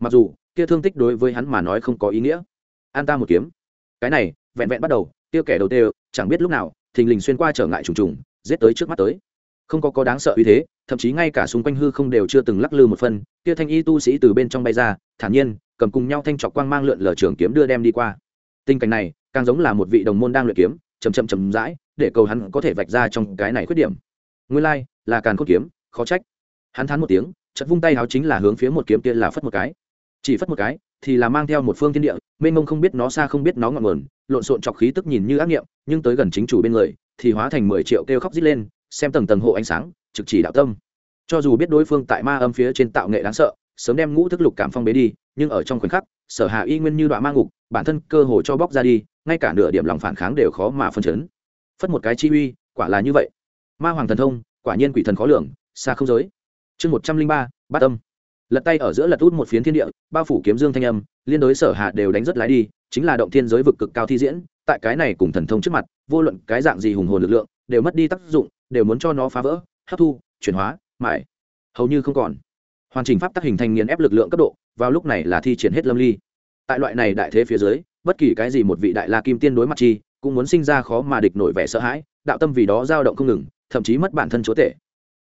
mặc dù, kia thương tích đối với hắn mà nói không có ý nghĩa. An ta một kiếm. Cái này, vẹn vẹn bắt đầu, kia kẻ đầu tê, chẳng biết lúc nào, thình lình xuyên qua trở ngại trùng trùng, giết tới trước mắt tới. Không có có đáng sợ uy thế, thậm chí ngay cả xung quanh hư không đều chưa từng lắc lư một phân, kia thanh y tu sĩ từ bên trong bay ra, thản nhiên, cầm cùng nhau thanh trọc quang mang lượn lờ trường kiếm đưa đem đi qua. Tình cảnh này, càng giống là một vị đồng môn đang luyện kiếm chầm chậm chầm rãi, để cầu hắn có thể vạch ra trong cái này khuyết điểm. Nguyên lai, là càn cốt kiếm, khó trách. Hắn thán một tiếng chật vung tay háo chính là hướng phía một kiếm kia là phất một cái chỉ phất một cái, thì là mang theo một phương thiên địa, mênh mông không biết nó xa không biết nó ngọn nguồn, lộn xộn chọc khí tức nhìn như ác nghiệm, nhưng tới gần chính chủ bên người, thì hóa thành mười triệu kêu khóc rít lên, xem tầng tầng hộ ánh sáng, trực chỉ đạo tâm. Cho dù biết đối phương tại ma âm phía trên tạo nghệ đáng sợ, sớm đem ngũ thức lục cảm phong bế đi, nhưng ở trong khoảnh khắc, sở hạ y nguyên như đoạn ma ngục, bản thân cơ hồ cho bóc ra đi, ngay cả nửa điểm lòng phản kháng đều khó mà phân chấn. Phất một cái chi uy, quả là như vậy. Ma hoàng thần thông, quả nhiên quỷ thần khó lường, xa không giới. Chương một trăm linh ba, bát âm lật tay ở giữa lật út một phiến thiên địa, bao phủ kiếm dương thanh âm, liên đối sở hạ đều đánh rất lái đi, chính là động thiên giới vực cực cao thi diễn, tại cái này cùng thần thông trước mặt, vô luận cái dạng gì hùng hồn lực lượng, đều mất đi tác dụng, đều muốn cho nó phá vỡ, hấp thu, chuyển hóa, mãi. Hầu như không còn. Hoàn chỉnh pháp tác hình thành nghiền ép lực lượng cấp độ, vào lúc này là thi triển hết lâm ly. Tại loại này đại thế phía dưới, bất kỳ cái gì một vị đại la kim tiên đối mặt chi, cũng muốn sinh ra khó mà địch nổi vẻ sợ hãi, đạo tâm vì đó dao động không ngừng, thậm chí mất bản thân chúa tể.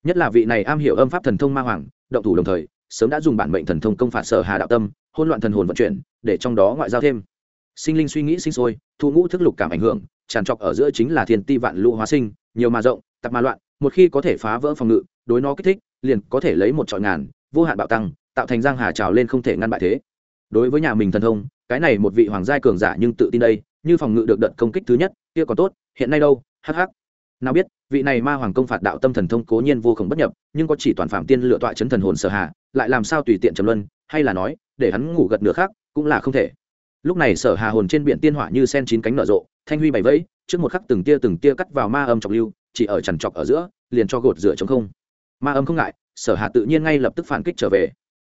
Nhất là vị này am hiểu âm pháp thần thông ma hoàng, động thủ đồng thời sớm đã dùng bản mệnh thần thông công phạt sở hà đạo tâm hôn loạn thần hồn vận chuyển, để trong đó ngoại giao thêm. Sinh linh suy nghĩ sinh sôi, thu ngũ thức lục cảm ảnh hưởng, tràn trọc ở giữa chính là thiên ti vạn lũ hóa sinh, nhiều mà rộng tập mà loạn, một khi có thể phá vỡ phòng ngự, đối nó kích thích, liền có thể lấy một trọi ngàn, vô hạn bạo tăng, tạo thành giang hà trào lên không thể ngăn bại thế. Đối với nhà mình thần thông, cái này một vị hoàng giai cường giả nhưng tự tin đây, như phòng ngự được đợt công kích thứ nhất, kia còn tốt, hiện nay đâu, hắc hắc. Nào biết, vị này ma hoàng công phạt đạo tâm thần thông cố nhiên vô cùng bất nhập, nhưng có chỉ toàn phạm tiên lựa tọa chấn thần hồn sở hạ lại làm sao tùy tiện trầm luân, hay là nói, để hắn ngủ gật nửa khác cũng là không thể. Lúc này sở hà hồn trên biển tiên hỏa như sen chín cánh nở rộ, thanh huy bảy vẫy, trước một khắc từng tia từng tia cắt vào ma âm trọng lưu, chỉ ở chằn trọc ở giữa, liền cho gột rửa chống không. Ma âm không ngại, sở hà tự nhiên ngay lập tức phản kích trở về.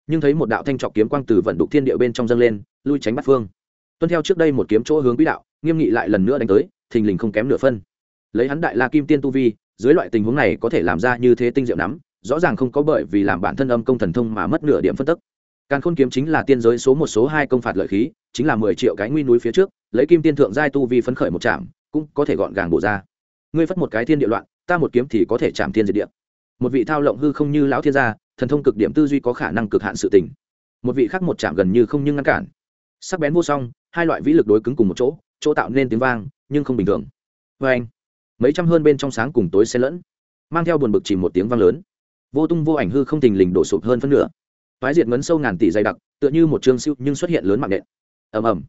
Nhưng thấy một đạo thanh trọc kiếm quang từ vận đục thiên địa bên trong dâng lên, lui tránh bắt phương. Tuân theo trước đây một kiếm chỗ hướng quỹ đạo, nghiêm nghị lại lần nữa đánh tới, thình lình không kém nửa phân. Lấy hắn đại la kim tiên tu vi, dưới loại tình huống này có thể làm ra như thế tinh diệu nắm rõ ràng không có bởi vì làm bản thân âm công thần thông mà mất nửa điểm phân tức. Càn khôn kiếm chính là tiên giới số một số hai công phạt lợi khí, chính là mười triệu cái nguy núi phía trước, lấy kim tiên thượng giai tu vi phấn khởi một chạm cũng có thể gọn gàng bổ ra. Ngươi phất một cái thiên địa loạn, ta một kiếm thì có thể chạm thiên diệt địa. Một vị thao lộng hư không như lão thiên gia, thần thông cực điểm tư duy có khả năng cực hạn sự tình. Một vị khác một chạm gần như không nhưng ngăn cản. Sắc bén vô song, hai loại vĩ lực đối cứng cùng một chỗ chỗ tạo nên tiếng vang, nhưng không bình thường. Vê anh mấy trăm hơn bên trong sáng cùng tối xen lẫn. Mang theo buồn bực chỉ một tiếng vang lớn vô tung vô ảnh hư không tình lình đổ sụp hơn phân nửa. Toái diệt ngấn sâu ngàn tỷ dày đặc, tựa như một chương siêu nhưng xuất hiện lớn mạng nện. Ầm ầm.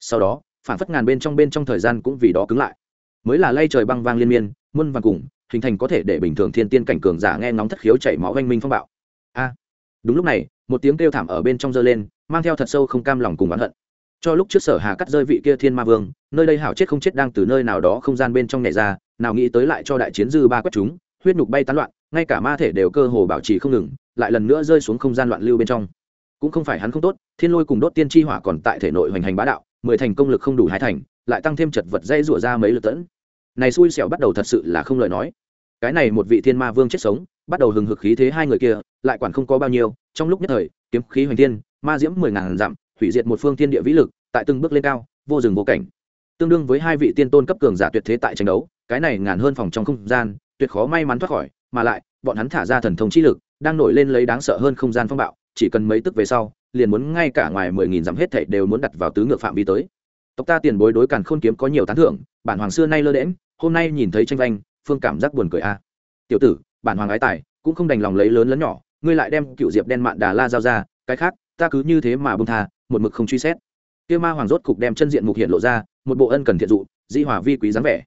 Sau đó, phản phất ngàn bên trong bên trong thời gian cũng vì đó cứng lại. Mới là lay trời băng vang liên miên, muôn vàng cùng, hình thành có thể để bình thường thiên tiên cảnh cường giả nghe ngóng thất khiếu chảy máu oanh minh phong bạo. A. Đúng lúc này, một tiếng kêu thảm ở bên trong giơ lên, mang theo thật sâu không cam lòng cùng oán hận. Cho lúc trước sở hà cắt rơi vị kia thiên ma vương, nơi đây hảo chết không chết đang từ nơi nào đó không gian bên trong nhảy ra, nào nghĩ tới lại cho đại chiến dư ba quét chúng, huyết nhục bay tán loạn ngay cả ma thể đều cơ hồ bảo trì không ngừng, lại lần nữa rơi xuống không gian loạn lưu bên trong. Cũng không phải hắn không tốt, thiên lôi cùng đốt tiên chi hỏa còn tại thể nội hoành hành bá đạo, mười thành công lực không đủ hai thành, lại tăng thêm chật vật dây rủa ra mấy lượt tẫn. Này xui xẻo bắt đầu thật sự là không lời nói. Cái này một vị thiên ma vương chết sống, bắt đầu hừng hực khí thế hai người kia, lại quản không có bao nhiêu, trong lúc nhất thời, kiếm khí hoành thiên, ma diễm mười ngàn dặm, hủy diệt một phương thiên địa vĩ lực, tại từng bước lên cao, vô rừng vô cảnh. Tương đương với hai vị tiên tôn cấp cường giả tuyệt thế tại tranh đấu, cái này ngàn hơn phòng trong không gian, tuyệt khó may mắn thoát khỏi mà lại, bọn hắn thả ra thần thông chi lực, đang nổi lên lấy đáng sợ hơn không gian phong bạo, chỉ cần mấy tức về sau, liền muốn ngay cả ngoài mười nghìn dặm hết thảy đều muốn đặt vào tứ ngược phạm vi tới. Tộc ta tiền bối đối càn khôn kiếm có nhiều tán thưởng, bản hoàng xưa nay lơ đễm hôm nay nhìn thấy tranh vanh, phương cảm giác buồn cười a. Tiểu tử, bản hoàng ái tài, cũng không đành lòng lấy lớn lớn nhỏ, ngươi lại đem cựu diệp đen mạn đà la giao ra, cái khác, ta cứ như thế mà bông tha, một mực không truy xét. Kia ma hoàng rốt cục đem chân diện mục hiện lộ ra, một bộ ân cần thiện dụ di hòa vi quý dáng vẻ.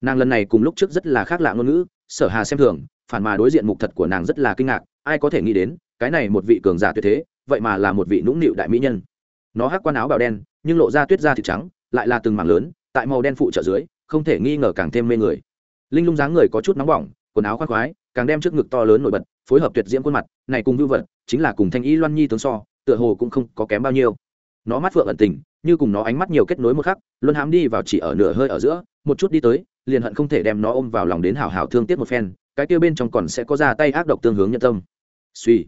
Nàng lần này cùng lúc trước rất là khác lạ ngôn ngữ, sở hà xem thường phản mà đối diện mục thật của nàng rất là kinh ngạc, ai có thể nghĩ đến, cái này một vị cường giả tuyệt thế, vậy mà là một vị nũng nịu đại mỹ nhân. Nó hắc quan áo bào đen, nhưng lộ ra tuyết da thịt trắng, lại là từng mảng lớn, tại màu đen phụ trợ dưới, không thể nghi ngờ càng thêm mê người. Linh lung dáng người có chút nóng bỏng, quần áo khoác khoái, càng đem trước ngực to lớn nổi bật, phối hợp tuyệt diễm khuôn mặt, này cùng vưu vật, chính là cùng thanh y loan nhi tướng so, tựa hồ cũng không có kém bao nhiêu. Nó mắt phượng ẩn tình, như cùng nó ánh mắt nhiều kết nối một khắc luôn hám đi vào chỉ ở nửa hơi ở giữa, một chút đi tới, liền hận không thể đem nó ôm vào lòng đến hào hào thương tiếc một phen cái kia bên trong còn sẽ có ra tay ác độc tương hướng nhân tâm. Suy.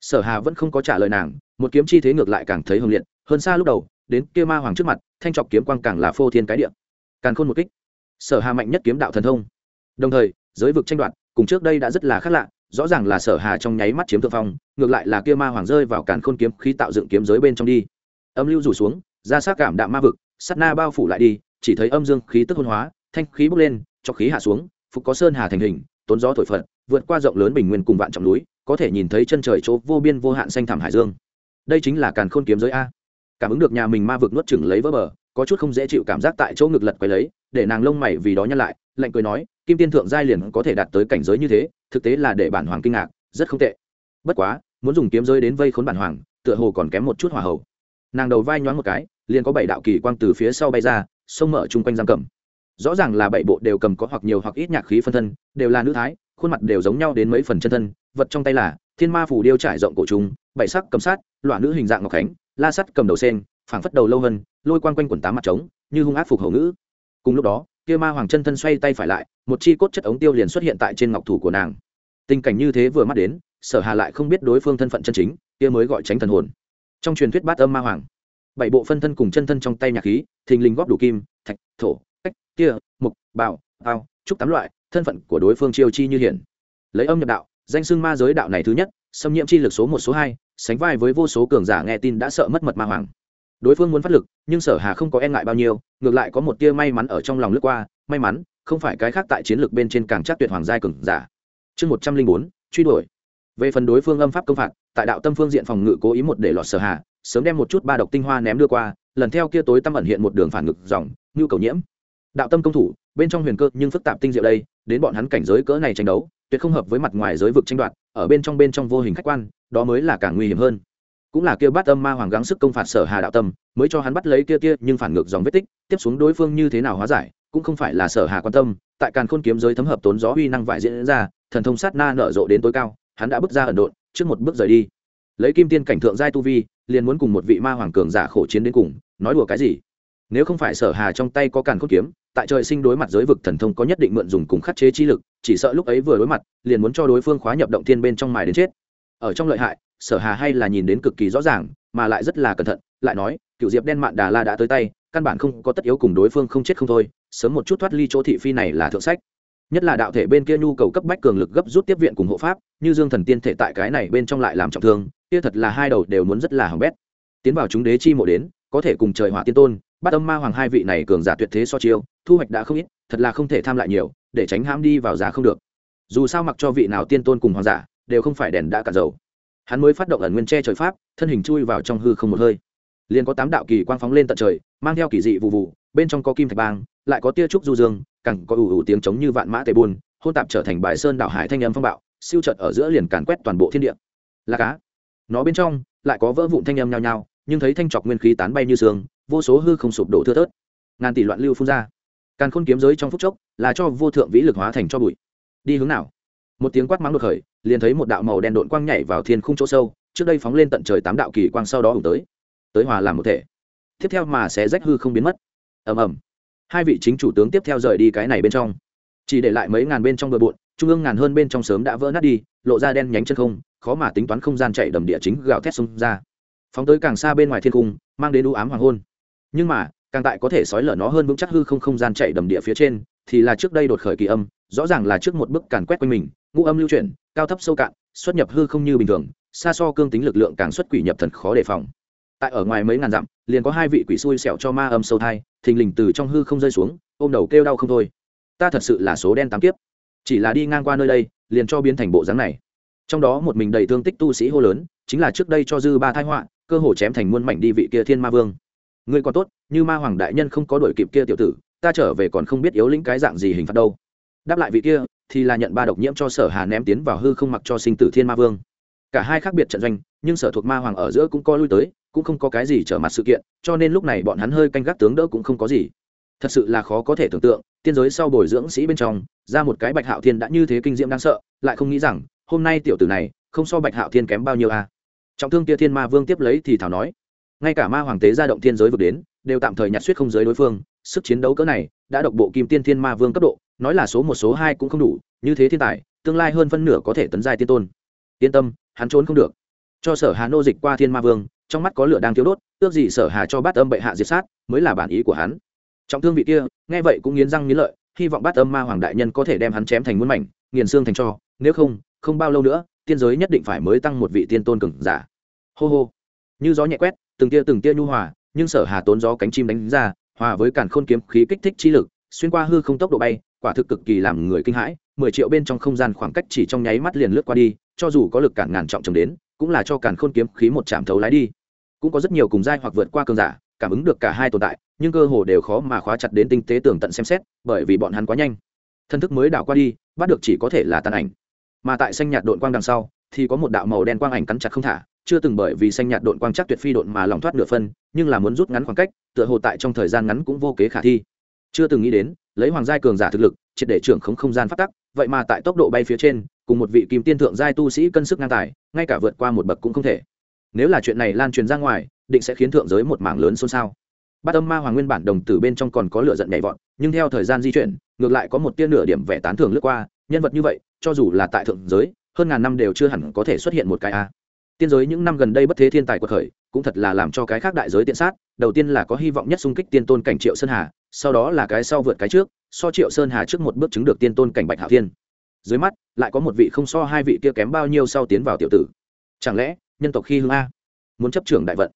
Sở hà vẫn không có trả lời nàng, một kiếm chi thế ngược lại càng thấy hưng liệt, hơn xa lúc đầu, đến kia ma hoàng trước mặt, thanh trọc kiếm quang càng là phô thiên cái địa. Càng khôn một kích. Sở hà mạnh nhất kiếm đạo thần thông. Đồng thời, giới vực tranh đoạt, cùng trước đây đã rất là khác lạ, rõ ràng là sở hà trong nháy mắt chiếm thượng phong, ngược lại là kia ma hoàng rơi vào càn khôn kiếm khí tạo dựng kiếm giới bên trong đi. Âm lưu rủ xuống, ra sát cảm đạm ma vực, sát na bao phủ lại đi, chỉ thấy âm dương khí tức hôn hóa, thanh khí bốc lên, cho khí hạ xuống, phục có sơn hà thành hình tốn gió thổi phật, vượt qua rộng lớn bình nguyên cùng vạn trọng núi, có thể nhìn thấy chân trời chỗ vô biên vô hạn xanh thảm hải dương. Đây chính là càn khôn kiếm giới a. Cảm ứng được nhà mình ma vực nuốt chửng lấy vỡ bờ, có chút không dễ chịu cảm giác tại chỗ ngực lật quay lấy, để nàng lông mày vì đó nhăn lại, lạnh cười nói, kim tiên thượng giai liền có thể đạt tới cảnh giới như thế, thực tế là để bản hoàng kinh ngạc, rất không tệ. Bất quá, muốn dùng kiếm giới đến vây khốn bản hoàng, tựa hồ còn kém một chút hỏa hầu. nàng đầu vai nhoáng một cái, liền có bảy đạo kỳ quang từ phía sau bay ra, sông mở chung quanh giam cầm rõ ràng là bảy bộ đều cầm có hoặc nhiều hoặc ít nhạc khí phân thân, đều là nữ thái, khuôn mặt đều giống nhau đến mấy phần chân thân, vật trong tay là thiên ma phủ điêu trải rộng cổ trùng, bảy sắc cầm sát loạn nữ hình dạng ngọc khánh, la sắt cầm đầu sen, phảng phất đầu lâu hơn, lôi quang quanh quần tám mặt trống, như hung ác phục hầu ngữ. Cùng lúc đó, kia ma hoàng chân thân xoay tay phải lại, một chi cốt chất ống tiêu liền xuất hiện tại trên ngọc thủ của nàng. Tình cảnh như thế vừa mắt đến, sở hà lại không biết đối phương thân phận chân chính, kia mới gọi tránh thần hồn. Trong truyền thuyết bát âm ma hoàng, bảy bộ phân thân cùng chân thân trong tay nhạc khí, thình lình góp đủ kim, thạch, thổ kia, mục, bảo ao trúc tám loại, thân phận của đối phương chiêu chi như hiển lấy âm nhập đạo, danh xưng ma giới đạo này thứ nhất, xâm nhiễm chi lực số một, số hai, sánh vai với vô số cường giả nghe tin đã sợ mất mật ma hoàng. Đối phương muốn phát lực, nhưng sở hà không có e ngại bao nhiêu, ngược lại có một tia may mắn ở trong lòng lướt qua, may mắn, không phải cái khác tại chiến lược bên trên càng chắc tuyệt hoàng giai cường giả. Chương một trăm linh bốn, truy đuổi. Về phần đối phương âm pháp công phạt, tại đạo tâm phương diện phòng ngự cố ý một để lọt sở hà, sớm đem một chút ba độc tinh hoa ném đưa qua, lần theo kia tối tâm ẩn hiện một đường phản ngực dòng ngưu cầu nhiễm đạo tâm công thủ, bên trong huyền cơ nhưng phức tạp tinh diệu đây, đến bọn hắn cảnh giới cỡ này tranh đấu, tuyệt không hợp với mặt ngoài giới vực tranh đoạt, ở bên trong bên trong vô hình khách quan, đó mới là càng nguy hiểm hơn. Cũng là kia bát âm ma hoàng gắng sức công phạt sở hà đạo tâm, mới cho hắn bắt lấy kia kia nhưng phản ngược dòng vết tích, tiếp xuống đối phương như thế nào hóa giải, cũng không phải là sở hà quan tâm, tại càn khôn kiếm giới thấm hợp tốn gió uy năng vải diễn ra, thần thông sát na nở rộ đến tối cao, hắn đã bước ra ẩn độn, trước một bước rời đi. Lấy kim tiên cảnh thượng giai tu vi, liền muốn cùng một vị ma hoàng cường giả khổ chiến đến cùng, nói đùa cái gì? Nếu không phải sở hà trong tay có càn khôn kiếm tại trời sinh đối mặt giới vực thần thông có nhất định mượn dùng cùng khắc chế chi lực, chỉ sợ lúc ấy vừa đối mặt, liền muốn cho đối phương khóa nhập động thiên bên trong mài đến chết. Ở trong lợi hại, sở hà hay là nhìn đến cực kỳ rõ ràng, mà lại rất là cẩn thận, lại nói cựu diệp đen mạn đà la đã tới tay, căn bản không có tất yếu cùng đối phương không chết không thôi, sớm một chút thoát ly chỗ thị phi này là thượng sách. Nhất là đạo thể bên kia nhu cầu cấp bách cường lực gấp rút tiếp viện cùng hộ pháp, như dương thần tiên thể tại cái này bên trong lại làm trọng thương, kia thật là hai đầu đều muốn rất là hỏng bét. Tiến vào chúng đế chi mộ đến, có thể cùng trời hỏa tiên tôn bắt âm ma hoàng hai vị này cường giả tuyệt thế so chiêu, thu hoạch đã không ít, thật là không thể tham lại nhiều, để tránh hãm đi vào giả không được. Dù sao mặc cho vị nào tiên tôn cùng hoàng giả, đều không phải đèn đã cả dầu. Hắn mới phát động ẩn nguyên che trời pháp, thân hình chui vào trong hư không một hơi. Liền có tám đạo kỳ quang phóng lên tận trời, mang theo kỳ dị vụ vụ, bên trong có kim thạch bang, lại có tia trúc du dương, cẳng có ủ ủ tiếng trống như vạn mã tề buôn, hôn tạp trở thành bài sơn đảo hải thanh âm phong bạo, siêu trợt ở giữa liền càn quét toàn bộ thiên địa. Là cá. Nó bên trong, lại có vỡ vụn thanh âm nhao nhao, nhưng thấy thanh trọc nguyên khí tán bay như sương vô số hư không sụp đổ thưa thớt. Ngàn tỷ loạn lưu phun ra. Càn khôn kiếm giới trong phút chốc là cho vô thượng vĩ lực hóa thành cho bụi. Đi hướng nào? Một tiếng quát mắng đột khởi, liền thấy một đạo màu đen độn quang nhảy vào thiên khung chỗ sâu, trước đây phóng lên tận trời tám đạo kỳ quang sau đó hùng tới. Tới hòa làm một thể. Tiếp theo mà sẽ rách hư không biến mất. Ầm ầm. Hai vị chính chủ tướng tiếp theo rời đi cái này bên trong. Chỉ để lại mấy ngàn bên trong bờ bộn, trung ương ngàn hơn bên trong sớm đã vỡ nát đi, lộ ra đen nhánh chân không, khó mà tính toán không gian chạy đầm địa chính gạo thét xông ra. Phóng tới càng xa bên ngoài thiên cung mang đến u ám hoàng hôn nhưng mà, càng tại có thể sói lở nó hơn vững chắc hư không không gian chạy đầm địa phía trên, thì là trước đây đột khởi kỳ âm, rõ ràng là trước một bức càn quét quanh mình, ngũ âm lưu chuyển, cao thấp sâu cạn, xuất nhập hư không như bình thường, xa so cương tính lực lượng càng xuất quỷ nhập thần khó đề phòng. Tại ở ngoài mấy ngàn dặm, liền có hai vị quỷ xui xẻo cho ma âm sâu thai, thình lình từ trong hư không rơi xuống, ôm đầu kêu đau không thôi. Ta thật sự là số đen tám kiếp. Chỉ là đi ngang qua nơi đây, liền cho biến thành bộ dáng này. Trong đó một mình đầy thương tích tu sĩ hô lớn, chính là trước đây cho dư ba thái họa, cơ hồ chém thành muôn mảnh đi vị kia thiên ma vương ngươi còn tốt, như ma hoàng đại nhân không có đuổi kịp kia tiểu tử, ta trở về còn không biết yếu lĩnh cái dạng gì hình phạt đâu. Đáp lại vị kia, thì là nhận ba độc nhiễm cho sở hà ném tiến vào hư không mặc cho sinh tử thiên ma vương. Cả hai khác biệt trận doanh, nhưng sở thuộc ma hoàng ở giữa cũng coi lui tới, cũng không có cái gì trở mặt sự kiện, cho nên lúc này bọn hắn hơi canh gác tướng đỡ cũng không có gì. Thật sự là khó có thể tưởng tượng, tiên giới sau bồi dưỡng sĩ bên trong, ra một cái bạch hạo thiên đã như thế kinh diễm đáng sợ, lại không nghĩ rằng, hôm nay tiểu tử này, không so bạch hạo thiên kém bao nhiêu à. trọng thương kia thiên ma vương tiếp lấy thì thảo nói ngay cả ma hoàng tế gia động thiên giới vượt đến, đều tạm thời nhặt suýt không giới đối phương. Sức chiến đấu cỡ này, đã độc bộ kim tiên thiên ma vương cấp độ, nói là số một, số hai cũng không đủ, như thế thiên tài, tương lai hơn phân nửa có thể tấn giai tiên tôn. Yên tâm, hắn trốn không được. Cho sở hà nô dịch qua thiên ma vương, trong mắt có lửa đang thiếu đốt, ước gì sở hà cho bát âm bệ hạ diệt sát, mới là bản ý của hắn. Trọng thương vị kia, nghe vậy cũng nghiến răng nghiến lợi, hy vọng bát âm ma hoàng đại nhân có thể đem hắn chém thành muôn mảnh, nghiền xương thành cho, nếu không không bao lâu nữa, tiên giới nhất định phải mới tăng một vị tiên tôn cường giả. Hô hô. Như gió nhẹ quét từng tia từng tia nhu hòa, nhưng sở hà tốn gió cánh chim đánh ra, hòa với càn khôn kiếm khí kích thích chi lực, xuyên qua hư không tốc độ bay, quả thực cực kỳ làm người kinh hãi, mười triệu bên trong không gian khoảng cách chỉ trong nháy mắt liền lướt qua đi, cho dù có lực cản ngàn trọng chồng đến, cũng là cho càn khôn kiếm khí một chạm thấu lái đi. Cũng có rất nhiều cùng giai hoặc vượt qua cường giả, cảm ứng được cả hai tồn tại, nhưng cơ hồ đều khó mà khóa chặt đến tinh tế tường tận xem xét, bởi vì bọn hắn quá nhanh. Thân thức mới đảo qua đi, bắt được chỉ có thể là tàn ảnh. Mà tại xanh nhạt đội quang đằng sau thì có một đạo màu đen quang ảnh cắn chặt không thả, chưa từng bởi vì xanh nhạt độn quang chắc tuyệt phi độn mà lòng thoát nửa phân, nhưng là muốn rút ngắn khoảng cách, tựa hồ tại trong thời gian ngắn cũng vô kế khả thi. Chưa từng nghĩ đến, lấy hoàng giai cường giả thực lực, triệt để trưởng khống không gian phát tắc, vậy mà tại tốc độ bay phía trên, cùng một vị kim tiên thượng giai tu sĩ cân sức ngang tài, ngay cả vượt qua một bậc cũng không thể. Nếu là chuyện này lan truyền ra ngoài, định sẽ khiến thượng giới một mảng lớn xôn xao. Bát âm ma hoàng nguyên bản đồng tử bên trong còn có lửa giận nhảy vọt, nhưng theo thời gian di chuyển, ngược lại có một tia nửa điểm vẻ tán thưởng lướt qua, nhân vật như vậy, cho dù là tại thượng giới hơn ngàn năm đều chưa hẳn có thể xuất hiện một cái a. Tiên giới những năm gần đây bất thế thiên tài quật khởi, cũng thật là làm cho cái khác đại giới tiện sát, đầu tiên là có hy vọng nhất xung kích tiên tôn cảnh triệu sơn hà, sau đó là cái sau vượt cái trước, so triệu sơn hà trước một bước chứng được tiên tôn cảnh bạch hạ thiên. Dưới mắt, lại có một vị không so hai vị kia kém bao nhiêu sau tiến vào tiểu tử. Chẳng lẽ, nhân tộc khi hương a? Muốn chấp trưởng đại vận?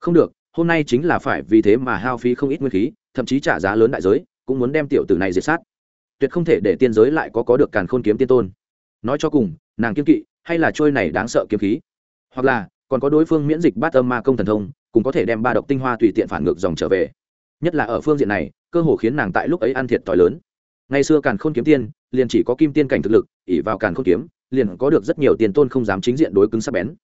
Không được, hôm nay chính là phải vì thế mà hao phí không ít nguyên khí, thậm chí trả giá lớn đại giới, cũng muốn đem tiểu tử này diệt sát. Tuyệt không thể để tiên giới lại có có được càn khôn kiếm tiên tôn. Nói cho cùng nàng kiếm kỵ, hay là trôi này đáng sợ kiếm khí? Hoặc là, còn có đối phương miễn dịch bát âm ma công thần thông, cũng có thể đem ba độc tinh hoa tùy tiện phản ngược dòng trở về. Nhất là ở phương diện này, cơ hồ khiến nàng tại lúc ấy ăn thiệt thòi lớn. Ngày xưa càn khôn kiếm tiên, liền chỉ có kim tiên cảnh thực lực ỉ vào càn khôn kiếm, liền có được rất nhiều tiền tôn không dám chính diện đối cứng sắc bén.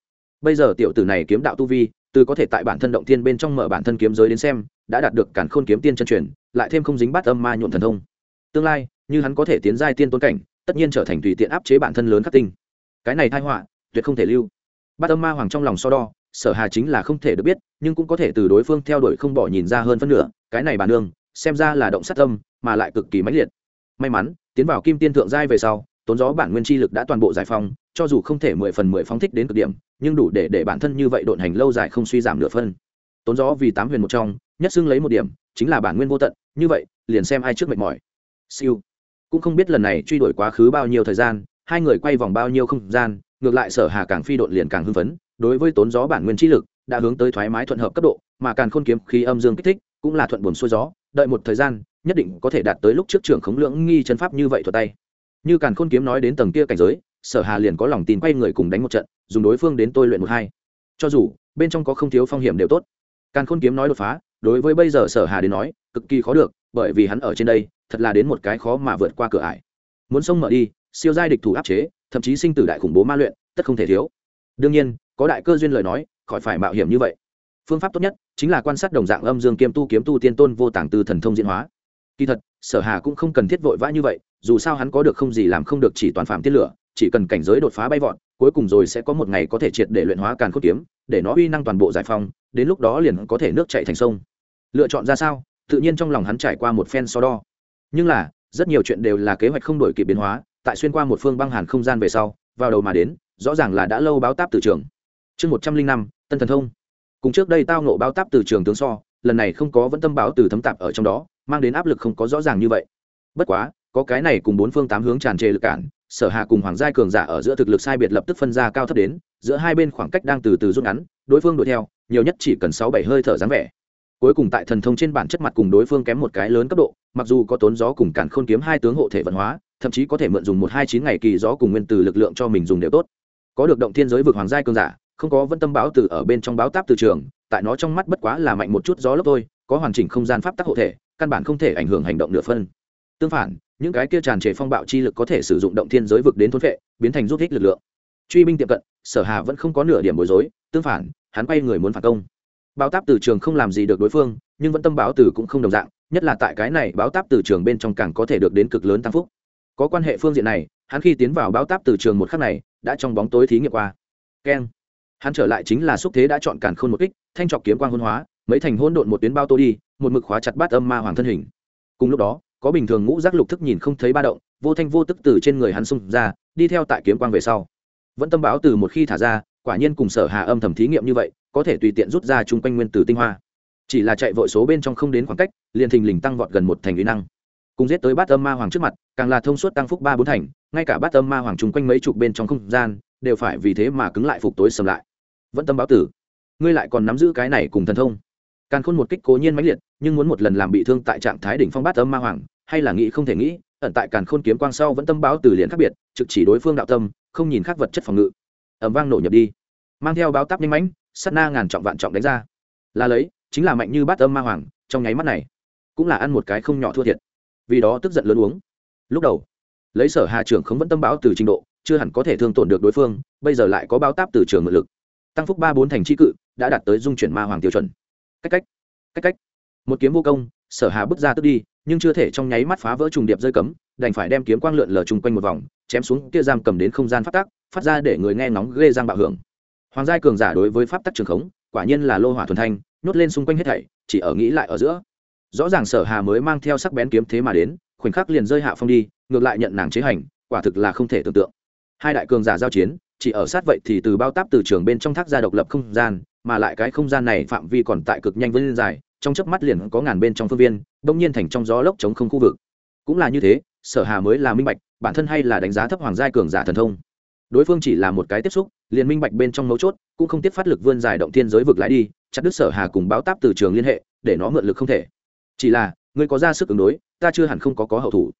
Bây giờ tiểu tử này kiếm đạo tu vi, từ có thể tại bản thân động tiên bên trong mở bản thân kiếm giới đến xem, đã đạt được càn khôn kiếm tiên chân truyền, lại thêm không dính bát âm ma nhuộn thần thông. Tương lai, như hắn có thể tiến giai tiên tôn cảnh, tất nhiên trở thành tùy tiện áp chế bản thân lớn khắc tinh cái này thai họa tuyệt không thể lưu. Bát âm ma hoàng trong lòng so đo, sở hà chính là không thể được biết, nhưng cũng có thể từ đối phương theo đuổi không bỏ nhìn ra hơn phân nửa, cái này bà nương, xem ra là động sát tâm, mà lại cực kỳ mãnh liệt. May mắn, tiến vào kim tiên thượng giai về sau, tốn gió bản nguyên chi lực đã toàn bộ giải phóng, cho dù không thể mười phần mười phóng thích đến cực điểm, nhưng đủ để để bản thân như vậy độn hành lâu dài không suy giảm nửa phân. Tốn gió vì tám huyền một trong, nhất xưng lấy một điểm, chính là bản nguyên vô tận, như vậy, liền xem ai trước mệt mỏi. Siêu. Cũng không biết lần này truy đuổi quá khứ bao nhiêu thời gian hai người quay vòng bao nhiêu không gian, ngược lại sở hà càng phi độn liền càng hưng phấn, đối với tốn gió bản nguyên trí lực, đã hướng tới thoải mái thuận hợp cấp độ, mà càng khôn kiếm khí âm dương kích thích, cũng là thuận buồn xuôi gió, đợi một thời gian, nhất định có thể đạt tới lúc trước trưởng khống lưỡng nghi chân pháp như vậy thuật tay. Như càn khôn kiếm nói đến tầng kia cảnh giới, sở hà liền có lòng tin quay người cùng đánh một trận, dùng đối phương đến tôi luyện một hai. Cho dù, bên trong có không thiếu phong hiểm đều tốt. Càn khôn kiếm nói đột phá, đối với bây giờ sở hà đến nói, cực kỳ khó được, bởi vì hắn ở trên đây, thật là đến một cái khó mà vượt qua cửa ải. Muốn xông mở đi siêu giai địch thủ áp chế, thậm chí sinh tử đại khủng bố ma luyện, tất không thể thiếu. Đương nhiên, có đại cơ duyên lời nói, khỏi phải mạo hiểm như vậy. Phương pháp tốt nhất chính là quan sát đồng dạng âm dương kiêm tu, kiếm tu tiên tôn vô tàng từ thần thông diễn hóa. Kỳ thật, sở hà cũng không cần thiết vội vã như vậy, dù sao hắn có được không gì làm không được chỉ toàn phạm tiết lửa, chỉ cần cảnh giới đột phá bay vọt, cuối cùng rồi sẽ có một ngày có thể triệt để luyện hóa càn khôn kiếm, để nó uy năng toàn bộ giải phong đến lúc đó liền có thể nước chạy thành sông. Lựa chọn ra sao? Tự nhiên trong lòng hắn trải qua một phen so đo. Nhưng là, rất nhiều chuyện đều là kế hoạch không đổi kịp biến hóa tại xuyên qua một phương băng hàn không gian về sau, vào đầu mà đến, rõ ràng là đã lâu báo táp từ trường. Chương một trăm linh năm, tân thần thông. Cùng trước đây tao nộ báo táp từ trường tướng so, lần này không có vẫn tâm báo từ thấm tạp ở trong đó, mang đến áp lực không có rõ ràng như vậy. Bất quá, có cái này cùng bốn phương tám hướng tràn trề lực cản, sở hạ cùng hoàng giai cường giả ở giữa thực lực sai biệt lập tức phân ra cao thấp đến, giữa hai bên khoảng cách đang từ từ rút ngắn, đối phương đuổi theo, nhiều nhất chỉ cần sáu bảy hơi thở dáng vẻ. Cuối cùng tại thần thông trên bản chất mặt cùng đối phương kém một cái lớn cấp độ, mặc dù có tốn gió cùng cản khôn kiếm hai tướng hộ thể vận hóa thậm chí có thể mượn dùng một hai chín ngày kỳ gió cùng nguyên từ lực lượng cho mình dùng đều tốt. Có được động thiên giới vực hoàng giai cường giả, không có vân tâm báo từ ở bên trong báo táp từ trường, tại nó trong mắt bất quá là mạnh một chút gió lốc thôi, có hoàn chỉnh không gian pháp tắc hộ thể, căn bản không thể ảnh hưởng hành động nửa phân. Tương phản, những cái kia tràn trề phong bạo chi lực có thể sử dụng động thiên giới vực đến thôn vệ, biến thành rút thích lực lượng. Truy binh tiệm cận, sở hà vẫn không có nửa điểm bối rối, tương phản, hắn quay người muốn phản công. Báo táp từ trường không làm gì được đối phương, nhưng vẫn tâm báo từ cũng không đồng dạng, nhất là tại cái này báo táp từ trường bên trong càng có thể được đến cực lớn tăng phúc có quan hệ phương diện này, hắn khi tiến vào báo táp từ trường một khắc này, đã trong bóng tối thí nghiệm qua. Keng. Hắn trở lại chính là xúc thế đã chọn càn khôn một kích, thanh trọc kiếm quang hôn hóa, mấy thành hôn độn một tuyến bao tô đi, một mực khóa chặt bát âm ma hoàng thân hình. Cùng lúc đó, có bình thường ngũ giác lục thức nhìn không thấy ba động, vô thanh vô tức từ trên người hắn xung ra, đi theo tại kiếm quang về sau. Vẫn tâm báo từ một khi thả ra, quả nhiên cùng sở hà âm thầm thí nghiệm như vậy, có thể tùy tiện rút ra chung quanh nguyên tử tinh hoa. Chỉ là chạy vội số bên trong không đến khoảng cách, liền thình lình tăng vọt gần một thành uy năng cùng giết tới bát âm ma hoàng trước mặt, càng là thông suốt tăng phúc ba bốn thành, ngay cả bát âm ma hoàng chung quanh mấy chục bên trong không gian, đều phải vì thế mà cứng lại phục tối sầm lại. Vẫn tâm báo tử, ngươi lại còn nắm giữ cái này cùng thần thông. Càn khôn một kích cố nhiên mãnh liệt, nhưng muốn một lần làm bị thương tại trạng thái đỉnh phong bát âm ma hoàng, hay là nghĩ không thể nghĩ, ẩn tại càn khôn kiếm quang sau vẫn tâm báo từ liền khác biệt, trực chỉ đối phương đạo tâm, không nhìn khác vật chất phòng ngự. Ẩm vang nổ nhập đi. Mang theo báo táp nhanh mãnh, sát na ngàn trọng vạn trọng đánh ra. Là lấy, chính là mạnh như bát âm ma hoàng, trong nháy mắt này, cũng là ăn một cái không nhỏ thua thiệt vì đó tức giận lớn uống. Lúc đầu, lấy sở hà trưởng không vẫn tâm báo từ trình độ, chưa hẳn có thể thương tổn được đối phương, bây giờ lại có báo táp từ trường mượn lực. Tăng phúc ba bốn thành tri cự, đã đạt tới dung chuyển ma hoàng tiêu chuẩn. Cách cách cách cách. Một kiếm vô công, sở hà bước ra tức đi, nhưng chưa thể trong nháy mắt phá vỡ trùng điệp rơi cấm, đành phải đem kiếm quang lượn lờ chung quanh một vòng, chém xuống kia giam cầm đến không gian phát tác, phát ra để người nghe nóng ghê giang bạo hưởng. Hoàng giai cường giả đối với pháp tắc trường khống, quả nhiên là lô hỏa thuần thanh, nhốt lên xung quanh hết thảy, chỉ ở nghĩ lại ở giữa rõ ràng sở hà mới mang theo sắc bén kiếm thế mà đến, khoảnh khắc liền rơi hạ phong đi, ngược lại nhận nàng chế hành, quả thực là không thể tưởng tượng. Hai đại cường giả giao chiến, chỉ ở sát vậy thì từ bao táp từ trường bên trong thác ra độc lập không gian, mà lại cái không gian này phạm vi còn tại cực nhanh với liên dài, trong chớp mắt liền có ngàn bên trong phương viên đông nhiên thành trong gió lốc chống không khu vực. Cũng là như thế, sở hà mới là minh bạch, bản thân hay là đánh giá thấp hoàng giai cường giả thần thông. Đối phương chỉ là một cái tiếp xúc, liền minh bạch bên trong mấu chốt, cũng không tiếp phát lực vươn dài động thiên giới vực lại đi, chặt đứt sở hà cùng báo táp từ trường liên hệ, để nó mượn lực không thể chỉ là người có ra sức ứng đối, ta chưa hẳn không có có hậu thủ.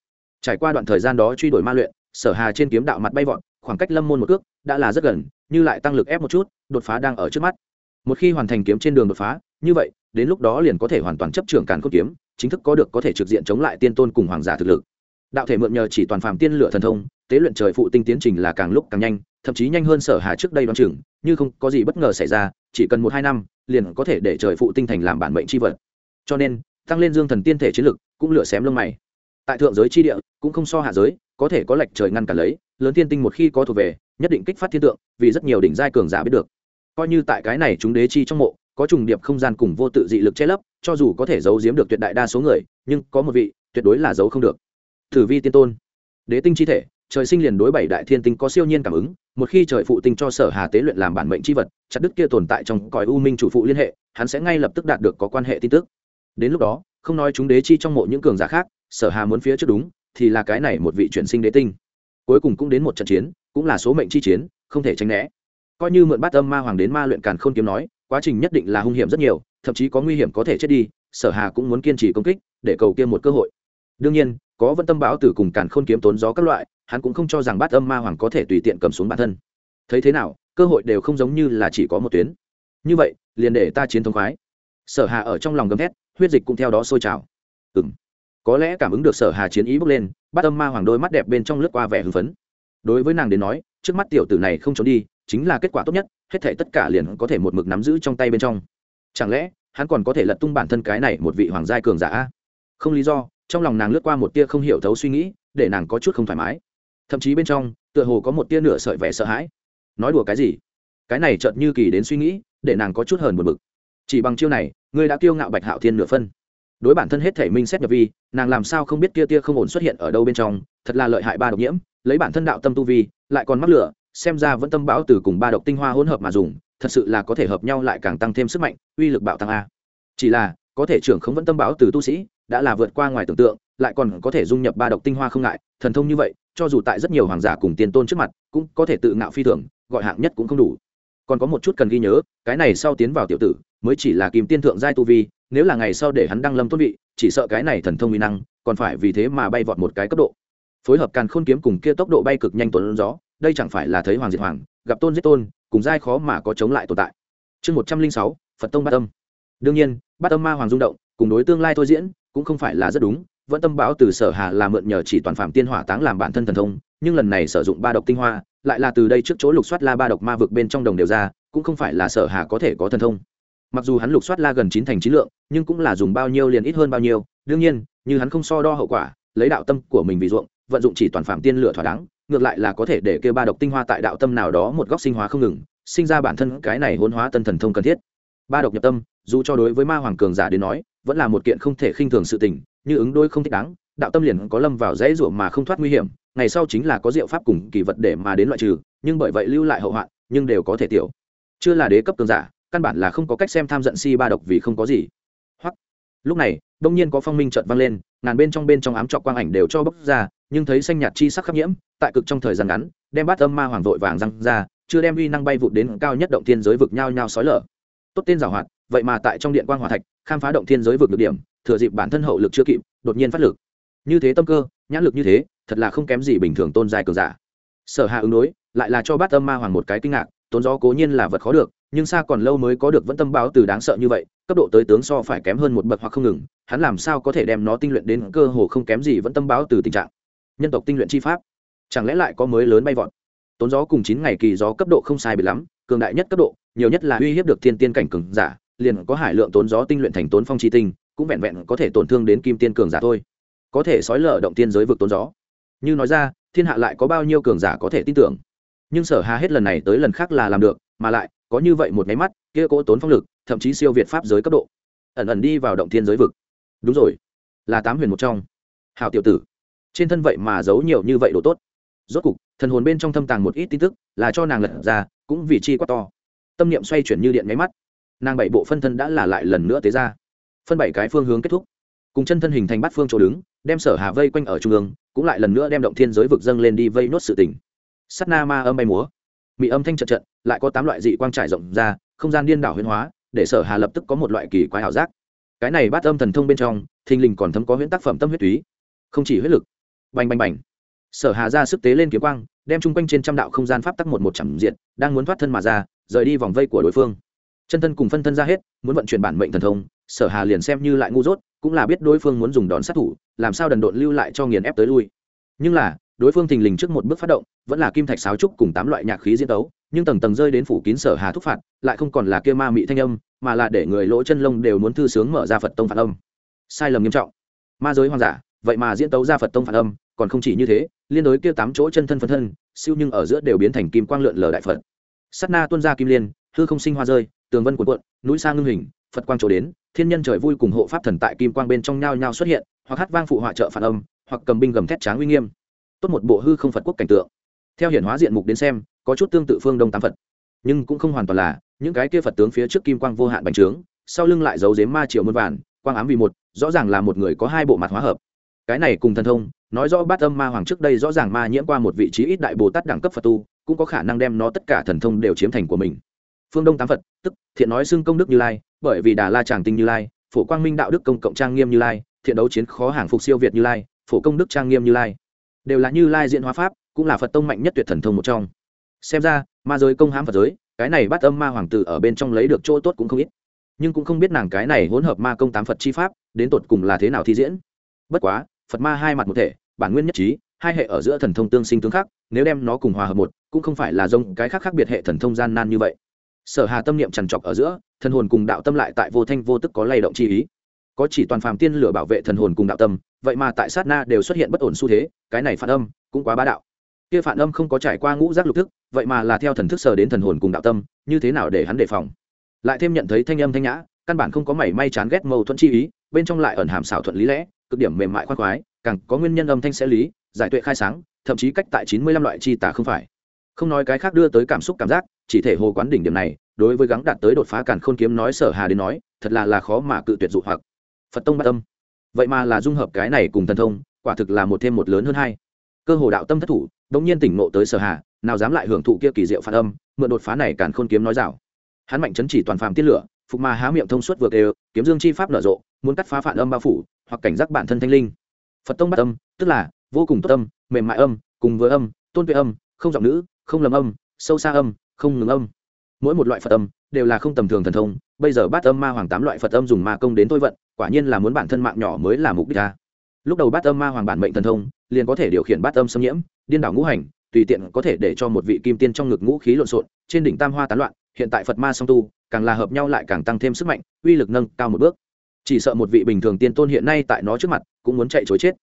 Trải qua đoạn thời gian đó truy đuổi ma luyện, sở hà trên kiếm đạo mặt bay vọt, khoảng cách lâm môn một cước đã là rất gần, như lại tăng lực ép một chút, đột phá đang ở trước mắt. Một khi hoàn thành kiếm trên đường đột phá, như vậy, đến lúc đó liền có thể hoàn toàn chấp trưởng càn cốt kiếm, chính thức có được có thể trực diện chống lại tiên tôn cùng hoàng giả thực lực. Đạo thể mượn nhờ chỉ toàn phàm tiên lửa thần thông, tế luyện trời phụ tinh tiến trình là càng lúc càng nhanh, thậm chí nhanh hơn sở hà trước đây đoán chừng, như không có gì bất ngờ xảy ra, chỉ cần một hai năm, liền có thể để trời phụ tinh thành làm bản mệnh chi vật. Cho nên tăng lên dương thần tiên thể chiến lực, cũng lửa xém lông mày. Tại thượng giới chi địa, cũng không so hạ giới, có thể có lệch trời ngăn cản lấy, lớn tiên tinh một khi có thuộc về, nhất định kích phát thiên tượng, vì rất nhiều đỉnh giai cường giả biết được. Coi như tại cái này chúng đế chi trong mộ, có trùng điệp không gian cùng vô tự dị lực che lấp, cho dù có thể giấu giếm được tuyệt đại đa số người, nhưng có một vị, tuyệt đối là giấu không được. Thử vi tiên tôn. Đế tinh chi thể, trời sinh liền đối bảy đại thiên tinh có siêu nhiên cảm ứng, một khi trời phụ tinh cho sở hà tế luyện làm bản mệnh chi vật, chặt đức kia tồn tại trong cõi u minh chủ phụ liên hệ, hắn sẽ ngay lập tức đạt được có quan hệ tin tức đến lúc đó, không nói chúng đế chi trong mộ những cường giả khác, sở hà muốn phía trước đúng, thì là cái này một vị chuyển sinh đế tinh. Cuối cùng cũng đến một trận chiến, cũng là số mệnh chi chiến, không thể tránh né. Coi như mượn bát âm ma hoàng đến ma luyện càn khôn kiếm nói, quá trình nhất định là hung hiểm rất nhiều, thậm chí có nguy hiểm có thể chết đi, sở hà cũng muốn kiên trì công kích, để cầu kia một cơ hội. Đương nhiên, có vân tâm báo từ cùng càn khôn kiếm tốn gió các loại, hắn cũng không cho rằng bát âm ma hoàng có thể tùy tiện cầm xuống bản thân. Thấy thế nào, cơ hội đều không giống như là chỉ có một tuyến. Như vậy, liền để ta chiến thống khoái. Sở hà ở trong lòng gầm thét huyết dịch cũng theo đó sôi trào. Ừm, có lẽ cảm ứng được sở hà chiến ý bốc lên bát âm ma hoàng đôi mắt đẹp bên trong lướt qua vẻ hưng phấn. Đối với nàng đến nói trước mắt tiểu tử này không trốn đi chính là kết quả tốt nhất hết thể tất cả liền có thể một mực nắm giữ trong tay bên trong. Chẳng lẽ hắn còn có thể lật tung bản thân cái này một vị hoàng giai cường giả không lý do trong lòng nàng lướt qua một tia không hiểu thấu suy nghĩ để nàng có chút không thoải mái. Thậm chí bên trong tựa hồ có một tia nửa sợi vẻ sợ hãi. Nói đùa cái gì? Cái này chợt như kỳ đến suy nghĩ để nàng có chút hờn buồn bực. Chỉ bằng chiêu này ngươi đã kiêu ngạo bạch hạo thiên nửa phân. Đối bản thân hết thể minh xét nhập vi, nàng làm sao không biết kia tia không ổn xuất hiện ở đâu bên trong, thật là lợi hại ba độc nhiễm, lấy bản thân đạo tâm tu vi, lại còn mắc lửa, xem ra vẫn tâm bão từ cùng ba độc tinh hoa hỗn hợp mà dùng, thật sự là có thể hợp nhau lại càng tăng thêm sức mạnh, uy lực bạo tăng a. Chỉ là, có thể trưởng không vẫn tâm bão từ tu sĩ, đã là vượt qua ngoài tưởng tượng, lại còn có thể dung nhập ba độc tinh hoa không ngại, thần thông như vậy, cho dù tại rất nhiều hoàng giả cùng tiền tôn trước mặt, cũng có thể tự ngạo phi thường, gọi hạng nhất cũng không đủ. Còn có một chút cần ghi nhớ, cái này sau tiến vào tiểu tử mới chỉ là kim tiên thượng giai tu vi, nếu là ngày sau để hắn đăng lâm tôn vị, chỉ sợ cái này thần thông uy năng, còn phải vì thế mà bay vọt một cái cấp độ. Phối hợp càn khôn kiếm cùng kia tốc độ bay cực nhanh tuần gió, đây chẳng phải là thấy hoàng diệt hoàng, gặp tôn giết tôn, cùng giai khó mà có chống lại tồn tại. Chương một trăm linh sáu, phật tông bát tâm đương nhiên, bát tâm ma hoàng rung động, cùng đối tương lai thôi diễn, cũng không phải là rất đúng, vẫn tâm báo từ sở hà là mượn nhờ chỉ toàn phạm tiên hỏa táng làm bản thân thần thông, nhưng lần này sử dụng ba độc tinh hoa, lại là từ đây trước chỗ lục soát la ba độc ma vực bên trong đồng đều ra, cũng không phải là sở hà có thể có thần thông mặc dù hắn lục soát la gần chín thành chín lượng, nhưng cũng là dùng bao nhiêu liền ít hơn bao nhiêu. Đương nhiên, như hắn không so đo hậu quả, lấy đạo tâm của mình vì ruộng, vận dụng chỉ toàn phạm tiên lửa thỏa đáng, ngược lại là có thể để kêu ba độc tinh hoa tại đạo tâm nào đó một góc sinh hóa không ngừng, sinh ra bản thân cái này hôn hóa tân thần thông cần thiết. Ba độc nhập tâm, dù cho đối với ma hoàng cường giả đến nói, vẫn là một kiện không thể khinh thường sự tình, như ứng đôi không thích đáng, đạo tâm liền có lâm vào dãy ruộng mà không thoát nguy hiểm, ngày sau chính là có diệu pháp cùng kỳ vật để mà đến loại trừ, nhưng bởi vậy lưu lại hậu hoạn, nhưng đều có thể tiểu. Chưa là đế cấp cường giả căn bản là không có cách xem tham giận si ba độc vì không có gì. Hoặc lúc này, đông nhiên có phong minh trợn vang lên, ngàn bên trong bên trong ám trọ quang ảnh đều cho bốc ra, nhưng thấy xanh nhạt chi sắc khắc nhiễm, tại cực trong thời gian ngắn, đem bát âm ma hoàng vội vàng răng ra, chưa đem uy năng bay vụt đến cao nhất động thiên giới vực nhau nhau sói lở. Tốt tên giảo hoạt, vậy mà tại trong điện quang hỏa thạch, khám phá động thiên giới vực được điểm, thừa dịp bản thân hậu lực chưa kịp, đột nhiên phát lực. Như thế tâm cơ, nhãn lực như thế, thật là không kém gì bình thường tôn dài cường giả. Sở hạ ứng đối, lại là cho bát âm ma hoàng một cái kinh ngạc, tốn gió cố nhiên là vật khó được nhưng xa còn lâu mới có được vẫn tâm báo từ đáng sợ như vậy, cấp độ tới tướng so phải kém hơn một bậc hoặc không ngừng, hắn làm sao có thể đem nó tinh luyện đến cơ hồ không kém gì vẫn tâm báo từ tình trạng. Nhân tộc tinh luyện chi pháp, chẳng lẽ lại có mới lớn bay vọt? Tốn gió cùng chín ngày kỳ gió cấp độ không sai biệt lắm, cường đại nhất cấp độ, nhiều nhất là uy hiếp được thiên tiên cảnh cường giả, liền có hải lượng tốn gió tinh luyện thành tốn phong chi tinh, cũng vẹn vẹn có thể tổn thương đến kim tiên cường giả thôi. Có thể sói lở động tiên giới vực tốn gió. Như nói ra, thiên hạ lại có bao nhiêu cường giả có thể tin tưởng? Nhưng sở hà hết lần này tới lần khác là làm được, mà lại có như vậy một máy mắt, kia cố tốn phong lực, thậm chí siêu việt pháp giới cấp độ. Ẩn ẩn đi vào động thiên giới vực. Đúng rồi, là tám huyền một trong. Hào tiểu tử, trên thân vậy mà giấu nhiều như vậy đồ tốt. Rốt cục, thần hồn bên trong thâm tàng một ít tin tức, là cho nàng lật ra, cũng vì chi quá to. Tâm niệm xoay chuyển như điện máy mắt. Nàng bảy bộ phân thân đã là lại lần nữa tế ra. Phân bảy cái phương hướng kết thúc. Cùng chân thân hình thành bát phương chỗ đứng, đem sở hà vây quanh ở trung ương, cũng lại lần nữa đem động thiên giới vực dâng lên đi vây nốt sự tỉnh sắt na ma âm bay múa. Mị âm thanh trận trận lại có tám loại dị quang trải rộng ra, không gian điên đảo huyên hóa, để sở hà lập tức có một loại kỳ quái ảo giác. Cái này bát âm thần thông bên trong, thình lình còn thấm có huyễn tác phẩm tâm huyết túy. Không chỉ huyết lực. Bành bành bành. Sở hà ra sức tế lên kiếm quang, đem chung quanh trên trăm đạo không gian pháp tắc một một chẳng diện, đang muốn thoát thân mà ra, rời đi vòng vây của đối phương. Chân thân cùng phân thân ra hết, muốn vận chuyển bản mệnh thần thông, sở hà liền xem như lại ngu dốt, cũng là biết đối phương muốn dùng đòn sát thủ, làm sao đần độn lưu lại cho nghiền ép tới lui. Nhưng là, đối phương thình lình trước một bước phát động, vẫn là kim thạch sáo trúc cùng tám loại nhạc khí diễn tấu nhưng tầng tầng rơi đến phủ kín sở hà thúc phạt, lại không còn là kia ma mị thanh âm, mà là để người lỗ chân lông đều muốn thư sướng mở ra phật tông phản âm. Sai lầm nghiêm trọng. Ma giới hoang giả vậy mà diễn tấu ra phật tông phản âm, còn không chỉ như thế, liên đối kia tám chỗ chân thân phân thân, siêu nhưng ở giữa đều biến thành kim quang lượn lờ đại phật. Sắt na tuôn ra kim liên, hư không sinh hoa rơi, tường vân cuộn cuộn, núi xa ngưng hình, phật quang chỗ đến, thiên nhân trời vui cùng hộ pháp thần tại kim quang bên trong nhao nhao xuất hiện, hoặc hát vang phụ họa trợ phản âm, hoặc cầm binh gầm thét tráng uy nghiêm. Tốt một bộ hư không phật quốc cảnh tượng theo hiển hóa diện mục đến xem, có chút tương tự phương đông tám phật. Nhưng cũng không hoàn toàn là, những cái kia phật tướng phía trước kim quang vô hạn bành trướng, sau lưng lại giấu dếm ma triều muôn vàn, quang ám vì một, rõ ràng là một người có hai bộ mặt hóa hợp. Cái này cùng thần thông, nói rõ bát âm ma hoàng trước đây rõ ràng ma nhiễm qua một vị trí ít đại bồ tát đẳng cấp phật tu, cũng có khả năng đem nó tất cả thần thông đều chiếm thành của mình. Phương đông tám phật, tức thiện nói xưng công đức như lai, bởi vì đà la tràng tinh như lai, phổ quang minh đạo đức công cộng trang nghiêm như lai, thiện đấu chiến khó hàng phục siêu việt như lai, phổ công đức trang nghiêm như lai. Đều là như lai diễn hóa pháp cũng là phật tông mạnh nhất tuyệt thần thông một trong. Xem ra, ma giới công hãm phật giới, cái này bắt âm ma hoàng tử ở bên trong lấy được chỗ tốt cũng không ít. Nhưng cũng không biết nàng cái này hỗn hợp ma công tám phật chi pháp, đến tột cùng là thế nào thi diễn. Bất quá, phật ma hai mặt một thể, bản nguyên nhất trí, hai hệ ở giữa thần thông tương sinh tương khắc, nếu đem nó cùng hòa hợp một, cũng không phải là giống cái khác khác biệt hệ thần thông gian nan như vậy. Sở hà tâm niệm trằn trọc ở giữa, thần hồn cùng đạo tâm lại tại vô thanh vô tức có lay động chi ý. Có chỉ toàn phàm tiên lửa bảo vệ thần hồn cùng đạo tâm, vậy mà tại sát na đều xuất hiện bất ổn xu thế, cái này phản âm cũng quá bá đạo kia phản âm không có trải qua ngũ giác lục thức, vậy mà là theo thần thức sờ đến thần hồn cùng đạo tâm, như thế nào để hắn đề phòng? Lại thêm nhận thấy thanh âm thanh nhã, căn bản không có mảy may chán ghét mâu thuẫn chi ý, bên trong lại ẩn hàm xảo thuận lý lẽ, cực điểm mềm mại khoan khoái, càng có nguyên nhân âm thanh sẽ lý, giải tuệ khai sáng, thậm chí cách tại chín mươi lăm loại chi tả không phải. Không nói cái khác đưa tới cảm xúc cảm giác, chỉ thể hồ quán đỉnh điểm này, đối với gắng đạt tới đột phá càn khôn kiếm nói sở hà đến nói, thật là là khó mà cự tuyệt dụ hoặc. Phật tông bát tâm vậy mà là dung hợp cái này cùng thần thông, quả thực là một thêm một lớn hơn hai. Cơ hồ đạo tâm thất thủ bỗng nhiên tỉnh ngộ tới sở hà, nào dám lại hưởng thụ kia kỳ diệu phản âm, mượn đột phá này càn khôn kiếm nói rào hắn mạnh chấn chỉ toàn phàm tiết lửa, phục ma há miệng thông suốt vượt đều, kiếm dương chi pháp nở rộ, muốn cắt phá phản âm bao phủ, hoặc cảnh giác bản thân thanh linh. Phật tông bát âm, tức là vô cùng tốt âm, mềm mại âm, cùng với âm, tôn tuệ âm, không giọng nữ, không lầm âm, sâu xa âm, không ngừng âm. Mỗi một loại phật âm đều là không tầm thường thần thông, bây giờ bát âm ma hoàng tám loại phật âm dùng ma công đến tôi vận, quả nhiên là muốn bản thân mạng nhỏ mới là mục đích ta lúc đầu bát âm ma hoàng bản mệnh thần thông, liền có thể điều khiển bát âm xâm nhiễm điên đảo ngũ hành, tùy tiện có thể để cho một vị kim tiên trong ngực ngũ khí lộn xộn, trên đỉnh tam hoa tán loạn, hiện tại phật ma song tu, càng là hợp nhau lại càng tăng thêm sức mạnh, uy lực nâng cao một bước. Chỉ sợ một vị bình thường tiên tôn hiện nay tại nó trước mặt, cũng muốn chạy chối chết.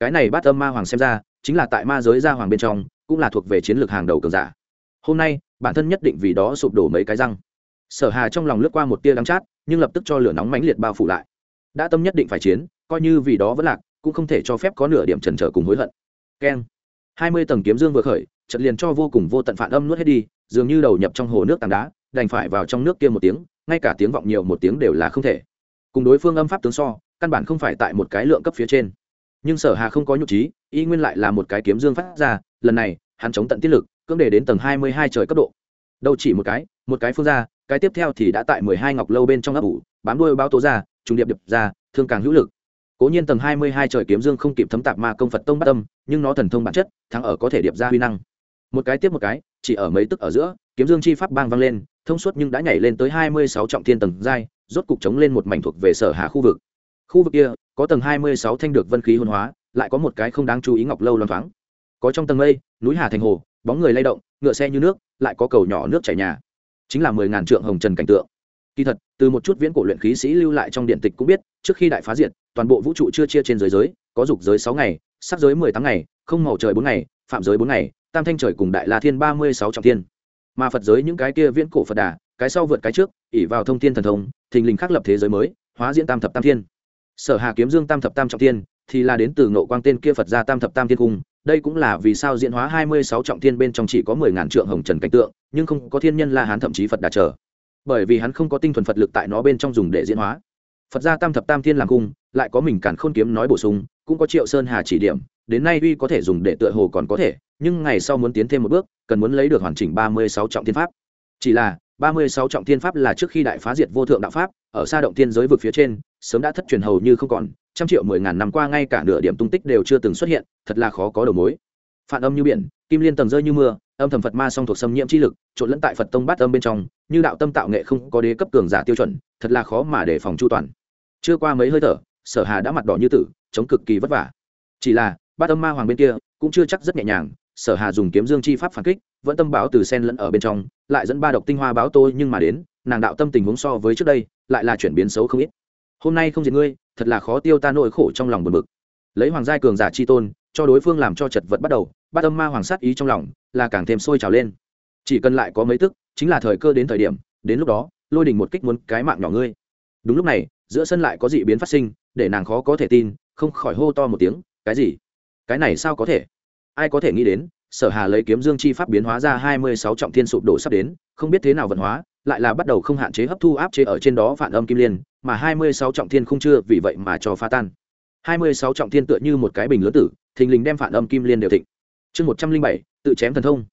Cái này bát âm ma hoàng xem ra, chính là tại ma giới gia hoàng bên trong, cũng là thuộc về chiến lược hàng đầu cường giả. Hôm nay, bản thân nhất định vì đó sụp đổ mấy cái răng. Sở hà trong lòng lướt qua một tia đắng chát, nhưng lập tức cho lửa nóng mãnh liệt bao phủ lại. Đã tâm nhất định phải chiến, coi như vì đó vẫn lạc, cũng không thể cho phép có nửa điểm trần trở cùng hối hận. Keng hai mươi tầng kiếm dương vừa khởi trận liền cho vô cùng vô tận phản âm nuốt hết đi, dường như đầu nhập trong hồ nước tảng đá, đành phải vào trong nước kia một tiếng, ngay cả tiếng vọng nhiều một tiếng đều là không thể. Cùng đối phương âm pháp tướng so, căn bản không phải tại một cái lượng cấp phía trên. Nhưng sở hà không có nhục trí, y nguyên lại là một cái kiếm dương phát ra, lần này, hắn chống tận tiết lực, cưỡng để đến tầng hai mươi hai trời cấp độ. Đâu chỉ một cái một cái phương ra, cái tiếp theo thì đã tại mười hai ngọc lâu bên trong ấp ủ, bám đuôi bao tố ra, trùng điệp điệp ra, thương càng hữu lực cố nhiên tầng hai mươi hai trời kiếm dương không kịp thấm tạp ma công phật tông bắt tâm nhưng nó thần thông bản chất, thắng ở có thể điệp ra huy năng. Một cái tiếp một cái, chỉ ở mấy tức ở giữa, kiếm dương chi pháp bang vang lên, thông suốt nhưng đã nhảy lên tới hai mươi sáu trọng thiên tầng giai, rốt cục chống lên một mảnh thuộc về sở hạ khu vực. Khu vực kia, có tầng hai mươi sáu thanh được vân khí hôn hóa, lại có một cái không đáng chú ý ngọc lâu loan thoáng. Có trong tầng mây, núi hà thành hồ, bóng người lay động, ngựa xe như nước, lại có cầu nhỏ nước chảy nhà. Chính là mười ngàn trượng hồng trần cảnh tượng kỳ thật, từ một chút viễn cổ luyện khí sĩ lưu lại trong điện tịch cũng biết, trước khi đại phá diệt, toàn bộ vũ trụ chưa chia trên giới giới, có dục giới sáu ngày, sắc giới mười tám ngày, không màu trời bốn ngày, phạm giới bốn ngày, tam thanh trời cùng đại la thiên ba mươi sáu trọng thiên. Mà phật giới những cái kia viễn cổ phật đà, cái sau vượt cái trước ỉ vào thông thiên thần thông, thình lình khắc lập thế giới mới, hóa diễn tam thập tam thiên. Sở hà kiếm dương tam thập tam trọng thiên, thì là đến từ nộ quang tên kia phật gia tam thập tam thiên cung, đây cũng là vì sao diễn hóa hai mươi sáu trọng thiên bên trong chỉ có mười ngàn trượng hồng trần cảnh tượng, nhưng không có thiên nhân la hán thậm chí phật đà trở bởi vì hắn không có tinh thuần phật lực tại nó bên trong dùng để diễn hóa. Phật gia tam thập tam thiên làm cung, lại có mình cản khôn kiếm nói bổ sung, cũng có triệu sơn hà chỉ điểm, đến nay uy có thể dùng để tựa hồ còn có thể, nhưng ngày sau muốn tiến thêm một bước, cần muốn lấy được hoàn chỉnh ba mươi sáu trọng thiên pháp. Chỉ là, ba mươi sáu trọng thiên pháp là trước khi đại phá diệt vô thượng đạo pháp, ở xa động thiên giới vực phía trên, sớm đã thất truyền hầu như không còn, trăm triệu mười ngàn năm qua ngay cả nửa điểm tung tích đều chưa từng xuất hiện, thật là khó có đầu mối. Phản âm như biển kim liên tầng rơi như mưa, âm thầm phật ma song thuộc xâm nhiễm chi lực, trộn lẫn tại phật tông bát âm bên trong, như đạo tâm tạo nghệ không có đế cấp cường giả tiêu chuẩn, thật là khó mà để phòng chu toàn. Chưa qua mấy hơi thở, sở hà đã mặt đỏ như tử, chống cực kỳ vất vả. Chỉ là, bát âm ma hoàng bên kia cũng chưa chắc rất nhẹ nhàng, sở hà dùng kiếm dương chi pháp phản kích, vẫn tâm báo từ sen lẫn ở bên trong, lại dẫn ba độc tinh hoa báo tôi nhưng mà đến, nàng đạo tâm tình huống so với trước đây, lại là chuyển biến xấu không ít. Hôm nay không diệt ngươi, thật là khó tiêu ta nỗi khổ trong lòng buồn bực. Lấy hoàng giai cường giả chi tôn, cho đối phương làm cho chật vật bắt đầu bát âm ma hoàng sát ý trong lòng, là càng thêm sôi trào lên. Chỉ cần lại có mấy tức, chính là thời cơ đến thời điểm, đến lúc đó, lôi đình một kích muốn cái mạng nhỏ ngươi. Đúng lúc này, giữa sân lại có dị biến phát sinh, để nàng khó có thể tin, không khỏi hô to một tiếng, cái gì? Cái này sao có thể? Ai có thể nghĩ đến, sở hà lấy kiếm dương chi pháp biến hóa ra hai mươi sáu trọng thiên sụp đổ sắp đến, không biết thế nào vận hóa, lại là bắt đầu không hạn chế hấp thu áp chế ở trên đó phản âm kim liên, mà hai mươi sáu trọng thiên không chưa vì vậy mà cho phá tan. hai mươi sáu trọng thiên tựa như một cái bình lớn tử, thình lình đem phản âm kim liên đều thịnh chương một trăm linh bảy, tự chém thần thông.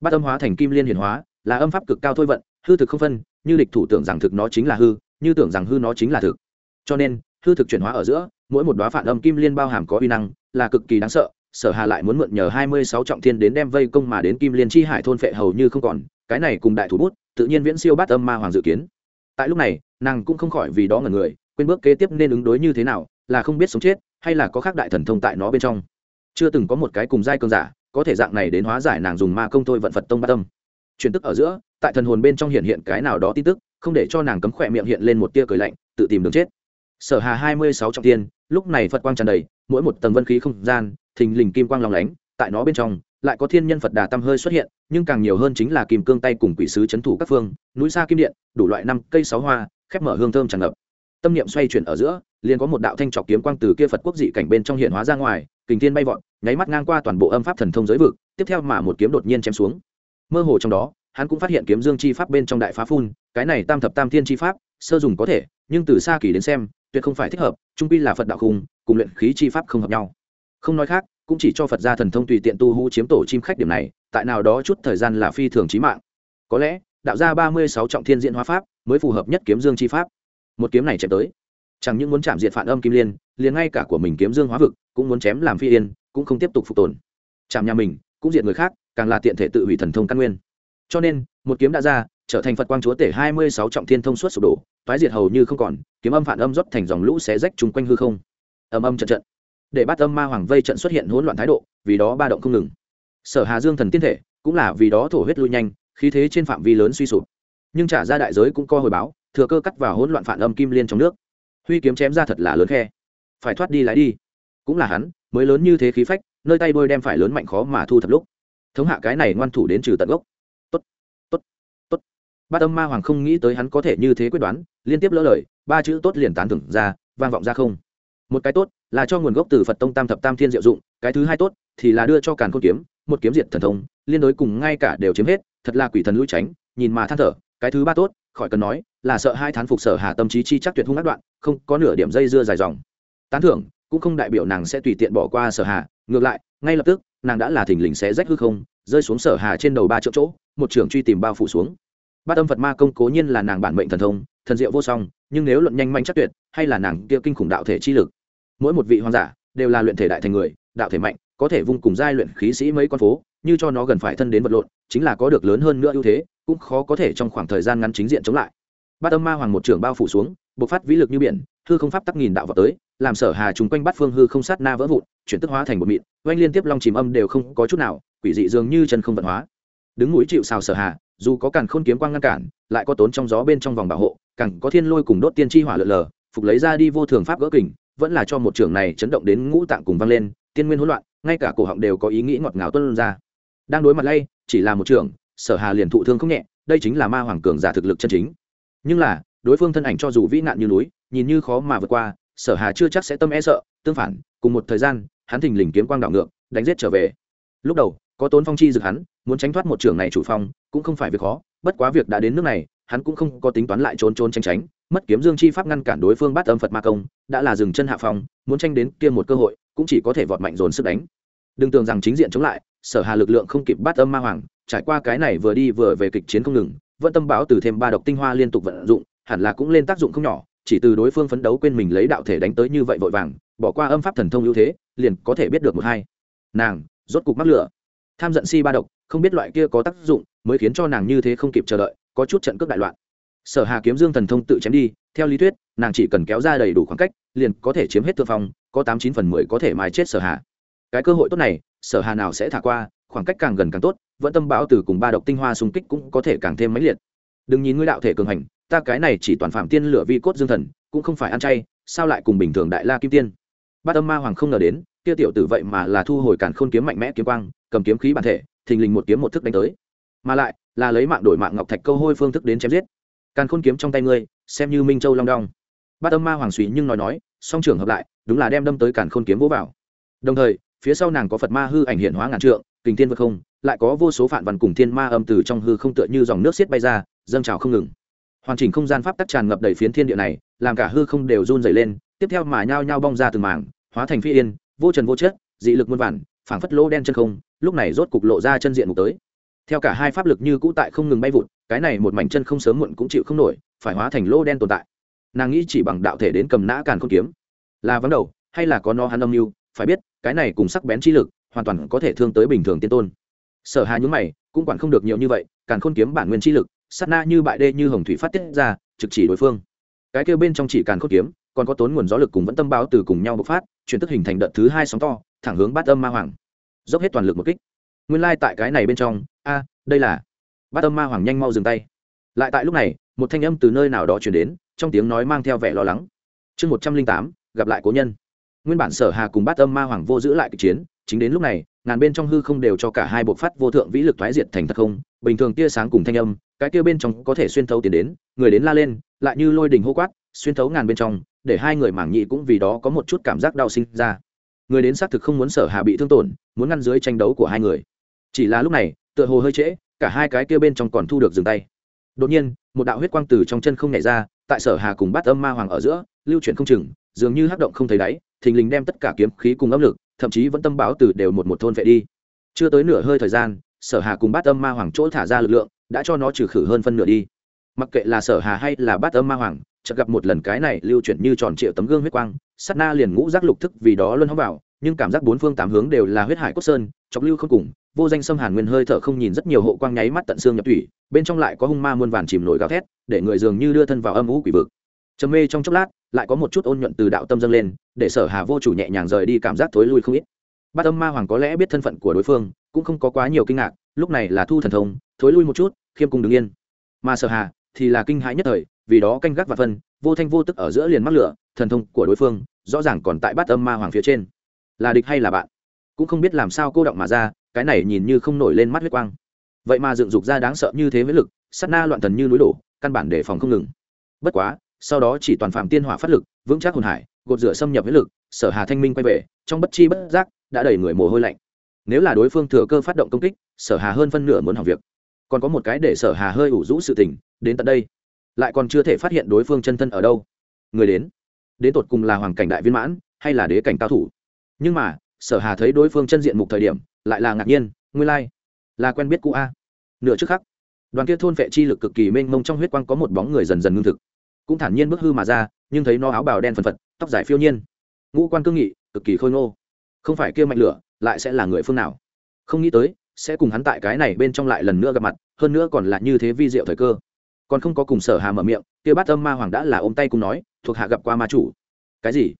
Bát âm hóa thành kim liên hiển hóa, là âm pháp cực cao thôi vận, hư thực không phân, như địch thủ tưởng rằng thực nó chính là hư, như tưởng rằng hư nó chính là thực. Cho nên, hư thực chuyển hóa ở giữa, mỗi một đoá phản âm kim liên bao hàm có uy năng, là cực kỳ đáng sợ, sở hà lại muốn mượn nhờ hai mươi sáu trọng thiên đến đem vây công mà đến kim liên chi hải thôn phệ hầu như không còn, cái này cùng đại thủ bút, tự nhiên viễn siêu bát âm ma hoàng dự kiến. Tại lúc này, nàng cũng không khỏi vì đó ngần người, quên bước kế tiếp nên ứng đối như thế nào, là không biết sống chết, hay là có khác đại thần thông tại nó bên trong. Chưa từng có một cái cùng giai cường giả có thể dạng này đến hóa giải nàng dùng ma công thôi vận phật tông ba tâm. Chuyển tức ở giữa, tại thần hồn bên trong hiện hiện cái nào đó tin tức, không để cho nàng cấm khỏe miệng hiện lên một tia cười lạnh, tự tìm đường chết. Sở hà hai mươi sáu trọng tiên, lúc này phật quang tràn đầy, mỗi một tầng vân khí không gian, thình lình kim quang lòng lánh, tại nó bên trong, lại có thiên nhân phật đà tâm hơi xuất hiện, nhưng càng nhiều hơn chính là kim cương tay cùng quỷ sứ c thủ các phương, núi xa kim điện, đủ loại năm cây sáu hoa, khép mở hương thơm tràn ngập. Tâm niệm xoay chuyển ở giữa, liền có một đạo thanh trọc kiếm quang từ kia phật quốc dị cảnh bên trong hiện hóa ra ngoài kình thiên bay vọt, nháy mắt ngang qua toàn bộ âm pháp thần thông giới vực, tiếp theo mà một kiếm đột nhiên chém xuống. Mơ hồ trong đó, hắn cũng phát hiện kiếm dương chi pháp bên trong đại phá phun, cái này tam thập tam thiên chi pháp, sơ dùng có thể, nhưng từ xa kỳ đến xem, tuyệt không phải thích hợp, trung pi là phật đạo khung, cùng luyện khí chi pháp không hợp nhau. Không nói khác, cũng chỉ cho phật gia thần thông tùy tiện tu hú chiếm tổ chim khách điểm này, tại nào đó chút thời gian là phi thường trí mạng. Có lẽ, đạo gia ba mươi sáu trọng thiên diễn hóa pháp mới phù hợp nhất kiếm dương chi pháp. Một kiếm này chém tới chẳng những muốn chạm diệt phản âm kim liên, liền ngay cả của mình kiếm dương hóa vực cũng muốn chém làm phi yên, cũng không tiếp tục phục tồn. Chạm nhà mình, cũng diệt người khác, càng là tiện thể tự hủy thần thông căn nguyên. Cho nên, một kiếm đã ra, trở thành phật quang chúa tể hai mươi sáu trọng thiên thông suốt sụp đổ phái diệt hầu như không còn, kiếm âm phản âm rót thành dòng lũ xé rách chung quanh hư không. Âm âm trận trận. Để bắt âm ma hoàng vây trận xuất hiện hỗn loạn thái độ, vì đó ba động không ngừng. Sở hà dương thần tiên thể, cũng là vì đó thổ huyết lui nhanh, khí thế trên phạm vi lớn suy sụp. Nhưng trả ra đại giới cũng co hồi báo, thừa cơ cắt vào hỗn loạn phản âm kim liên trong nước huy kiếm chém ra thật là lớn khe. Phải thoát đi lái đi. Cũng là hắn, mới lớn như thế khí phách, nơi tay bôi đem phải lớn mạnh khó mà thu thập lúc. Thống hạ cái này ngoan thủ đến trừ tận gốc. Tốt tốt tốt. Ba tâm ma hoàng không nghĩ tới hắn có thể như thế quyết đoán, liên tiếp lỡ lời, ba chữ tốt liền tán thưởng ra, vang vọng ra không. Một cái tốt là cho nguồn gốc từ phật tông tam thập tam thiên diệu dụng, cái thứ hai tốt thì là đưa cho càn khôn kiếm, một kiếm diệt thần thông, liên đối cùng ngay cả đều chiếm hết, thật là quỷ thần lui tránh, nhìn mà than thở, cái thứ ba tốt, khỏi cần nói là sợ hai thán phục sở hà tâm trí chi chắc tuyệt hung ác đoạn, không có nửa điểm dây dưa dài dòng. Tán thưởng, cũng không đại biểu nàng sẽ tùy tiện bỏ qua sở hà, ngược lại, ngay lập tức, nàng đã là thình lình sẽ rách hư không, rơi xuống sở hà trên đầu ba triệu chỗ, một trường truy tìm bao phủ xuống. Bát âm phật ma công cố nhiên là nàng bản mệnh thần thông, thần diệu vô song, nhưng nếu luận nhanh manh chắc tuyệt, hay là nàng kia kinh khủng đạo thể chi lực. Mỗi một vị hoàng giả, đều là luyện thể đại thành người, đạo thể mạnh, có thể vung cùng giai luyện khí sĩ mấy con phố, như cho nó gần phải thân đến vật lộn, chính là có được lớn hơn nữa ưu thế, cũng khó có thể trong khoảng thời gian ngắn chính diện chống lại bát âm ma hoàng một trường bao phủ xuống, bộc phát vĩ lực như biển, hư không pháp tắc nghìn đạo vào tới, làm sở hà chúng quanh bắt phương hư không sát na vỡ vụn, chuyển tức hóa thành một mịn, oanh liên tiếp long chìm âm đều không có chút nào, quỷ dị dường như chân không vận hóa. Đứng núi chịu xào sở hà, dù có càn khôn kiếm quang ngăn cản, lại có tốn trong gió bên trong vòng bảo hộ, càng có thiên lôi cùng đốt tiên chi hỏa lượn lờ, phục lấy ra đi vô thường pháp gỡ kình, vẫn là cho một trưởng này chấn động đến ngũ tạng cùng vang lên, tiên nguyên hỗn loạn, ngay cả cổ họng đều có ý nghĩ ngọt ngào tuân ra. Đang đối mặt lay, chỉ là một trưởng, sở hà liền thụ thương không nhẹ, đây chính là ma hoàng cường giả thực lực chân chính nhưng là, đối phương thân ảnh cho dù vĩ nạn như núi, nhìn như khó mà vượt qua, sở hà chưa chắc sẽ tâm e sợ, tương phản, cùng một thời gian, hắn thình lình kiếm quang đảo ngược, đánh giết trở về. Lúc đầu, có tốn phong chi dực hắn, muốn tránh thoát một trưởng này chủ phong, cũng không phải việc khó, bất quá việc đã đến nước này, hắn cũng không có tính toán lại trốn trốn tránh tránh, mất kiếm dương chi pháp ngăn cản đối phương bắt âm phật ma công, đã là dừng chân hạ phong, muốn tranh đến kia một cơ hội, cũng chỉ có thể vọt mạnh dồn sức đánh. Đừng tưởng rằng chính diện chống lại, sở hà lực lượng không kịp bắt âm ma hoàng, trải qua cái này vừa đi vừa về kịch chiến không ngừng vẫn tâm báo từ thêm ba độc tinh hoa liên tục vận dụng, hẳn là cũng lên tác dụng không nhỏ, chỉ từ đối phương phấn đấu quên mình lấy đạo thể đánh tới như vậy vội vàng, bỏ qua âm pháp thần thông ưu thế, liền có thể biết được một hai. Nàng, rốt cục mắc lửa. Tham giận si ba độc, không biết loại kia có tác dụng, mới khiến cho nàng như thế không kịp chờ đợi, có chút trận cướp đại loạn. Sở hà kiếm dương thần thông tự chém đi, theo lý thuyết, nàng chỉ cần kéo ra đầy đủ khoảng cách, liền có thể chiếm hết thượng phong, có tám chín phần mười có thể mài chết sở hà. Cái cơ hội tốt này, sở hà nào sẽ thả qua khoảng cách càng gần càng tốt, vẫn tâm bão từ cùng ba độc tinh hoa xung kích cũng có thể càng thêm mãnh liệt. Đừng nhìn ngươi đạo thể cường hành, ta cái này chỉ toàn phạm tiên lửa vi cốt dương thần, cũng không phải ăn chay, sao lại cùng bình thường đại la kim tiên? Bát âm ma hoàng không ngờ đến, kia tiểu tử vậy mà là thu hồi cản khôn kiếm mạnh mẽ kiếm quang, cầm kiếm khí bản thể, thình lình một kiếm một thức đánh tới. Mà lại, là lấy mạng đổi mạng ngọc thạch câu hôi phương thức đến chém giết. Càn khôn kiếm trong tay ngươi, xem như minh châu long đong. Bát âm ma hoàng suy nhưng nói nói, song trưởng hợp lại, đúng là đem đâm tới càn khôn kiếm vỗ vào. Đồng thời, phía sau nàng có phật ma hư ảnh hiện hóa ngàn trượng kình thiên vật không, lại có vô số phản văn cùng thiên ma âm từ trong hư không tựa như dòng nước xiết bay ra, dâng trào không ngừng. Hoàn chỉnh không gian pháp tắc tràn ngập đầy phiến thiên địa này, làm cả hư không đều run dày lên, tiếp theo mà nhao nhao bong ra từng mảng, hóa thành phi yên, vô trần vô chất, dị lực muôn vản phảng phất lỗ đen chân không, lúc này rốt cục lộ ra chân diện mục tới. Theo cả hai pháp lực như cũ tại không ngừng bay vụt, cái này một mảnh chân không sớm muộn cũng chịu không nổi, phải hóa thành lỗ đen tồn tại. Nàng nghĩ chỉ bằng đạo thể đến cầm nã càn không kiếm. Là vắng đầu, hay là có nó hắn âm mưu, phải biết, cái này cùng sắc bén chi lực hoàn toàn có thể thương tới bình thường tiên tôn. Sở hà nhúng mày, cũng quản không được nhiều như vậy càng khôn kiếm bản nguyên chi lực, sát na như bại đê như hồng thủy phát tiết ra, trực chỉ đối phương. Cái kêu bên trong chỉ càng khôn kiếm, còn có tốn nguồn gió lực cùng vẫn tâm báo từ cùng nhau bộc phát, chuyển tức hình thành đợt thứ hai sóng to, thẳng hướng bát âm ma hoàng. Dốc hết toàn lực một kích. Nguyên lai tại cái này bên trong, a, đây là bát âm ma hoàng nhanh mau dừng tay. Lại tại lúc này, một thanh âm từ nơi nào đó chuyển đến, trong tiếng nói mang theo vẻ lo lắng. Chương một trăm linh tám, gặp lại cố nhân. Nguyên bản sở hà cùng bát âm ma hoàng vô giữ lại kịch chiến chính đến lúc này, ngàn bên trong hư không đều cho cả hai bộ phát vô thượng vĩ lực thoái diệt thành thật không, bình thường tia sáng cùng thanh âm, cái kia bên trong có thể xuyên thấu tiến đến, người đến la lên, lại như lôi đình hô quát, xuyên thấu ngàn bên trong, để hai người mảng nhị cũng vì đó có một chút cảm giác đau sinh ra. Người đến xác thực không muốn sở hà bị thương tổn, muốn ngăn dưới tranh đấu của hai người. Chỉ là lúc này, tựa hồ hơi trễ, cả hai cái kia bên trong còn thu được dừng tay. Đột nhiên, một đạo huyết quang từ trong chân không nhảy ra, tại sở hà cùng bát âm ma hoàng ở giữa, lưu chuyển không chừng, dường như hắc động không thấy đáy, thình lình đem tất cả kiếm khí cùng áp lực thậm chí vẫn tâm báo từ đều một một thôn vệ đi. Chưa tới nửa hơi thời gian, sở hà cùng bát âm ma hoàng chỗ thả ra lực lượng, đã cho nó trừ khử hơn phân nửa đi. Mặc kệ là sở hà hay là bát âm ma hoàng, chợt gặp một lần cái này lưu chuyển như tròn triệu tấm gương huyết quang, sát na liền ngũ giác lục thức vì đó luân hóng vào, nhưng cảm giác bốn phương tám hướng đều là huyết hải cốt sơn, chọc lưu không cùng, vô danh xâm hàn nguyên hơi thở không nhìn rất nhiều hộ quang nháy mắt tận xương nhập thủy, bên trong lại có hung ma muôn vàn chìm nổi gào thét, để người dường như đưa thân vào âm ú quỷ vực. Trầm mê trong chốc lát lại có một chút ôn nhuận từ đạo tâm dâng lên, để sở hà vô chủ nhẹ nhàng rời đi cảm giác thối lui không ít. Bát âm ma hoàng có lẽ biết thân phận của đối phương, cũng không có quá nhiều kinh ngạc, lúc này là thu thần thông, thối lui một chút, khiêm cung đứng yên. Mà sở hà thì là kinh hãi nhất thời, vì đó canh gác và phân, vô thanh vô tức ở giữa liền mắc lửa, thần thông của đối phương rõ ràng còn tại bát âm ma hoàng phía trên. Là địch hay là bạn? Cũng không biết làm sao cô động mà ra, cái này nhìn như không nổi lên mắt huyết quang. Vậy mà dựng dục ra đáng sợ như thế với lực, sát na loạn thần như núi đổ, căn bản đề phòng không ngừng. Bất quá sau đó chỉ toàn phạm tiên hỏa phát lực, vững chắc hồn hải, gột rửa xâm nhập với lực, sở hà thanh minh quay về, trong bất chi bất giác, đã đẩy người mồ hôi lạnh. Nếu là đối phương thừa cơ phát động công kích, sở hà hơn phân nửa muốn hỏng việc. Còn có một cái để sở hà hơi ủ rũ sự tình, đến tận đây. Lại còn chưa thể phát hiện đối phương chân thân ở đâu. Người đến. Đến tột cùng là hoàng cảnh đại viên mãn, hay là đế cảnh cao thủ. Nhưng mà, sở hà thấy đối phương chân diện mục thời điểm, lại là ngạc nhiên, nguyên lai, là quen biết cũ a. Nửa trước khắc, đoàn kia thôn vệ chi lực cực kỳ mênh mông trong huyết quang có một bóng người dần dần ngưng thực cũng thản nhiên bước hư mà ra, nhưng thấy nó áo bào đen phần phật, tóc dài phiêu nhiên. Ngũ quan cương nghị, cực kỳ khôi ngô. Không phải kia mạnh lửa, lại sẽ là người phương nào? Không nghĩ tới, sẽ cùng hắn tại cái này bên trong lại lần nữa gặp mặt, hơn nữa còn là như thế vi diệu thời cơ. Còn không có cùng sở hà mở miệng, kia bát âm ma hoàng đã là ôm tay cùng nói, thuộc hạ gặp qua ma chủ. Cái gì?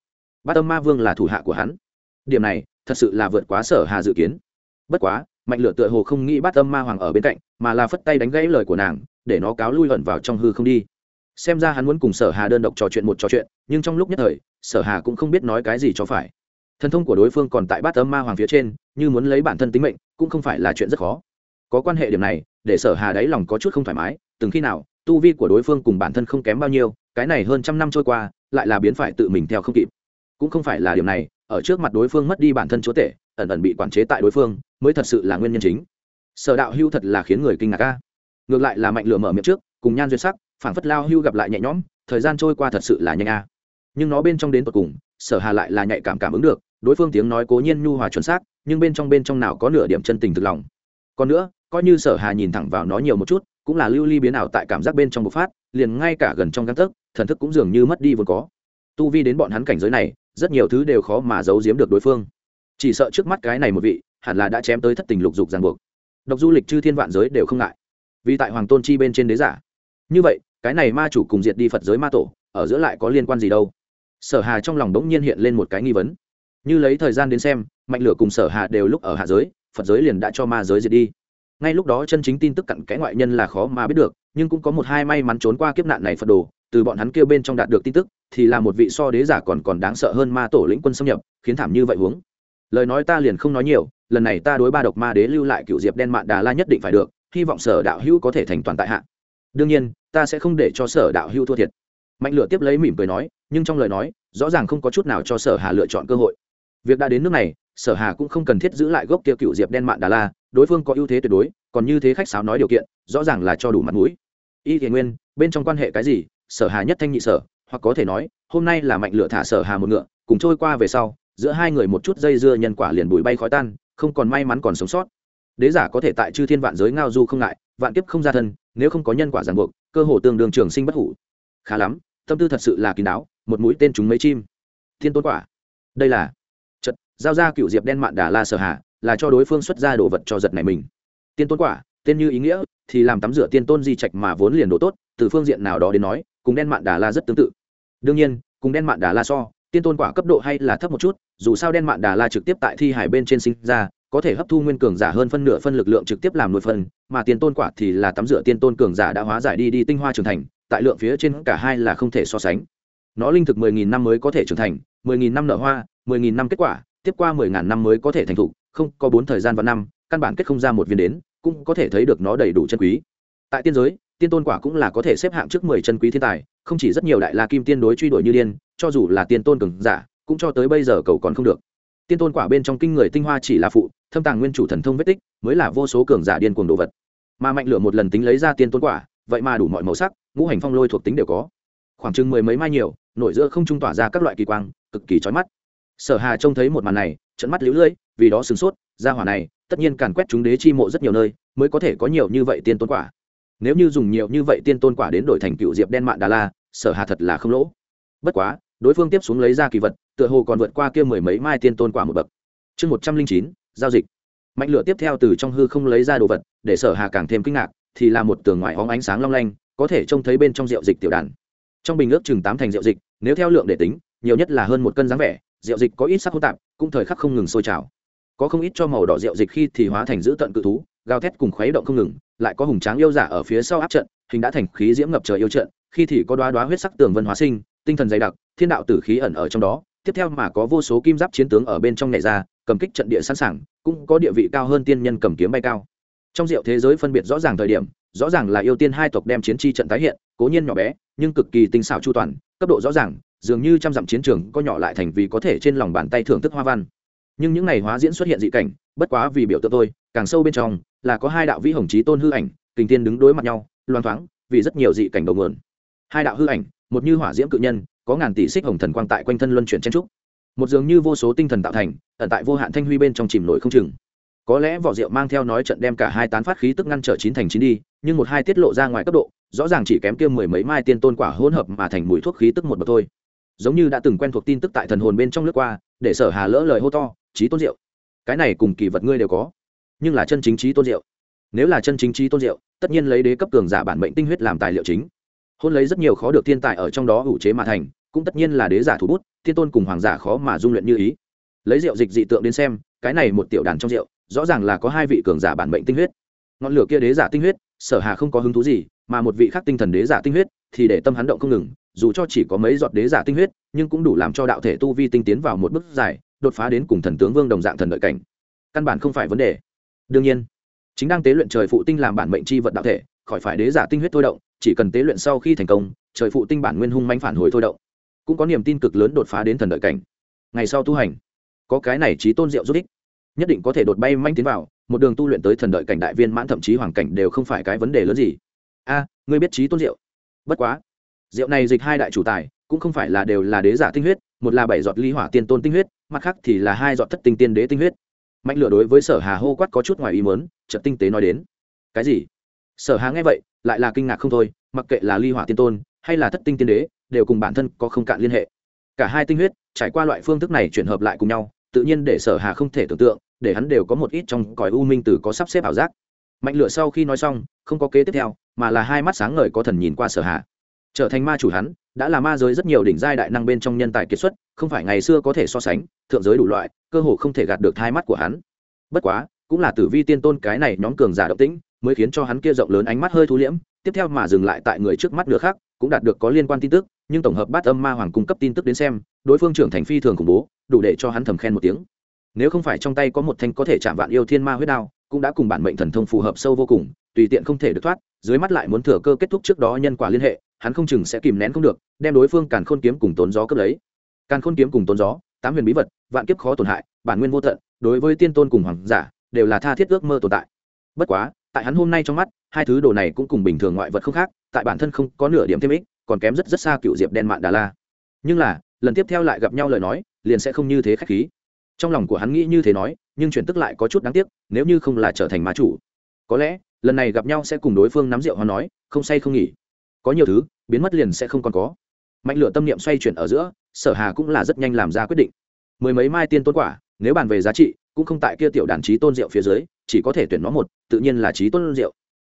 Bát âm ma vương là thủ hạ của hắn? Điểm này, thật sự là vượt quá sở hà dự kiến. Bất quá, mạnh lửa tựa hồ không nghĩ bát âm ma hoàng ở bên cạnh, mà là phất tay đánh gãy lời của nàng, để nó cáo lui hận vào trong hư không đi xem ra hắn muốn cùng sở hà đơn độc trò chuyện một trò chuyện, nhưng trong lúc nhất thời, sở hà cũng không biết nói cái gì cho phải. Thần thông của đối phương còn tại bát âm ma hoàng phía trên, như muốn lấy bản thân tính mệnh, cũng không phải là chuyện rất khó. Có quan hệ điểm này, để sở hà đáy lòng có chút không thoải mái, từng khi nào, tu vi của đối phương cùng bản thân không kém bao nhiêu, cái này hơn trăm năm trôi qua, lại là biến phải tự mình theo không kịp. Cũng không phải là điểm này, ở trước mặt đối phương mất đi bản thân chúa tể, ẩn ẩn bị quản chế tại đối phương, mới thật sự là nguyên nhân chính. Sở đạo hưu thật là khiến người kinh ngạc ca ngược lại là mạnh lửa mở miệng trước, cùng nhan duyên sắc phảng phất lao hưu gặp lại nhẹ nhõm, thời gian trôi qua thật sự là nhanh a. Nhưng nó bên trong đến tột cùng, sở hà lại là nhạy cảm cảm ứng được, đối phương tiếng nói cố nhiên nhu hòa chuẩn xác, nhưng bên trong bên trong nào có nửa điểm chân tình thực lòng. Còn nữa, coi như sở hà nhìn thẳng vào nó nhiều một chút, cũng là lưu ly biến ảo tại cảm giác bên trong bộc phát, liền ngay cả gần trong găng tấc, thần thức cũng dường như mất đi vốn có. Tu vi đến bọn hắn cảnh giới này, rất nhiều thứ đều khó mà giấu giếm được đối phương. Chỉ sợ trước mắt cái này một vị, hẳn là đã chém tới thất tình lục dục ràng buộc. Độc du lịch chư thiên vạn giới đều không ngại. Vì tại hoàng tôn chi bên trên đế giả. Như vậy cái này ma chủ cùng diệt đi phật giới ma tổ, ở giữa lại có liên quan gì đâu? Sở hà trong lòng đống nhiên hiện lên một cái nghi vấn. Như lấy thời gian đến xem, mạnh lửa cùng sở hà đều lúc ở hạ giới, phật giới liền đã cho ma giới diệt đi. Ngay lúc đó chân chính tin tức cặn kẽ ngoại nhân là khó mà biết được, nhưng cũng có một hai may mắn trốn qua kiếp nạn này phật đồ, từ bọn hắn kêu bên trong đạt được tin tức, thì là một vị so đế giả còn còn đáng sợ hơn ma tổ lĩnh quân xâm nhập, khiến thảm như vậy huống. Lời nói ta liền không nói nhiều, lần này ta đối ba độc ma đế lưu lại cựu diệp đen mạn đà la nhất định phải được, hy vọng sở đạo hữu có thể thành toàn tại hạ. Đương nhiên ta sẽ không để cho sở đạo hưu thua thiệt. Mạnh lửa tiếp lấy mỉm cười nói, nhưng trong lời nói, rõ ràng không có chút nào cho sở hà lựa chọn cơ hội. Việc đã đến nước này, sở hà cũng không cần thiết giữ lại gốc kia cựu diệp đen mạn đà la, đối phương có ưu thế tuyệt đối, còn như thế khách sáo nói điều kiện, rõ ràng là cho đủ mặt mũi. Y thiền nguyên, bên trong quan hệ cái gì? Sở hà nhất thanh nhị sở, hoặc có thể nói, hôm nay là mạnh Lửa thả sở hà một ngựa, cùng trôi qua về sau, giữa hai người một chút dây dưa nhân quả liền bụi bay khói tan, không còn may mắn còn sống sót. Đế giả có thể tại chư thiên vạn giới ngao du không ngại, vạn kiếp không ra thân, nếu không có nhân quả ràng buộc cơ hồ tương đương trường sinh bất hủ. Khá lắm, tâm tư thật sự là kín đáo, một mũi tên chúng mấy chim. Thiên tôn quả. Đây là chật giao ra cựu diệp đen mạn đà la sở hạ, là cho đối phương xuất ra đồ vật cho giật này mình. Tiên tôn quả, tên như ý nghĩa, thì làm tắm rửa tiên tôn di trạch mà vốn liền đồ tốt, từ phương diện nào đó đến nói, cùng đen mạn đà la rất tương tự. Đương nhiên, cùng đen mạn đà la so, tiên tôn quả cấp độ hay là thấp một chút, dù sao đen mạn đà la trực tiếp tại thi hải bên trên sinh ra có thể hấp thu nguyên cường giả hơn phân nửa phân lực lượng trực tiếp làm nuôi phân, mà tiên tôn quả thì là tắm rửa tiên tôn cường giả đã hóa giải đi đi tinh hoa trưởng thành, tại lượng phía trên cả hai là không thể so sánh. Nó linh thực mười nghìn năm mới có thể trưởng thành, mười nghìn năm nở hoa, mười nghìn năm kết quả, tiếp qua mười ngàn năm mới có thể thành thục, không có bốn thời gian và năm, căn bản kết không ra một viên đến, cũng có thể thấy được nó đầy đủ chân quý. Tại tiên giới, tiên tôn quả cũng là có thể xếp hạng trước mười chân quý thiên tài, không chỉ rất nhiều đại la kim tiên đối truy đuổi như điên, cho dù là tiên tôn cường giả, cũng cho tới bây giờ cầu còn không được tiên tôn quả bên trong kinh người tinh hoa chỉ là phụ, thâm tàng nguyên chủ thần thông vết tích, mới là vô số cường giả điên cuồng đồ vật. Mà mạnh lửa một lần tính lấy ra tiên tôn quả, vậy mà đủ mọi màu sắc, ngũ hành phong lôi thuộc tính đều có. Khoảng chừng mười mấy mai nhiều nổi giữa không trung tỏa ra các loại kỳ quang, cực kỳ chói mắt. Sở hà trông thấy một màn này trận mắt lũ lưỡi, vì đó sửng sốt, ra hỏa này, tất nhiên càn quét chúng đế chi mộ rất nhiều nơi, mới có thể có nhiều như vậy tiên tôn quả. Nếu như dùng nhiều như vậy tiên tôn quả đến đổi thành cựu diệp đen mạn đà la, sở hà thật là không lỗ. Bất quá đối phương tiếp xuống lấy ra kỳ vật, tựa hồ còn vượt qua kia mười mấy mai tiên tôn quả một bậc. Chương một trăm linh chín, giao dịch. Mạnh lửa tiếp theo từ trong hư không lấy ra đồ vật, để sở hà càng thêm kinh ngạc, thì là một tường ngoài hóng ánh sáng long lanh, có thể trông thấy bên trong rượu dịch tiểu đàn. Trong bình ước chừng tám thành rượu dịch, nếu theo lượng để tính, nhiều nhất là hơn một cân dáng vẻ, rượu dịch có ít sắc hỗn tạp, cũng thời khắc không ngừng sôi trào. Có không ít cho màu đỏ rượu dịch khi thì hóa thành giữ tận cự thú, gào thét cùng khuấy động không ngừng, lại có hùng tráng yêu giả ở phía sau áp trận, hình đã thành khí diễm ngập trời yêu trận, khi thì có đoá đoá huyết sắc tường vân hóa sinh, tinh thần dày đặc thiên đạo tử khí ẩn ở trong đó, tiếp theo mà có vô số kim giáp chiến tướng ở bên trong này ra, cầm kích trận địa sẵn sàng, cũng có địa vị cao hơn tiên nhân cầm kiếm bay cao. Trong diệu thế giới phân biệt rõ ràng thời điểm, rõ ràng là yêu tiên hai tộc đem chiến chi trận tái hiện, cố nhiên nhỏ bé, nhưng cực kỳ tinh xảo chu toàn, cấp độ rõ ràng, dường như trăm dặm chiến trường có nhỏ lại thành vì có thể trên lòng bàn tay thưởng thức hoa văn. Nhưng những ngày hóa diễn xuất hiện dị cảnh, bất quá vì biểu tượng tôi, càng sâu bên trong là có hai đạo vĩ hồng chí tôn hư ảnh, kình tiên đứng đối mặt nhau loan thoáng vì rất nhiều dị cảnh đầu nguồn. Hai đạo hư ảnh, một như hỏa diễm cự nhân có ngàn tỷ xích hồng thần quang tại quanh thân luân chuyển chen trúc. Một dường như vô số tinh thần tạo thành, ẩn tại vô hạn thanh huy bên trong chìm nổi không chừng. Có lẽ vỏ rượu mang theo nói trận đem cả hai tán phát khí tức ngăn trở chín thành chín đi, nhưng một hai tiết lộ ra ngoài cấp độ, rõ ràng chỉ kém kia mười mấy mai tiên tôn quả hỗn hợp mà thành mùi thuốc khí tức một bậc thôi. Giống như đã từng quen thuộc tin tức tại thần hồn bên trong nước qua, để sở hà lỡ lời hô to trí tôn rượu, cái này cùng kỳ vật ngươi đều có, nhưng là chân chính trí tôn rượu. Nếu là chân chính trí tôn rượu, tất nhiên lấy đế cấp cường giả bản mệnh tinh huyết làm tài liệu chính hôn lấy rất nhiều khó được thiên tài ở trong đó ủ chế mà thành, cũng tất nhiên là đế giả thủ bút, thiên tôn cùng hoàng giả khó mà dung luyện như ý. Lấy rượu dịch dị tượng đến xem, cái này một tiểu đàn trong rượu, rõ ràng là có hai vị cường giả bản mệnh tinh huyết. Ngọn lửa kia đế giả tinh huyết, sở hà không có hứng thú gì, mà một vị khác tinh thần đế giả tinh huyết, thì để tâm hắn động không ngừng, dù cho chỉ có mấy giọt đế giả tinh huyết, nhưng cũng đủ làm cho đạo thể tu vi tinh tiến vào một bước dài, đột phá đến cùng thần tướng vương đồng dạng thần đợi cảnh. Căn bản không phải vấn đề. Đương nhiên, chính đang tế luyện trời phụ tinh làm bản mệnh chi vật đạo thể, khỏi phải đế giả tinh huyết thôi động chỉ cần tế luyện sau khi thành công, trời phụ tinh bản nguyên hung manh phản hồi thôi động. Cũng có niềm tin cực lớn đột phá đến thần đợi cảnh. Ngày sau tu hành, có cái này trí tôn diệu rút ích. Nhất định có thể đột bay manh tiến vào, một đường tu luyện tới thần đợi cảnh đại viên mãn thậm chí hoàng cảnh đều không phải cái vấn đề lớn gì. A, ngươi biết trí tôn diệu? Bất quá, diệu này dịch hai đại chủ tài, cũng không phải là đều là đế giả tinh huyết, một là bảy giọt ly hỏa tiên tôn tinh huyết, mặt khác thì là hai giọt thất tinh tiên đế tinh huyết. Mạnh lửa đối với sở hà hô quát có chút ngoài ý mớn chợt tinh tế nói đến. Cái gì? Sở hà nghe vậy lại là kinh ngạc không thôi, mặc kệ là ly hỏa tiên tôn hay là thất tinh tiên đế, đều cùng bản thân có không cạn liên hệ. Cả hai tinh huyết trải qua loại phương thức này chuyển hợp lại cùng nhau, tự nhiên để sở hà không thể tưởng tượng, để hắn đều có một ít trong cõi u minh từ có sắp xếp ảo giác. Mạnh lửa sau khi nói xong, không có kế tiếp theo, mà là hai mắt sáng ngời có thần nhìn qua sở hà. Trở thành ma chủ hắn, đã là ma giới rất nhiều đỉnh giai đại năng bên trong nhân tài kiệt xuất, không phải ngày xưa có thể so sánh, thượng giới đủ loại, cơ hồ không thể gạt được hai mắt của hắn. Bất quá, cũng là tử vi tiên tôn cái này nhóm cường giả động tĩnh mới khiến cho hắn kia rộng lớn ánh mắt hơi thu liễm, tiếp theo mà dừng lại tại người trước mắt nửa khác cũng đạt được có liên quan tin tức, nhưng tổng hợp bát âm ma hoàng cung cấp tin tức đến xem, đối phương trưởng thành phi thường khủng bố, đủ để cho hắn thầm khen một tiếng. Nếu không phải trong tay có một thanh có thể chạm vạn yêu thiên ma huyết đao, cũng đã cùng bản mệnh thần thông phù hợp sâu vô cùng, tùy tiện không thể được thoát, dưới mắt lại muốn thừa cơ kết thúc trước đó nhân quả liên hệ, hắn không chừng sẽ kìm nén không được, đem đối phương càn khôn kiếm cùng tốn gió cướp lấy. Càn khôn kiếm cùng tốn gió, tám huyền bí vật, vạn kiếp khó tổn hại, bản nguyên vô tận, đối với tiên tôn cùng hoàng giả, đều là tha thiết ước mơ tồn tại. Bất quá tại hắn hôm nay trong mắt, hai thứ đồ này cũng cùng bình thường ngoại vật không khác, tại bản thân không có nửa điểm thêm ích, còn kém rất rất xa cựu diệp đen mạn đà la. Nhưng là, lần tiếp theo lại gặp nhau lời nói, liền sẽ không như thế khách khí. Trong lòng của hắn nghĩ như thế nói, nhưng chuyển tức lại có chút đáng tiếc, nếu như không là trở thành má chủ. Có lẽ, lần này gặp nhau sẽ cùng đối phương nắm rượu hoa nói, không say không nghỉ. Có nhiều thứ, biến mất liền sẽ không còn có. Mạnh lửa tâm niệm xoay chuyển ở giữa, sở hà cũng là rất nhanh làm ra quyết định. Mười mấy mai tiên tôn quả, nếu bàn về giá trị, cũng không tại kia tiểu đàn trí tôn rượu phía dưới chỉ có thể tuyển nó một, tự nhiên là trí tôn rượu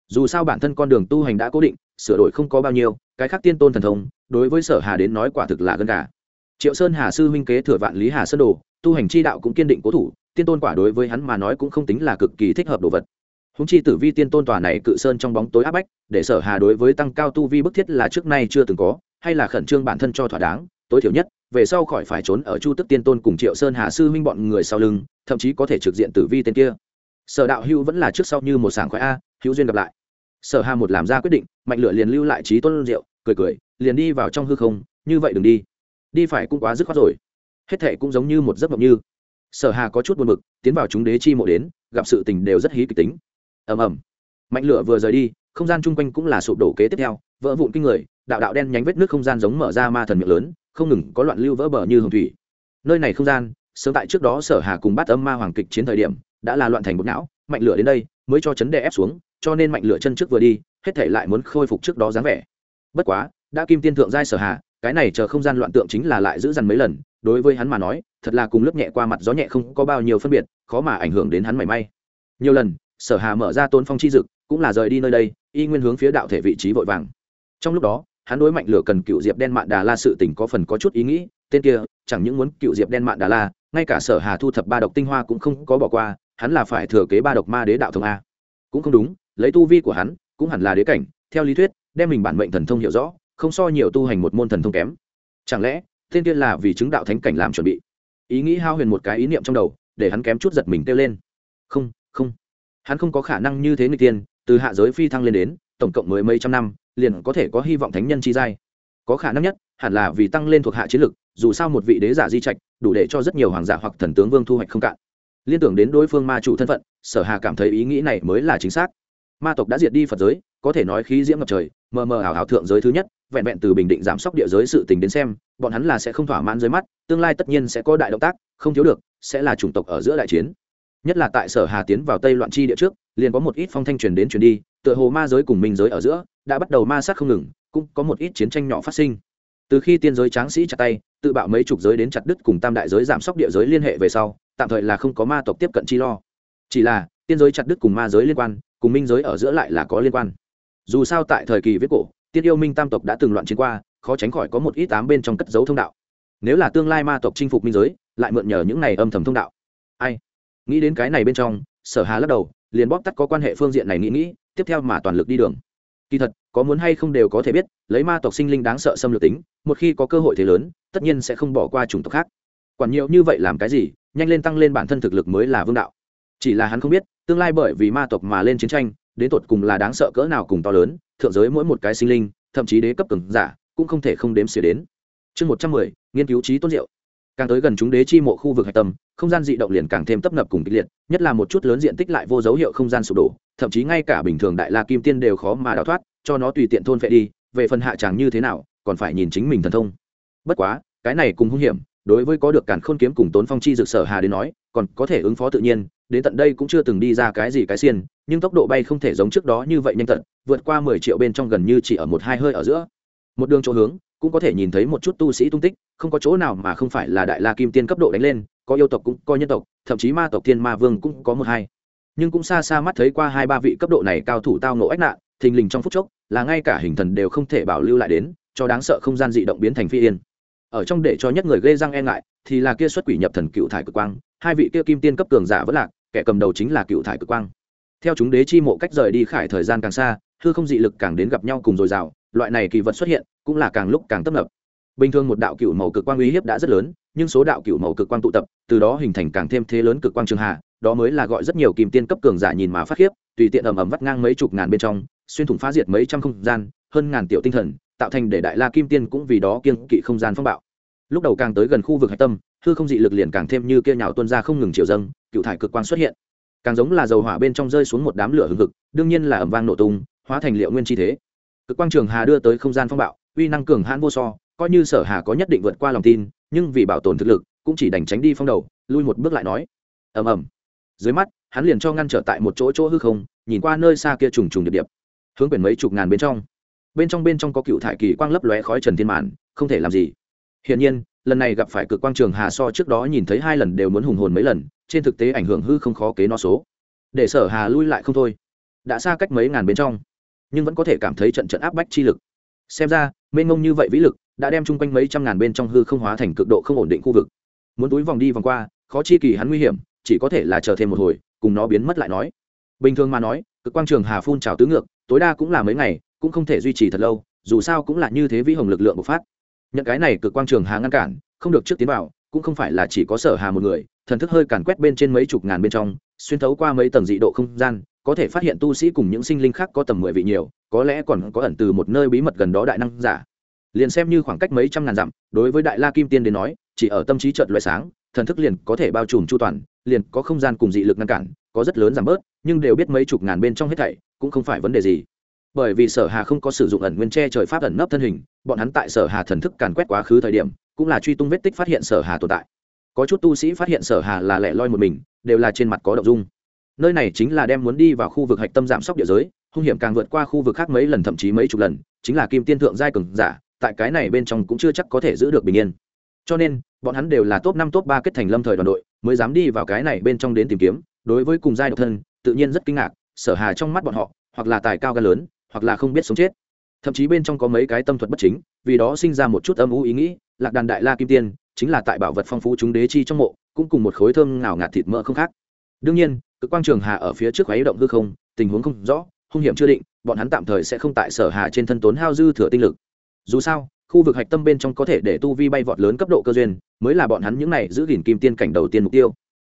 dù sao bản thân con đường tu hành đã cố định, sửa đổi không có bao nhiêu, cái khác tiên tôn thần thông, đối với sở hà đến nói quả thực là gần cả triệu sơn hà sư huynh kế thừa vạn lý hà sơn đồ, tu hành chi đạo cũng kiên định cố thủ, tiên tôn quả đối với hắn mà nói cũng không tính là cực kỳ thích hợp đồ vật. Húng chi tử vi tiên tôn tòa này cự sơn trong bóng tối áp bách, để sở hà đối với tăng cao tu vi bức thiết là trước nay chưa từng có, hay là khẩn trương bản thân cho thỏa đáng, tối thiểu nhất, về sau khỏi phải trốn ở chu tức tiên tôn cùng triệu sơn hà sư huynh bọn người sau lưng, thậm chí có thể trực diện tử vi tên kia sở đạo hữu vẫn là trước sau như một sảng khoái a, hữu duyên gặp lại. Sở hà một làm ra quyết định, mạnh lửa liền lưu lại trí tôn rượu cười cười, liền đi vào trong hư không, như vậy đừng đi. Đi phải cũng quá dứt khoát rồi. Hết thệ cũng giống như một giấc mộng như. Sở hà có chút buồn bực, tiến vào chúng đế chi mộ đến, gặp sự tình đều rất hí kịch tính. Ầm ầm. Mạnh lửa vừa rời đi, không gian chung quanh cũng là sụp đổ kế tiếp theo, vỡ vụn kinh người, đạo đạo đen nhánh vết nước không gian giống mở ra ma thần miệng lớn, không ngừng có loạn lưu vỡ bờ như hồng thủy. Nơi này không gian, sớm tại trước đó sở hà cùng bắt âm ma hoàng kịch chiến thời điểm đã là loạn thành một não, mạnh lửa đến đây mới cho chấn đè ép xuống, cho nên mạnh lửa chân trước vừa đi, hết thể lại muốn khôi phục trước đó dáng vẻ. Bất quá, đã kim tiên thượng giai sở hà, cái này chờ không gian loạn tượng chính là lại giữ dằn mấy lần, đối với hắn mà nói, thật là cùng lớp nhẹ qua mặt gió nhẹ không có bao nhiêu phân biệt, khó mà ảnh hưởng đến hắn mảy may. Nhiều lần, sở hà mở ra tôn phong chi dực, cũng là rời đi nơi đây, y nguyên hướng phía đạo thể vị trí vội vàng. Trong lúc đó, hắn đối mạnh lửa cần cựu diệp đen mạn đà la sự tình có phần có chút ý nghĩ, tên kia chẳng những muốn cựu diệp đen mạn đà la, ngay cả sở hà thu thập ba độc tinh hoa cũng không có bỏ qua hắn là phải thừa kế ba độc ma đế đạo thông a. Cũng không đúng, lấy tu vi của hắn, cũng hẳn là đế cảnh, theo lý thuyết, đem mình bản mệnh thần thông hiểu rõ, không so nhiều tu hành một môn thần thông kém. Chẳng lẽ tên kia là vì chứng đạo thánh cảnh làm chuẩn bị? Ý nghĩ hao huyền một cái ý niệm trong đầu, để hắn kém chút giật mình kêu lên. Không không. Hắn không có khả năng như thế người tiên, từ hạ giới phi thăng lên đến, tổng cộng mới mấy trăm năm, liền có thể có hy vọng thánh nhân chi giai. Có khả năng nhất, hẳn là vì tăng lên thuộc hạ chiến lực, dù sao một vị đế giả di trạch, đủ để cho rất nhiều hoàng giả hoặc thần tướng vương thu hoạch không cạn liên tưởng đến đối phương ma chủ thân phận, sở hà cảm thấy ý nghĩ này mới là chính xác. Ma tộc đã diệt đi phật giới, có thể nói khí diễm ngập trời, mờ mờ ảo ảo thượng giới thứ nhất, vẹn vẹn từ bình định giảm sóc địa giới sự tình đến xem, bọn hắn là sẽ không thỏa mãn dưới mắt, tương lai tất nhiên sẽ có đại động tác, không thiếu được, sẽ là chủng tộc ở giữa đại chiến. Nhất là tại sở hà tiến vào tây loạn chi địa trước, liền có một ít phong thanh truyền đến truyền đi, tựa hồ ma giới cùng minh giới ở giữa, đã bắt đầu ma sát không ngừng, cũng có một ít chiến tranh nhỏ phát sinh. Từ khi tiên giới tráng sĩ chặt tay, tự bạo mấy chục giới đến chặt đứt cùng tam đại giới giảm sóc địa giới liên hệ về sau tạm thời là không có ma tộc tiếp cận chi lo. Chỉ là, tiên giới chặt đứt cùng ma giới liên quan, cùng minh giới ở giữa lại là có liên quan. Dù sao tại thời kỳ viết cổ, tiên yêu minh tam tộc đã từng loạn chiến qua, khó tránh khỏi có một ít tám bên trong cất dấu thông đạo. Nếu là tương lai ma tộc chinh phục minh giới, lại mượn nhờ những này âm thầm thông đạo. Ai? Nghĩ đến cái này bên trong, sở hà lắc đầu, liền bóp tắt có quan hệ phương diện này nghĩ nghĩ, tiếp theo mà toàn lực đi đường. Kỳ thật, có muốn hay không đều có thể biết, lấy ma tộc sinh linh đáng sợ xâm lược tính, một khi có cơ hội thế lớn, tất nhiên sẽ không bỏ qua chủng tộc khác. Quản nhiều như vậy làm cái gì nhanh lên tăng lên bản thân thực lực mới là vương đạo. Chỉ là hắn không biết, tương lai bởi vì ma tộc mà lên chiến tranh, đến tột cùng là đáng sợ cỡ nào cùng to lớn, thượng giới mỗi một cái sinh linh, thậm chí đế cấp cường giả, cũng không thể không đếm xỉa đến. Chương một trăm mười, nghiên cứu trí tôn diệu. Càng tới gần chúng đế chi mộ khu vực hạch tâm, không gian dị động liền càng thêm tấp nập cùng kịch liệt, nhất là một chút lớn diện tích lại vô dấu hiệu không gian sụp đổ, thậm chí ngay cả bình thường đại la kim tiên đều khó mà đào thoát, cho nó tùy tiện thôn phệ đi, về phần hạ tràng như thế nào, còn phải nhìn chính mình thần thông. Bất quá, cái này cùng hung hiểm đối với có được càn khôn kiếm cùng tốn phong chi dược sở hà đến nói, còn có thể ứng phó tự nhiên, đến tận đây cũng chưa từng đi ra cái gì cái xiên, nhưng tốc độ bay không thể giống trước đó như vậy nhanh tận, vượt qua mười triệu bên trong gần như chỉ ở một hai hơi ở giữa. Một đường chỗ hướng, cũng có thể nhìn thấy một chút tu sĩ tung tích, không có chỗ nào mà không phải là đại la kim tiên cấp độ đánh lên, có yêu tộc cũng có nhân tộc, thậm chí ma tộc thiên ma vương cũng có một hai. Nhưng cũng xa xa mắt thấy qua hai ba vị cấp độ này cao thủ tao nộ ách nạn, thình lình trong phút chốc, là ngay cả hình thần đều không thể bảo lưu lại đến, cho đáng sợ không gian dị động biến thành phi yên ở trong để cho nhất người gây răng e ngại, thì là kia xuất quỷ nhập thần cựu thải cực quang, hai vị kia kim tiên cấp cường giả vẫn lạc, kẻ cầm đầu chính là cựu thải cực quang. Theo chúng đế chi mộ cách rời đi khải thời gian càng xa, hư không dị lực càng đến gặp nhau cùng dồi dào, loại này kỳ vật xuất hiện, cũng là càng lúc càng tấp nập. Bình thường một đạo cựu màu cực quang uy hiếp đã rất lớn, nhưng số đạo cựu màu cực quang tụ tập, từ đó hình thành càng thêm thế lớn cực quang trường hạ, đó mới là gọi rất nhiều kim tiên cấp cường giả nhìn mà phát khiếp, tùy tiện ầm ầm vắt ngang mấy chục ngàn bên trong, xuyên thủng phá diệt mấy trăm không gian, hơn ngàn tiểu tinh thần tạo thành để đại la kim tiên cũng vì đó kiên kỵ không gian phong bạo. Lúc đầu càng tới gần khu vực hạch tâm, hư không dị lực liền càng thêm như kia nhào tuân ra không ngừng chiều dâng, cựu thải cực quang xuất hiện. Càng giống là dầu hỏa bên trong rơi xuống một đám lửa hừng hực, đương nhiên là ẩm vang nổ tung, hóa thành liệu nguyên chi thế. Cực quang trường hà đưa tới không gian phong bạo, uy năng cường hãn vô so, coi như sở hà có nhất định vượt qua lòng tin, nhưng vì bảo tồn thực lực, cũng chỉ đành tránh đi phong đầu, lui một bước lại nói. Ầm ầm. Dưới mắt, hắn liền cho ngăn trở tại một chỗ chỗ hư không, nhìn qua nơi xa kia trùng trùng điệp điệp, hướng quyển mấy chục ngàn bên trong bên trong bên trong có cựu thải kỳ quang lấp lóe khói trần thiên màn không thể làm gì. Hiển nhiên, lần này gặp phải cực quang trường hà so trước đó nhìn thấy hai lần đều muốn hùng hồn mấy lần, trên thực tế ảnh hưởng hư không khó kế no số. Để sở hà lui lại không thôi. Đã xa cách mấy ngàn bên trong, nhưng vẫn có thể cảm thấy trận trận áp bách chi lực. Xem ra, mênh ngông như vậy vĩ lực đã đem chung quanh mấy trăm ngàn bên trong hư không hóa thành cực độ không ổn định khu vực. Muốn túi vòng đi vòng qua, khó chi kỳ hắn nguy hiểm, chỉ có thể là chờ thêm một hồi, cùng nó biến mất lại nói. Bình thường mà nói, cực quang trường hà phun trào tứ ngược, tối đa cũng là mấy ngày cũng không thể duy trì thật lâu, dù sao cũng là như thế vĩ hồng lực lượng bộc phát. Nhận cái này cực quang trường hà ngăn cản, không được trước tiến vào, cũng không phải là chỉ có sở hà một người, thần thức hơi càn quét bên trên mấy chục ngàn bên trong, xuyên thấu qua mấy tầng dị độ không gian, có thể phát hiện tu sĩ cùng những sinh linh khác có tầm mười vị nhiều, có lẽ còn có ẩn từ một nơi bí mật gần đó đại năng giả. Liền xem như khoảng cách mấy trăm ngàn dặm, đối với đại la kim tiên đến nói, chỉ ở tâm trí trợt loại sáng, thần thức liền có thể bao trùm chu toàn, liền có không gian cùng dị lực ngăn cản, có rất lớn giảm bớt, nhưng đều biết mấy chục ngàn bên trong hết thảy, cũng không phải vấn đề gì bởi vì sở hà không có sử dụng ẩn nguyên che trời pháp ẩn nấp thân hình, bọn hắn tại sở hà thần thức càn quét quá khứ thời điểm, cũng là truy tung vết tích phát hiện sở hà tồn tại. Có chút tu sĩ phát hiện sở hà là lẻ loi một mình, đều là trên mặt có động dung. Nơi này chính là đem muốn đi vào khu vực hạch tâm giảm sóc địa giới, hung hiểm càng vượt qua khu vực khác mấy lần thậm chí mấy chục lần, chính là kim tiên thượng giai cường giả, tại cái này bên trong cũng chưa chắc có thể giữ được bình yên. Cho nên, bọn hắn đều là top năm, top ba kết thành lâm thời đoàn đội, mới dám đi vào cái này bên trong đến tìm kiếm, đối với cùng giai độc thân, tự nhiên rất kinh ngạc, sở hà trong mắt bọn họ, hoặc là tài cao gan lớn hoặc là không biết sống chết. Thậm chí bên trong có mấy cái tâm thuật bất chính, vì đó sinh ra một chút âm u ý nghĩ, lạc đàn đại la kim tiên, chính là tại bảo vật phong phú chúng đế chi trong mộ, cũng cùng một khối thơm ngào ngạt thịt mỡ không khác. Đương nhiên, cực quang trường hà ở phía trước khuấy động hư không, tình huống không rõ, hung hiểm chưa định, bọn hắn tạm thời sẽ không tại sở hà trên thân tốn hao dư thừa tinh lực. Dù sao, khu vực hạch tâm bên trong có thể để tu vi bay vọt lớn cấp độ cơ duyên, mới là bọn hắn những này giữ gìn kim tiên cảnh đầu tiên mục tiêu.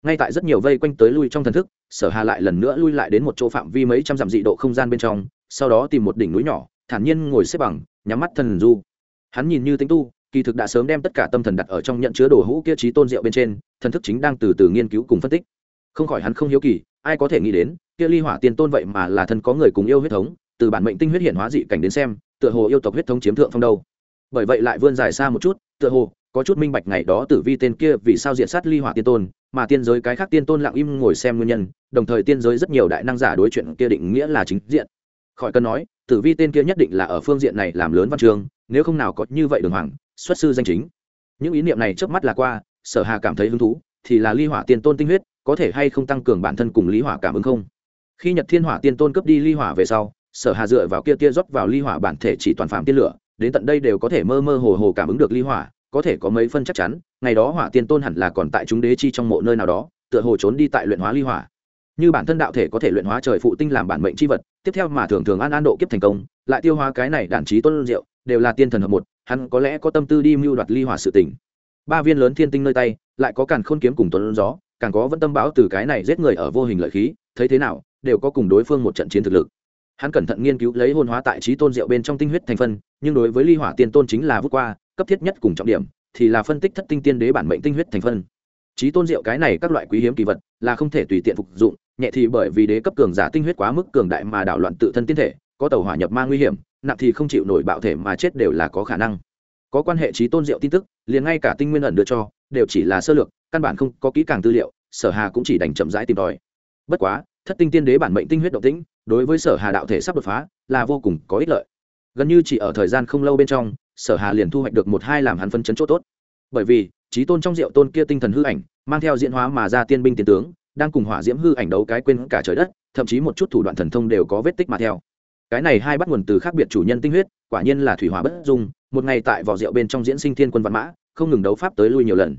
Ngay tại rất nhiều vây quanh tới lui trong thần thức, sở hà lại lần nữa lui lại đến một chỗ phạm vi mấy trăm dặm dị độ không gian bên trong sau đó tìm một đỉnh núi nhỏ, thản nhiên ngồi xếp bằng, nhắm mắt thần du. Hắn nhìn như tính tu, kỳ thực đã sớm đem tất cả tâm thần đặt ở trong nhận chứa đồ hũ kia trí tôn diệu bên trên, thần thức chính đang từ từ nghiên cứu cùng phân tích. Không khỏi hắn không hiếu kỳ, ai có thể nghĩ đến, kia ly hỏa tiên tôn vậy mà là thân có người cùng yêu huyết thống, từ bản mệnh tinh huyết hiện hóa dị cảnh đến xem, tựa hồ yêu tộc huyết thống chiếm thượng phong đâu. Bởi vậy lại vươn dài xa một chút, tựa hồ, có chút minh bạch ngày đó tử vi tên kia vì sao diện sát ly hỏa tiên tôn, mà tiên giới cái khác tiên tôn lặng im ngồi xem nguyên nhân, đồng thời tiên giới rất nhiều đại năng giả đối chuyện kia định nghĩa là chính diện khỏi cần nói, tử vi tên kia nhất định là ở phương diện này làm lớn văn trường nếu không nào có như vậy đường hoàng, xuất sư danh chính. Những ý niệm này trước mắt là qua, sở hà cảm thấy hứng thú, thì là ly hỏa tiên tôn tinh huyết, có thể hay không tăng cường bản thân cùng lý hỏa cảm ứng không? Khi nhật thiên hỏa tiên tôn cướp đi ly hỏa về sau, sở hà dựa vào kia tia rót vào ly hỏa bản thể chỉ toàn phạm tiên lửa, đến tận đây đều có thể mơ mơ hồ hồ cảm ứng được ly hỏa, có thể có mấy phân chắc chắn, ngày đó hỏa tiên tôn hẳn là còn tại chúng đế chi trong mộ nơi nào đó, tựa hồ trốn đi tại luyện hóa ly hỏa như bản thân đạo thể có thể luyện hóa trời phụ tinh làm bản mệnh chi vật, tiếp theo mà thường thường an an độ kiếp thành công, lại tiêu hóa cái này đản trí tôn diệu, đều là tiên thần hợp một, hắn có lẽ có tâm tư đi mưu đoạt ly hỏa sự tỉnh. ba viên lớn thiên tinh nơi tay, lại có càn khôn kiếm cùng tuấn gió, càng có vẫn tâm báo từ cái này giết người ở vô hình lợi khí, thấy thế nào, đều có cùng đối phương một trận chiến thực lực hắn cẩn thận nghiên cứu lấy hôn hóa tại trí tôn diệu bên trong tinh huyết thành phân, nhưng đối với ly hỏa tiên tôn chính là vút qua, cấp thiết nhất cùng trọng điểm, thì là phân tích thất tinh tiên đế bản mệnh tinh huyết thành phân trí tôn diệu cái này các loại quý hiếm kỳ vật, là không thể tùy tiện phục dụng nhẹ thì bởi vì đế cấp cường giả tinh huyết quá mức cường đại mà đảo loạn tự thân tiên thể, có tàu hỏa nhập ma nguy hiểm, nặng thì không chịu nổi bạo thể mà chết đều là có khả năng. Có quan hệ trí tôn diệu tin tức, liền ngay cả tinh nguyên ẩn đưa cho, đều chỉ là sơ lược, căn bản không có kỹ càng tư liệu, sở hà cũng chỉ đành chậm rãi tìm tòi. Bất quá, thất tinh tiên đế bản mệnh tinh huyết động tĩnh, đối với sở hà đạo thể sắp đột phá, là vô cùng có ích lợi. Gần như chỉ ở thời gian không lâu bên trong, sở hà liền thu hoạch được một hai làm hắn phân chấn chỗ tốt. Bởi vì, trí tôn trong diệu tôn kia tinh thần hư ảnh, mang theo diễn hóa mà ra tiên binh tiến tướng đang cùng hỏa diễm hư ảnh đấu cái quên cả trời đất, thậm chí một chút thủ đoạn thần thông đều có vết tích mà theo. Cái này hai bắt nguồn từ khác biệt chủ nhân tinh huyết, quả nhiên là thủy hỏa bất dung, một ngày tại vỏ rượu bên trong diễn sinh thiên quân văn mã, không ngừng đấu pháp tới lui nhiều lần.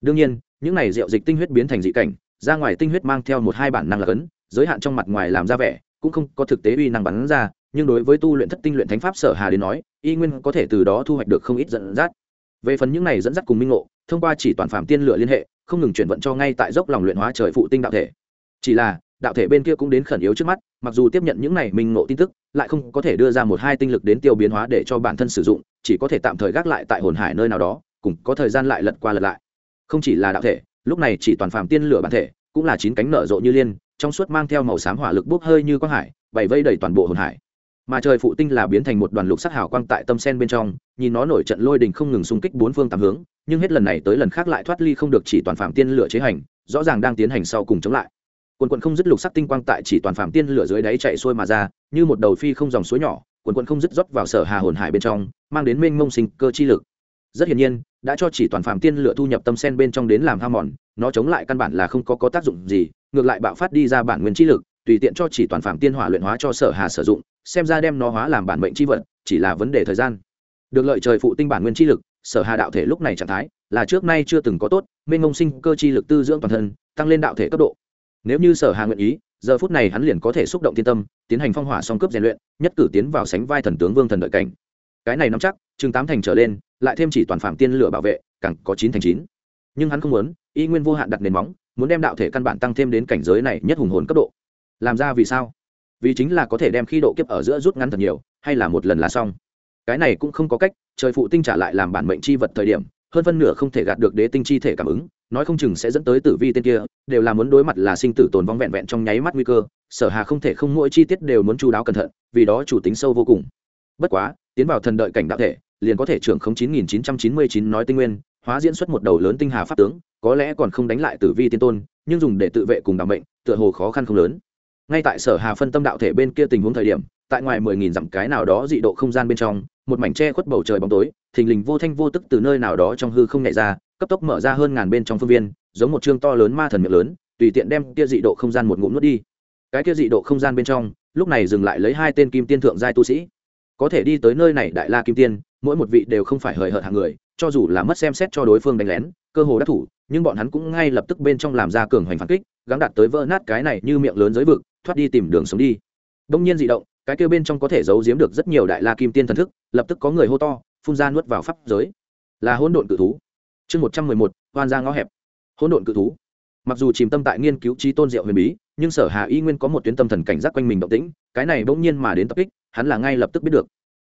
Đương nhiên, những này rượu dịch tinh huyết biến thành dị cảnh, ra ngoài tinh huyết mang theo một hai bản năng là cấn, giới hạn trong mặt ngoài làm ra vẻ, cũng không có thực tế uy năng bắn ra, nhưng đối với tu luyện thất tinh luyện thánh pháp sở hà đến nói, y nguyên có thể từ đó thu hoạch được không ít dẫn dắt. Về phần những này dẫn dắt cùng minh ngộ, thông qua chỉ toàn phạm tiên lựa liên hệ không ngừng chuyển vận cho ngay tại dốc lòng luyện hóa trời phụ tinh đạo thể. Chỉ là, đạo thể bên kia cũng đến khẩn yếu trước mắt, mặc dù tiếp nhận những này mình ngộ tin tức, lại không có thể đưa ra một hai tinh lực đến tiêu biến hóa để cho bản thân sử dụng, chỉ có thể tạm thời gác lại tại hồn hải nơi nào đó, cùng có thời gian lại lật qua lật lại. Không chỉ là đạo thể, lúc này chỉ toàn phàm tiên lửa bản thể, cũng là chín cánh nở rộ như liên, trong suốt mang theo màu xám hỏa lực bốc hơi như quang hải bảy vây đầy toàn bộ hồn hải mà trời phụ tinh là biến thành một đoàn lục sắc hào quang tại tâm sen bên trong, nhìn nó nổi trận lôi đình không ngừng xung kích bốn phương tám hướng, nhưng hết lần này tới lần khác lại thoát ly không được chỉ toàn phạm tiên lửa chế hành, rõ ràng đang tiến hành sau cùng chống lại. Quần quần không dứt lục sắc tinh quang tại chỉ toàn phạm tiên lửa dưới đáy chạy xuôi mà ra, như một đầu phi không dòng suối nhỏ, quần quần không dứt rót vào sở hà hồn hải bên trong, mang đến mênh mông sinh cơ chi lực. Rất hiển nhiên, đã cho chỉ toàn phạm tiên lửa thu nhập tâm sen bên trong đến làm ham mòn, nó chống lại căn bản là không có có tác dụng gì, ngược lại bạo phát đi ra bản nguyên chi lực tùy tiện cho chỉ toàn phạm tiên hỏa luyện hóa cho sở hà sử dụng, xem ra đem nó hóa làm bản mệnh chi vật, chỉ là vấn đề thời gian. Được lợi trời phụ tinh bản nguyên chi lực, sở hà đạo thể lúc này trạng thái là trước nay chưa từng có tốt minh ngông sinh cơ chi lực tư dưỡng toàn thân, tăng lên đạo thể cấp độ. Nếu như sở hà nguyện ý, giờ phút này hắn liền có thể xúc động thiên tâm, tiến hành phong hỏa song cướp rèn luyện, nhất cử tiến vào sánh vai thần tướng vương thần đợi cảnh. Cái này nắm chắc, chừng tám thành trở lên, lại thêm chỉ toàn phạm tiên lửa bảo vệ, càng có chín thành chín. Nhưng hắn không muốn, y nguyên vô hạn đặt nền móng, muốn đem đạo thể căn bản tăng thêm đến cảnh giới này nhất hùng hồn cấp độ làm ra vì sao? Vì chính là có thể đem khi độ kiếp ở giữa rút ngắn thật nhiều, hay là một lần là xong? Cái này cũng không có cách, trời phụ tinh trả lại làm bản mệnh chi vật thời điểm, hơn phân nửa không thể gạt được đế tinh chi thể cảm ứng, nói không chừng sẽ dẫn tới tử vi tên kia, đều là muốn đối mặt là sinh tử tồn vong vẹn vẹn trong nháy mắt nguy cơ, sở hà không thể không mỗi chi tiết đều muốn chú đáo cẩn thận, vì đó chủ tính sâu vô cùng. Bất quá, tiến vào thần đợi cảnh đạo thể, liền có thể trưởng không chín nghìn chín trăm chín mươi chín nói tinh nguyên, hóa diễn xuất một đầu lớn tinh hà pháp tướng, có lẽ còn không đánh lại tử vi tiên tôn, nhưng dùng để tự vệ cùng đảm mệnh, tựa hồ khó khăn không lớn ngay tại sở hà phân tâm đạo thể bên kia tình huống thời điểm, tại ngoài mười nghìn dặm cái nào đó dị độ không gian bên trong, một mảnh tre khuất bầu trời bóng tối, thình lình vô thanh vô tức từ nơi nào đó trong hư không nhảy ra, cấp tốc mở ra hơn ngàn bên trong phương viên, giống một chương to lớn ma thần miệng lớn, tùy tiện đem kia dị độ không gian một ngụm nuốt đi. Cái kia dị độ không gian bên trong, lúc này dừng lại lấy hai tên kim tiên thượng giai tu sĩ. Có thể đi tới nơi này đại la kim tiên, mỗi một vị đều không phải hời hợt hàng người, cho dù là mất xem xét cho đối phương đánh lén, cơ hồ đắc thủ, nhưng bọn hắn cũng ngay lập tức bên trong làm ra cường hoành phản kích, gắng đạt tới vỡ nát cái này như miệng lớn giới vực thoát đi tìm đường sống đi. Đông nhiên dị động, cái kêu bên trong có thể giấu giếm được rất nhiều đại la kim tiên thần thức, lập tức có người hô to, phun ra nuốt vào pháp giới. Là hỗn độn cự thú. Chương một trăm mười một hoan ra ngõ hẹp. Hỗn độn cự thú. Mặc dù chìm tâm tại nghiên cứu trí tôn diệu huyền bí, nhưng sở hà y nguyên có một tuyến tâm thần cảnh giác quanh mình động tĩnh, cái này bỗng nhiên mà đến tập kích, hắn là ngay lập tức biết được.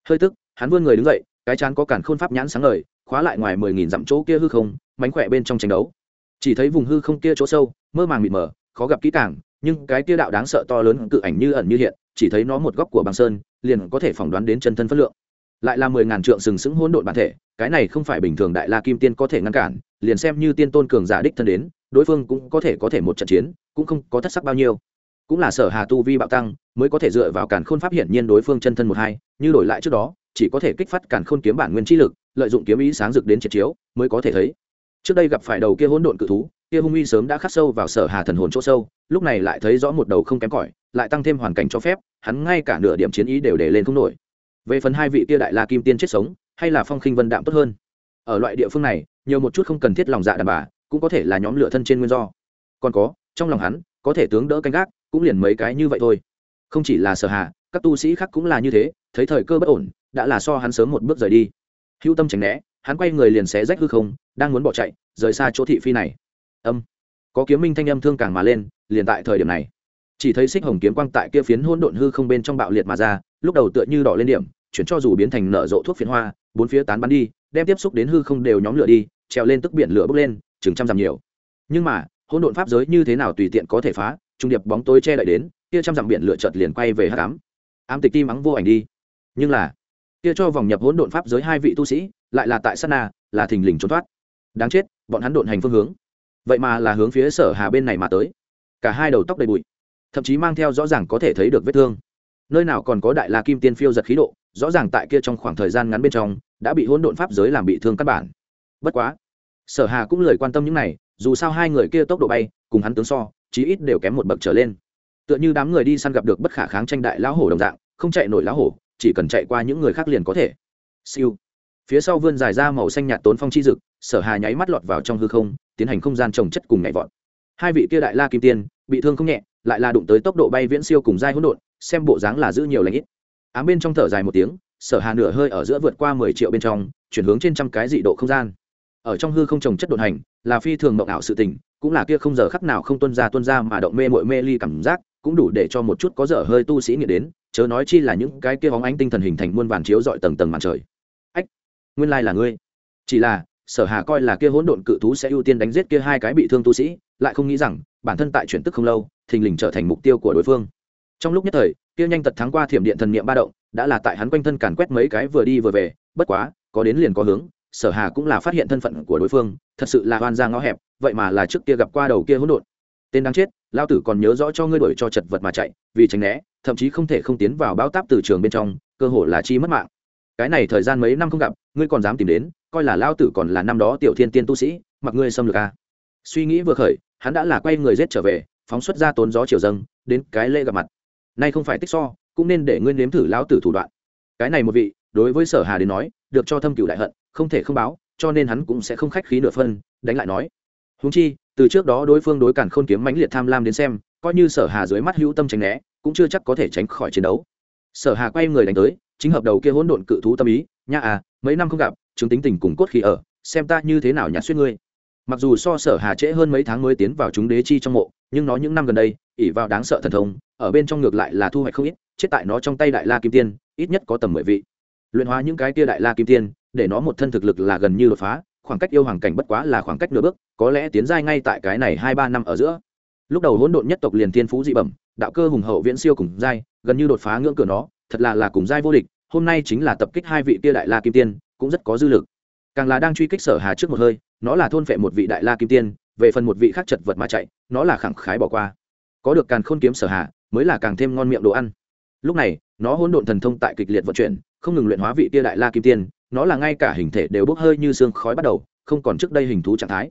Hơi tức, hắn vươn người đứng dậy, cái chán có cản khôn pháp nhãn sáng ngời, khóa lại ngoài mười nghìn dặm chỗ kia hư không, mánh khỏe bên trong tranh đấu. Chỉ thấy vùng hư không kia chỗ sâu, mơ màng mịt mờ, khó gặp kỹ càng nhưng cái kia đạo đáng sợ to lớn cự ảnh như ẩn như hiện, chỉ thấy nó một góc của băng sơn, liền có thể phỏng đoán đến chân thân phất lượng. Lại là mười ngàn trượng sừng sững hỗn độn bản thể, cái này không phải bình thường đại la kim tiên có thể ngăn cản, liền xem như tiên tôn cường giả đích thân đến, đối phương cũng có thể có thể một trận chiến, cũng không có thất sắc bao nhiêu. Cũng là sở hà tu vi bạo tăng, mới có thể dựa vào cản khôn pháp hiển nhiên đối phương chân thân một hai, như đổi lại trước đó, chỉ có thể kích phát cản khôn kiếm bản nguyên chi lực, lợi dụng kiếm ý sáng rực đến triệt chiếu, mới có thể thấy. Trước đây gặp phải đầu kia hỗn độn cự thú kia hung uy sớm đã khắc sâu vào sở hà thần hồn chỗ sâu, lúc này lại thấy rõ một đầu không kém cỏi, lại tăng thêm hoàn cảnh cho phép, hắn ngay cả nửa điểm chiến ý đều để lên không nổi. Về phần hai vị kia đại la kim tiên chết sống, hay là phong khinh vân đạm tốt hơn. Ở loại địa phương này, nhiều một chút không cần thiết lòng dạ đàn bà, cũng có thể là nhóm lửa thân trên nguyên do. Còn có, trong lòng hắn, có thể tướng đỡ canh gác, cũng liền mấy cái như vậy thôi. Không chỉ là sở hạ các tu sĩ khác cũng là như thế, thấy thời cơ bất ổn, đã là so hắn sớm một bước rời đi. Hữu tâm tránh né, hắn quay người liền xé rách hư không, đang muốn bỏ chạy, rời xa chỗ thị phi này âm. Có kiếm minh thanh âm thương càng mà lên, liền tại thời điểm này. Chỉ thấy xích hồng kiếm quang tại kia phiến hỗn độn hư không bên trong bạo liệt mà ra, lúc đầu tựa như đỏ lên điểm, chuyển cho dù biến thành nở rộ thuốc phiến hoa, bốn phía tán bắn đi, đem tiếp xúc đến hư không đều nhóm lửa đi, trèo lên tức biển lửa bốc lên, chừng trăm dặm nhiều. Nhưng mà, hỗn độn pháp giới như thế nào tùy tiện có thể phá, trung điệp bóng tối che đậy đến, kia trăm dặm biển lửa chợt liền quay về hắc ám. Ám tịch ti mắng vô ảnh đi. Nhưng là, kia cho vòng nhập hỗn độn pháp giới hai vị tu sĩ, lại là tại sát na, là thình lình trốn thoát. Đáng chết, bọn hắn độn hành phương hướng vậy mà là hướng phía sở hà bên này mà tới. Cả hai đầu tóc đầy bụi, thậm chí mang theo rõ ràng có thể thấy được vết thương. Nơi nào còn có đại la kim tiên phiêu giật khí độ, rõ ràng tại kia trong khoảng thời gian ngắn bên trong, đã bị hỗn độn pháp giới làm bị thương căn bản. Bất quá, sở hà cũng lời quan tâm những này, dù sao hai người kia tốc độ bay, cùng hắn tướng so, chí ít đều kém một bậc trở lên. Tựa như đám người đi săn gặp được bất khả kháng tranh đại lão hổ đồng dạng, không chạy nổi lão hổ, chỉ cần chạy qua những người khác liền có thể. Siêu phía sau vươn dài ra màu xanh nhạt tốn phong chi dực, sở hà nháy mắt lọt vào trong hư không, tiến hành không gian trồng chất cùng nhảy vọt. Hai vị kia đại la kim tiên, bị thương không nhẹ, lại là đụng tới tốc độ bay viễn siêu cùng dai hỗn độn, xem bộ dáng là giữ nhiều lãnh ít. Ám bên trong thở dài một tiếng, sở hà nửa hơi ở giữa vượt qua mười triệu bên trong, chuyển hướng trên trăm cái dị độ không gian. Ở trong hư không trồng chất đột hành, là phi thường mộng ảo sự tình, cũng là kia không giờ khắc nào không tuân ra tuân ra mà động mê mội mê ly cảm giác, cũng đủ để cho một chút có dở hơi tu sĩ nghĩ đến, chớ nói chi là những cái kia bóng ánh tinh thần hình thành muôn vàn chiếu dọi tầng tầng màn trời nguyên lai là ngươi. Chỉ là, sở hà coi là kia hỗn độn cự thú sẽ ưu tiên đánh giết kia hai cái bị thương tu sĩ, lại không nghĩ rằng, bản thân tại chuyển tức không lâu, thình lình trở thành mục tiêu của đối phương. Trong lúc nhất thời, kia nhanh tật thắng qua thiểm điện thần niệm ba động, đã là tại hắn quanh thân càn quét mấy cái vừa đi vừa về, bất quá, có đến liền có hướng, sở hà cũng là phát hiện thân phận của đối phương, thật sự là hoan ra ngõ hẹp, vậy mà là trước kia gặp qua đầu kia hỗn độn. Tên đáng chết lao tử còn nhớ rõ cho ngươi đuổi cho chật vật mà chạy, vì tránh né, thậm chí không thể không tiến vào báo táp từ trường bên trong, cơ hội là chi mất mạng cái này thời gian mấy năm không gặp, ngươi còn dám tìm đến, coi là lao tử còn là năm đó tiểu thiên tiên tu sĩ, mặc ngươi xâm lược a à. suy nghĩ vừa khởi, hắn đã là quay người rết trở về, phóng xuất ra tốn gió chiều dâng, đến cái lễ gặp mặt. Nay không phải tích so, cũng nên để ngươi nếm thử lao tử thủ đoạn. Cái này một vị, đối với sở hà đến nói, được cho thâm cửu đại hận, không thể không báo, cho nên hắn cũng sẽ không khách khí nửa phân, đánh lại nói. Húng chi, từ trước đó đối phương đối cản khôn kiếm mãnh liệt tham lam đến xem, coi như sở hà dưới mắt hữu tâm tránh né, cũng chưa chắc có thể tránh khỏi chiến đấu. Sở hà quay người đánh tới chính hợp đầu kia hỗn độn cự thú tâm ý, nha à mấy năm không gặp, chứng tính tình cùng cốt khí ở, xem ta như thế nào nhạt xuyên ngươi. Mặc dù so sở hà trễ hơn mấy tháng mới tiến vào chúng đế chi trong mộ, nhưng nó những năm gần đây ỉ vào đáng sợ thần thông, ở bên trong ngược lại là thu hoạch không ít, chết tại nó trong tay đại la kim tiên, ít nhất có tầm mười vị. Luyện hóa những cái kia đại la kim tiên, để nó một thân thực lực là gần như đột phá, khoảng cách yêu hoàng cảnh bất quá là khoảng cách nửa bước, có lẽ tiến giai ngay tại cái này hai ba năm ở giữa. Lúc đầu hỗn độn nhất tộc liền thiên phú dị bẩm, đạo cơ hùng hậu viễn siêu cùng giai, gần như đột phá ngưỡng cửa nó thật là là cùng giai vô địch, hôm nay chính là tập kích hai vị kia đại la kim tiên, cũng rất có dư lực. Càng là đang truy kích sở hà trước một hơi, nó là thôn phệ một vị đại la kim tiên, về phần một vị khác chật vật mà chạy, nó là khẳng khái bỏ qua. Có được càng khôn kiếm sở hà, mới là càng thêm ngon miệng đồ ăn. Lúc này, nó hỗn độn thần thông tại kịch liệt vận chuyển, không ngừng luyện hóa vị kia đại la kim tiên, nó là ngay cả hình thể đều bốc hơi như xương khói bắt đầu, không còn trước đây hình thú trạng thái.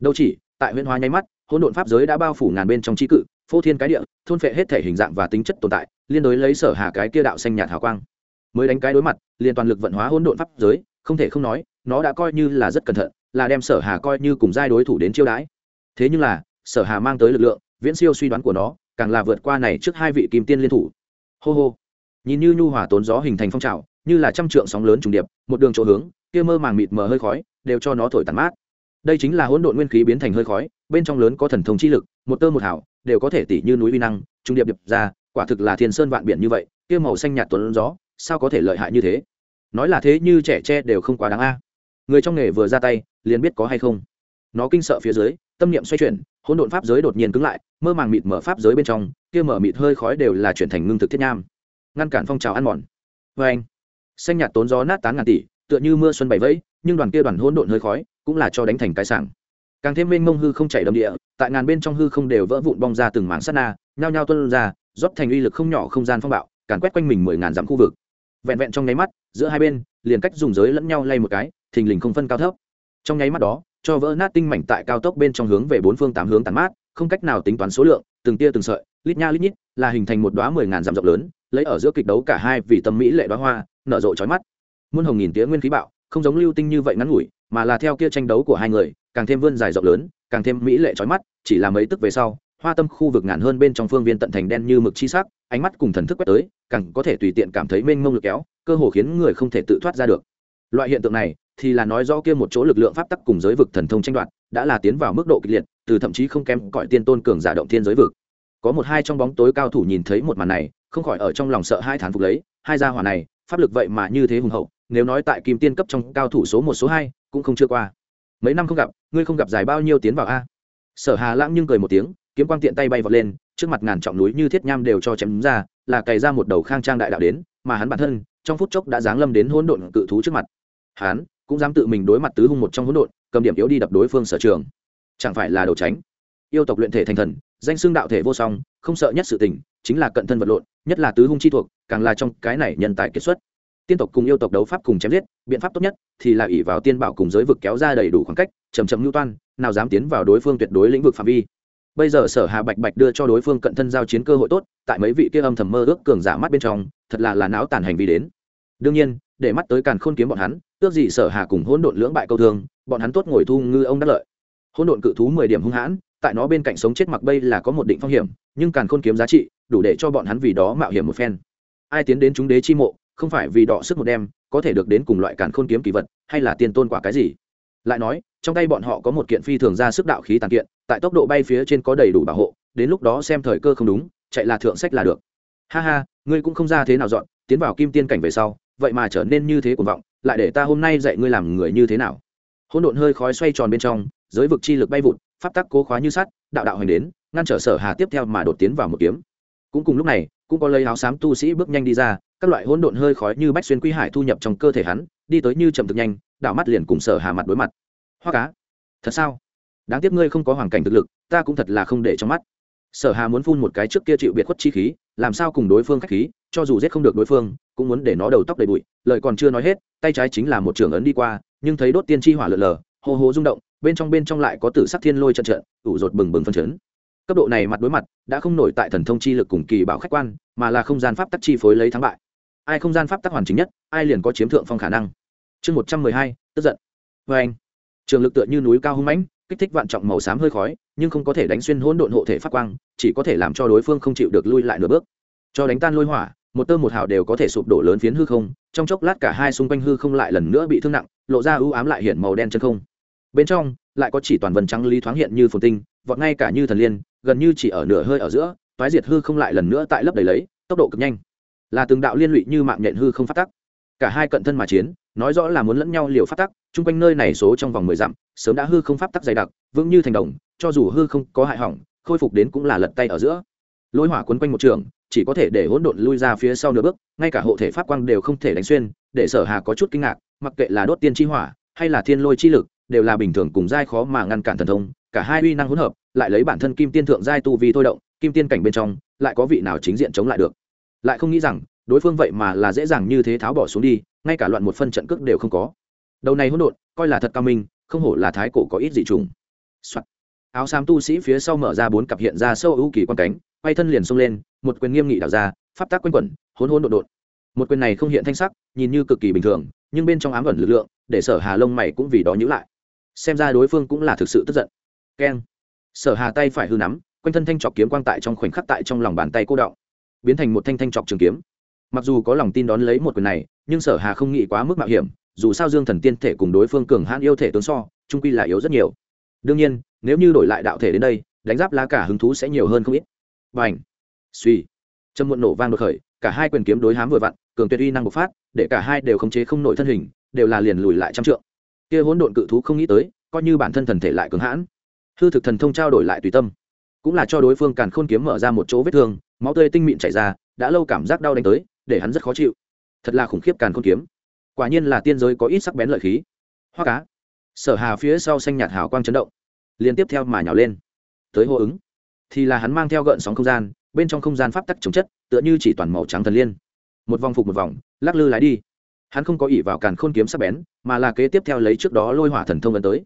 Đâu chỉ, tại huyễn hóa nháy mắt, hỗn độn pháp giới đã bao phủ ngàn bên trong trí cự, phô thiên cái địa, thôn phệ hết thể hình dạng và tính chất tồn tại liên đối lấy sở hà cái kia đạo xanh nhạt hào quang. Mới đánh cái đối mặt, liền toàn lực vận hóa hỗn độn pháp giới, không thể không nói, nó đã coi như là rất cẩn thận, là đem sở hà coi như cùng giai đối thủ đến chiêu đãi. Thế nhưng là, sở hà mang tới lực lượng, viễn siêu suy đoán của nó, càng là vượt qua này trước hai vị kim tiên liên thủ. Hô hô. Nhìn như nhu hòa tốn gió hình thành phong trào, như là trăm trượng sóng lớn trùng điệp, một đường chỗ hướng, kia mơ màng mịt mờ hơi khói, đều cho nó thổi tàn mát. Đây chính là hỗn độn nguyên khí biến thành hơi khói, bên trong lớn có thần thông chi lực, một tơ một hảo đều có thể tỉ như núi vi năng trung điệp điệp ra quả thực là thiên sơn vạn biển như vậy, kia màu xanh nhạt tuấn gió, sao có thể lợi hại như thế? Nói là thế như trẻ tre đều không quá đáng a. À. Người trong nghề vừa ra tay, liền biết có hay không. Nó kinh sợ phía dưới, tâm niệm xoay chuyển, hỗn độn pháp giới đột nhiên cứng lại, mơ màng mịt mở pháp giới bên trong, kia mở mịt hơi khói đều là chuyển thành ngưng thực thiết nham. Ngăn cản phong trào ăn mòn. Vê anh. Xanh nhạt tốn gió nát tán ngàn tỷ, tựa như mưa xuân bảy vẫy, nhưng đoàn kia đoàn hỗn độn hơi khói cũng là cho đánh thành cái sảng. Càng thêm mênh mông hư không chảy đầm địa, tại ngàn bên trong hư không đều vỡ vụn bong ra từng mảng sắt na nhao nhao tuân ra, rót thành uy lực không nhỏ không gian phong bạo, càn quét quanh mình mười ngàn dặm khu vực. Vẹn vẹn trong nháy mắt, giữa hai bên, liền cách dùng giới lẫn nhau lay một cái, thình lình không phân cao thấp. Trong nháy mắt đó, cho vỡ nát tinh mảnh tại cao tốc bên trong hướng về bốn phương tám hướng tàn mát, không cách nào tính toán số lượng, từng tia từng sợi, lít nha lít nhít, là hình thành một đoá mười ngàn dặm rộng lớn, lấy ở giữa kịch đấu cả hai vì tâm mỹ lệ đoá hoa, nở rộ trói mắt. Muôn hồng nghìn tía nguyên khí bạo, không giống lưu tinh như vậy ngắn ngủi, mà là theo kia tranh đấu của hai người, càng thêm vươn dài rộng lớn, càng thêm mỹ lệ trói mắt, chỉ là mấy tức về sau hoa tâm khu vực ngàn hơn bên trong phương viên tận thành đen như mực chi sắc, ánh mắt cùng thần thức quét tới, càng có thể tùy tiện cảm thấy mênh mông lực kéo, cơ hồ khiến người không thể tự thoát ra được. Loại hiện tượng này thì là nói rõ kia một chỗ lực lượng pháp tắc cùng giới vực thần thông tranh đoạt, đã là tiến vào mức độ kịch liệt, từ thậm chí không kém cõi tiên tôn cường giả động thiên giới vực. Có một hai trong bóng tối cao thủ nhìn thấy một màn này, không khỏi ở trong lòng sợ hai thán phục lấy, hai gia hỏa này, pháp lực vậy mà như thế hùng hậu, nếu nói tại kim tiên cấp trong cao thủ số một, số hai, cũng không chưa qua. Mấy năm không gặp, ngươi không gặp dài bao nhiêu tiến vào a? Sở hà lãng nhưng cười một tiếng kiếm quang tiện tay bay vọt lên, trước mặt ngàn trọng núi như thiết nham đều cho chém ra, là cày ra một đầu khang trang đại đạo đến, mà hắn bản thân, trong phút chốc đã giáng lâm đến hỗn độn cự thú trước mặt. Hắn cũng dám tự mình đối mặt tứ hung một trong hỗn độn, cầm điểm yếu đi đập đối phương sở trường. Chẳng phải là đầu tránh? Yêu tộc luyện thể thành thần, danh xưng đạo thể vô song, không sợ nhất sự tình, chính là cận thân vật lộn, nhất là tứ hung chi thuộc, càng là trong cái này nhân tài kiệt xuất. Tiên tộc cùng yêu tộc đấu pháp cùng chém giết, biện pháp tốt nhất thì là ỷ vào tiên bảo cùng giới vực kéo ra đầy đủ khoảng cách chầm chậm lưu toan, nào dám tiến vào đối phương tuyệt đối lĩnh vực phạm vi bây giờ sở hà bạch bạch đưa cho đối phương cận thân giao chiến cơ hội tốt, tại mấy vị kia âm thầm mơ ước cường giả mắt bên trong, thật là là não tàn hành vi đến. Đương nhiên, để mắt tới càn khôn kiếm bọn hắn ước gì sở hà cùng hỗn độn lưỡng bại câu thương, bọn hắn tốt ngồi thu ngư ông đắc lợi. Hỗn độn cự thú mười điểm hung hãn, tại nó bên cạnh sống chết mặc bây là có một định phong hiểm, nhưng càn khôn kiếm giá trị, đủ để cho bọn hắn vì đó mạo hiểm một phen. Ai tiến đến chúng đế chi mộ, không phải vì đọ sức một đêm, có thể được đến cùng loại càn khôn kiếm kỳ vật, hay là tiền tôn quả cái gì? Lại nói, trong tay bọn họ có một kiện phi thường ra sức đạo khí tàn kiện, tại tốc độ bay phía trên có đầy đủ bảo hộ, đến lúc đó xem thời cơ không đúng, chạy là thượng sách là được. Ha ha, ngươi cũng không ra thế nào dọn, tiến vào kim tiên cảnh về sau, vậy mà trở nên như thế cuồng vọng, lại để ta hôm nay dạy ngươi làm người như thế nào? Hỗn độn hơi khói xoay tròn bên trong, giới vực chi lực bay vụt, pháp tắc cố khóa như sắt, đạo đạo hành đến, ngăn trở sở hà tiếp theo mà đột tiến vào một kiếm. Cũng cùng lúc này, cũng có lấy áo xám tu sĩ bước nhanh đi ra, các loại hỗn độn hơi khói như bách xuyên quy hải thu nhập trong cơ thể hắn, đi tới như chậm thực nhanh đạo mắt liền cùng sở hà mặt đối mặt. Hoa cá, thật sao? Đáng tiếc ngươi không có hoàn cảnh thực lực, ta cũng thật là không để trong mắt. Sở hà muốn phun một cái trước kia chịu biệt khuất chi khí, làm sao cùng đối phương khách khí, cho dù giết không được đối phương, cũng muốn để nó đầu tóc đầy bụi. Lời còn chưa nói hết, tay trái chính là một trường ấn đi qua, nhưng thấy đốt tiên chi hỏa lượn lờ, hô hô rung động, bên trong bên trong lại có tử sắc thiên lôi trận trận, ủ rột bừng bừng phân chấn. Cấp độ này mặt đối mặt, đã không nổi tại thần thông chi lực cùng kỳ bảo khách quan, mà là không gian pháp tắc chi phối lấy thắng bại. Ai không gian pháp tắc hoàn chính nhất, ai liền có chiếm thượng phong khả năng chương một trăm mười hai, tức giận. Vê anh, trường lực tựa như núi cao hung mãnh, kích thích vạn trọng màu xám hơi khói, nhưng không có thể đánh xuyên hỗn độn hộ thể phát quang, chỉ có thể làm cho đối phương không chịu được lui lại nửa bước. Cho đánh tan lôi hỏa, một tơ một hào đều có thể sụp đổ lớn phiến hư không, trong chốc lát cả hai xung quanh hư không lại lần nữa bị thương nặng, lộ ra ưu ám lại hiện màu đen chân không. Bên trong, lại có chỉ toàn vần trắng lý thoáng hiện như phồn tinh, vọt ngay cả như thần liên, gần như chỉ ở nửa hơi ở giữa, toái diệt hư không lại lần nữa tại lớp đầy lấy, tốc độ cực nhanh. Là từng đạo liên lụy như mạng nhện hư không phát tắc. Cả hai cận thân mà chiến nói rõ là muốn lẫn nhau liều phát tắc, chung quanh nơi này số trong vòng mười dặm, sớm đã hư không pháp tắc dày đặc, vững như thành đồng, cho dù hư không có hại hỏng, khôi phục đến cũng là lật tay ở giữa. Lôi hỏa quấn quanh một trường, chỉ có thể để hỗn độn lui ra phía sau nửa bước, ngay cả hộ thể pháp quang đều không thể đánh xuyên, để sở hà có chút kinh ngạc, mặc kệ là đốt tiên chi hỏa, hay là thiên lôi chi lực, đều là bình thường cùng giai khó mà ngăn cản thần thông, cả hai uy năng hỗn hợp, lại lấy bản thân kim tiên thượng giai tu vi thôi động, kim tiên cảnh bên trong, lại có vị nào chính diện chống lại được. Lại không nghĩ rằng, đối phương vậy mà là dễ dàng như thế tháo bỏ xuống đi ngay cả loạn một phân trận cước đều không có. Đầu này hỗn độn, coi là thật cao minh, không hổ là thái cổ có ít dị trùng. Soạn. áo xám tu sĩ phía sau mở ra bốn cặp hiện ra sâu ưu kỳ quan cánh, quay thân liền xông lên, một quyền nghiêm nghị đảo ra, pháp tác quanh quẩn, hỗn hỗn độn độn. Một quyền này không hiện thanh sắc, nhìn như cực kỳ bình thường, nhưng bên trong ám ẩn lực lượng, để sở hà lông mày cũng vì đó nhữ lại. Xem ra đối phương cũng là thực sự tức giận. Keng. Sở hà tay phải hư nắm, quanh thân thanh trọc kiếm quang tại trong khoảnh khắc tại trong lòng bàn tay cô đọng biến thành một thanh thanh trọc trường kiếm mặc dù có lòng tin đón lấy một quyền này, nhưng sở hà không nghĩ quá mức mạo hiểm, dù sao dương thần tiên thể cùng đối phương cường hãn yêu thể tướng so, trung quy là yếu rất nhiều. Đương nhiên, nếu như đổi lại đạo thể đến đây, đánh giáp lá cả hứng thú sẽ nhiều hơn không ít. Và ảnh suy châm muộn nổ vang đột khởi, cả hai quyền kiếm đối hám vừa vặn, cường tuyệt uy năng bộc phát, để cả hai đều khống chế không nổi thân hình, đều là liền lùi lại trăm trượng. Kia hỗn độn cự thú không nghĩ tới, coi như bản thân thần thể lại cường hãn. Hư thực thần thông trao đổi lại tùy tâm. Cũng là cho đối phương càn khôn kiếm mở ra một chỗ vết thương, máu tươi tinh mịn chảy ra, đã lâu cảm giác đau đánh tới để hắn rất khó chịu. Thật là khủng khiếp càn khôn kiếm. Quả nhiên là tiên giới có ít sắc bén lợi khí. Hoa cá. Sở hà phía sau xanh nhạt hào quang chấn động, liên tiếp theo mà nhào lên. Tới hô ứng, thì là hắn mang theo gợn sóng không gian, bên trong không gian pháp tắc chống chất, tựa như chỉ toàn màu trắng thần liên. Một vòng phục một vòng, lắc lư lái đi. Hắn không có ỉ vào càn khôn kiếm sắc bén, mà là kế tiếp theo lấy trước đó lôi hỏa thần thông ấn tới.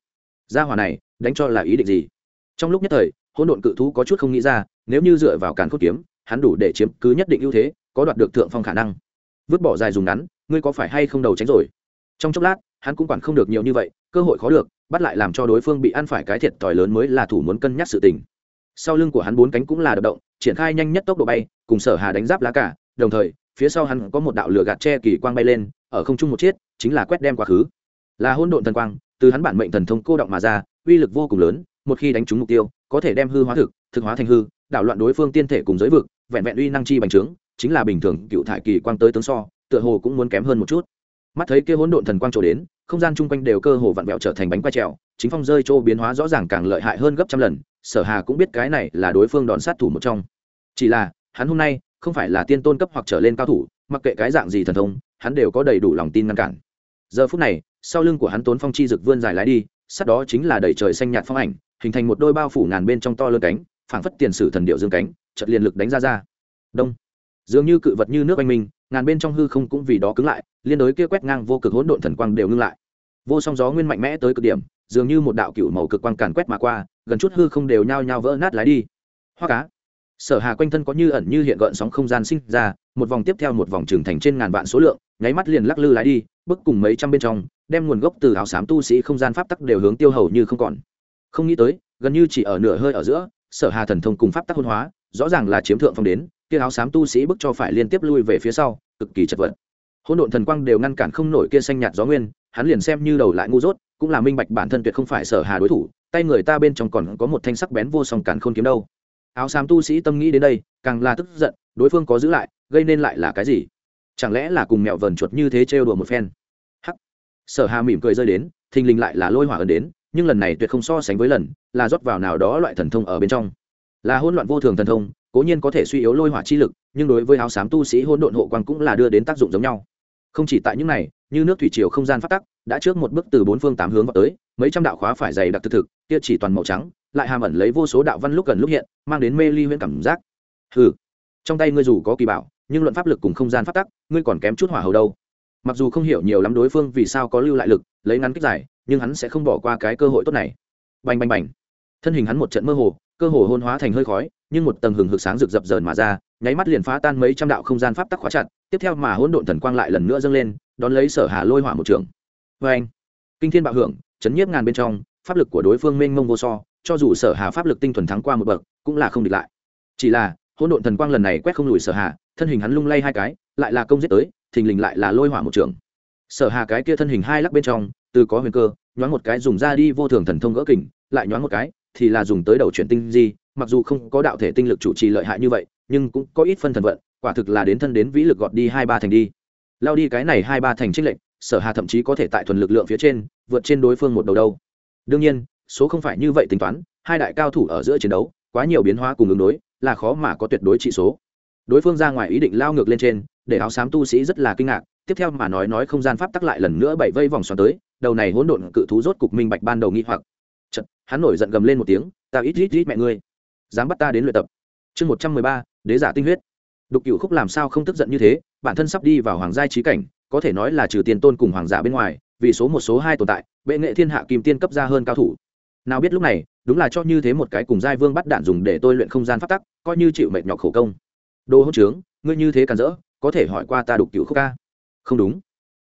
Ra hỏa này, đánh cho là ý định gì? Trong lúc nhất thời, hỗn độn cự thú có chút không nghĩ ra, nếu như dựa vào càn khôn kiếm hắn đủ để chiếm cứ nhất định ưu thế có đoạt được thượng phong khả năng. Vứt bỏ dài dùng ngắn ngươi có phải hay không đầu tránh rồi? Trong chốc lát hắn cũng quản không được nhiều như vậy cơ hội khó được bắt lại làm cho đối phương bị ăn phải cái thiệt thòi lớn mới là thủ muốn cân nhắc sự tình. Sau lưng của hắn bốn cánh cũng là đập động triển khai nhanh nhất tốc độ bay cùng sở hà đánh giáp lá cả đồng thời phía sau hắn có một đạo lửa gạt che kỳ quang bay lên ở không trung một chiếc, chính là quét đem quá khứ. Là hôn độn thần quang từ hắn bản mệnh thần thông cô động mà ra uy lực vô cùng lớn một khi đánh trúng mục tiêu có thể đem hư hóa thực thực hóa thành hư đảo loạn đối phương tiên thể cùng giới vực, vẹn vẹn uy năng chi bành trướng, chính là bình thường cựu thải kỳ quang tới tướng so, tựa hồ cũng muốn kém hơn một chút. Mắt thấy kia hỗn độn thần quang trổ đến, không gian chung quanh đều cơ hồ vặn vẹo trở thành bánh quay trèo, chính phong rơi chỗ biến hóa rõ ràng càng lợi hại hơn gấp trăm lần, sở hà cũng biết cái này là đối phương đòn sát thủ một trong. Chỉ là, hắn hôm nay không phải là tiên tôn cấp hoặc trở lên cao thủ, mặc kệ cái dạng gì thần thông, hắn đều có đầy đủ lòng tin ngăn cản. Giờ phút này, sau lưng của hắn tốn phong chi rực vươn dài lái đi sát đó chính là đầy trời xanh nhạt phong ảnh, hình thành một đôi bao phủ ngàn bên trong to lớn cánh phảng phất tiền sử thần điệu dương cánh chật liền lực đánh ra ra. Đông. Dường như cự vật như nước oanh minh, ngàn bên trong hư không cũng vì đó cứng lại, liên đối kia quét ngang vô cực hỗn độn thần quang đều ngưng lại. Vô song gió nguyên mạnh mẽ tới cực điểm, dường như một đạo cựu màu cực quang càn quét mà qua, gần chút hư không đều nhao nhao vỡ nát lái đi. Hoa cá. Sở hà quanh thân có như ẩn như hiện gợn sóng không gian sinh ra, một vòng tiếp theo một vòng trưởng thành trên ngàn vạn số lượng, nháy mắt liền lắc lư lái đi, bức cùng mấy trăm bên trong, đem nguồn gốc từ áo xám tu sĩ không gian pháp tắc đều hướng tiêu hầu như không còn. Không nghĩ tới, gần như chỉ ở nửa hơi ở giữa sở hà thần thông cùng pháp tắc hôn hóa, rõ ràng là chiếm thượng phong đến, kia áo xám tu sĩ bức cho phải liên tiếp lui về phía sau, cực kỳ chật vật. Hỗn độn thần quang đều ngăn cản không nổi kia xanh nhạt gió nguyên, hắn liền xem như đầu lại ngu dốt, cũng là minh bạch bản thân tuyệt không phải sở hà đối thủ, tay người ta bên trong còn có một thanh sắc bén vô song cản khôn kiếm đâu. Áo xám tu sĩ tâm nghĩ đến đây, càng là tức giận, đối phương có giữ lại, gây nên lại là cái gì? Chẳng lẽ là cùng mẹo vờn chuột như thế trêu đùa một phen? Hắc. Sở hà mỉm cười rơi đến, thình lình lại là lôi hỏa ấn đến nhưng lần này tuyệt không so sánh với lần là rót vào nào đó loại thần thông ở bên trong. Là hỗn loạn vô thường thần thông, cố nhiên có thể suy yếu lôi hỏa chi lực, nhưng đối với áo xám tu sĩ hỗn độn hộ quang cũng là đưa đến tác dụng giống nhau. Không chỉ tại những này, như nước thủy triều không gian phát tắc, đã trước một bước từ bốn phương tám hướng vào tới, mấy trăm đạo khóa phải dày đặc thực thực, kia chỉ toàn màu trắng, lại hàm ẩn lấy vô số đạo văn lúc gần lúc hiện, mang đến mê ly huyễn cảm giác. Hừ, trong tay ngươi dù có kỳ bảo, nhưng luận pháp lực cùng không gian phát tắc, ngươi còn kém chút hỏa hầu đâu. Mặc dù không hiểu nhiều lắm đối phương vì sao có lưu lại lực, lấy ngắn kích dài nhưng hắn sẽ không bỏ qua cái cơ hội tốt này. Bành bành bành. Thân hình hắn một trận mơ hồ, cơ hồ hôn hóa thành hơi khói, nhưng một tầng hừng hực sáng rực dập dờn mà ra, nháy mắt liền phá tan mấy trăm đạo không gian pháp tắc khóa chặt, tiếp theo mà hỗn độn thần quang lại lần nữa dâng lên, đón lấy sở hà lôi hỏa một trường. Vê anh, kinh thiên bạo hưởng, chấn nhiếp ngàn bên trong, pháp lực của đối phương mênh mông vô so, cho dù sở hà pháp lực tinh thuần thắng qua một bậc, cũng là không địch lại. Chỉ là, hỗn độn thần quang lần này quét không lùi sở hà, thân hình hắn lung lay hai cái, lại là công giết tới, thình lình lại là lôi hỏa một trường sở hà cái kia thân hình hai lắc bên trong, từ có huyền cơ, nhoáng một cái dùng ra đi vô thường thần thông gỡ kình, lại nhoáng một cái, thì là dùng tới đầu chuyển tinh di, mặc dù không có đạo thể tinh lực chủ trì lợi hại như vậy, nhưng cũng có ít phân thần vận, quả thực là đến thân đến vĩ lực gọt đi hai ba thành đi. Lao đi cái này hai ba thành trích lệnh sở hà thậm chí có thể tại thuần lực lượng phía trên, vượt trên đối phương một đầu đâu. Đương nhiên, số không phải như vậy tính toán, hai đại cao thủ ở giữa chiến đấu, quá nhiều biến hóa cùng ứng đối, là khó mà có tuyệt đối trị số. Đối phương ra ngoài ý định lao ngược lên trên để áo xám tu sĩ rất là kinh ngạc. Tiếp theo mà nói nói không gian pháp tắc lại lần nữa bảy vây vòng xoắn tới đầu này hỗn độn cự thú rốt cục minh bạch ban đầu nghi hoặc. Chật, hắn nổi giận gầm lên một tiếng ta ít ít ít mẹ ngươi dám bắt ta đến luyện tập. Chương một trăm mười ba đế giả tinh huyết. Đục cựu khúc làm sao không tức giận như thế bản thân sắp đi vào hoàng gia trí cảnh có thể nói là trừ tiền tôn cùng hoàng giả bên ngoài vì số một số hai tồn tại bệ nghệ thiên hạ kim tiên cấp ra hơn cao thủ. Nào biết lúc này đúng là cho như thế một cái cùng giai vương bắt đạn dùng để tôi luyện không gian phát tắc coi như chịu mệt nhọc khổ công. Đồ hỗn trướng ngươi như thế càn rỡ có thể hỏi qua ta đục cựu khúc ca? Không đúng.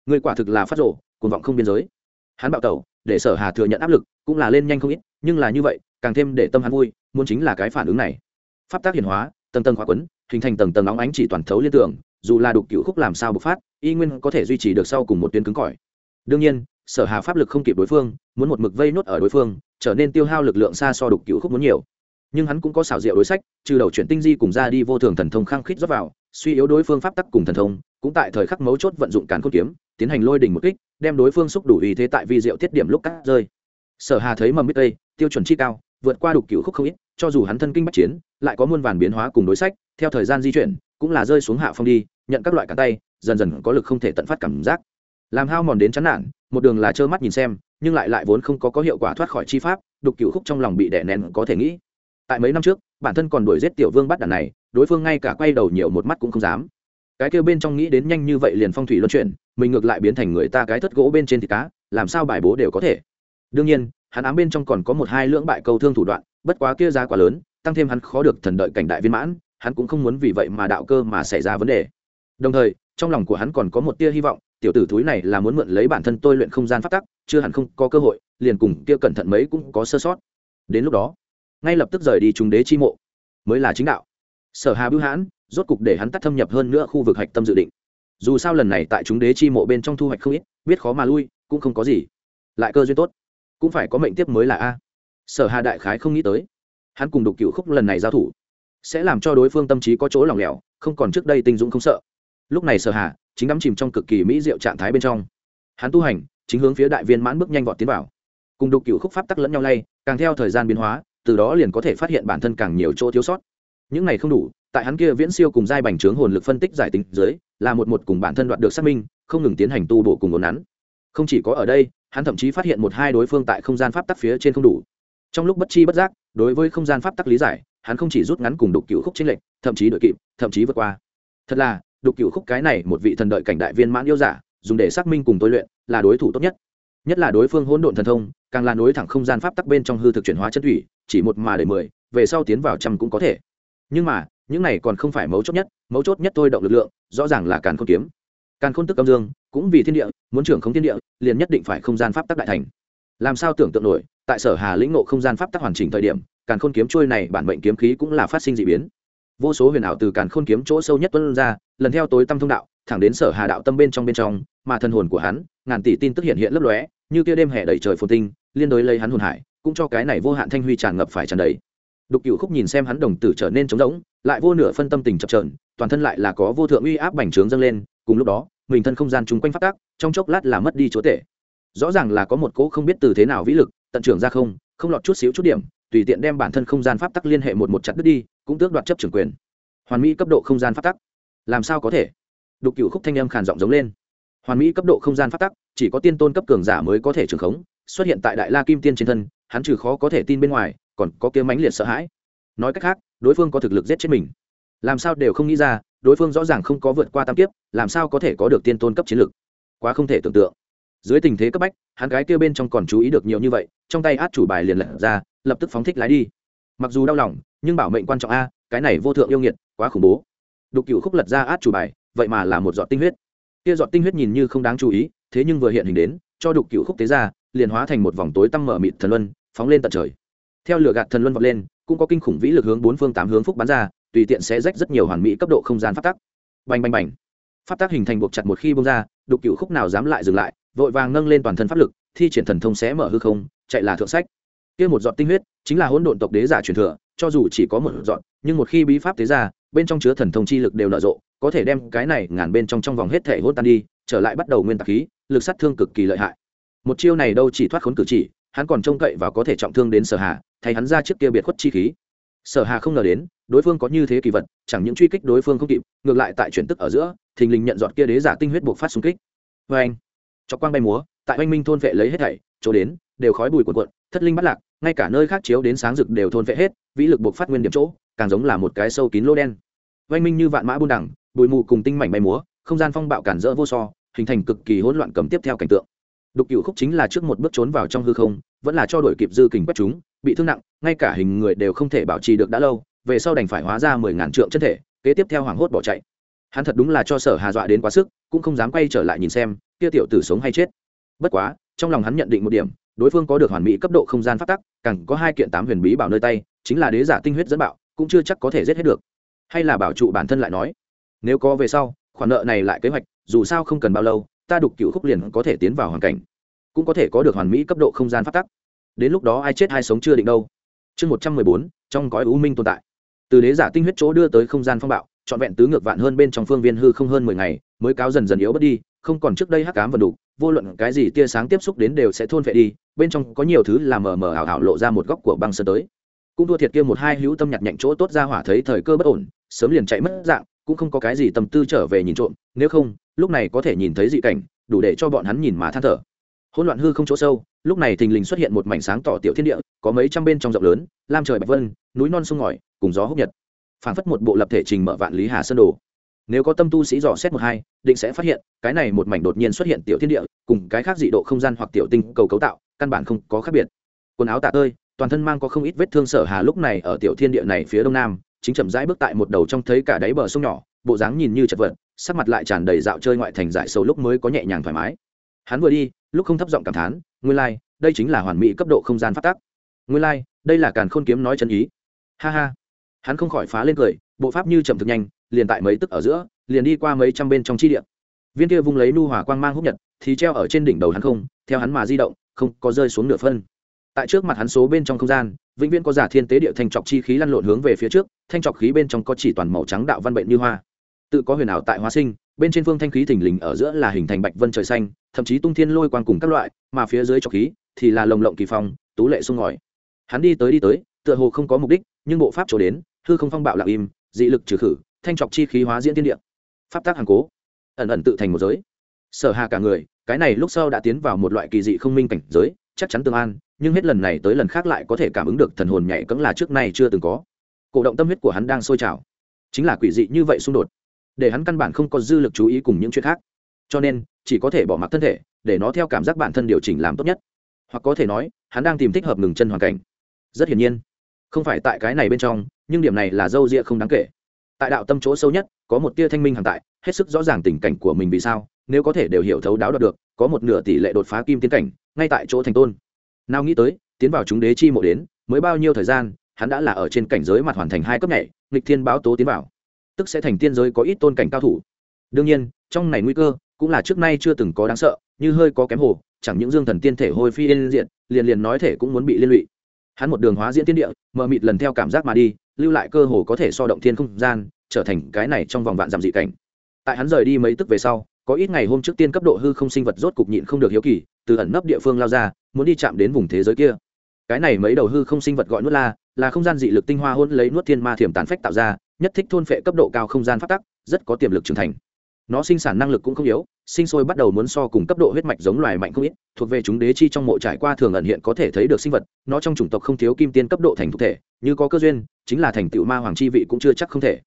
Ngươi quả thực là phát rộ cuồng vọng không biên giới. Hắn bạo tẩu, để sở hà thừa nhận áp lực, cũng là lên nhanh không ít, nhưng là như vậy, càng thêm để tâm hắn vui, muốn chính là cái phản ứng này. Pháp tác hiển hóa, tầng tầng khóa quấn, hình thành tầng tầng nóng ánh chỉ toàn thấu liên tưởng, dù là đục cựu khúc làm sao bộc phát, y nguyên có thể duy trì được sau cùng một tuyến cứng cỏi. Đương nhiên, sở hà pháp lực không kịp đối phương, muốn một mực vây nốt ở đối phương, trở nên tiêu hao lực lượng xa so đục cựu khúc muốn nhiều. Nhưng hắn cũng có xảo diệu đối sách, trừ đầu chuyển tinh di cùng ra đi vô thường thần thông khăng khít rót vào suy yếu đối phương pháp tắc cùng thần thông, cũng tại thời khắc mấu chốt vận dụng càn cốt kiếm, tiến hành lôi đỉnh một kích, đem đối phương xúc đủ ý thế tại vi diệu tiết điểm lúc cắt rơi. Sở hà thấy mầm biết tây tiêu chuẩn chi cao, vượt qua đục cựu khúc không ít, cho dù hắn thân kinh bắc chiến, lại có muôn vàn biến hóa cùng đối sách, theo thời gian di chuyển, cũng là rơi xuống hạ phong đi, nhận các loại cả tay, dần dần có lực không thể tận phát cảm giác. Làm hao mòn đến chán nản, một đường là trơ mắt nhìn xem, nhưng lại lại vốn không có có hiệu quả thoát khỏi chi pháp, đục cựu khúc trong lòng bị đè nén có thể nghĩ. Tại mấy năm trước, bản thân còn đuổi giết tiểu vương bắt đàn này đối phương ngay cả quay đầu nhiều một mắt cũng không dám. Cái kêu bên trong nghĩ đến nhanh như vậy liền phong thủy luân chuyển, mình ngược lại biến thành người ta cái thất gỗ bên trên thịt cá, làm sao bài bố đều có thể. Đương nhiên, hắn ám bên trong còn có một hai lưỡng bại câu thương thủ đoạn, bất quá kia giá quá lớn, tăng thêm hắn khó được thần đợi cảnh đại viên mãn, hắn cũng không muốn vì vậy mà đạo cơ mà xảy ra vấn đề. Đồng thời, trong lòng của hắn còn có một tia hy vọng, tiểu tử thúi này là muốn mượn lấy bản thân tôi luyện không gian phát tắc, chưa hẳn không có cơ hội, liền cùng kia cẩn thận mấy cũng có sơ sót. Đến lúc đó, ngay lập tức rời đi chúng đế chi mộ. Mới là chính đạo sở hà bưu hãn, rốt cục để hắn tắt thâm nhập hơn nữa khu vực hạch tâm dự định. Dù sao lần này tại chúng đế chi mộ bên trong thu hoạch không ít, biết khó mà lui, cũng không có gì. Lại cơ duyên tốt, cũng phải có mệnh tiếp mới là a. Sở hà đại khái không nghĩ tới, hắn cùng đục cựu khúc lần này giao thủ, sẽ làm cho đối phương tâm trí có chỗ lỏng lẻo, không còn trước đây tinh dũng không sợ. Lúc này sở hà, chính đắm chìm trong cực kỳ mỹ diệu trạng thái bên trong. Hắn tu hành, chính hướng phía đại viên mãn bước nhanh vọt tiến vào. Cùng đục cựu khúc pháp tắc lẫn nhau lay, càng theo thời gian biến hóa, từ đó liền có thể phát hiện bản thân càng nhiều chỗ thiếu sót những này không đủ, tại hắn kia viễn siêu cùng giai bành trướng hồn lực phân tích giải tính dưới, là một một cùng bản thân đoạt được xác minh, không ngừng tiến hành tu bổ cùng ổn nắn. Không chỉ có ở đây, hắn thậm chí phát hiện một hai đối phương tại không gian pháp tắc phía trên không đủ. Trong lúc bất chi bất giác, đối với không gian pháp tắc lý giải, hắn không chỉ rút ngắn cùng đục cựu khúc chính lệnh thậm chí đội kịp, thậm chí vượt qua. Thật là, đục cựu khúc cái này một vị thần đợi cảnh đại viên mãn yêu giả, dùng để xác minh cùng tôi luyện, là đối thủ tốt nhất. Nhất là đối phương hỗn độn thần thông, càng là nối thẳng không gian pháp tắc bên trong hư thực chuyển hóa chân thủy, chỉ một mà để mười, về sau tiến vào trăm cũng có thể nhưng mà, những này còn không phải mấu chốt nhất, mấu chốt nhất tôi động lực lượng, rõ ràng là càn khôn kiếm. Càn khôn tức âm dương, cũng vì thiên địa, muốn trưởng không thiên địa, liền nhất định phải không gian pháp tắc đại thành. Làm sao tưởng tượng nổi, tại sở hà lĩnh ngộ không gian pháp tắc hoàn chỉnh thời điểm, càn khôn kiếm trôi này bản mệnh kiếm khí cũng là phát sinh dị biến. Vô số huyền ảo từ càn khôn kiếm chỗ sâu nhất tuân ra, lần theo tối tâm thông đạo, thẳng đến sở hà đạo tâm bên trong bên trong, mà thân hồn của hắn, ngàn tỷ tin tức hiện hiện lấp lóe, như kia đêm hè đầy trời phồn tinh, liên đối lấy hắn hồn hải, cũng cho cái này vô hạn thanh huy tràn ngập phải tràn đầy đục cựu khúc nhìn xem hắn đồng tử trở nên trống rỗng, lại vô nửa phân tâm tình chập trờn toàn thân lại là có vô thượng uy áp bành trướng dâng lên, cùng lúc đó, mình thân không gian chung quanh phát tác, trong chốc lát là mất đi chúa tể rõ ràng là có một cỗ không biết từ thế nào vĩ lực, tận trưởng ra không không lọt chút xíu chút điểm, tùy tiện đem bản thân không gian pháp tắc liên hệ một một chặt đứt đi, cũng tước đoạt chấp trưởng quyền. Hoàn mỹ cấp độ không gian pháp tắc. Làm sao có thể? Đục cựu khúc thanh âm khàn giọng giống lên. Hoàn mỹ cấp độ không gian pháp tắc, chỉ có tiên tôn cấp cường giả mới có thể trường khống, xuất hiện tại đại la kim tiên trên thân, hắn trừ khó có thể tin bên ngoài còn có kia mãnh liệt sợ hãi. Nói cách khác, đối phương có thực lực giết chết mình. Làm sao đều không nghĩ ra, đối phương rõ ràng không có vượt qua tam kiếp, làm sao có thể có được tiên tôn cấp chiến lực? Quá không thể tưởng tượng. Dưới tình thế cấp bách, hắn gái kia bên trong còn chú ý được nhiều như vậy, trong tay át chủ bài liền lật ra, lập tức phóng thích lái đi. Mặc dù đau lòng, nhưng bảo mệnh quan trọng a, cái này vô thượng yêu nghiệt, quá khủng bố. Đục cựu khúc lật ra át chủ bài, vậy mà là một giọt tinh huyết. Kia giọt tinh huyết nhìn như không đáng chú ý, thế nhưng vừa hiện hình đến, cho đục cựu khúc tế ra, liền hóa thành một vòng tối tăm mở mịt thần luân, phóng lên tận trời theo lửa gạt thần luân vọt lên, cũng có kinh khủng vĩ lực hướng bốn phương tám hướng phúc bắn ra, tùy tiện sẽ rách rất nhiều hoàn mỹ cấp độ không gian phát tắc. Bành bành bành. Phát tắc hình thành buộc chặt một khi bông ra, đục cựu khúc nào dám lại dừng lại, vội vàng nâng lên toàn thân pháp lực, thi triển thần thông sẽ mở hư không, chạy là thượng sách. Kia một giọt tinh huyết, chính là hỗn độn tộc đế giả truyền thừa, cho dù chỉ có một giọt, nhưng một khi bí pháp tế ra, bên trong chứa thần thông chi lực đều nở rộ, có thể đem cái này ngàn bên trong trong vòng hết thể hốt tan đi, trở lại bắt đầu nguyên tạc khí, lực sát thương cực kỳ lợi hại. Một chiêu này đâu chỉ thoát khốn cử chỉ hắn còn trông cậy và có thể trọng thương đến sở hà, thay hắn ra trước kia biệt khuất chi khí. Sở hà không ngờ đến, đối phương có như thế kỳ vật, chẳng những truy kích đối phương không kịp, ngược lại tại chuyển tức ở giữa, thình lình nhận dọn kia đế giả tinh huyết buộc phát xung kích. Vê anh cho quang bay múa, tại oanh minh thôn vệ lấy hết thảy, chỗ đến, đều khói bùi cuộn cuộn, thất linh bắt lạc, ngay cả nơi khác chiếu đến sáng rực đều thôn vệ hết, vĩ lực buộc phát nguyên điểm chỗ, càng giống là một cái sâu kín lô đen. Oanh minh như vạn mã buôn đẳng bụi mù cùng tinh mảnh bay múa, không gian phong bạo cản rỡ vô so, hình thành cực kỳ hỗn loạn cầm tiếp theo cảnh tượng đục cựu khúc chính là trước một bước trốn vào trong hư không, vẫn là cho đổi kịp dư kình quét chúng, bị thương nặng, ngay cả hình người đều không thể bảo trì được đã lâu, về sau đành phải hóa ra mười ngàn trượng chân thể, kế tiếp theo hoảng hốt bỏ chạy. Hắn thật đúng là cho sở hà dọa đến quá sức, cũng không dám quay trở lại nhìn xem, kia tiểu tử sống hay chết. Bất quá, trong lòng hắn nhận định một điểm, đối phương có được hoàn mỹ cấp độ không gian phát tắc, càng có hai kiện tám huyền bí bảo nơi tay, chính là đế giả tinh huyết dẫn bạo, cũng chưa chắc có thể giết hết được. Hay là bảo trụ bản thân lại nói, nếu có về sau, khoản nợ này lại kế hoạch, dù sao không cần bao lâu ta đục cựu khúc liền có thể tiến vào hoàn cảnh, cũng có thể có được hoàn mỹ cấp độ không gian phát tắc. Đến lúc đó ai chết ai sống chưa định đâu. Chương một trăm mười bốn, trong gói u minh tồn tại. Từ đế giả tinh huyết chỗ đưa tới không gian phong bạo, trọn vẹn tứ ngược vạn hơn bên trong phương viên hư không hơn mười ngày, mới cáo dần dần yếu bớt đi, không còn trước đây hắc cám vần đủ, vô luận cái gì tia sáng tiếp xúc đến đều sẽ thôn vệ đi, bên trong có nhiều thứ làm mờ mờ ảo ảo lộ ra một góc của băng sơn tới. Cũng thua thiệt kia một hai hữu tâm nhặt nhạnh chỗ tốt ra hỏa thấy thời cơ bất ổn, sớm liền chạy mất dạng, cũng không có cái gì tâm tư trở về nhìn trộm, nếu không lúc này có thể nhìn thấy dị cảnh, đủ để cho bọn hắn nhìn mà than thở. Hỗn loạn hư không chỗ sâu, lúc này thình lình xuất hiện một mảnh sáng tỏ tiểu thiên địa, có mấy trăm bên trong rộng lớn, lam trời bạch vân, núi non sông ngòi, cùng gió hốc nhật. Phảng phất một bộ lập thể trình mở vạn lý hà sơn đồ. Nếu có tâm tu sĩ dò xét một hai, định sẽ phát hiện, cái này một mảnh đột nhiên xuất hiện tiểu thiên địa, cùng cái khác dị độ không gian hoặc tiểu tinh cầu cấu tạo, căn bản không có khác biệt. Quần áo tạ tơi, toàn thân mang có không ít vết thương sở hà lúc này ở tiểu thiên địa này phía đông nam, chính chậm rãi bước tại một đầu trong thấy cả đáy bờ sông nhỏ bộ dáng nhìn như chật vật sắc mặt lại tràn đầy dạo chơi ngoại thành giải sâu lúc mới có nhẹ nhàng thoải mái. Hắn vừa đi lúc không thấp giọng cảm thán nguyên lai、like, đây chính là hoàn mỹ cấp độ không gian phát tác nguyên lai、like, đây là càn khôn kiếm nói chân ý. Ha ha. Hắn không khỏi phá lên cười bộ pháp như chậm thực nhanh liền tại mấy tức ở giữa liền đi qua mấy trăm bên trong chi điện viên kia vung lấy nu hòa quang mang húc nhật thì treo ở trên đỉnh đầu hắn không theo hắn mà di động không có rơi xuống nửa phân. Tại trước mặt hắn số bên trong không gian vĩnh viễn có giả thiên tế địa thanh trọc chi khí lăn lộn hướng về phía trước thanh trọc khí bên trong có chỉ toàn màu trắng đạo văn bệnh như hoa tự có huyền ảo tại hóa sinh, bên trên phương thanh khí thình lình ở giữa là hình thành bạch vân trời xanh, thậm chí tung thiên lôi quang cùng các loại, mà phía dưới trọc khí thì là lồng lộng kỳ phong, tú lệ sung ngòi. Hắn đi tới đi tới, tựa hồ không có mục đích, nhưng bộ pháp trổ đến, hư không phong bạo lặng im, dị lực trừ khử, thanh trọc chi khí hóa diễn tiên địa. Pháp tác hàng cố, ẩn ẩn tự thành một giới. Sở hà cả người, cái này lúc sau đã tiến vào một loại kỳ dị không minh cảnh giới, chắc chắn tương an, nhưng hết lần này tới lần khác lại có thể cảm ứng được thần hồn nhảy cẫng là trước nay chưa từng có. Cổ động tâm huyết của hắn đang sôi trào. Chính là quỷ dị như vậy xung đột để hắn căn bản không có dư lực chú ý cùng những chuyện khác. Cho nên, chỉ có thể bỏ mặc thân thể, để nó theo cảm giác bản thân điều chỉnh làm tốt nhất. Hoặc có thể nói, hắn đang tìm thích hợp ngừng chân hoàn cảnh. Rất hiển nhiên, không phải tại cái này bên trong, nhưng điểm này là dâu ria không đáng kể. Tại đạo tâm chỗ sâu nhất, có một tia thanh minh hàng tại, hết sức rõ ràng tình cảnh của mình vì sao, nếu có thể đều hiểu thấu đáo đọc được, có một nửa tỷ lệ đột phá kim tiến cảnh, ngay tại chỗ thành tôn. Nào nghĩ tới, tiến vào chúng đế chi mộ đến, mới bao nhiêu thời gian, hắn đã là ở trên cảnh giới mặt hoàn thành hai cấp nhảy, nghịch thiên báo tố tiến vào tức sẽ thành tiên giới có ít tôn cảnh cao thủ. Đương nhiên, trong này nguy cơ cũng là trước nay chưa từng có đáng sợ, như hơi có kém hồ, chẳng những dương thần tiên thể hôi phi yên diện, liền liền nói thể cũng muốn bị liên lụy. Hắn một đường hóa diễn tiên địa, mờ mịt lần theo cảm giác mà đi, lưu lại cơ hồ có thể so động thiên không gian, trở thành cái này trong vòng vạn dặm dị cảnh. Tại hắn rời đi mấy tức về sau, có ít ngày hôm trước tiên cấp độ hư không sinh vật rốt cục nhịn không được hiếu kỳ, từ ẩn nấp địa phương lao ra, muốn đi chạm đến vùng thế giới kia. Cái này mấy đầu hư không sinh vật gọi nuốt la, là không gian dị lực tinh hoa hôn lấy nuốt thiên ma thiểm tán phách tạo ra nhất thích thôn phệ cấp độ cao không gian phát tắc, rất có tiềm lực trưởng thành. Nó sinh sản năng lực cũng không yếu, sinh sôi bắt đầu muốn so cùng cấp độ huyết mạch giống loài mạnh không ít, thuộc về chúng đế chi trong mộ trải qua thường ẩn hiện có thể thấy được sinh vật, nó trong chủng tộc không thiếu kim tiên cấp độ thành thực thể, như có cơ duyên, chính là thành tựu ma hoàng chi vị cũng chưa chắc không thể.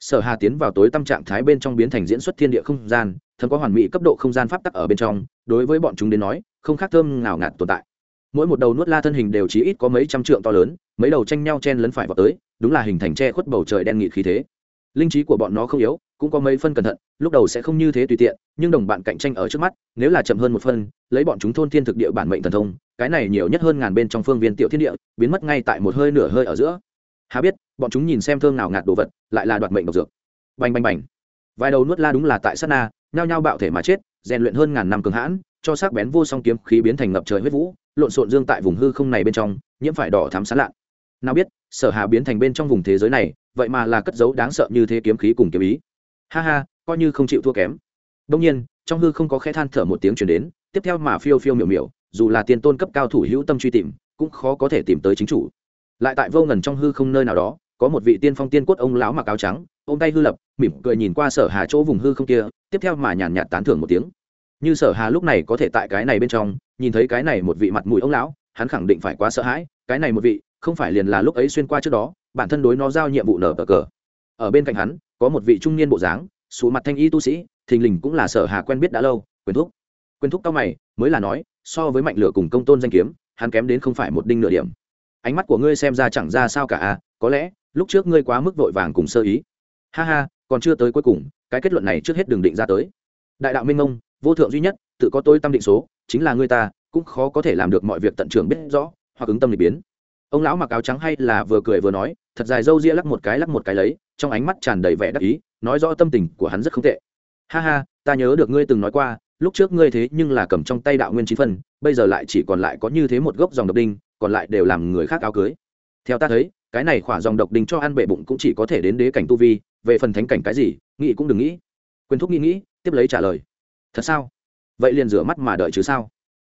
Sở hà tiến vào tối tâm trạng thái bên trong biến thành diễn xuất thiên địa không gian thấm có hoàn mỹ cấp độ không gian pháp tắc ở bên trong, đối với bọn chúng đến nói, không khác thơm ngào ngạt tồn tại mỗi một đầu nuốt la thân hình đều chỉ ít có mấy trăm trượng to lớn, mấy đầu tranh nhau chen lấn phải vào tới, đúng là hình thành che khuất bầu trời đen nghị khí thế. Linh trí của bọn nó không yếu, cũng có mấy phân cẩn thận, lúc đầu sẽ không như thế tùy tiện, nhưng đồng bạn cạnh tranh ở trước mắt, nếu là chậm hơn một phân, lấy bọn chúng thôn thiên thực địa bản mệnh thần thông, cái này nhiều nhất hơn ngàn bên trong phương viên tiểu thiên địa, biến mất ngay tại một hơi nửa hơi ở giữa. Hà biết, bọn chúng nhìn xem thương nào ngạt đồ vật, lại là đoạt mệnh độc dược. Bành bành bành. Vài đầu nuốt la đúng là tại sát na, nhao nhao bạo thể mà chết, rèn luyện hơn ngàn năm cường hãn cho sắc bén vô song kiếm khí biến thành ngập trời huyết vũ, lộn xộn dương tại vùng hư không này bên trong, nhiễm phải đỏ thám sán lạ nào biết, sở hà biến thành bên trong vùng thế giới này, vậy mà là cất giấu đáng sợ như thế kiếm khí cùng kiếm ý. Ha ha, coi như không chịu thua kém. Đông nhiên, trong hư không có khẽ than thở một tiếng chuyển đến, tiếp theo mà phiêu phiêu miểu miểu, dù là tiền tôn cấp cao thủ hữu tâm truy tìm, cũng khó có thể tìm tới chính chủ. Lại tại vô ngần trong hư không nơi nào đó, có một vị tiên phong tiên quất ông lão mặc áo trắng, ôm tay hư lập, mỉm cười nhìn qua sở hà chỗ vùng hư không kia, tiếp theo mà nhàn nhạt tán thưởng một tiếng như sở hà lúc này có thể tại cái này bên trong, nhìn thấy cái này một vị mặt mũi ông lão, hắn khẳng định phải quá sợ hãi, cái này một vị, không phải liền là lúc ấy xuyên qua trước đó, bản thân đối nó giao nhiệm vụ nở cờ cờ. Ở bên cạnh hắn, có một vị trung niên bộ dáng số mặt thanh y tu sĩ, thình lình cũng là sở hà quen biết đã lâu, quyền thúc. Quyền thúc cao mày, mới là nói, so với mạnh lửa cùng công tôn danh kiếm, hắn kém đến không phải một đinh nửa điểm. Ánh mắt của ngươi xem ra chẳng ra sao cả à có lẽ, lúc trước ngươi quá mức vội vàng cùng sơ ý. Ha ha, còn chưa tới cuối cùng, cái kết luận này trước hết đừng định ra tới đại đạo minh ông vô thượng duy nhất, tự có tôi tâm định số, chính là ngươi ta, cũng khó có thể làm được mọi việc tận trường biết rõ, hoặc ứng tâm lịch biến. Ông lão mặc áo trắng hay là vừa cười vừa nói, thật dài râu ria lắc một cái lắc một cái lấy, trong ánh mắt tràn đầy vẻ đắc ý, nói rõ tâm tình của hắn rất không tệ. Ha ha, ta nhớ được ngươi từng nói qua, lúc trước ngươi thế nhưng là cầm trong tay đạo nguyên chín phân, bây giờ lại chỉ còn lại có như thế một gốc dòng độc đinh, còn lại đều làm người khác áo cưới. Theo ta thấy, cái này khỏa dòng độc đinh cho ăn bệ bụng cũng chỉ có thể đến đế cảnh tu vi, về phần thánh cảnh cái gì, nghĩ cũng đừng nghĩ. Quyền thúc nghĩ nghĩ tiếp lấy trả lời. Thật sao? Vậy liền rửa mắt mà đợi chứ sao?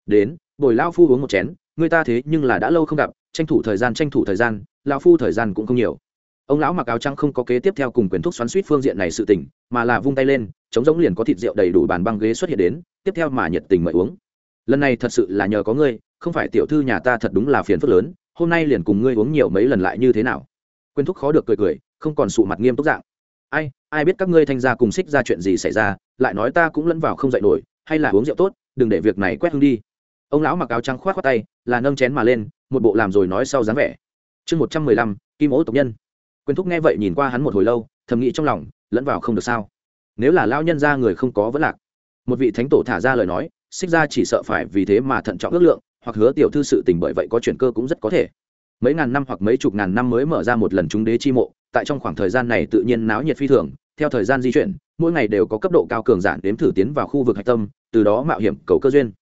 Đến, bồi lao phu uống một chén, người ta thế nhưng là đã lâu không gặp, tranh thủ thời gian, tranh thủ thời gian lao phu thời gian cũng không nhiều. Ông lão mặc áo trắng không có kế tiếp theo cùng quyền thuốc xoắn suýt phương diện này sự tình, mà là vung tay lên chống giống liền có thịt rượu đầy đủ bàn băng ghế xuất hiện đến, tiếp theo mà nhiệt tình mời uống. Lần này thật sự là nhờ có ngươi, không phải tiểu thư nhà ta thật đúng là phiền phức lớn, hôm nay liền cùng ngươi uống nhiều mấy lần lại như thế nào? Quyền thúc khó được cười cười, không còn sụ mặt nghiêm túc dạng. Ai ai biết các ngươi thanh gia cùng xích ra chuyện gì xảy ra, lại nói ta cũng lẫn vào không dạy nổi, hay là uống rượu tốt, đừng để việc này quét hương đi. Ông lão mặc áo trắng khoát khoát tay, là nâng chén mà lên, một bộ làm rồi nói sau dáng vẻ. Chương một trăm mười lăm, kim ố tộc nhân. Quyền thúc nghe vậy nhìn qua hắn một hồi lâu, thầm nghĩ trong lòng, lẫn vào không được sao. Nếu là lao nhân ra người không có vẫn lạc. Một vị thánh tổ thả ra lời nói, xích ra chỉ sợ phải vì thế mà thận trọng ước lượng, hoặc hứa tiểu thư sự tình bởi vậy có chuyển cơ cũng rất có thể. Mấy ngàn năm hoặc mấy chục ngàn năm mới mở ra một lần chúng đế chi mộ, tại trong khoảng thời gian này tự nhiên náo nhiệt phi thường theo thời gian di chuyển, mỗi ngày đều có cấp độ cao cường giản đếm thử tiến vào khu vực hạch tâm, từ đó mạo hiểm cầu cơ duyên.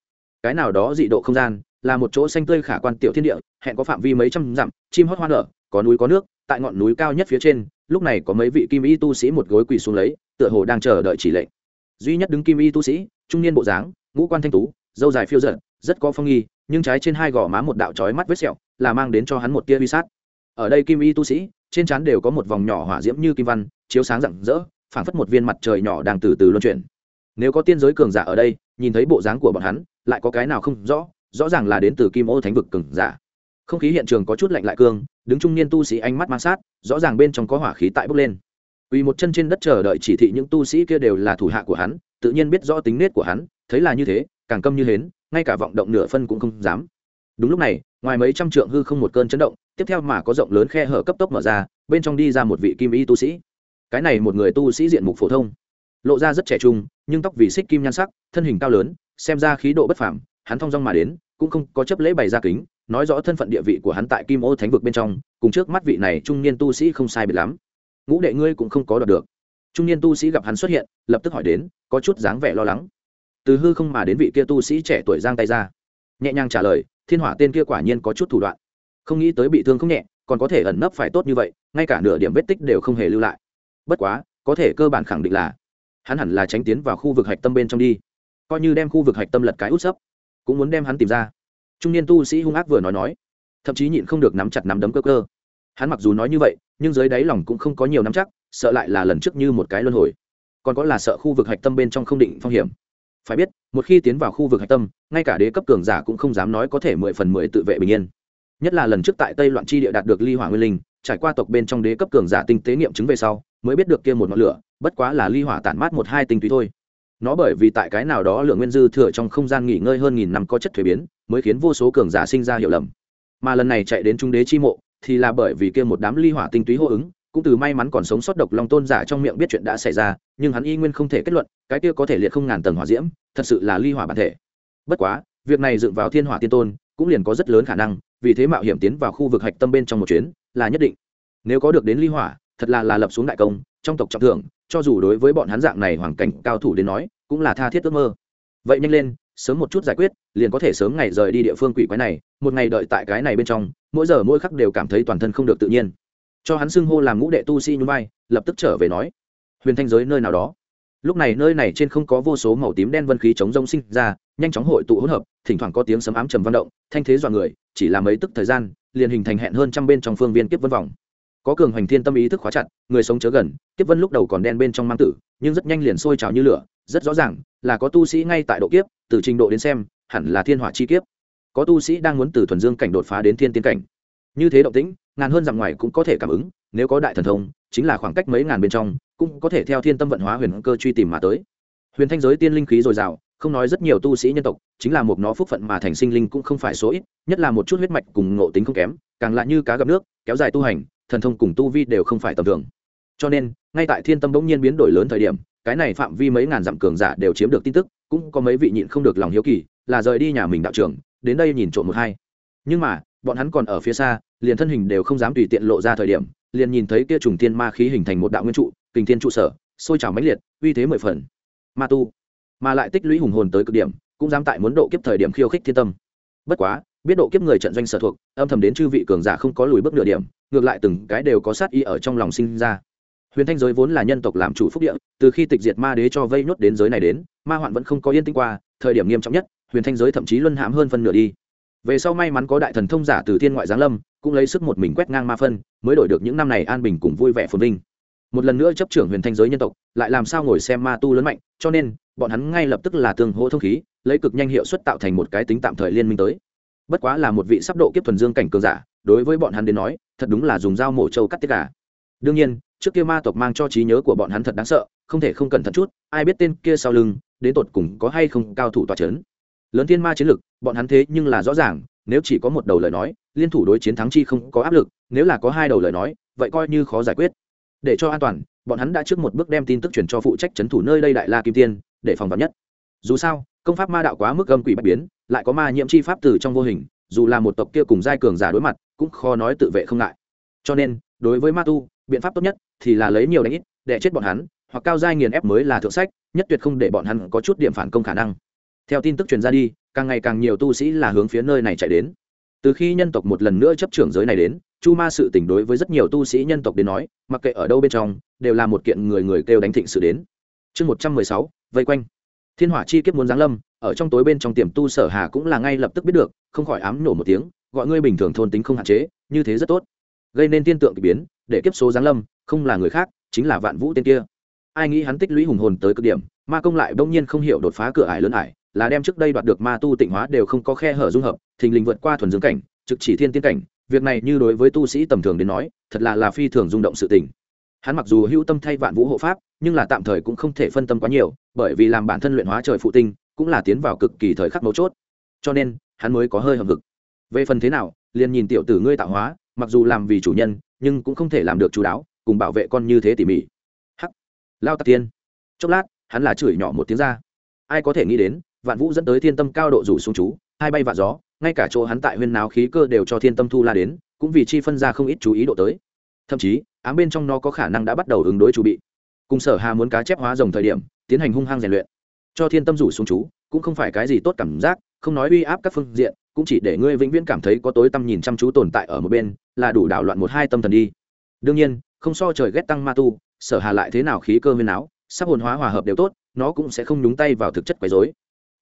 Cái nào đó dị độ không gian, là một chỗ xanh tươi khả quan tiểu thiên địa, hẹn có phạm vi mấy trăm dặm, chim hót hoa nở, có núi có nước, tại ngọn núi cao nhất phía trên, lúc này có mấy vị kim y tu sĩ một gối quỳ xuống lấy, tựa hồ đang chờ đợi chỉ lệnh. Duy nhất đứng kim y tu sĩ, trung niên bộ dáng, ngũ quan thanh tú, dâu dài phiêu giận rất có phong nghi, nhưng trái trên hai gò má một đạo trói mắt vết sẹo, là mang đến cho hắn một tia huy sát. Ở đây kim y tu sĩ trên trán đều có một vòng nhỏ hỏa diễm như kim văn chiếu sáng rạng rỡ phảng phất một viên mặt trời nhỏ đang từ từ luân chuyển. Nếu có tiên giới cường giả ở đây nhìn thấy bộ dáng của bọn hắn lại có cái nào không rõ rõ ràng là đến từ kim ô thánh vực cường giả. Không khí hiện trường có chút lạnh lại cương đứng trung niên tu sĩ ánh mắt mang sát rõ ràng bên trong có hỏa khí tại bốc lên. Quỳ một chân trên đất chờ đợi chỉ thị những tu sĩ kia đều là thủ hạ của hắn, tự nhiên biết rõ tính nết của hắn, thấy là như thế, càng câm như hến, ngay cả vọng động nửa phân cũng không dám. Đúng lúc này, ngoài mấy trăm trượng hư không một cơn chấn động, tiếp theo mà có rộng lớn khe hở cấp tốc mở ra, bên trong đi ra một vị kim y tu sĩ. Cái này một người tu sĩ diện mục phổ thông, lộ ra rất trẻ trung, nhưng tóc vì xích kim nhan sắc, thân hình cao lớn, xem ra khí độ bất phàm, hắn thong dong mà đến, cũng không có chấp lễ bày ra kính, nói rõ thân phận địa vị của hắn tại Kim Ô Thánh vực bên trong, cùng trước mắt vị này trung niên tu sĩ không sai biệt lắm. Ngũ đệ ngươi cũng không có đoạt được. Trung niên tu sĩ gặp hắn xuất hiện lập tức hỏi đến có chút dáng vẻ lo lắng. Từ hư không mà đến vị kia tu sĩ trẻ tuổi giang tay ra. Nhẹ nhàng trả lời thiên hỏa tên kia quả nhiên có chút thủ đoạn không nghĩ tới bị thương không nhẹ, còn có thể ẩn nấp phải tốt như vậy, ngay cả nửa điểm vết tích đều không hề lưu lại. Bất quá, có thể cơ bản khẳng định là, hắn hẳn là tránh tiến vào khu vực hạch tâm bên trong đi. Coi như đem khu vực hạch tâm lật cái út sấp, cũng muốn đem hắn tìm ra. Trung niên tu sĩ hung ác vừa nói nói, thậm chí nhịn không được nắm chặt nắm đấm cơ cơ. Hắn mặc dù nói như vậy, nhưng dưới đáy lòng cũng không có nhiều nắm chắc, sợ lại là lần trước như một cái luân hồi. Còn có là sợ khu vực hạch tâm bên trong không định phong hiểm. Phải biết, một khi tiến vào khu vực hạch tâm, ngay cả đế cấp cường giả cũng không dám nói có thể mười phần mười tự vệ bình yên nhất là lần trước tại tây loạn chi địa đạt được ly hỏa nguyên linh, trải qua tộc bên trong đế cấp cường giả tinh tế nghiệm chứng về sau, mới biết được kia một ngọn lửa, bất quá là ly hỏa tản mát một hai tinh túy thôi. Nó bởi vì tại cái nào đó lượng nguyên dư thừa trong không gian nghỉ ngơi hơn nghìn năm có chất thuế biến, mới khiến vô số cường giả sinh ra hiểu lầm. Mà lần này chạy đến trung đế chi mộ, thì là bởi vì kia một đám ly hỏa tinh túy hô ứng, cũng từ may mắn còn sống sót độc long tôn giả trong miệng biết chuyện đã xảy ra, nhưng hắn y nguyên không thể kết luận, cái kia có thể liệt không ngàn tầng hỏa diễm, thật sự là ly hỏa bản thể. Bất quá, việc này dựng vào thiên hỏa tiên tôn, cũng liền có rất lớn khả năng vì thế mạo hiểm tiến vào khu vực hạch tâm bên trong một chuyến là nhất định. Nếu có được đến ly hỏa, thật là là lập xuống đại công, trong tộc trọng thưởng, cho dù đối với bọn hắn dạng này hoàn cảnh cao thủ đến nói, cũng là tha thiết ước mơ. Vậy nhanh lên, sớm một chút giải quyết, liền có thể sớm ngày rời đi địa phương quỷ quái này, một ngày đợi tại cái này bên trong, mỗi giờ mỗi khắc đều cảm thấy toàn thân không được tự nhiên. Cho hắn xưng hô làm ngũ đệ tu sĩ nhún vai, lập tức trở về nói, huyền thanh giới nơi nào đó. Lúc này nơi này trên không có vô số màu tím đen vân khí chống rông sinh ra, nhanh chóng hội tụ hỗn hợp, thỉnh thoảng có tiếng sấm ám trầm văn động, thanh thế dọa người chỉ là mấy tức thời gian, liền hình thành hẹn hơn trăm bên trong phương viên kiếp vân vòng. Có cường hoành thiên tâm ý thức khóa chặt, người sống chớ gần, kiếp vân lúc đầu còn đen bên trong mang tử, nhưng rất nhanh liền sôi trào như lửa, rất rõ ràng là có tu sĩ ngay tại độ kiếp, từ trình độ đến xem, hẳn là thiên hỏa chi kiếp. Có tu sĩ đang muốn từ thuần dương cảnh đột phá đến thiên tiên cảnh. Như thế động tĩnh, ngàn hơn dặm ngoài cũng có thể cảm ứng, nếu có đại thần thông, chính là khoảng cách mấy ngàn bên trong, cũng có thể theo thiên tâm vận hóa huyền cơ truy tìm mà tới. Huyền thanh giới tiên linh khí dồi dào không nói rất nhiều tu sĩ nhân tộc, chính là một nó phúc phận mà thành sinh linh cũng không phải số ít, nhất là một chút huyết mạch cùng ngộ tính không kém, càng lại như cá gặp nước, kéo dài tu hành, thần thông cùng tu vi đều không phải tầm thường. Cho nên, ngay tại thiên tâm bỗng nhiên biến đổi lớn thời điểm, cái này phạm vi mấy ngàn dặm cường giả đều chiếm được tin tức, cũng có mấy vị nhịn không được lòng hiếu kỳ, là rời đi nhà mình đạo trưởng, đến đây nhìn trộm một hai. Nhưng mà, bọn hắn còn ở phía xa, liền thân hình đều không dám tùy tiện lộ ra thời điểm, liền nhìn thấy kia trùng thiên ma khí hình thành một đạo nguyên trụ, kình thiên trụ sở, sôi trào mãnh liệt, uy thế mười phần. Ma tu mà lại tích lũy hùng hồn tới cực điểm, cũng dám tại muốn độ kiếp thời điểm khiêu khích thiên tâm. Bất quá, biết độ kiếp người trận doanh sở thuộc, âm thầm đến chư vị cường giả không có lùi bước nửa điểm, ngược lại từng cái đều có sát y ở trong lòng sinh ra. Huyền thanh giới vốn là nhân tộc làm chủ phúc địa, từ khi tịch diệt ma đế cho vây nhốt đến giới này đến, ma hoạn vẫn không có yên tĩnh qua, thời điểm nghiêm trọng nhất, huyền thanh giới thậm chí luân hãm hơn phân nửa đi. Về sau may mắn có đại thần thông giả từ thiên ngoại giáng lâm, cũng lấy sức một mình quét ngang ma phân, mới đổi được những năm này an bình cùng vui vẻ phồn vinh một lần nữa chấp trưởng huyền thanh giới nhân tộc, lại làm sao ngồi xem ma tu lớn mạnh, cho nên, bọn hắn ngay lập tức là tương hỗ thông khí, lấy cực nhanh hiệu suất tạo thành một cái tính tạm thời liên minh tới. Bất quá là một vị sắp độ kiếp thuần dương cảnh cường giả, đối với bọn hắn đến nói, thật đúng là dùng dao mổ trâu cắt tiết cả đương nhiên, trước kia ma tộc mang cho trí nhớ của bọn hắn thật đáng sợ, không thể không cẩn thận chút, ai biết tên kia sau lưng, đến tột cùng có hay không cao thủ tòa c h ấ n lớn thiên ma chiến lực, bọn hắn thế nhưng là rõ ràng, nếu chỉ có một đầu lời nói, liên thủ đối chiến thắng chi không có áp lực, nếu là có hai đầu lời nói, vậy coi như khó giải quyết để cho an toàn, bọn hắn đã trước một bước đem tin tức truyền cho phụ trách c h ấ n thủ nơi đây đại la kim tiên, để phòng vật nhất. Dù sao, công pháp ma đạo quá mức âm quỷ bạch biến, lại có ma nhiễm chi pháp từ trong vô hình, dù là một tộc kia cùng giai cường giả đối mặt, cũng khó nói tự vệ không ngại. Cho nên, đối với ma tu, biện pháp tốt nhất thì là lấy nhiều đánh ít để chết bọn hắn, hoặc cao giai nghiền ép mới là thượng sách, nhất tuyệt không để bọn hắn có chút điểm phản công khả năng. Theo tin tức truyền ra đi, càng ngày càng nhiều tu sĩ là hướng phía nơi này chạy đến từ khi nhân tộc một lần nữa chấp trưởng giới này đến, chu ma sự tình đối với rất nhiều tu sĩ nhân tộc đến nói, mặc kệ ở đâu bên trong, đều là một kiện người người kêu đánh thịnh sự đến. Chương một trăm mười sáu, vây quanh. Thiên hỏa chi kiếp muốn giáng lâm, ở trong tối bên trong tiềm tu sở hà cũng là ngay lập tức biết được, không khỏi ám nổ một tiếng, gọi ngươi bình thường thôn tính không hạn chế, như thế rất tốt. Gây nên tiên tượng k ỳ biến, để kiếp số giáng lâm, không là người khác, chính là vạn vũ tên kia. Ai nghĩ hắn tích lũy hùng hồn tới cực điểm, ma công lại bỗng nhiên không hiểu đột phá cửa ải lớn ải là đem trước đây đoạt được ma tu tịnh hóa đều không có khe hở dung hợp, thình lình vượt qua thuần dương cảnh, trực chỉ thiên tiên cảnh. Việc này như đối với tu sĩ tầm thường đến nói, thật là là phi thường rung động sự tình. Hắn mặc dù hữu tâm thay vạn vũ hộ pháp, nhưng là tạm thời cũng không thể phân tâm quá nhiều, bởi vì làm bản thân luyện hóa trời phụ tinh, cũng là tiến vào cực kỳ thời khắc mấu chốt. Cho nên, hắn mới có hơi hầm vực về phần thế nào, liền nhìn tiểu tử ngươi tạo hóa, mặc dù làm vì chủ nhân, nhưng cũng không thể làm được chú đáo, cùng bảo vệ con như thế tỉ mỉ. Hắc. Lao tạc tiên. Chốc lát, hắn là chửi nhỏ một tiếng ra. Ai có thể nghĩ đến vạn vũ dẫn tới thiên tâm cao độ rủ xuống chú, hai bay vạ gió, ngay cả chỗ hắn tại huyên náo khí cơ đều cho thiên tâm thu la đến, cũng vì chi phân ra không ít chú ý độ tới. Thậm chí, ám bên trong nó có khả năng đã bắt đầu ứng đối chủ bị. Cùng sở hà muốn cá chép hóa rồng thời điểm, tiến hành hung hăng rèn luyện. Cho thiên tâm rủ xuống chú, cũng không phải cái gì tốt cảm giác, không nói uy áp các phương diện, cũng chỉ để ngươi vĩnh viễn cảm thấy có tối tâm nhìn chăm chú tồn tại ở một bên, là đủ đảo loạn một hai tâm thần đi. Đương nhiên, không so trời ghét tăng ma tu, sở hà lại thế nào khí cơ huyên áo sắp hồn hóa hòa hợp đều tốt, nó cũng sẽ không nhúng tay vào thực chất quấy rối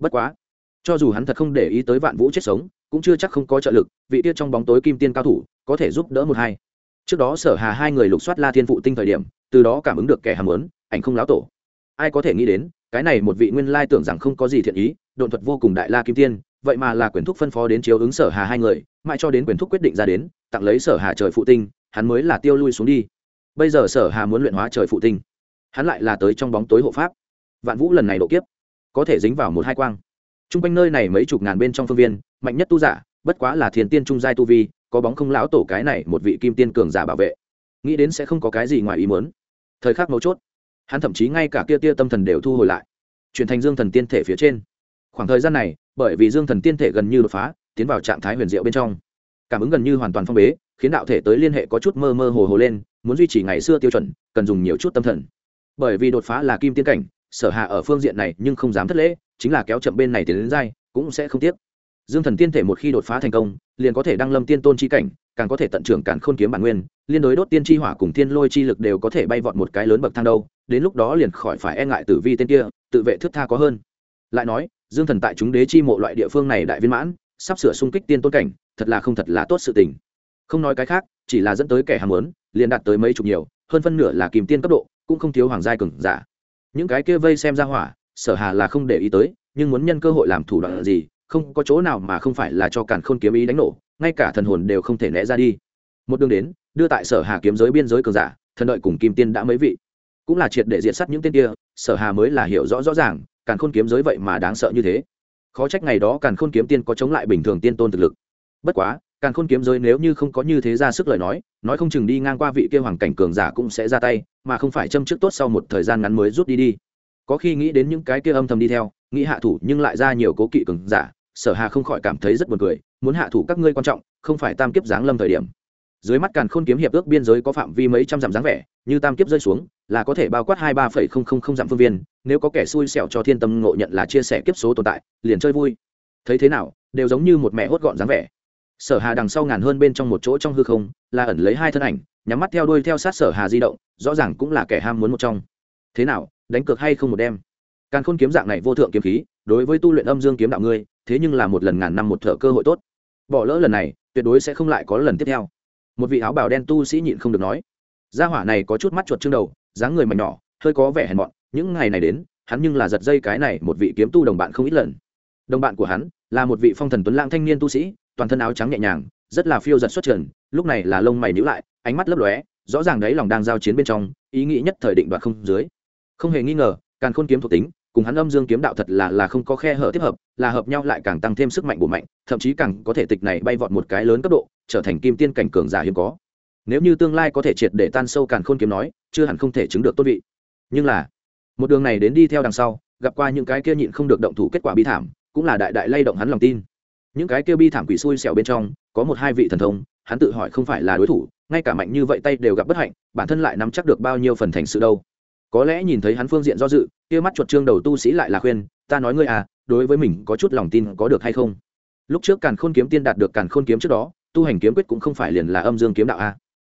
bất quá, cho dù hắn thật không để ý tới vạn vũ chết sống, cũng chưa chắc không có trợ lực, vị tiết trong bóng tối kim tiên cao thủ, có thể giúp đỡ một hai. Trước đó sở hà hai người lục soát la thiên phụ tinh thời điểm, từ đó cảm ứng được kẻ hàm lớn ảnh không láo tổ. Ai có thể nghĩ đến, cái này một vị nguyên lai tưởng rằng không có gì thiện ý, độn thuật vô cùng đại la kim tiên, vậy mà là quyền thúc phân phó đến chiếu ứng sở hà hai người, mãi cho đến quyền thúc quyết định ra đến, tặng lấy sở hà trời phụ tinh, hắn mới là tiêu lui xuống đi. Bây giờ sở hà muốn luyện hóa trời phụ tinh, hắn lại là tới trong bóng tối hộ pháp. Vạn vũ lần này độ kiếp có thể dính vào một hai quang. T r u n g quanh nơi này mấy chục ngàn bên trong phương viên, mạnh nhất tu giả, bất quá là thiền tiên trung giai tu vi, có bóng không lão tổ cái này một vị kim tiên cường giả bảo vệ. Nghĩ đến sẽ không có cái gì ngoài ý muốn. Thời khắc mấu chốt, hắn thậm chí ngay cả kia tia tâm thần đều thu hồi lại, chuyển thành dương thần tiên thể phía trên. Khoảng thời gian này, bởi vì dương thần tiên thể gần như đột phá, tiến vào trạng thái huyền diệu bên trong. Cảm ứng gần như hoàn toàn phong bế, khiến đạo thể tới liên hệ có chút mơ mơ hồ hồ lên, muốn duy trì ngày xưa tiêu chuẩn, cần dùng nhiều chút tâm thần. Bởi vì đột phá là kim tiên cảnh sở hạ ở phương diện này nhưng không dám thất lễ, chính là kéo chậm bên này tiến đến dai, cũng sẽ không tiếc. Dương thần tiên thể một khi đột phá thành công, liền có thể đăng lâm tiên tôn chi cảnh, càng có thể tận trưởng càn khôn kiếm bản nguyên, liên đối đốt tiên chi hỏa cùng tiên lôi chi lực đều có thể bay vọt một cái lớn bậc thang đâu, đến lúc đó liền khỏi phải e ngại tử vi tên kia, tự vệ thước tha có hơn. Lại nói, dương thần tại chúng đế chi mộ loại địa phương này đại viên mãn, sắp sửa xung kích tiên tôn cảnh, thật là không thật là tốt sự tình. Không nói cái khác, chỉ là dẫn tới kẻ ham muốn, liền đạt tới mấy chục nhiều, hơn phân nửa là kìm tiên cấp độ, cũng không thiếu hoàng giai cường giả những cái kia vây xem ra hỏa, sở hà là không để ý tới, nhưng muốn nhân cơ hội làm thủ đoạn gì, không có chỗ nào mà không phải là cho càn khôn kiếm ý đánh nổ, ngay cả thần hồn đều không thể né ra đi. Một đường đến, đưa tại sở hà kiếm giới biên giới cường giả, thần đợi cùng kim tiên đã mấy vị. Cũng là triệt để diện sát những tên kia, sở hà mới là hiểu rõ rõ ràng, càn khôn kiếm giới vậy mà đáng sợ như thế. Khó trách ngày đó càn khôn kiếm tiên có chống lại bình thường tiên tôn thực lực. Bất quá càng khôn kiếm giới nếu như không có như thế ra sức lời nói nói không chừng đi ngang qua vị kia hoàng cảnh cường giả cũng sẽ ra tay, mà không phải châm trước tốt sau một thời gian ngắn mới rút đi đi. Có khi nghĩ đến những cái kia âm thầm đi theo, nghĩ hạ thủ nhưng lại ra nhiều cố kỵ cường giả, sở hà không khỏi cảm thấy rất buồn cười, muốn hạ thủ các ngươi quan trọng, không phải tam kiếp giáng lâm thời điểm. Dưới mắt càn khôn kiếm hiệp ước biên giới có phạm vi mấy trăm dặm dáng vẻ, như tam kiếp rơi xuống, là có thể bao quát hai ba phẩy không không không dặm phương viên, nếu có kẻ xui xẻo cho thiên tâm ngộ nhận là chia sẻ kiếp số tồn tại, liền chơi vui. Thấy thế nào, đều giống như một mẹ hốt gọn dáng vẻ sở hà đằng sau ngàn hơn bên trong một chỗ trong hư không, là ẩn lấy hai thân ảnh, nhắm mắt theo đuôi theo sát sở hà di động, rõ ràng cũng là kẻ ham muốn một trong. Thế nào, đánh cược hay không một đêm? Càng khôn kiếm dạng này vô thượng kiếm khí, đối với tu luyện âm dương kiếm đạo ngươi, thế nhưng là một lần ngàn năm một thợ cơ hội tốt. Bỏ lỡ lần này, tuyệt đối sẽ không lại có lần tiếp theo. Một vị áo bào đen tu sĩ nhịn không được nói. Gia hỏa này có chút mắt chuột trương đầu, dáng người mà nhỏ, hơi có vẻ hèn mọn, những ngày này đến, hắn nhưng là giật dây cái này một vị kiếm tu đồng bạn không ít lần. Đồng bạn của hắn là một vị phong thần tuấn lãng thanh niên tu sĩ toàn thân áo trắng nhẹ nhàng, rất là phiêu giật xuất trần, lúc này là lông mày nhíu lại, ánh mắt lấp lóe, rõ ràng đấy lòng đang giao chiến bên trong, ý nghĩ nhất thời định đoạt không dưới. Không hề nghi ngờ càng khôn kiếm thuộc tính, cùng hắn âm dương kiếm đạo thật là là không có khe hở tiếp hợp, là hợp nhau lại càng tăng thêm sức mạnh của mạnh, thậm chí càng có thể tịch này bay vọt một cái lớn cấp độ, trở thành kim tiên cảnh cường giả hiếm có. Nếu như tương lai có thể triệt để tan sâu càng khôn kiếm nói, chưa hẳn không thể chứng được tốt vị. Nhưng là, một đường này đến đi theo đằng sau, gặp qua những cái kia nhịn không được động thủ kết quả bi thảm, cũng là đại đại lay động hắn lòng tin những cái kêu bi thảm quỷ xui xẻo bên trong, có một hai vị thần thông, hắn tự hỏi không phải là đối thủ, ngay cả mạnh như vậy tay đều gặp bất hạnh, bản thân lại nắm chắc được bao nhiêu phần thành sự đâu. Có lẽ nhìn thấy hắn phương diện do dự, kia mắt chuột trương đầu tu sĩ lại là khuyên, ta nói ngươi à đối với mình có chút lòng tin có được hay không? Lúc trước càn khôn kiếm tiên đạt được càn khôn kiếm trước đó, tu hành kiếm quyết cũng không phải liền là âm dương kiếm đạo a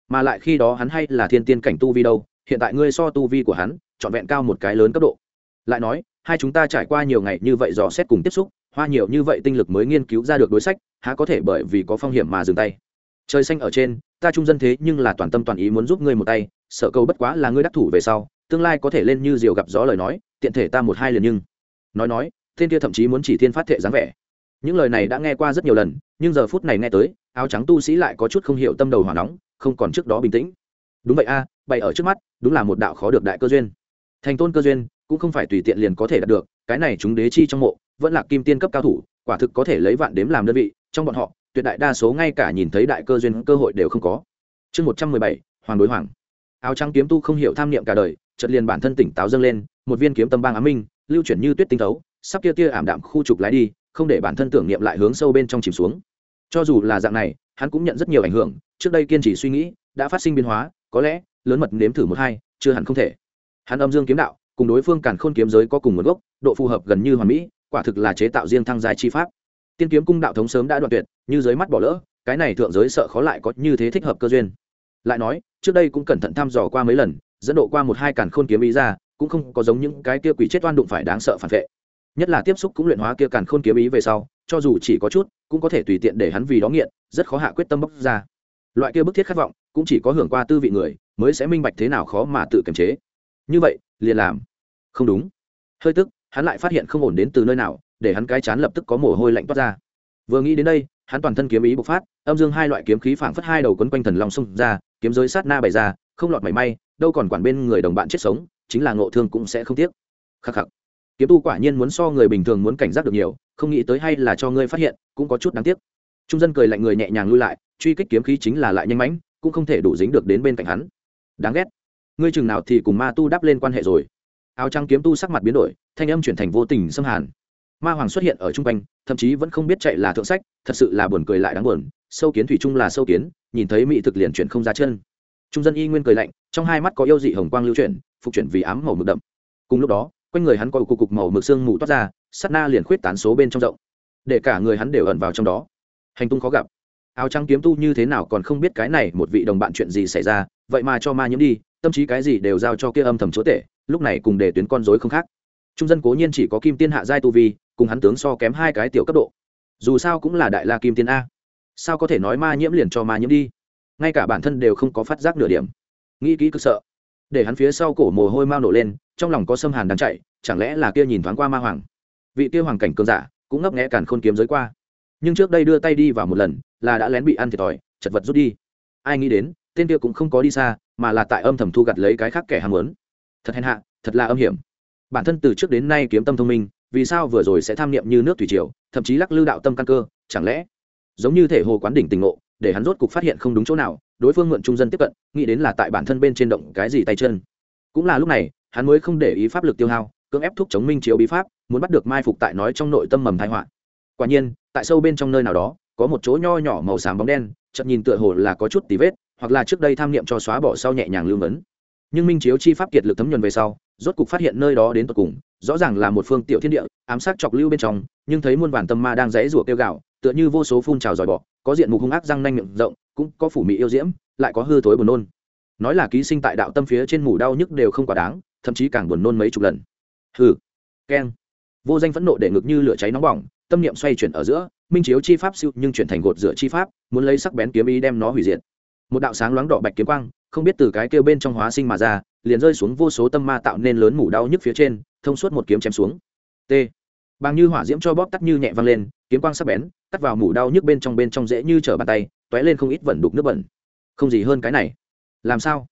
mà lại khi đó hắn hay là thiên tiên cảnh tu vi đâu, hiện tại ngươi so tu vi của hắn, trọn vẹn cao một cái lớn cấp độ. Lại nói, hai chúng ta trải qua nhiều ngày như vậy dò xét cùng tiếp xúc hoa nhiều như vậy tinh lực mới nghiên cứu ra được đối sách, há có thể bởi vì có phong hiểm mà dừng tay. Trời xanh ở trên, ta trung dân thế nhưng là toàn tâm toàn ý muốn giúp ngươi một tay, sợ câu bất quá là ngươi đắc thủ về sau, tương lai có thể lên như diều gặp gió lời nói, tiện thể ta một hai lần nhưng. Nói nói, thiên kia thậm chí muốn chỉ thiên phát thệ dáng vẻ. Những lời này đã nghe qua rất nhiều lần, nhưng giờ phút này nghe tới, áo trắng tu sĩ lại có chút không hiểu tâm đầu hỏa nóng, không còn trước đó bình tĩnh. Đúng vậy a, bày ở trước mắt, đúng là một đạo khó được đại cơ duyên. Thành tôn cơ duyên, cũng không phải tùy tiện liền có thể đạt được, cái này chúng đế chi trong mộ vẫn là kim tiên cấp cao thủ, quả thực có thể lấy vạn đếm làm đơn vị, trong bọn họ, tuyệt đại đa số ngay cả nhìn thấy đại cơ duyên cơ hội đều không có. Chương một trăm mười bảy, hoàng đối hoàng. Áo trắng kiếm tu không hiểu tham niệm cả đời, chợt liền bản thân tỉnh táo dâng lên, một viên kiếm tâm bang ám minh, lưu chuyển như tuyết tinh tấu sắp kia tia ảm đạm khu trục lái đi, không để bản thân tưởng niệm lại hướng sâu bên trong chìm xuống. Cho dù là dạng này, hắn cũng nhận rất nhiều ảnh hưởng, trước đây kiên trì suy nghĩ, đã phát sinh biến hóa, có lẽ, lớn mật nếm thử một hai, chưa hẳn không thể. Hắn âm dương kiếm đạo, cùng đối phương càn khôn kiếm giới có cùng nguồn gốc, độ phù hợp gần như hoàn mỹ quả thực là chế tạo riêng thăng dài chi pháp. Tiên kiếm cung đạo thống sớm đã đoạn tuyệt, như dưới mắt bỏ lỡ, cái này thượng giới sợ khó lại có như thế thích hợp cơ duyên. Lại nói, trước đây cũng cẩn thận thăm dò qua mấy lần, dẫn độ qua một hai càn khôn kiếm ý ra, cũng không có giống những cái kia quỷ chết oan đụng phải đáng sợ phản vệ. Nhất là tiếp xúc cũng luyện hóa kia càn khôn kiếm ý về sau, cho dù chỉ có chút, cũng có thể tùy tiện để hắn vì đó nghiện, rất khó hạ quyết tâm bóc ra. Loại kia bức thiết khát vọng, cũng chỉ có hưởng qua tư vị người, mới sẽ minh bạch thế nào khó mà tự kiềm chế. Như vậy, liền làm. Không đúng. Hơi tức hắn lại phát hiện không ổn đến từ nơi nào, để hắn cái chán lập tức có mồ hôi lạnh toát ra. Vừa nghĩ đến đây, hắn toàn thân kiếm ý bộc phát, âm dương hai loại kiếm khí phảng phất hai đầu quấn quanh thần long xông ra, kiếm giới sát na bày ra, không lọt mảy may, đâu còn quản bên người đồng bạn chết sống, chính là ngộ thương cũng sẽ không tiếc. Khắc khắc. Kiếm tu quả nhiên muốn so người bình thường muốn cảnh giác được nhiều, không nghĩ tới hay là cho ngươi phát hiện, cũng có chút đáng tiếc. Trung dân cười lạnh người nhẹ nhàng lui lại, truy kích kiếm khí chính là lại nhanh mãnh, cũng không thể đủ dính được đến bên cạnh hắn. Đáng ghét. Ngươi chừng nào thì cùng ma tu đáp lên quan hệ rồi áo trắng kiếm tu sắc mặt biến đổi, thanh âm chuyển thành vô tình xâm hàn. Ma hoàng xuất hiện ở chung quanh, thậm chí vẫn không biết chạy là thượng sách, thật sự là buồn cười lại đáng buồn. Sâu kiến thủy chung là sâu kiến, nhìn thấy mỹ thực liền chuyển không ra chân. Trung dân y nguyên cười lạnh, trong hai mắt có yêu dị hồng quang lưu chuyển, phục chuyển vì ám màu mực đậm. Cùng lúc đó, quanh người hắn có cục cục màu mực xương mù toát ra sắt na liền khuyết tán số bên trong rộng. Để cả người hắn đều ẩn vào trong đó. Hành tung khó gặp. Áo trắng kiếm tu như thế nào còn không biết cái này một vị đồng bạn chuyện gì xảy ra, vậy mà cho ma nhiễm đi, tâm trí cái gì đều giao cho kia âm thầm chúa tể lúc này cùng để tuyến con rối không khác. Trung dân cố nhiên chỉ có kim tiên hạ giai tu vi, cùng hắn tướng so kém hai cái tiểu cấp độ. Dù sao cũng là đại la kim tiên a. Sao có thể nói ma nhiễm liền cho ma nhiễm đi? Ngay cả bản thân đều không có phát giác nửa điểm. Nghĩ kỹ cực sợ. Để hắn phía sau cổ mồ hôi mau nổ lên, trong lòng có sâm hàn đang chạy, chẳng lẽ là kia nhìn thoáng qua ma hoàng? Vị kia hoàng cảnh cường giả cũng ngấp nghẽ càn khôn kiếm giới qua. Nhưng trước đây đưa tay đi vào một lần, là đã lén bị ăn thiệt thòi, chật vật rút đi. Ai nghĩ đến, tên kia cũng không có đi xa, mà là tại âm thầm thu gặt lấy cái khác kẻ ham muốn thật hèn hạ, thật là âm hiểm. Bản thân từ trước đến nay kiếm tâm thông minh, vì sao vừa rồi sẽ tham niệm như nước thủy triều, thậm chí lắc lư đạo tâm căn cơ, chẳng lẽ giống như thể hồ quán đỉnh tình ngộ, để hắn rốt cục phát hiện không đúng chỗ nào, đối phương mượn trung dân tiếp cận, nghĩ đến là tại bản thân bên trên động cái gì tay chân. Cũng là lúc này, hắn mới không để ý pháp lực tiêu hao, cưỡng ép thúc chống minh chiếu bí pháp, muốn bắt được mai phục tại nói trong nội tâm mầm thái họa. Quả nhiên, tại sâu bên trong nơi nào đó, có một chỗ nho nhỏ màu xám bóng đen chậm nhìn tựa hồ là có chút tí vết, hoặc là trước đây tham niệm cho xóa bỏ sau nhẹ nhàng lưu vấn nhưng minh chiếu chi pháp kiệt lực thấm nhuần về sau, rốt cục phát hiện nơi đó đến tận cùng, rõ ràng là một phương tiểu thiên địa, ám sát chọc lưu bên trong, nhưng thấy muôn vàn tâm ma đang rẽ rủa kêu gạo tựa như vô số phun trào dòi bọ, có diện mục hung ác răng nanh miệng rộng, cũng có phủ mỹ yêu diễm, lại có hư thối buồn nôn. Nói là ký sinh tại đạo tâm phía trên mủ đau nhức đều không quá đáng, thậm chí càng buồn nôn mấy chục lần. Hừ, keng. Vô danh phẫn nộ để ngực như lửa cháy nóng bỏng, tâm niệm xoay chuyển ở giữa, minh chiếu chi pháp siêu nhưng chuyển thành gột rửa chi pháp, muốn lấy sắc bén kiếm ý đem nó hủy diệt một đạo sáng loáng đỏ bạch kiếm quang, không biết từ cái kêu bên trong hóa sinh mà ra, liền rơi xuống vô số tâm ma tạo nên lớn mủ đau nhức phía trên, thông suốt một kiếm chém xuống. T. Bằng như hỏa diễm cho bóp tắt như nhẹ văng lên, kiếm quang sắc bén cắt vào mủ đau nhức bên trong bên trong dễ như trở bàn tay t ó é lên không ít vẩn đục nước bẩn. Không gì hơn cái này. Làm sao?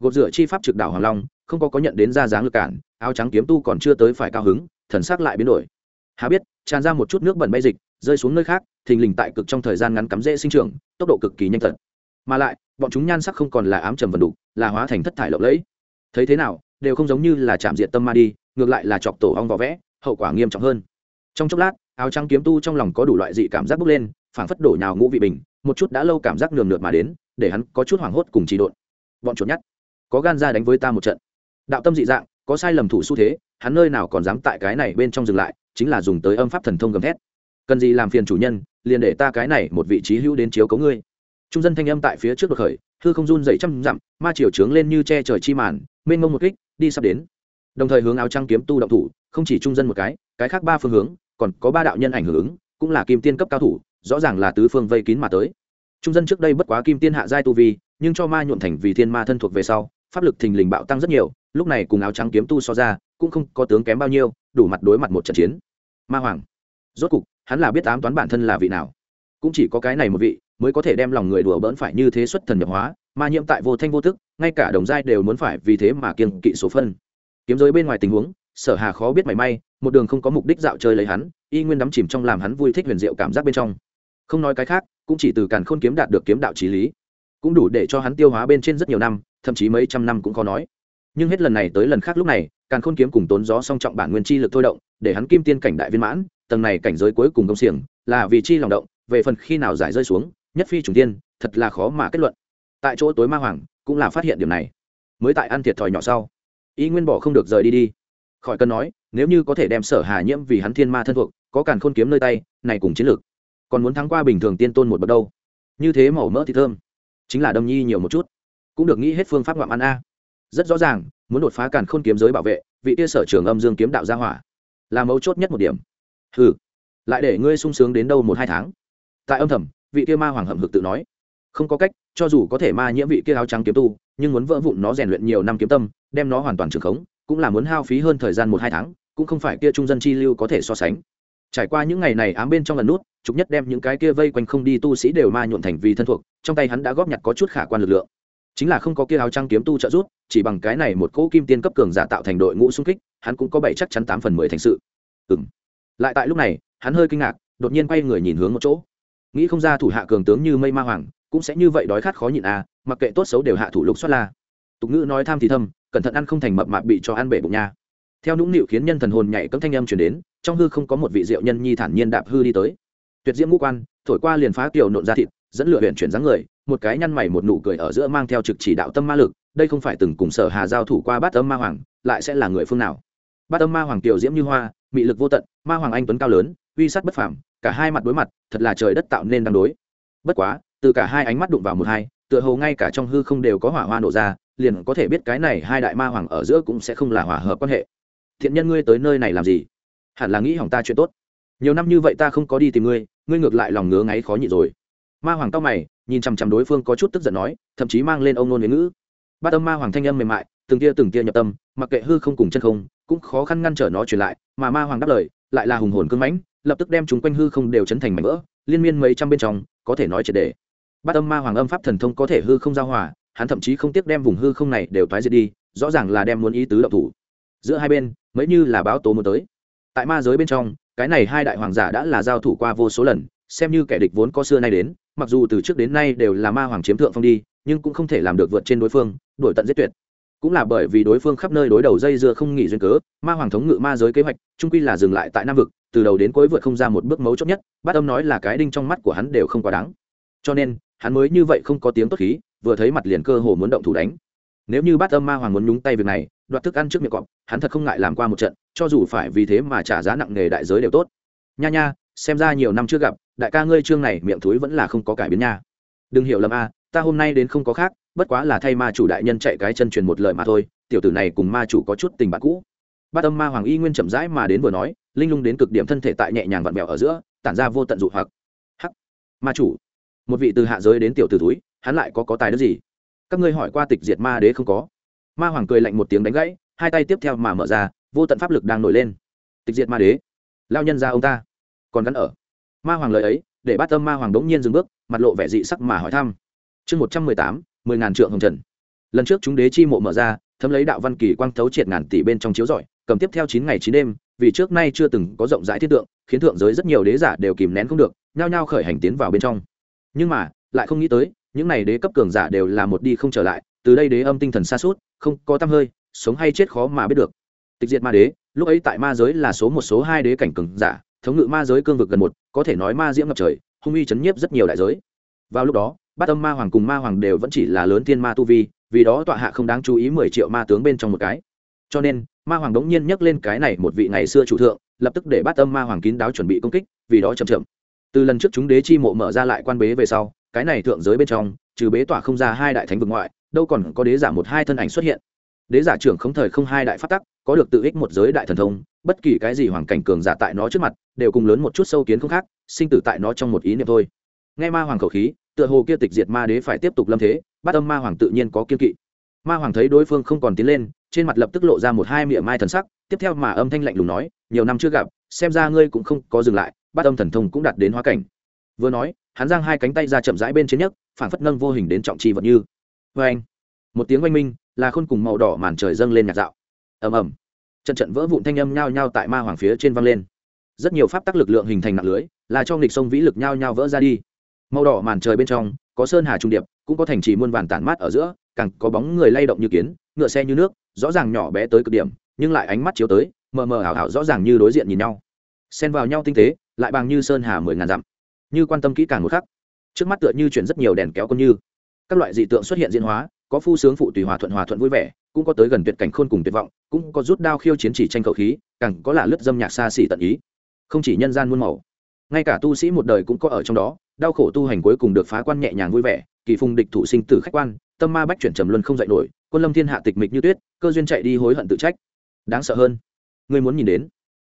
Gột rửa chi pháp trực đảo hoàng long, không có có nhận đến ra dáng lực cản, áo trắng kiếm tu còn chưa tới phải cao hứng, thần sắc lại biến đổi. Hà biết, tràn ra một chút nước bẩn bay dịch, rơi xuống nơi khác, thình lình tại cực trong thời gian ngắn cắm dễ sinh trưởng, tốc độ cực kỳ nhanh thật mà lại, bọn chúng nhan sắc không còn là ám trầm vần đục, là hóa thành thất thải lộng lẫy. Thấy thế nào, đều không giống như là chạm diện tâm ma đi, ngược lại là chọc tổ ong vỏ vẽ, hậu quả nghiêm trọng hơn. Trong chốc lát, áo trắng kiếm tu trong lòng có đủ loại dị cảm giác bốc lên, phảng phất đổ nhào ngũ vị bình, một chút đã lâu cảm giác nườm nượp mà đến, để hắn có chút hoảng hốt cùng trì độn. Bọn chuột nhắt. Có gan ra đánh với ta một trận. Đạo tâm dị dạng, có sai lầm thủ xu thế, hắn nơi nào còn dám tại cái này bên trong dừng lại, chính là dùng tới âm pháp thần thông gầm thét. Cần gì làm phiền chủ nhân, liền để ta cái này một vị trí hữu đến chiếu cấu ngươi trung dân thanh âm tại phía trước đột khởi, hư không run dậy trăm dặm, ma chiều trướng lên như che trời chi màn, mênh mông một kích, đi sắp đến. Đồng thời hướng áo trăng kiếm tu động thủ, không chỉ trung dân một cái cái khác ba phương hướng, còn có ba đạo nhân ảnh hưởng ứng, cũng là kim tiên cấp cao thủ, rõ ràng là tứ phương vây kín mà tới. Trung dân trước đây bất quá kim tiên hạ giai tu vi, nhưng cho ma nhuộn thành vì thiên ma thân thuộc về sau, pháp lực thình lình bạo tăng rất nhiều, lúc này cùng áo trắng kiếm tu so ra, cũng không có tướng kém bao nhiêu, đủ mặt đối mặt một trận chiến. Ma hoàng, rốt cục, hắn là biết ám toán bản thân là vị nào. Cũng chỉ có cái này một vị mới có thể đem lòng người đùa bỡn phải như thế xuất thần nhập hóa, mà nhiễm tại vô thanh vô tức, ngay cả đồng giai đều muốn phải vì thế mà kiêng kỵ số phân. Kiếm giới bên ngoài tình huống, sở hà khó biết mảy may, một đường không có mục đích dạo chơi lấy hắn, y nguyên đắm chìm trong làm hắn vui thích huyền diệu cảm giác bên trong. Không nói cái khác, cũng chỉ từ càn khôn kiếm đạt được kiếm đạo trí lý. Cũng đủ để cho hắn tiêu hóa bên trên rất nhiều năm, thậm chí mấy trăm năm cũng khó nói. Nhưng hết lần này tới lần khác lúc này, càn khôn kiếm cùng tốn gió song trọng bản nguyên chi lực thôi động, để hắn kim tiên cảnh đại viên mãn, tầng này cảnh giới cuối cùng công xiềng, là vì chi lòng động, về phần khi nào giải rơi xuống nhất phi trùng tiên, thật là khó mà kết luận. Tại chỗ tối ma hoàng cũng là phát hiện điểm này. Mới tại ăn thiệt thòi nhỏ sau, y nguyên bỏ không được rời đi đi. Khỏi cần nói, nếu như có thể đem sở hà nhiễm vì hắn thiên ma thân thuộc, có càn khôn kiếm nơi tay, này cùng chiến lược, còn muốn thắng qua bình thường tiên tôn một bậc đâu? Như thế màu mỡ thì thơm. Chính là đâm nhi nhiều một chút, cũng được nghĩ hết phương pháp ngoạm ăn a. Rất rõ ràng, muốn đột phá càn khôn kiếm giới bảo vệ, vị tia sở trường âm dương kiếm đạo gia hỏa, là mấu chốt nhất một điểm. Ừ lại để ngươi sung sướng đến đâu một hai tháng. Tại âm thầm vị kia ma hoàng hậm hực tự nói, không có cách, cho dù có thể ma nhiễm vị kia áo trắng kiếm tu, nhưng muốn vỡ vụn nó rèn luyện nhiều năm kiếm tâm, đem nó hoàn toàn trường khống, cũng là muốn hao phí hơn thời gian một hai tháng, cũng không phải kia trung dân chi lưu có thể so sánh. Trải qua những ngày này ám bên trong lần nút, trục nhất đem những cái kia vây quanh không đi tu sĩ đều ma nhuộn thành vì thân thuộc, trong tay hắn đã góp nhặt có chút khả quan lực lượng. Chính là không có kia áo trăng kiếm tu trợ giúp, chỉ bằng cái này một cỗ kim tiên cấp cường giả tạo thành đội ngũ xung kích, hắn cũng có bảy chắc chắn tám phần mười thành sự. Ừng lại tại lúc này, hắn hơi kinh ngạc, đột nhiên quay người nhìn hướng một chỗ nghĩ không ra thủ hạ cường tướng như mây ma hoàng cũng sẽ như vậy đói khát khó nhịn à mặc kệ tốt xấu đều hạ thủ lục xoát la. Tục ngữ nói tham thì thâm, cẩn thận ăn không thành mập mạp bị cho ăn bể bụng nha. Theo nũng nịu khiến nhân thần hồn nhảy cấm thanh âm chuyển đến, trong hư không có một vị diệu nhân nhi thản nhiên đạp hư đi tới. Tuyệt diễm ngũ quan, thổi qua liền phá kiều nộn ra thịt, dẫn lựa huyện chuyển dáng người, một cái nhăn mày một nụ cười ở giữa mang theo trực chỉ đạo tâm ma lực, đây không phải từng cùng sở hà giao thủ qua bát âm ma hoàng, lại sẽ là người phương nào? Bát âm ma hoàng kiều diễm như hoa mị lực vô tận, ma hoàng anh tuấn cao lớn, uy sắt bất phàm, cả hai mặt đối mặt, thật là trời đất tạo nên đang đối. Bất quá, từ cả hai ánh mắt đụng vào một hai, tựa hồ ngay cả trong hư không đều có hỏa hoa nổ ra, liền có thể biết cái này hai đại ma hoàng ở giữa cũng sẽ không là hòa hợp quan hệ. Thiện nhân ngươi tới nơi này làm gì? Hẳn là nghĩ hỏng ta chuyện tốt. Nhiều năm như vậy ta không có đi tìm ngươi ngươi ngược lại lòng ngứa ngáy khó nhịn rồi. Ma hoàng cao mày, nhìn chằm chằm đối phương có chút tức giận nói, thậm chí mang lên ông nôn với ngữ. Bát âm ma hoàng thanh âm mềm mại, từng tia từng tia nhập tâm, mặc kệ hư không cùng chân không cũng khó khăn ngăn trở nó truyền lại, mà ma hoàng đáp lời, lại là hùng hồn cưng mãnh, lập tức đem chúng quanh hư không đều chấn thành mảnh vỡ, liên miên mấy trăm bên trong, có thể nói triệt đề bát âm ma hoàng âm pháp thần thông có thể hư không giao hòa, hắn thậm chí không tiếc đem vùng hư không này đều toái diệt đi, rõ ràng là đem muốn ý tứ động thủ. Giữa hai bên, mấy như là báo tố muốn tới. Tại ma giới bên trong, cái này hai đại hoàng giả đã là giao thủ qua vô số lần, xem như kẻ địch vốn có xưa nay đến, mặc dù từ trước đến nay đều là ma hoàng chiếm thượng phong đi, nhưng cũng không thể làm được vượt trên đối phương đổi tận giết tuyệt cũng là bởi vì đối phương khắp nơi đối đầu dây dưa không nghỉ duyên cớ, ma hoàng thống ngự ma giới kế hoạch, trung quy là dừng lại tại nam vực, từ đầu đến cuối vượt không ra một bước mấu chốt nhất, bát âm nói là cái đinh trong mắt của hắn đều không quá đáng. Cho nên, hắn mới như vậy không có tiếng tốt khí, vừa thấy mặt liền cơ hồ muốn động thủ đánh. Nếu như bát âm ma hoàng muốn nhúng tay việc này, đoạt thức ăn trước miệng cọp, hắn thật không ngại làm qua một trận, cho dù phải vì thế mà trả giá nặng nề đại giới đều tốt. Nha nha, xem ra nhiều năm chưa gặp, đại ca ngươi trương này miệng thúi vẫn là không có cải biến nha. Đừng hiểu lầm a, ta hôm nay đến không có khác bất quá là thay ma chủ đại nhân chạy cái chân truyền một lời mà thôi, tiểu tử này cùng ma chủ có chút tình bạn cũ. Bát âm ma hoàng y nguyên chậm rãi mà đến vừa nói, linh lung đến cực điểm thân thể tại nhẹ nhàng vặn vẹo ở giữa, tản ra vô tận dụ hoặc. Ma chủ. Một vị từ hạ giới đến tiểu t túi hắn lại có có tài đức gì? Các ngươi hỏi qua tịch diệt ma đế không có? Ma hoàng cười lạnh một tiếng đánh gãy, hai tay tiếp theo mà mở ra, vô tận pháp lực đang nổi lên. Tịch diệt ma đế. Lao nhân ra ông ta. Còn gắn ở. Ma hoàng lời ấy, để bát tâm ma hoàng đống nhiên dừng bước, mặt lộ vẻ dị sắc mà hỏi thăm. Chương một trăm mười tám mười ngàn trượng hồng trần. Lần trước chúng đế chi mộ mở ra, thấm lấy đạo văn kỳ quang thấu triệt ngàn tỷ bên trong chiếu rọi, cầm tiếp theo chín ngày chín đêm, vì trước nay chưa từng có rộng rãi thiết tượng, khiến thượng giới rất nhiều đế giả đều kìm nén không được, nhao nhao khởi hành tiến vào bên trong. Nhưng mà, lại không nghĩ tới, những này đế cấp cường giả đều là một đi không trở lại, từ đây đế âm tinh thần xa suốt không có tăm hơi, sống hay chết khó mà biết được. Tịch diệt ma đế, lúc ấy tại ma giới là số một số hai đế cảnh cường giả, thống ngự ma giới cương vực gần một, có thể nói ma diễm ngập trời, hung uy chấn nhiếp rất nhiều đại giới. Vào lúc đó bát âm ma hoàng cùng ma hoàng đều vẫn chỉ là lớn thiên ma tu vi, vì đó tọa hạ không đáng chú ý mười triệu ma tướng bên trong một cái. Cho nên, ma hoàng đống nhiên nhắc lên cái này một vị ngày xưa chủ thượng, lập tức để bát âm ma hoàng kín đáo chuẩn bị công kích, vì đó chậm chậm. Từ lần trước chúng đế chi mộ mở ra lại quan bế về sau, cái này thượng giới bên trong, trừ bế tỏa không ra hai đại thánh vực ngoại, đâu còn có đế giả một hai thân ảnh xuất hiện. Đế giả trưởng không thời không hai đại phát tắc, có được tự ích một giới đại thần thông, bất kỳ cái gì hoàn cảnh cường giả tại nó trước mặt, đều cùng lớn một chút sâu kiến không khác, sinh tử tại nó trong một ý niệm thôi. Nghe ma hoàng khẩu khí tựa hồ kia tịch diệt ma đế phải tiếp tục lâm thế, bát âm ma hoàng tự nhiên có kiên kỵ. Ma hoàng thấy đối phương không còn tiến lên, trên mặt lập tức lộ ra một hai miệng mai thần sắc, tiếp theo mà âm thanh lạnh lùng nói, nhiều năm chưa gặp, xem ra ngươi cũng không có dừng lại, bát âm thần thông cũng đạt đến hóa cảnh. Vừa nói, hắn giang hai cánh tay ra chậm rãi bên trên nhất phản phất nâng vô hình đến trọng trì vật như. Vê anh, một tiếng oanh minh, là khôn cùng màu đỏ màn trời dâng lên nhạt dạo. Ầm ầm. Trận trận vỡ vụn thanh âm nhao nhao tại ma hoàng phía trên văng lên. Rất nhiều pháp tắc lực lượng hình thành nặng lưới, là cho nghịch sông vĩ lực nhao nhao vỡ ra đi màu đỏ màn trời bên trong, có sơn hà trung điệp, cũng có thành trì muôn vàn tản mát ở giữa, càng có bóng người lay động như kiến, ngựa xe như nước, rõ ràng nhỏ bé tới cực điểm, nhưng lại ánh mắt chiếu tới, mờ mờ ảo ảo rõ ràng như đối diện nhìn nhau. Xen vào nhau tinh tế, lại bằng như sơn hà mười ngàn dặm. Như quan tâm kỹ càng một khắc. Trước mắt tựa như chuyển rất nhiều đèn kéo con như. Các loại dị tượng xuất hiện diễn hóa, có phu sướng phụ tùy hòa thuận hòa thuận vui vẻ, cũng có tới gần tuyệt cảnh khôn cùng tuyệt vọng, cũng có rút đao khiêu chiến chỉ tranh khẩu khí, càng có là lướt dâm nhạc xa xỉ tận ý. Không chỉ nhân gian muôn màu, ngay cả tu sĩ một đời cũng có ở trong đó đau khổ tu hành cuối cùng được phá quan nhẹ nhàng vui vẻ, kỳ phùng địch thủ sinh tử khách quan, tâm ma bách chuyển trầm luân không dạy nổi, quân lâm thiên hạ tịch mịch như tuyết, cơ duyên chạy đi hối hận tự trách. Đáng sợ hơn, ngươi muốn nhìn đến,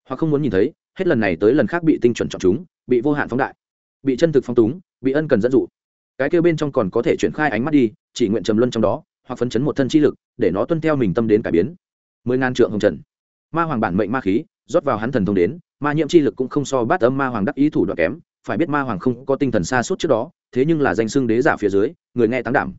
hoặc không muốn nhìn thấy, hết lần này tới lần khác bị tinh chuẩn chọn chúng, bị vô hạn phóng đại, bị chân thực phong túng, bị ân cần dẫn dụ. Cái kêu bên trong còn có thể chuyển khai ánh mắt đi, chỉ nguyện trầm luân trong đó, hoặc phấn chấn một thân chi lực, để nó tuân theo mình tâm đến cải biến. Mười ngàn trượng hồng trần. Ma hoàng bản mệnh ma khí, rót vào hắn thần thông đến, ma nhiễm chi lực cũng không so bát âm ma hoàng đắc ý thủ đoạn kém phải biết ma hoàng không có tinh thần xa suốt trước đó, thế nhưng là danh xưng đế giả phía dưới, người nghe tán đảm.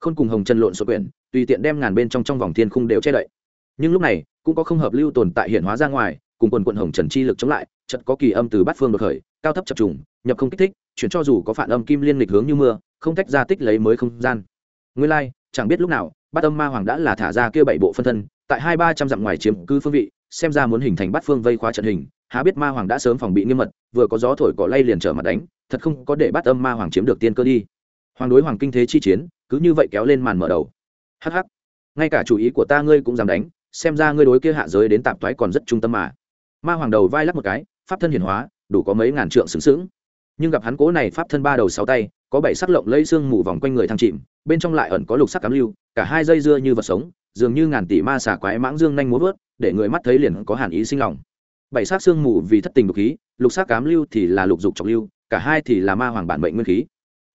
Không cùng hồng trần lộn số quyển, tùy tiện đem ngàn bên trong trong vòng thiên khung đều che đậy. Nhưng lúc này, cũng có không hợp lưu tồn tại hiện hóa ra ngoài, cùng quần quận hồng trần chi lực chống lại trận có kỳ âm từ bát phương đột khởi, cao thấp chập trùng, nhập không kích thích, chuyển cho dù có phản âm kim liên lịch hướng như mưa, không tách ra tích lấy mới không gian. Nguyên lai, chẳng biết lúc nào, bát âm ma hoàng đã là thả ra kia bảy bộ phân thân, tại hai ba trăm dặm ngoài chiếm cư phương vị, xem ra muốn hình thành bát phương vây khóa trận hình há biết ma hoàng đã sớm phòng bị nghiêm mật, vừa có gió thổi cỏ lay liền trở mặt đánh, thật không có để bắt âm ma hoàng chiếm được tiên cơ đi. Hoàng đối hoàng kinh thế chi chiến, cứ như vậy kéo lên màn mở đầu. Hh ngay cả chủ ý của ta ngươi cũng dám đánh, xem ra ngươi đối kia hạ giới đến tạp thoái còn rất trung tâm mà. Ma hoàng đầu vai lắc một cái, pháp thân hiển hóa, đủ có mấy ngàn trượng xứng xứng. Nhưng gặp hắn cố này pháp thân ba đầu sáu tay, có bảy sắc lộng lây xương mù vòng quanh người thăng chìm, bên trong lại ẩn có lục sắc cám lưu, cả hai dây dưa như vật sống, dường như ngàn tỷ ma xà quái mãng dương nhanh múa vớt, để người mắt thấy liền có hàn ý sinh lòng bảy sát xương mù vì thất tình lục khí, lục sát cám lưu thì là lục dục trọng lưu, cả hai thì là ma hoàng bản mệnh nguyên khí.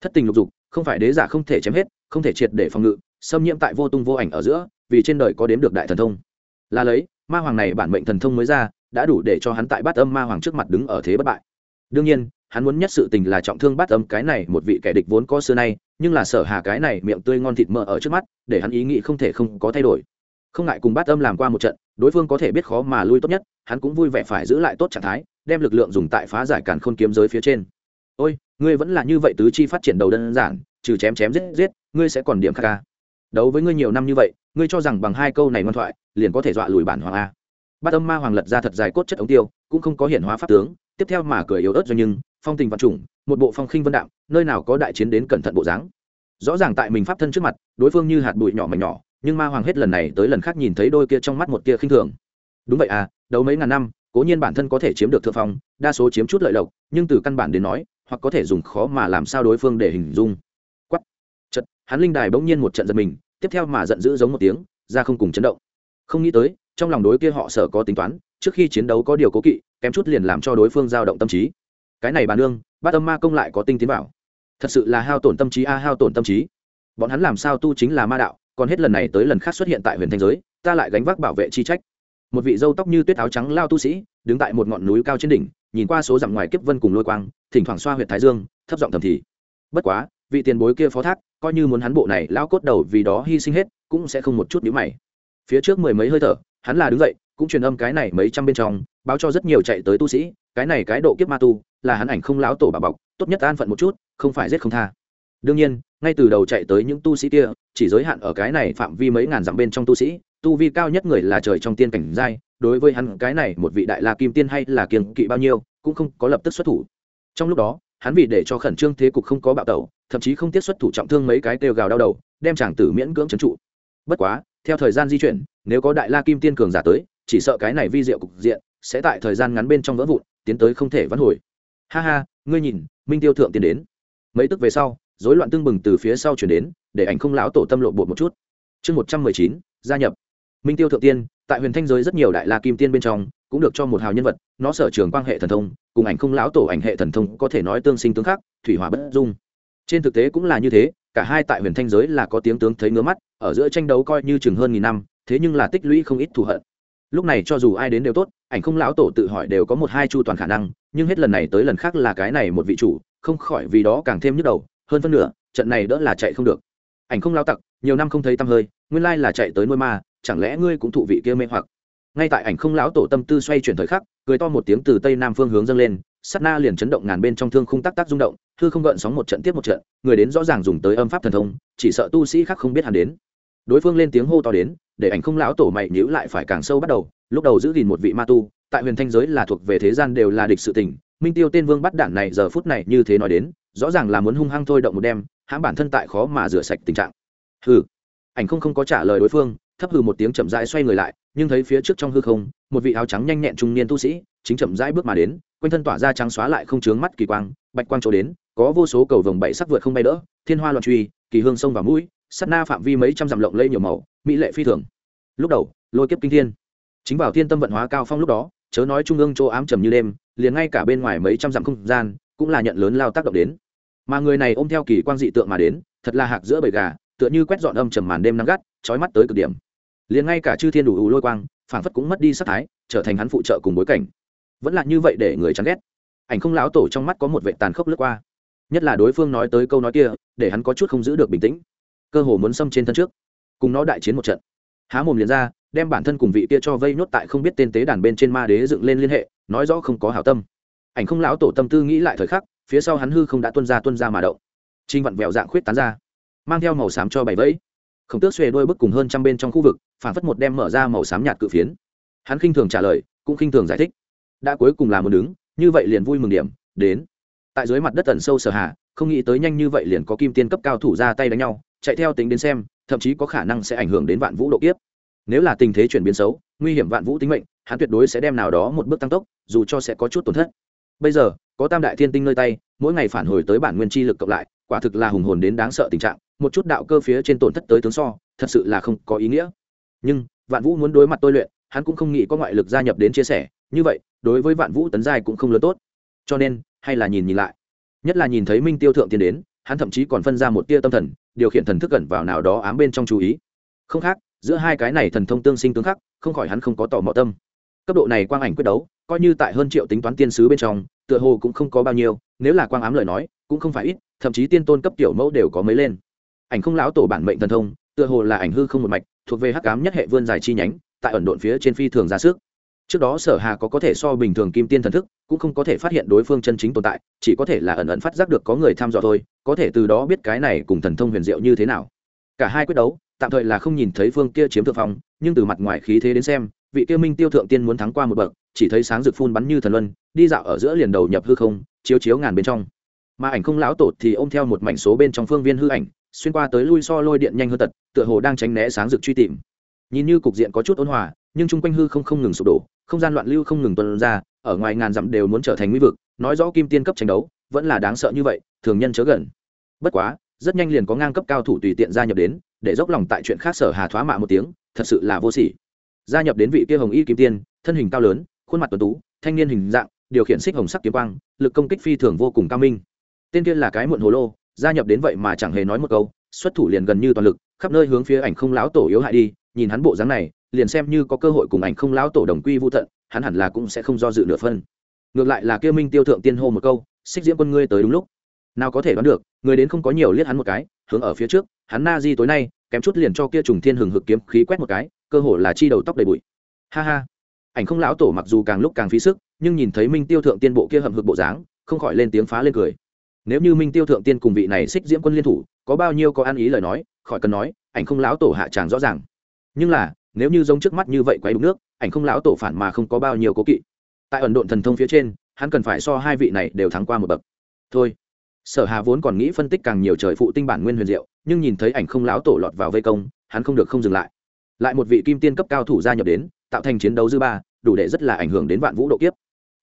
Thất tình lục dục, không phải đế giả không thể chém hết, không thể triệt để phòng ngự, xâm nhiễm tại vô tung vô ảnh ở giữa, vì trên đời có đếm được đại thần thông. Là lấy, ma hoàng này bản mệnh thần thông mới ra, đã đủ để cho hắn tại bát âm ma hoàng trước mặt đứng ở thế bất bại. Đương nhiên, hắn muốn nhất sự tình là trọng thương bát âm cái này một vị kẻ địch vốn có xưa nay, nhưng là sở hà cái này miệng tươi ngon thịt mỡ ở trước mắt, để hắn ý nghĩ không thể không có thay đổi. Không ngại cùng bát âm làm qua một trận đối phương có thể biết khó mà lui tốt nhất, hắn cũng vui vẻ phải giữ lại tốt trạng thái, đem lực lượng dùng tại phá giải càn khôn kiếm giới phía trên. Ôi, ngươi vẫn là như vậy tứ chi phát triển đầu đơn giản, trừ chém chém giết giết, ngươi sẽ còn điểm khắc ca à? đấu với ngươi nhiều năm như vậy, ngươi cho rằng bằng hai câu này ngoan thoại, liền có thể dọa lùi bản hoàng a bát âm ma hoàng lật ra thật dài cốt chất ống tiêu, cũng không có hiện hóa pháp tướng, tiếp theo mà cười yếu ớt do nhưng, phong tình vật chủng một bộ phong khinh vân đạm, nơi nào có đại chiến đến cẩn thận bộ dáng. Rõ ràng tại mình pháp thân trước mặt, đối phương như hạt bụi nhỏ mảnh nhỏ nhưng ma hoàng hết lần này tới lần khác nhìn thấy đôi kia trong mắt một tia khinh thường. Đúng vậy à đấu mấy ngàn năm, cố nhiên bản thân có thể chiếm được thượng phong, đa số chiếm chút lợi lộc, nhưng từ căn bản đến nói, hoặc có thể dùng khó mà làm sao đối phương để hình dung. Quắt chật hắn linh đài bỗng nhiên một trận giật mình, tiếp theo mà giận dữ giống một tiếng, ra không cùng chấn động. Không nghĩ tới, trong lòng đối kia họ sở có tính toán, trước khi chiến đấu có điều cố kỵ, kém chút liền làm cho đối phương dao động tâm trí. Cái này bà nương, bát âm ma công lại có tinh tiến bảo thật sự là hao tổn tâm trí a, hao tổn tâm trí. Bọn hắn làm sao tu chính là ma đạo còn hết lần này tới lần khác xuất hiện tại huyền thanh giới, ta lại gánh vác bảo vệ chi trách. Một vị dâu tóc như tuyết áo trắng lao tu sĩ, đứng tại một ngọn núi cao trên đỉnh, nhìn qua số dặm ngoài kiếp vân cùng lôi quang, thỉnh thoảng xoa huyệt thái dương, thấp giọng thầm thì. Bất quá, vị tiền bối kia phó thác, coi như muốn hắn bộ này lao cốt đầu vì đó hy sinh hết, cũng sẽ không một chút nhữ mày. Phía trước mười mấy hơi thở, hắn là đứng dậy, cũng truyền âm cái này mấy trăm bên trong, báo cho rất nhiều chạy tới tu sĩ, cái này cái độ kiếp ma tu, là hắn ảnh không lão tổ bà bọc, tốt nhất an phận một chút, không phải giết không tha. Đương nhiên ngay từ đầu chạy tới những tu sĩ kia, chỉ giới hạn ở cái này phạm vi mấy ngàn dặm bên trong tu sĩ, tu vi cao nhất người là trời trong tiên cảnh giai, đối với hắn cái này một vị đại la kim tiên hay là kiềng kỵ bao nhiêu, cũng không có lập tức xuất thủ. Trong lúc đó, hắn vì để cho khẩn trương thế cục không có bạo tẩu, thậm chí không tiết xuất thủ trọng thương mấy cái kêu gào đau đầu, đem chàng tử miễn cưỡng trấn trụ. Bất quá, theo thời gian di chuyển, nếu có đại la kim tiên cường giả tới, chỉ sợ cái này vi diệu cục diện sẽ tại thời gian ngắn bên trong vỡ vụn, tiến tới không thể vãn hồi. Ha ha, ngươi nhìn, minh tiêu thượng tiến đến. Mấy tức về sau rối loạn tương bừng từ phía sau chuyển đến, để ảnh không lão tổ tâm lộ bột một chút. Chương một trăm mười chín, gia nhập. Minh tiêu thượng tiên, tại huyền thanh giới rất nhiều đại la kim tiên bên trong, cũng được cho một hào nhân vật, nó sở trường quan hệ thần thông, cùng ảnh không lão tổ ảnh hệ thần thông có thể nói tương sinh tương khắc, thủy hỏa bất dung. Trên thực tế cũng là như thế, cả hai tại huyền thanh giới là có tiếng tướng thấy ngứa mắt, ở giữa tranh đấu coi như chừng hơn nghìn năm, thế nhưng là tích lũy không ít thù hận. Lúc này cho dù ai đến đều tốt, ảnh không lão tổ tự hỏi đều có một hai chu toàn khả năng, nhưng hết lần này tới lần khác là cái này một vị chủ, không khỏi vì đó càng thêm nhức đầu hơn phân nửa, trận này đỡ là chạy không được. Ảnh không lao tặc, nhiều năm không thấy tăm hơi, nguyên lai là chạy tới nuôi ma, chẳng lẽ ngươi cũng thụ vị kia mê hoặc? Ngay tại ảnh không lão tổ tâm tư xoay chuyển thời khắc, cười to một tiếng từ tây nam phương hướng dâng lên sắt na liền chấn động ngàn bên trong thương khung tắc tắc rung động thư không gợn sóng một trận tiếp một trận, người đến rõ ràng dùng tới âm pháp thần thông, chỉ sợ tu sĩ khác không biết hắn đến. Đối phương lên tiếng hô to đến, để ảnh không lão tổ mày nhữ lại phải càng sâu bắt đầu, lúc đầu giữ gìn một vị ma tu, tại huyền thanh giới là thuộc về thế gian đều là địch sự tình, minh tiêu tên vương bắt đản này giờ phút này như thế nói đến rõ ràng là muốn hung hăng thôi động một đêm, hãm bản thân tại khó mà rửa sạch tình trạng. Hừ. Ảnh không không có trả lời đối phương, thấp hừ một tiếng chậm rãi xoay người lại, nhưng thấy phía trước trong hư không, một vị áo trắng nhanh nhẹn trung niên tu sĩ, chính chậm rãi bước mà đến, quanh thân tỏa ra trắng xóa lại không chướng mắt kỳ quang, bạch quang chỗ đến, có vô số cầu vồng bảy sắc vượt không bay đỡ, thiên hoa loạn truy, kỳ hương sông vào mũi sắt na phạm vi mấy trăm dặm lộng lây nhiều màu, mỹ lệ phi thường. Lúc đầu, lôi kiếp kinh thiên. Chính vào thiên tâm vận hóa cao phong lúc đó, chớ nói trung ương chỗ ám trầm như đêm, liền ngay cả bên ngoài mấy trăm dặm không gian cũng là nhận lớn lao tác động đến. Mà người này ôm theo kỳ quang dị tượng mà đến, thật là hạc giữa bầy gà, tựa như quét dọn âm trầm màn đêm nắng gắt trói mắt tới cực điểm. Liền ngay cả chư thiên đủ ủ lôi quang, phảng phất cũng mất đi sắc thái, trở thành hắn phụ trợ cùng bối cảnh. Vẫn là như vậy để người chán ghét. Ảnh không lão tổ trong mắt có một vệ tàn khốc lướt qua. Nhất là đối phương nói tới câu nói kia, để hắn có chút không giữ được bình tĩnh. Cơ hồ muốn xâm trên thân trước. Cùng nó đại chiến một trận. Há mồm liền ra, đem bản thân cùng vị kia cho vây nhốt tại không biết tên tế đàn bên trên ma đế dựng lên liên hệ, nói rõ không có hảo tâm ảnh không lão tổ tâm tư nghĩ lại thời khắc, phía sau hắn hư không đã tuân ra tuân ra mà động. Trinh vặn vẹo dạng khuyết tán ra, mang theo màu xám cho bảy vẫy. Khổng tước xuề đôi bức cùng hơn trăm bên trong khu vực phản phất một đem mở ra màu xám nhạt cự phiến. Hắn khinh thường trả lời, cũng khinh thường giải thích. Đã cuối cùng là một đứng, như vậy liền vui mừng điểm, đến. Tại dưới mặt đất tần sâu sở hạ không nghĩ tới nhanh như vậy liền có kim tiên cấp cao thủ ra tay đánh nhau, chạy theo tính đến xem, thậm chí có khả năng sẽ ảnh hưởng đến vạn vũ độ kiếp. Nếu là tình thế chuyển biến xấu, nguy hiểm vạn vũ tính mệnh, hắn tuyệt đối sẽ đem nào đó một bước tăng tốc, dù cho sẽ có chút tổn thất bây giờ, có tam đại thiên tinh nơi tay, mỗi ngày phản hồi tới bản nguyên chi lực cộng lại, quả thực là hùng hồn đến đáng sợ tình trạng, một chút đạo cơ phía trên tổn thất tới tướng so, thật sự là không có ý nghĩa. Nhưng, vạn vũ muốn đối mặt tôi luyện, hắn cũng không nghĩ có ngoại lực gia nhập đến chia sẻ, như vậy, đối với vạn vũ tấn giai cũng không lớn tốt. Cho nên, hay là nhìn nhìn lại. Nhất là nhìn thấy minh tiêu thượng tiến đến, hắn thậm chí còn phân ra một tia tâm thần, điều khiển thần thức gần vào nào đó ám bên trong chú ý. Không khác, giữa hai cái này thần thông tương sinh tương khắc, không khỏi hắn không có tỏ mò tâm. Cấp độ này quang ảnh quyết đấu coi như tại hơn triệu tính toán tiên sứ bên trong, tựa hồ cũng không có bao nhiêu, nếu là quang ám lời nói, cũng không phải ít, thậm chí tiên tôn cấp tiểu mẫu đều có mấy lên. Ảnh không lão tổ bản mệnh thần thông, tựa hồ là ảnh hư không một mạch, thuộc về hắc ám nhất hệ vươn dài chi nhánh, tại ẩn độn phía trên phi thường ra sức. Trước đó sở hà có có thể so bình thường kim tiên thần thức, cũng không có thể phát hiện đối phương chân chính tồn tại, chỉ có thể là ẩn ẩn phát giác được có người tham dò thôi, có thể từ đó biết cái này cùng thần thông huyền diệu như thế nào. Cả hai quyết đấu, tạm thời là không nhìn thấy phương kia chiếm thượng phong, nhưng từ mặt ngoài khí thế đến xem vị kia minh tiêu thượng tiên muốn thắng qua một bậc, chỉ thấy sáng rực phun bắn như thần luân, đi dạo ở giữa liền đầu nhập hư không, chiếu chiếu ngàn bên trong. Mà ảnh không lão tổ thì ôm theo một mảnh số bên trong phương viên hư ảnh, xuyên qua tới lui so lôi điện nhanh hơn tật, tựa hồ đang tránh né sáng rực truy tìm. Nhìn như cục diện có chút ôn hòa, nhưng chung quanh hư không không ngừng sụp đổ, không gian loạn lưu không ngừng tuân ra, ở ngoài ngàn dặm đều muốn trở thành nguy vực, nói rõ kim tiên cấp tranh đấu, vẫn là đáng sợ như vậy, thường nhân chớ gần. Bất quá, rất nhanh liền có ngang cấp cao thủ tùy tiện gia nhập đến, để dốc lòng tại chuyện khác sở hà thoá mạ một tiếng, thật sự là vô sỉ gia nhập đến vị kia hồng y kim tiên, thân hình cao lớn, khuôn mặt tuấn tú, thanh niên hình dạng, điều khiển xích hồng sắc kiếm quang, lực công kích phi thường vô cùng cao minh. Tên kia là cái muộn hồ lô, gia nhập đến vậy mà chẳng hề nói một câu, xuất thủ liền gần như toàn lực, khắp nơi hướng phía ảnh không lão tổ yếu hại đi, nhìn hắn bộ dáng này, liền xem như có cơ hội cùng ảnh không lão tổ đồng quy vô tận, hắn hẳn là cũng sẽ không do dự nửa phân ngược lại là kia minh tiêu thượng tiên hô một câu, xích diễm quân ngươi tới đúng lúc. Nào có thể đoán được, người đến không có nhiều liếc hắn một cái, hướng ở phía trước, hắn na di tối nay, kém chút liền cho kia trùng thiên hừng hực kiếm khí quét một cái cơ hồ là chi đầu tóc đầy bụi. Ha ha. Ảnh không lão tổ mặc dù càng lúc càng phí sức, nhưng nhìn thấy minh tiêu thượng tiên bộ kia hậm hực bộ dáng, không khỏi lên tiếng phá lên cười. Nếu như minh tiêu thượng tiên cùng vị này xích diễm quân liên thủ, có bao nhiêu có ăn ý lời nói, khỏi cần nói, ảnh không lão tổ hạ tràng rõ ràng. Nhưng là, nếu như giống trước mắt như vậy quay đúng nước, ảnh không lão tổ phản mà không có bao nhiêu cố kỵ. Tại ẩn độn thần thông phía trên, hắn cần phải so hai vị này đều thắng qua một bậc. Thôi. Sở hà vốn còn nghĩ phân tích càng nhiều trời phụ tinh bản nguyên huyền diệu, nhưng nhìn thấy ảnh không lão tổ lọt vào vây công, hắn không được không dừng lại lại một vị kim tiên cấp cao thủ gia nhập đến, tạo thành chiến đấu dư ba, đủ để rất là ảnh hưởng đến vạn vũ độ kiếp.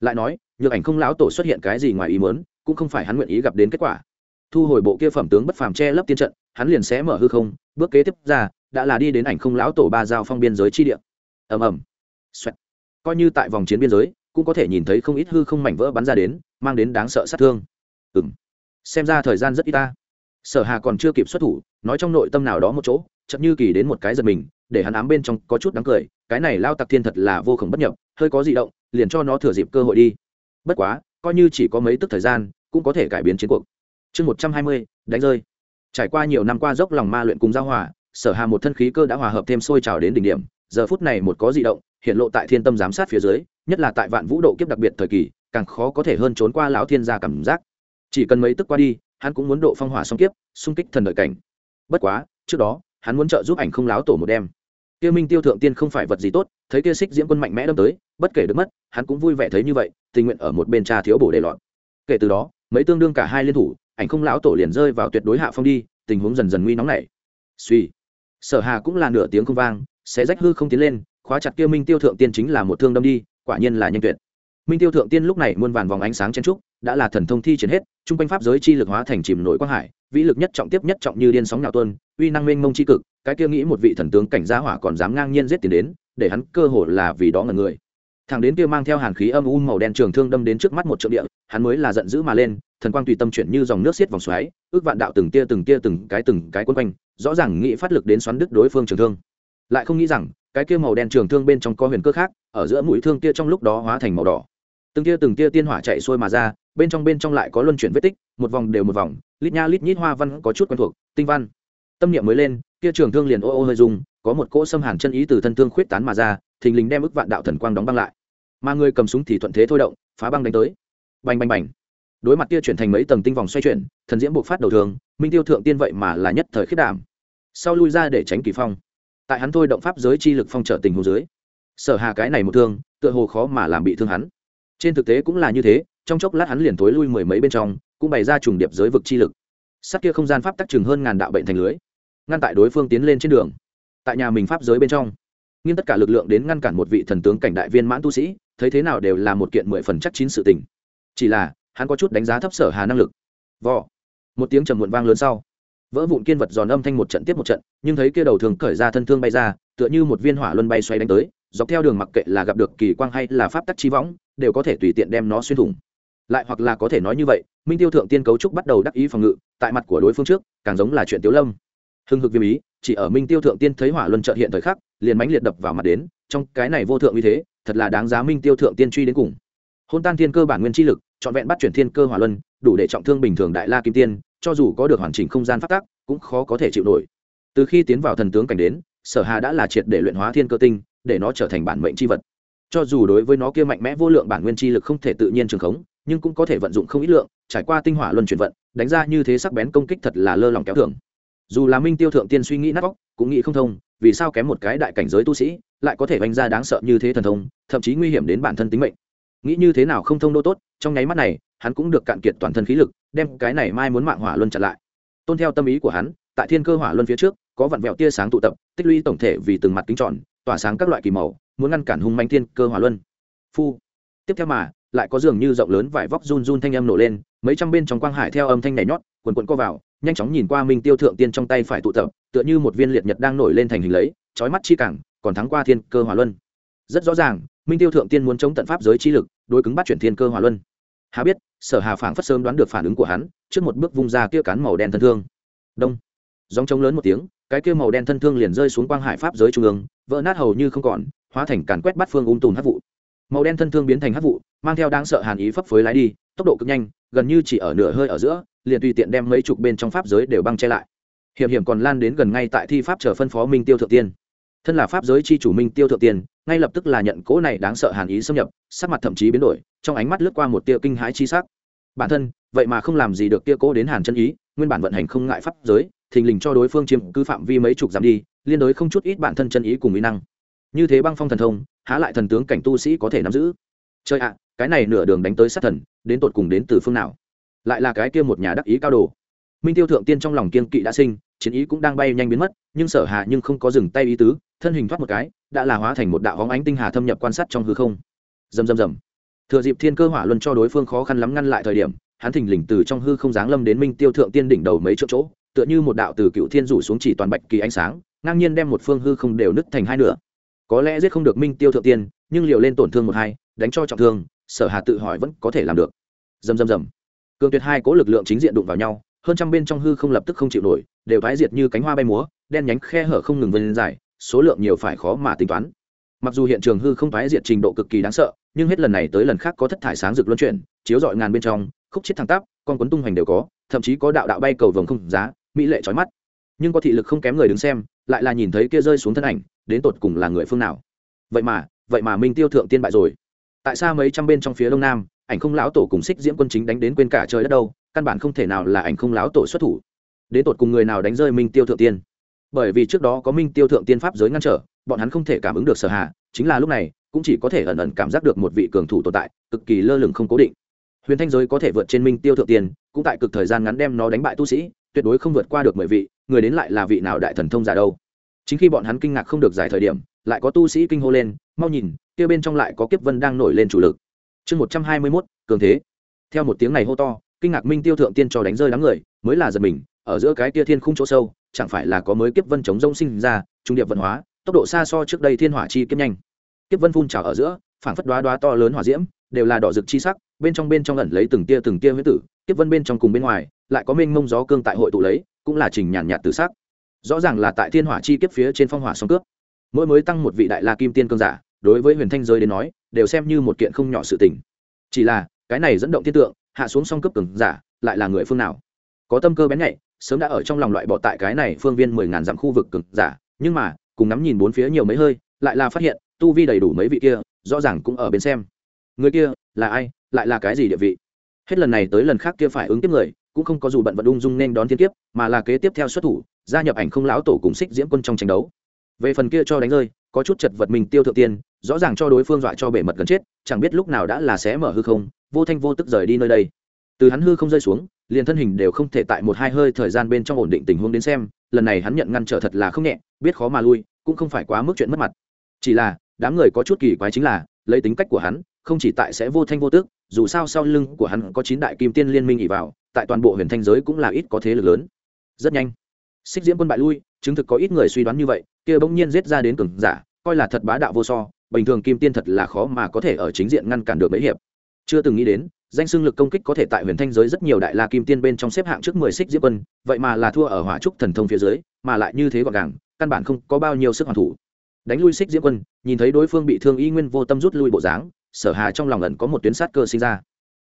Lại nói, nhược ảnh không lão tổ xuất hiện cái gì ngoài ý muốn, cũng không phải hắn nguyện ý gặp đến kết quả. Thu hồi bộ kia phẩm tướng bất phàm che lấp tiên trận, hắn liền sẽ mở hư không, bước kế tiếp ra, đã là đi đến ảnh không lão tổ ba giao phong biên giới chi địa. Ầm ầm. Xoẹt. Coi như tại vòng chiến biên giới, cũng có thể nhìn thấy không ít hư không mảnh vỡ bắn ra đến, mang đến đáng sợ sát thương. Ừ m xem ra thời gian rất ít ta. Sở hà còn chưa kịp xuất thủ, nói trong nội tâm nào đó một chỗ chậm như kỳ đến một cái giật mình để hắn ám bên trong có chút đáng cười, cái này lao tặc thiên thật là vô khổng bất nhập, hơi có di động, liền cho nó thừa dịp cơ hội đi. Bất quá, coi như chỉ có mấy tức thời gian, cũng có thể cải biến chiến cuộc. Chương một trăm hai mươi, đánh rơi. Trải qua nhiều năm qua dốc lòng ma luyện cùng giao hòa, sở hà một thân khí cơ đã hòa hợp thêm sôi trào đến đỉnh điểm, giờ phút này một có di động, hiện lộ tại thiên tâm giám sát phía dưới, nhất là tại vạn vũ độ kiếp đặc biệt thời kỳ, càng khó có thể hơn trốn qua lão thiên gia cảm giác. Chỉ cần mấy tức qua đi, hắn cũng muốn độ phong hỏa song kiếp, xung kích thần đợi cảnh. Bất quá, trước đó, hắn muốn trợ giúp ảnh không láo tổ một đêm kia minh tiêu thượng tiên không phải vật gì tốt, thấy kia xích diễm quân mạnh mẽ đâm tới, bất kể được mất, hắn cũng vui vẻ thấy như vậy, tình nguyện ở một bên trà thiếu bổ để lọt. Kể từ đó, mấy tương đương cả hai liên thủ, ảnh không lão tổ liền rơi vào tuyệt đối hạ phong đi, tình huống dần dần nguy nóng nảy. Suy. Sở hà cũng là nửa tiếng không vang sẽ rách hư không tiến lên, khóa chặt kia minh tiêu thượng tiên chính là một thương đâm đi, quả nhiên là nhanh tuyệt minh tiêu thượng tiên lúc này muôn vàn vòng ánh sáng chen trúc đã là thần thông thi triển hết, chung quanh pháp giới chi lực hóa thành chìm nổi quang hải, vĩ lực nhất trọng tiếp nhất trọng như điên sóng nhào tuân uy năng mênh mông chi cực, cái kia nghĩ một vị thần tướng cảnh giá hỏa còn dám ngang nhiên giết tiền đến, để hắn cơ hồ là vì đó ngần người. Thằng đến kia mang theo hàn khí âm u màu đen trường thương đâm đến trước mắt một trượng địa, hắn mới là giận dữ mà lên, thần quang tùy tâm chuyển như dòng nước xiết vòng xoáy, ước vạn đạo từng tia từng tia từng cái từng cái quân quanh, rõ ràng nghĩ phát lực đến xoắn đứt đối phương trường thương. Lại không nghĩ rằng, cái kia màu đen trường thương bên trong có huyền cơ khác, ở giữa mũi thương kia trong lúc đó hóa thành màu đỏ từng tia từng tia tiên hỏa chạy xuôi mà ra, bên trong bên trong lại có luân chuyển vết tích, một vòng đều một vòng, lít nha lít nhít hoa văn có chút quen thuộc, tinh văn. Tâm niệm mới lên kia trường thương liền ô ô hơi dùng có một cỗ xâm hàn chân ý từ thân thương khuyết tán mà ra, thình lình đem ức vạn đạo thần quang đóng băng lại. Mà người cầm súng thì thuận thế thôi động, phá băng đánh tới. Bành bành bành. Đối mặt kia chuyển thành mấy tầng tinh vòng xoay chuyển, thần diễm buộc phát đầu thường, minh tiêu thượng tiên vậy mà là nhất thời khiết đảm. Sau lui ra để tránh kỳ phong. Tại hắn thôi động pháp giới chi lực phong trở tình hồ dưới, sở hà cái này một thương, tựa hồ khó mà làm bị thương hắn trên thực tế cũng là như thế, trong chốc lát hắn liền tối lui mười mấy bên trong, cũng bày ra trùng điệp giới vực chi lực. Sát kia không gian pháp tắc chừng hơn ngàn đạo bệnh thành lưới, ngăn tại đối phương tiến lên trên đường. Tại nhà mình pháp giới bên trong nhưng tất cả lực lượng đến ngăn cản một vị thần tướng cảnh đại viên mãn tu sĩ, thấy thế nào đều là một kiện mười phần chắc chín sự tình. Chỉ là, hắn có chút đánh giá thấp sở hà năng lực. Vò. Một tiếng trầm muộn vang lớn sau. Vỡ vụn kiên vật giòn âm thanh một trận tiếp một trận, nhưng thấy kia đầu thường cởi ra thân thương bay ra, tựa như một viên hỏa luân bay xoay đánh tới, dọc theo đường mặc kệ là gặp được kỳ quang hay là pháp tắc chi võng đều có thể tùy tiện đem nó xuyên thủng. Lại hoặc là có thể nói như vậy, minh tiêu thượng tiên cấu trúc bắt đầu đắc ý phòng ngự, tại mặt của đối phương trước, càng giống là chuyện tiếu lâm. Hưng hực viêm ý, chỉ ở minh tiêu thượng tiên thấy hỏa luân trợ hiện thời khắc, liền mãnh liệt đập vào mặt đến, trong cái này vô thượng như thế, thật là đáng giá minh tiêu thượng tiên truy đến cùng. Hôn tan thiên cơ bản nguyên chi lực, trọn vẹn bắt chuyển thiên cơ hỏa luân, đủ để trọng thương bình thường đại la kim tiên, cho dù có được hoàn chỉnh không gian phát tác cũng khó có thể chịu nổi. Từ khi tiến vào thần tướng cảnh đến, sở hà đã là triệt để luyện hóa thiên cơ tinh, để nó trở thành bản mệnh chi vật cho dù đối với nó kia mạnh mẽ vô lượng bản nguyên chi lực không thể tự nhiên trường khống, nhưng cũng có thể vận dụng không ít lượng, trải qua tinh hỏa luân chuyển vận, đánh ra như thế sắc bén công kích thật là lơ lòng kéo thưởng dù là minh tiêu thượng tiên suy nghĩ nát vóc cũng nghĩ không thông, vì sao kém một cái đại cảnh giới tu sĩ, lại có thể vanh ra đáng sợ như thế thần thông, thậm chí nguy hiểm đến bản thân tính mệnh. Nghĩ như thế nào không thông đô tốt, trong nháy mắt này, hắn cũng được cạn kiệt toàn thân khí lực, đem cái này mai muốn mạng hỏa luân chặn lại. Tôn theo tâm ý của hắn, tại thiên cơ hỏa luân phía trước, có vặn vẹo tia sáng tụ tập, tích lũy tổng thể vì từng mặt kính tròn, tỏa sáng các loại kỳ màu muốn ngăn cản hung manh thiên cơ hỏa luân. Phu. Tiếp theo mà, lại có dường như rộng lớn vải vóc run run thanh âm nổ lên, mấy trăm bên trong quang hải theo âm thanh nhảy nhót, quần quần co vào, nhanh chóng nhìn qua minh tiêu thượng tiên trong tay phải tụ tập, tựa như một viên liệt nhật đang nổi lên thành hình lấy, chói mắt chi cảng còn thắng qua thiên cơ hỏa luân. Rất rõ ràng, minh tiêu thượng tiên muốn chống tận pháp giới chi lực, đối cứng bắt chuyển thiên cơ hỏa luân. Hà biết, sở hà phảng phất sớm đoán được phản ứng của hắn, trước một bước vung ra kia cán màu đen thân thương. Đông. Dòng trống lớn một tiếng, cái kia màu đen thân thương liền rơi xuống quang hải pháp giới trung ương, vỡ nát hầu như không còn hóa thành càn quét bắt phương ung tùm hắc vụ. Màu đen thân thương biến thành hắc vụ, mang theo đáng sợ hàn ý phấp phới lái đi, tốc độ cực nhanh, gần như chỉ ở nửa hơi ở giữa, liền tùy tiện đem mấy chục bên trong pháp giới đều băng che lại. Hiểm hiểm còn lan đến gần ngay tại thi pháp chờ phân phó minh tiêu thượng tiên. Thân là pháp giới chi chủ minh tiêu thượng tiên, ngay lập tức là nhận cỗ này đáng sợ hàn ý xâm nhập, sắc mặt thậm chí biến đổi, trong ánh mắt lướt qua một tia kinh hãi chi sắc. Bản thân, vậy mà không làm gì được tia cố đến hàn chân ý, nguyên bản vận hành không ngại pháp giới, thình lình cho đối phương chiếm cứ phạm vi mấy chục dặm đi, liên đối không chút ít bản thân chân ý cùng mỹ năng như thế băng phong thần thông, há lại thần tướng cảnh tu sĩ có thể nắm giữ? Chơi ạ, cái này nửa đường đánh tới sát thần, đến tột cùng đến từ phương nào? Lại là cái kia một nhà đắc ý cao đồ. Minh tiêu thượng tiên trong lòng kiên kỵ đã sinh, chiến ý cũng đang bay nhanh biến mất, nhưng sở hạ nhưng không có dừng tay ý tứ, thân hình thoát một cái, đã là hóa thành một đạo hóng ánh tinh hà thâm nhập quan sát trong hư không. Dầm dầm dầm thừa dịp thiên cơ hỏa luân cho đối phương khó khăn lắm ngăn lại thời điểm, hắn thình lình từ trong hư không giáng lâm đến minh tiêu thượng tiên đỉnh đầu mấy chỗ chỗ, tựa như một đạo từ cựu thiên rủ xuống chỉ toàn bạch kỳ ánh sáng, ngang nhiên đem một phương hư không đều nứt thành hai nửa có lẽ giết không được minh tiêu thượng tiên, nhưng liều lên tổn thương một hai, đánh cho trọng thương, sở hà tự hỏi vẫn có thể làm được. Dầm dầm dầm. Cường tuyệt hai cố lực lượng chính diện đụng vào nhau, hơn trăm bên trong hư không lập tức không chịu nổi, đều tái diệt như cánh hoa bay múa, đen nhánh khe hở không ngừng vươn dài, số lượng nhiều phải khó mà tính toán. Mặc dù hiện trường hư không tái diệt trình độ cực kỳ đáng sợ, nhưng hết lần này tới lần khác có thất thải sáng rực luân chuyển, chiếu dọi ngàn bên trong, khúc chết thẳng tắp, con quấn tung hoành đều có, thậm chí có đạo đạo bay cầu vồng không giá, mỹ lệ trói mắt. Nhưng có thị lực không kém người đứng xem, lại là nhìn thấy kia rơi xuống thân ảnh đến tột cùng là người phương nào? Vậy mà vậy mà minh tiêu thượng tiên bại rồi. Tại sao mấy trăm bên trong phía đông nam, ảnh không lão tổ cùng xích diễm quân chính đánh đến quên cả trời đất đâu, căn bản không thể nào là ảnh không lão tổ xuất thủ. Đến tột cùng người nào đánh rơi minh tiêu thượng tiên? Bởi vì trước đó có minh tiêu thượng tiên pháp giới ngăn trở, bọn hắn không thể cảm ứng được sở hạ chính là lúc này, cũng chỉ có thể ẩn ẩn cảm giác được một vị cường thủ tồn tại, cực kỳ lơ lửng không cố định. Huyền thanh giới có thể vượt trên minh tiêu thượng tiên, cũng tại cực thời gian ngắn đem nó đánh bại tu sĩ, tuyệt đối không vượt qua được mười vị, người đến lại là vị nào đại thần thông giả đâu? Chính khi bọn hắn kinh ngạc không được giải thời điểm, lại có tu sĩ kinh hô lên, mau nhìn, kia bên trong lại có kiếp vân đang nổi lên chủ lực. Chương một trăm hai mươi mốt, cường thế. Theo một tiếng này hô to, kinh ngạc minh tiêu thượng tiên cho đánh rơi đám người, mới là giật mình, ở giữa cái tia thiên khung chỗ sâu, chẳng phải là có mới kiếp vân chống rông sinh ra, trung điệp vận hóa, tốc độ xa so trước đây thiên hỏa chi kiếp nhanh. Kiếp vân phun trào ở giữa, phảng phất đoá đoá to lớn hỏa diễm, đều là đỏ rực chi sắc, bên trong bên trong ẩn lấy từng tia từng tia huyết tử, kiếp vân bên trong cùng bên ngoài, lại có mênh mông gió cương tại hội tụ lấy, cũng là trình nhàn nhạt từ sắc rõ ràng là tại thiên hỏa chi kiếp phía trên phong hỏa song cướp. Mỗi mới tăng một vị đại la kim tiên cương giả, đối với huyền thanh giới đến nói, đều xem như một kiện không nhỏ sự tình. Chỉ là, cái này dẫn động thiên tượng, hạ xuống song cướp cường giả, lại là người phương nào? Có tâm cơ bén nhạy, sớm đã ở trong lòng loại bỏ tại cái này phương viên mười ngàn dặm khu vực cường giả, nhưng mà, cùng ngắm nhìn bốn phía nhiều mấy hơi, lại là phát hiện, tu vi đầy đủ mấy vị kia, rõ ràng cũng ở bên xem. Người kia, là ai, lại là cái gì địa vị? Hết lần này tới lần khác kia phải ứng tiếp người, cũng không có dù bận vận ung dung nên đón thiên kiếp, mà là kế tiếp theo xuất thủ gia nhập ảnh không lão tổ cùng xích diễm quân trong tranh đấu. Về phần kia cho đánh rơi, có chút chật vật mình tiêu thượng tiên, rõ ràng cho đối phương dọa cho bể mật gần chết, chẳng biết lúc nào đã là xé mở hư không, vô thanh vô tức rời đi nơi đây. Từ hắn hư không rơi xuống, liền thân hình đều không thể tại một hai hơi thời gian bên trong ổn định tình huống đến xem, lần này hắn nhận ngăn trở thật là không nhẹ, biết khó mà lui, cũng không phải quá mức chuyện mất mặt. Chỉ là, đám người có chút kỳ quái chính là, lấy tính cách của hắn, không chỉ tại sẽ vô thanh vô tức, dù sao sau lưng của hắn có chín đại kim tiên liên minh ỉ vào, tại toàn bộ huyền thanh giới cũng là ít có thế lực lớn. Rất nhanh xích diễm quân bại lui, chứng thực có ít người suy đoán như vậy, kia bỗng nhiên giết ra đến cường giả, coi là thật bá đạo vô so, bình thường kim tiên thật là khó mà có thể ở chính diện ngăn cản được mấy hiệp. Chưa từng nghĩ đến, danh xưng lực công kích có thể tại huyền thanh giới rất nhiều đại la kim tiên bên trong xếp hạng trước mười xích diễm quân, vậy mà là thua ở hỏa trúc thần thông phía dưới, mà lại như thế gọn gàng, căn bản không có bao nhiêu sức hoàn thủ. Đánh lui xích diễm quân, nhìn thấy đối phương bị thương y nguyên vô tâm rút lui bộ dáng, sở hà trong lòng ẩn có một tuyến sát cơ sinh ra.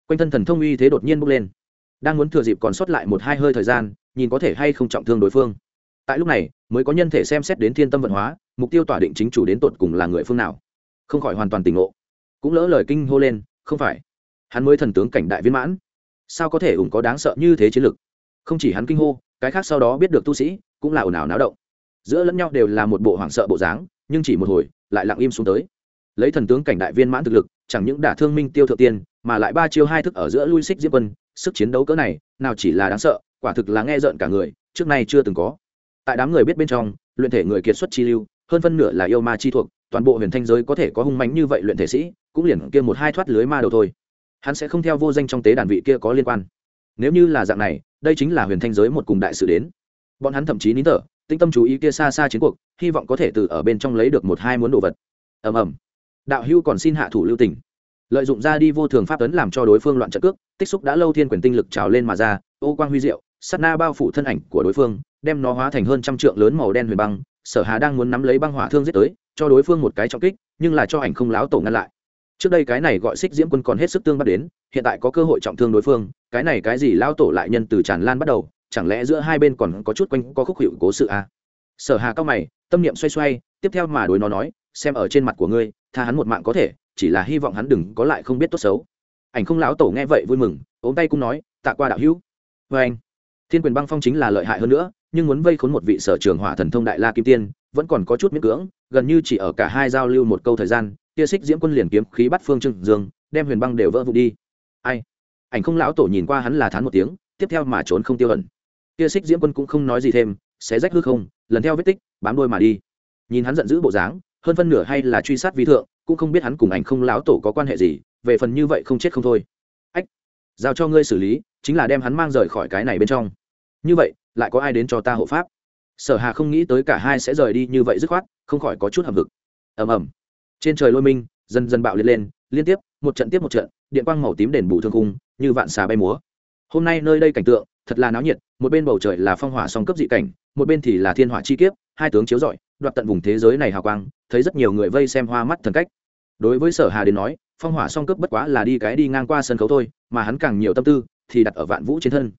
Quanh thân thần thông uy thế đột nhiên bốc lên. Đang muốn thừa dịp còn sót lại một hai hơi thời gian nhìn có thể hay không trọng thương đối phương. Tại lúc này, mới có nhân thể xem xét đến thiên tâm vận hóa, mục tiêu tỏa định chính chủ đến tột cùng là người phương nào. Không khỏi hoàn toàn tỉnh ngộ. Cũng lỡ lời kinh hô lên, không phải. Hắn mới thần tướng cảnh đại viên mãn. Sao có thể ủng có đáng sợ như thế chiến lực? Không chỉ hắn kinh hô, cái khác sau đó biết được tu sĩ, cũng là ồn ào náo động. Giữa lẫn nhau đều là một bộ hoảng sợ bộ dáng, nhưng chỉ một hồi, lại lặng im xuống tới. Lấy thần tướng cảnh đại viên mãn thực lực, chẳng những đả thương minh tiêu thượng tiên, mà lại ba chiêu hai thức ở giữa lui xích diễm quân, sức chiến đấu cỡ này, nào chỉ là đáng sợ quả thực là nghe rợn cả người, trước nay chưa từng có. Tại đám người biết bên trong, luyện thể người kiệt xuất chi lưu, hơn phân nửa là yêu ma chi thuộc, toàn bộ huyền thanh giới có thể có hung mánh như vậy luyện thể sĩ, cũng liền kia một hai thoát lưới ma đầu thôi. Hắn sẽ không theo vô danh trong tế đàn vị kia có liên quan. Nếu như là dạng này, đây chính là huyền thanh giới một cùng đại sự đến. Bọn hắn thậm chí nín thở tinh tâm chú ý kia xa xa chiến cuộc, hy vọng có thể từ ở bên trong lấy được một hai muốn đồ vật. Ầm ầm. Đạo hưu còn xin hạ thủ lưu tình lợi dụng ra đi vô thường pháp tấn làm cho đối phương loạn trận cước, tích xúc đã lâu thiên quyền tinh lực trào lên mà ra, ô quang huy diệu sắt na bao phủ thân ảnh của đối phương, đem nó hóa thành hơn trăm trượng lớn màu đen huyền băng, sở hà đang muốn nắm lấy băng hỏa thương giết tới, cho đối phương một cái trọng kích, nhưng là cho ảnh không láo tổ ngăn lại trước đây cái này gọi xích diễm quân còn hết sức tương bắt đến, hiện tại có cơ hội trọng thương đối phương, cái này cái gì lao tổ lại nhân từ tràn lan bắt đầu, chẳng lẽ giữa hai bên còn có chút quanh có khúc hiệu cố sự à? sở hà cao mày, tâm niệm xoay xoay, tiếp theo mà đối nó nói, xem ở trên mặt của ngươi, tha hắn một mạng có thể chỉ là hy vọng hắn đừng có lại không biết tốt xấu. Ảnh không lão tổ nghe vậy vui mừng ôm tay cũng nói, tạ qua đạo hữu. Vê anh, thiên quyền băng phong chính là lợi hại hơn nữa, nhưng muốn vây khốn một vị sở trường hỏa thần thông đại la kim tiên, vẫn còn có chút miễn cưỡng, gần như chỉ ở cả hai giao lưu một câu thời gian, tia xích diễm quân liền kiếm khí bắt phương trưng dương, đem huyền băng đều vỡ vụ đi. Ai? Ảnh không lão tổ nhìn qua hắn là thán một tiếng, tiếp theo mà trốn không tiêu ẩn. Tia xích diễm quân cũng không nói gì thêm sẽ rách hư không, lần theo vết tích, bám đôi mà đi. Nhìn hắn giận dữ bộ dáng, hơn phân nửa hay là truy sát vi thượng cũng không biết hắn cùng ảnh không lão tổ có quan hệ gì, về phần như vậy không chết không thôi. Ách, giao cho ngươi xử lý, chính là đem hắn mang rời khỏi cái này bên trong. Như vậy, lại có ai đến cho ta hộ pháp? Sở hà không nghĩ tới cả hai sẽ rời đi như vậy dứt khoát, không khỏi có chút hầm vực ầm ầm. Trên trời lôi minh, dần dần bạo liệt lên, liên tiếp, một trận tiếp một trận, điện quang màu tím đền bù thương cung như vạn xà bay múa. Hôm nay nơi đây cảnh tượng, thật là náo nhiệt, một bên bầu trời là phong hỏa song cấp dị cảnh một bên thì là thiên hỏa chi kiếp, hai tướng chiếu rọi, đoạt tận vùng thế giới này hào quang, thấy rất nhiều người vây xem hoa mắt thần cách. Đối với sở hà đến nói, phong hỏa song cấp bất quá là đi cái đi ngang qua sân khấu thôi, mà hắn càng nhiều tâm tư thì đặt ở vạn vũ trên thân.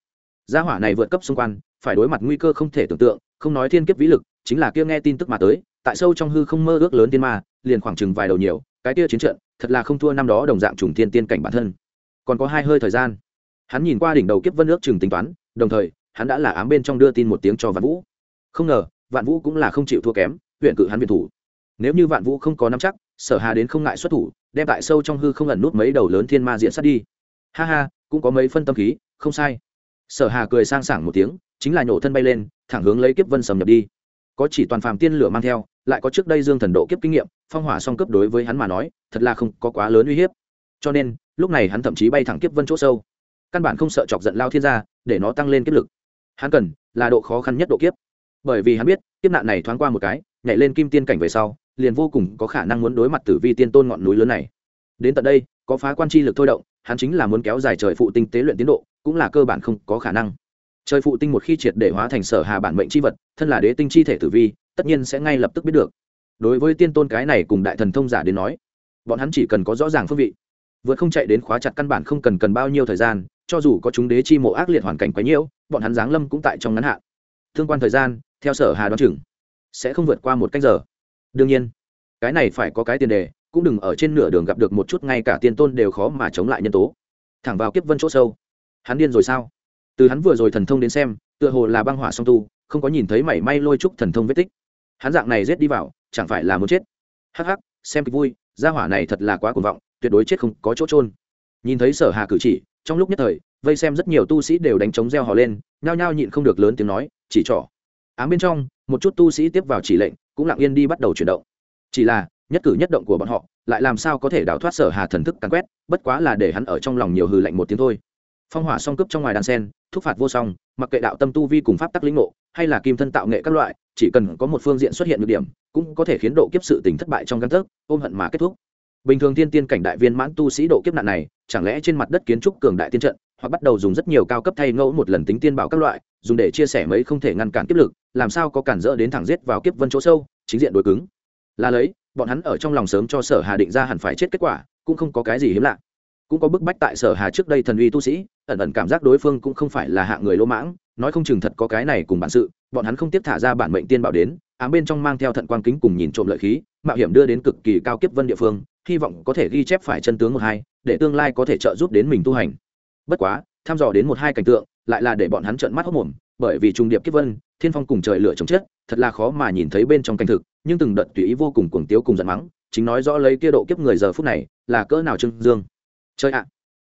Gia hỏa này vượt cấp xung quanh, phải đối mặt nguy cơ không thể tưởng tượng, không nói thiên kiếp vĩ lực, chính là kia nghe tin tức mà tới, tại sâu trong hư không mơ ước lớn tiên ma, liền khoảng chừng vài đầu nhiều, cái kia chiến trận, thật là không thua năm đó đồng dạng trùng thiên tiên cảnh bản thân. Còn có hai hơi thời gian. Hắn nhìn qua đỉnh đầu kiếp vân ước chừng tính toán, đồng thời hắn đã là ám bên trong đưa tin một tiếng cho vạn vũ. Không ngờ, vạn vũ cũng là không chịu thua kém, huyện cự hắn viện thủ. Nếu như vạn vũ không có nắm chắc, sở hà đến không ngại xuất thủ, đem tại sâu trong hư không ẩn nút mấy đầu lớn thiên ma diện sát đi. Ha ha, cũng có mấy phân tâm khí, không sai. Sở hà cười sang sảng một tiếng, chính là nhổ thân bay lên, thẳng hướng lấy kiếp vân sầm nhập đi. Có chỉ toàn phàm tiên lửa mang theo, lại có trước đây dương thần độ kiếp kinh nghiệm, phong hỏa song cấp đối với hắn mà nói, thật là không có quá lớn uy hiếp. Cho nên, lúc này hắn thậm chí bay thẳng kiếp vân chỗ sâu. Căn bản không sợ chọc giận lao thiên gia, để nó tăng lên kiếp lực hắn cần là độ khó khăn nhất độ kiếp. Bởi vì hắn biết, kiếp nạn này thoáng qua một cái, nhảy lên kim tiên cảnh về sau, liền vô cùng có khả năng muốn đối mặt tử vi tiên tôn ngọn núi lớn này. Đến tận đây, có phá quan chi lực thôi động, hắn chính là muốn kéo dài trời phụ tinh tế luyện tiến độ, cũng là cơ bản không có khả năng. Trời phụ tinh một khi triệt để hóa thành sở hà bản mệnh chi vật, thân là đế tinh chi thể tử vi, tất nhiên sẽ ngay lập tức biết được. Đối với tiên tôn cái này cùng đại thần thông giả đến nói, bọn hắn chỉ cần có rõ ràng phương vị, vượt không chạy đến khóa chặt căn bản không cần cần bao nhiêu thời gian cho dù có chúng đế chi mộ ác liệt hoàn cảnh quá nhiễu bọn hắn giáng lâm cũng tại trong ngắn hạn. Thương quan thời gian, theo sở hà đoán chừng, sẽ không vượt qua một cách giờ. Đương nhiên, cái này phải có cái tiền đề, cũng đừng ở trên nửa đường gặp được một chút ngay cả tiên tôn đều khó mà chống lại nhân tố. Thẳng vào kiếp vân chỗ sâu, hắn điên rồi sao? Từ hắn vừa rồi thần thông đến xem, tựa hồ là băng hỏa song tu, không có nhìn thấy mảy may lôi trúc thần thông vết tích. Hắn dạng này rết đi vào, chẳng phải là muốn chết? Hắc hắc, xem kịch vui, gia hỏa này thật là quá cuồng vọng, tuyệt đối chết không có chỗ trôn nhìn thấy sở hà cử chỉ trong lúc nhất thời, vây xem rất nhiều tu sĩ đều đánh trống reo hò lên, nhao nhao nhịn không được lớn tiếng nói, chỉ trỏ. Ám bên trong, một chút tu sĩ tiếp vào chỉ lệnh, cũng lặng yên đi bắt đầu chuyển động. Chỉ là, nhất cử nhất động của bọn họ, lại làm sao có thể đào thoát sở hà thần thức càn quét, bất quá là để hắn ở trong lòng nhiều hư lạnh một tiếng thôi. Phong hỏa song cướp trong ngoài đàn sen, thúc phạt vô song, mặc kệ đạo tâm tu vi cùng pháp tắc lĩnh ngộ, hay là kim thân tạo nghệ các loại, chỉ cần có một phương diện xuất hiện nhược điểm, cũng có thể khiến độ kiếp sự tình thất bại trong căn thức ôm hận mà kết thúc bình thường tiên tiên cảnh đại viên mãn tu sĩ độ kiếp nạn này, chẳng lẽ trên mặt đất kiến trúc cường đại tiên trận, hoặc bắt đầu dùng rất nhiều cao cấp thay ngẫu một lần tính tiên bảo các loại, dùng để chia sẻ mấy không thể ngăn cản kiếp lực, làm sao có cản dỡ đến thẳng giết vào kiếp vân chỗ sâu, chính diện đối cứng. Là lấy, bọn hắn ở trong lòng sớm cho sở hà định ra hẳn phải chết kết quả, cũng không có cái gì hiếm lạ. Cũng có bức bách tại sở hà trước đây thần uy tu sĩ, ẩn ẩn cảm giác đối phương cũng không phải là hạng người lỗ mãng nói không chừng thật có cái này cùng bản sự, bọn hắn không tiếp thả ra bản mệnh tiên bảo đến, ám bên trong mang theo thận quang kính cùng nhìn trộm lợi khí, mạo hiểm đưa đến cực kỳ cao kiếp vân địa phương, hy vọng có thể ghi chép phải chân tướng một hai, để tương lai có thể trợ giúp đến mình tu hành. Bất quá thăm dò đến một hai cảnh tượng, lại là để bọn hắn trợn mắt hốc mồm, bởi vì trung điệp kiếp vân, thiên phong cùng trời lửa chống chết, thật là khó mà nhìn thấy bên trong cảnh thực, nhưng từng đợt tùy ý vô cùng cuồng tiếu cùng giận mắng, chính nói rõ lấy kia độ kiếp người giờ phút này, là cỡ nào trưng dương. Chơi ạ,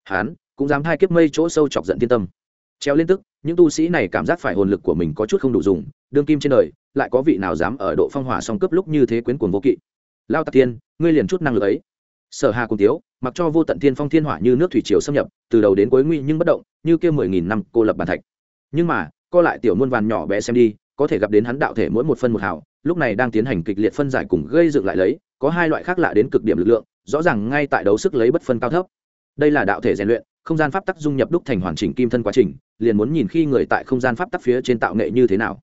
hắn cũng dám hai kiếp mây chỗ sâu chọc giận thiên tâm. Treo liên tức những tu sĩ này cảm giác phải hồn lực của mình có chút không đủ dùng, đương kim trên đời, lại có vị nào dám ở độ phong hỏa song cấp lúc như thế quyến cuồng vô kỵ? Lao tạc tiên ngươi liền chút năng lực ấy. Sở hà cùng tiếu, mặc cho vô tận thiên phong thiên hỏa như nước thủy triều xâm nhập, từ đầu đến cuối nguy nhưng bất động, như kia mười nghìn năm cô lập bàn thạch. Nhưng mà, co lại tiểu muôn vàn nhỏ bé xem đi, có thể gặp đến hắn đạo thể mỗi một phân một hào, lúc này đang tiến hành kịch liệt phân giải cùng gây dựng lại lấy, có hai loại khác lạ đến cực điểm lực lượng, rõ ràng ngay tại đấu sức lấy bất phân cao thấp. Đây là đạo thể rèn luyện không gian pháp tắc dung nhập đúc thành hoàn chỉnh kim thân quá trình, liền muốn nhìn khi người tại không gian pháp tắc phía trên tạo nghệ như thế nào.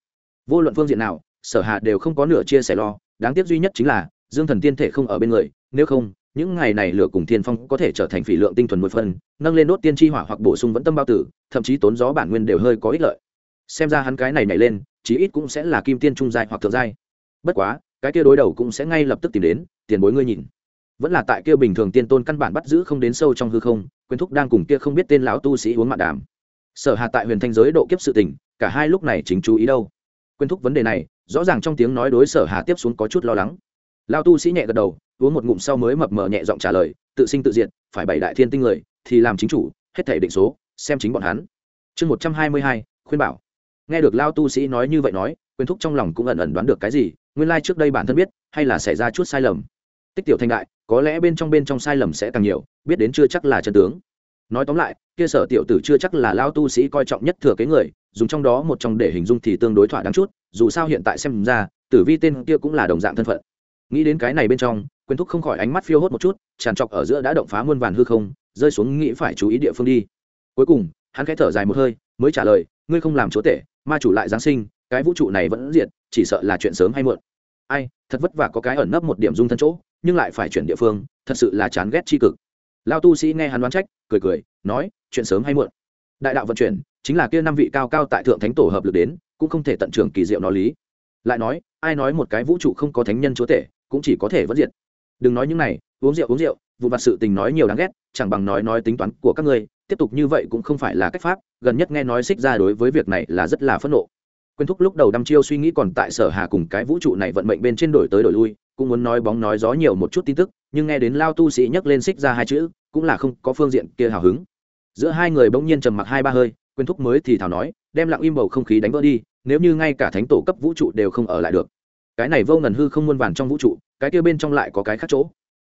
Vô luận phương diện nào, sở hạ đều không có nửa chia sẻ lo, đáng tiếc duy nhất chính là, dương thần tiên thể không ở bên người, nếu không, những ngày này lửa cùng thiên phong có thể trở thành phỉ lượng tinh thuần một phần, nâng lên đốt tiên tri hỏa hoặc bổ sung vẫn tâm bao tử, thậm chí tốn gió bản nguyên đều hơi có ích lợi. Xem ra hắn cái này nhảy lên, chí ít cũng sẽ là kim tiên trung giai hoặc thượng giai. Bất quá, cái kia đối đầu cũng sẽ ngay lập tức tìm đến, tiền bối ngươi nhìn vẫn là tại kia bình thường tiên tôn căn bản bắt giữ không đến sâu trong hư không quyền thúc đang cùng kia không biết tên lão tu sĩ uống mạn đàm. Sở Hà tại huyền thanh giới độ kiếp sự tình, cả hai lúc này chính chú ý đâu. Quyền thúc vấn đề này, rõ ràng trong tiếng nói đối sở hà tiếp xuống có chút lo lắng. Lao tu sĩ nhẹ gật đầu, uống một ngụm sau mới mập mờ nhẹ giọng trả lời, tự sinh tự diệt, phải bảy đại thiên tinh người, thì làm chính chủ, hết thể định số, xem chính bọn hắn. Chương một trăm hai mươi hai, khuyên bảo. Nghe được lao tu sĩ nói như vậy nói quyền thúc trong lòng cũng ẩn ẩn đoán được cái gì, nguyên lai trước đây bản thân biết, hay là xảy ra chút sai lầm tích tiểu thanh đại, có lẽ bên trong bên trong sai lầm sẽ càng nhiều, biết đến chưa chắc là chân tướng. Nói tóm lại, kia sở tiểu tử chưa chắc là lao tu sĩ coi trọng nhất thừa cái người, dùng trong đó một trong để hình dung thì tương đối thỏa đáng chút, dù sao hiện tại xem ra, tử vi tên kia cũng là đồng dạng thân phận. Nghĩ đến cái này bên trong, quyền thúc không khỏi ánh mắt phiêu hốt một chút, tràn trọc ở giữa đã động phá muôn vàn hư không, rơi xuống nghĩ phải chú ý địa phương đi. Cuối cùng, hắn khẽ thở dài một hơi, mới trả lời, ngươi không làm chúa tể, ma chủ lại giáng sinh, cái vũ trụ này vẫn diệt, chỉ sợ là chuyện sớm hay muộn. Ai, thật vất vả có cái ẩn nấp một điểm dung thân chỗ nhưng lại phải chuyển địa phương, thật sự là chán ghét tri cực. Lao tu sĩ nghe hắn đoán trách, cười cười, nói, chuyện sớm hay muộn. Đại đạo vận chuyển, chính là kia năm vị cao cao tại thượng thánh tổ hợp lực đến, cũng không thể tận trường kỳ diệu nó lý. Lại nói, ai nói một cái vũ trụ không có thánh nhân chúa tể, cũng chỉ có thể vẫn diệt. Đừng nói những này, uống rượu uống rượu, vụ mặt sự tình nói nhiều đáng ghét, chẳng bằng nói nói tính toán của các ngươi, tiếp tục như vậy cũng không phải là cách pháp, gần nhất nghe nói xích ra đối với việc này là rất là phẫn nộ. Quyên thúc lúc đầu đăm chiêu suy nghĩ còn tại sở hà cùng cái vũ trụ này vận mệnh bên trên đổi tới đổi lui cũng muốn nói bóng nói gió nhiều một chút tin tức, nhưng nghe đến lao tu sĩ nhắc lên xích ra hai chữ, cũng là không có phương diện kia hào hứng. Giữa hai người bỗng nhiên trầm mặc hai ba hơi, quyền thúc mới thì thảo nói, đem lặng im bầu không khí đánh vỡ đi, nếu như ngay cả thánh tổ cấp vũ trụ đều không ở lại được. Cái này vô ngần hư không muôn vàn trong vũ trụ, cái kia bên trong lại có cái khác chỗ.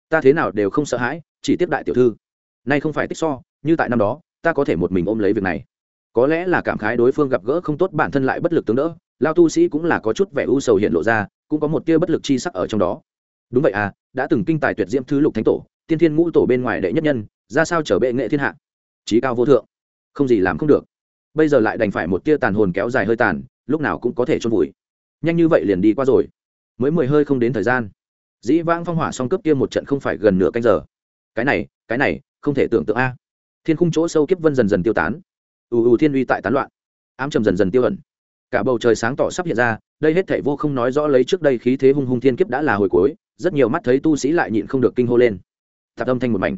Ta thế nào đều không sợ hãi, chỉ tiếp đại tiểu thư. Nay không phải tích so, như tại năm đó, ta có thể một mình ôm lấy việc này. Có lẽ là cảm khái đối phương gặp gỡ không tốt, bản thân lại bất lực tướng đỡ, lao tu sĩ cũng là có chút vẻ u sầu hiện lộ ra cũng có một tia bất lực chi sắc ở trong đó. Đúng vậy à đã từng kinh tài tuyệt diễm thứ lục thánh tổ, tiên thiên ngũ tổ bên ngoài đệ nhất nhân, ra sao trở bệ nghệ thiên hạ? Trí cao vô thượng. Không gì làm không được. Bây giờ lại đành phải một tia tàn hồn kéo dài hơi tàn, lúc nào cũng có thể trôn vùi. Nhanh như vậy liền đi qua rồi. Mới mười hơi không đến thời gian. Dĩ vãng phong hỏa song cướp kia một trận không phải gần nửa canh giờ. Cái này cái này, không thể tưởng tượng a. Thiên khung chỗ sâu kiếp vân dần dần tiêu tán. Ù ù thiên uy tại tán loạn. Ám trầm dần dần tiêu ẩn. Cả bầu trời sáng tỏ sắp hiện ra đây hết thảy vô không nói rõ lấy trước đây khí thế hung hung thiên kiếp đã là hồi cuối, rất nhiều mắt thấy tu sĩ lại nhịn không được kinh hô lên. Tạp âm thanh một mảnh.